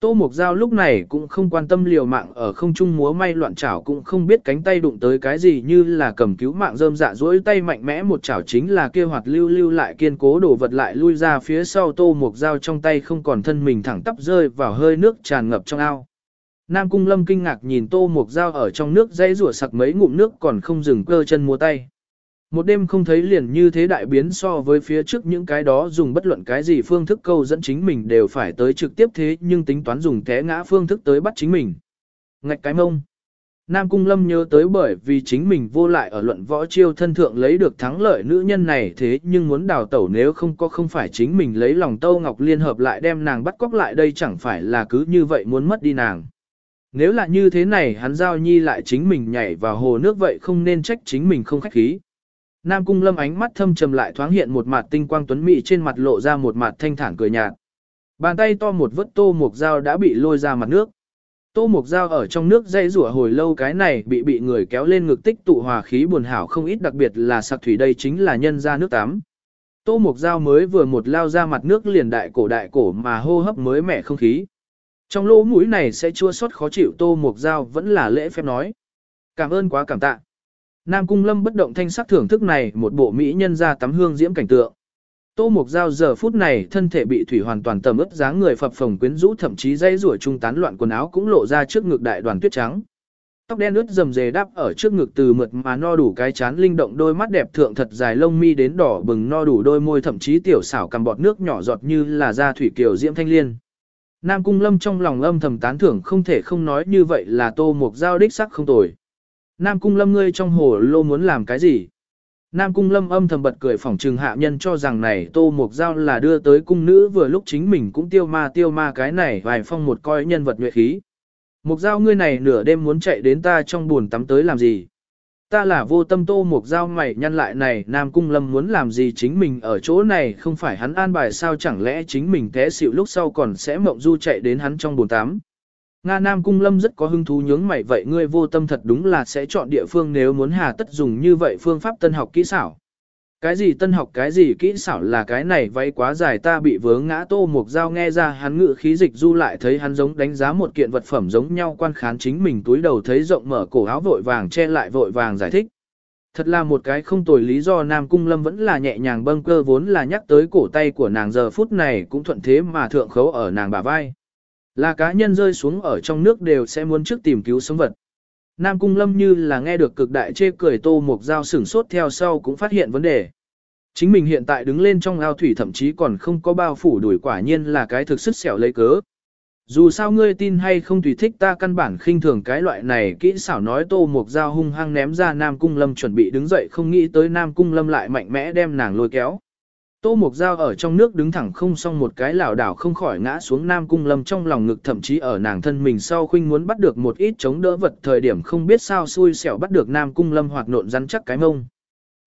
[SPEAKER 1] Tô Mục Giao lúc này cũng không quan tâm liều mạng ở không trung múa may loạn chảo cũng không biết cánh tay đụng tới cái gì như là cầm cứu mạng rơm dạ duỗi tay mạnh mẽ một chảo chính là kia hoạt lưu lưu lại kiên cố đổ vật lại lui ra phía sau Tô Mục Giao trong tay không còn thân mình thẳng tắp rơi vào hơi nước tràn ngập trong ao. Nam Cung Lâm kinh ngạc nhìn Tô Mục Giao ở trong nước dây rủa sặc mấy ngụm nước còn không dừng cơ chân múa tay. Một đêm không thấy liền như thế đại biến so với phía trước những cái đó dùng bất luận cái gì phương thức câu dẫn chính mình đều phải tới trực tiếp thế nhưng tính toán dùng té ngã phương thức tới bắt chính mình. Ngạch cái mông. Nam Cung Lâm nhớ tới bởi vì chính mình vô lại ở luận võ chiêu thân thượng lấy được thắng lợi nữ nhân này thế nhưng muốn đào tẩu nếu không có không phải chính mình lấy lòng Tâu Ngọc Liên hợp lại đem nàng bắt cóc lại đây chẳng phải là cứ như vậy muốn mất đi nàng. Nếu là như thế này hắn giao nhi lại chính mình nhảy vào hồ nước vậy không nên trách chính mình không khách khí. Nam cung lâm ánh mắt thâm trầm lại thoáng hiện một mặt tinh quang tuấn mỹ trên mặt lộ ra một mặt thanh thản cười nhạt. Bàn tay to một vớt tô mục dao đã bị lôi ra mặt nước. Tô mục dao ở trong nước dây rủa hồi lâu cái này bị bị người kéo lên ngực tích tụ hòa khí buồn hảo không ít đặc biệt là sạc thủy đây chính là nhân ra nước tắm. Tô mục dao mới vừa một lao ra mặt nước liền đại cổ đại cổ mà hô hấp mới mẻ không khí. Trong lỗ mũi này sẽ chua xót khó chịu tô mục dao vẫn là lễ phép nói. Cảm ơn quá cảm tạ. Nam Cung Lâm bất động thanh sắc thưởng thức này một bộ mỹ nhân ra tắm hương diễm cảnh tượng. Tô Mục Giao giờ phút này thân thể bị thủy hoàn toàn tầm ướt dáng người phập phồng quyến rũ thậm chí dây rủa trung tán loạn quần áo cũng lộ ra trước ngực đại đoàn tuyết trắng. Tóc đen ướt rầm rề đắp ở trước ngực từ mượt mà no đủ cái chán linh động đôi mắt đẹp thượng thật dài lông mi đến đỏ bừng no đủ đôi môi thậm chí tiểu xảo cầm bọt nước nhỏ giọt như là da thủy kiều diễm thanh liên. Nam Cung Lâm trong lòng âm thầm tán thưởng không thể không nói như vậy là tô mục giao đích sắc không tồi. Nam Cung Lâm ngươi trong hồ lô muốn làm cái gì? Nam Cung Lâm âm thầm bật cười phỏng trừng hạ nhân cho rằng này tô Mộc giao là đưa tới cung nữ vừa lúc chính mình cũng tiêu ma tiêu ma cái này vài phong một coi nhân vật nguyện khí. Mộc giao ngươi này nửa đêm muốn chạy đến ta trong buồn tắm tới làm gì? Ta là vô tâm tô Mộc giao mày nhăn lại này, Nam Cung Lâm muốn làm gì chính mình ở chỗ này không phải hắn an bài sao chẳng lẽ chính mình té xịu lúc sau còn sẽ mộng du chạy đến hắn trong buồn tắm. Nga Nam Cung Lâm rất có hứng thú nhướng mày, vậy ngươi vô tâm thật đúng là sẽ chọn địa phương nếu muốn hà tất dùng như vậy phương pháp tân học kỹ xảo. Cái gì tân học, cái gì kỹ xảo là cái này, váy quá dài ta bị vướng ngã tô mục dao nghe ra hắn ngự khí dịch du lại thấy hắn giống đánh giá một kiện vật phẩm giống nhau quan khán chính mình túi đầu thấy rộng mở cổ áo vội vàng che lại vội vàng giải thích. Thật là một cái không tồi, lý do Nam Cung Lâm vẫn là nhẹ nhàng bâng cơ vốn là nhắc tới cổ tay của nàng giờ phút này cũng thuận thế mà thượng khấu ở nàng bả vai. Là cá nhân rơi xuống ở trong nước đều sẽ muốn trước tìm cứu sống vật. Nam Cung Lâm như là nghe được cực đại chê cười tô một giao sửng sốt theo sau cũng phát hiện vấn đề. Chính mình hiện tại đứng lên trong ao thủy thậm chí còn không có bao phủ đuổi quả nhiên là cái thực sức xẻo lấy cớ. Dù sao ngươi tin hay không tùy thích ta căn bản khinh thường cái loại này, kỹ xảo nói tô một giao hung hăng ném ra Nam Cung Lâm chuẩn bị đứng dậy không nghĩ tới Nam Cung Lâm lại mạnh mẽ đem nàng lôi kéo. Tô Mục Giao ở trong nước đứng thẳng không xong một cái lảo đảo không khỏi ngã xuống Nam Cung Lâm trong lòng ngực, thậm chí ở nàng thân mình sau khuynh muốn bắt được một ít chống đỡ vật thời điểm không biết sao xui xẻo bắt được Nam Cung Lâm hoặc nộn rắn chắc cái mông.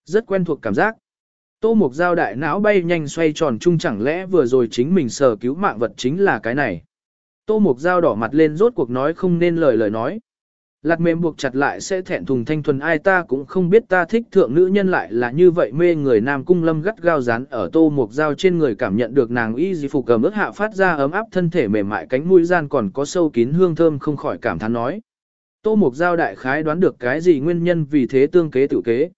[SPEAKER 1] Rất quen thuộc cảm giác. Tô Mục Giao đại não bay nhanh xoay tròn chung chẳng lẽ vừa rồi chính mình sờ cứu mạng vật chính là cái này. Tô Mục Giao đỏ mặt lên rốt cuộc nói không nên lời lời nói. Lạt mềm buộc chặt lại sẽ thẹn thùng thanh thuần, ai ta cũng không biết ta thích thượng nữ nhân lại là như vậy mê người nam cung lâm gắt gao dán ở tô mục dao trên người, cảm nhận được nàng y di phục cầm ước hạ phát ra ấm áp thân thể mềm mại, cánh mũi gian còn có sâu kín hương thơm không khỏi cảm thán nói. Tô mục dao đại khái đoán được cái gì nguyên nhân vì thế tương kế tự kế.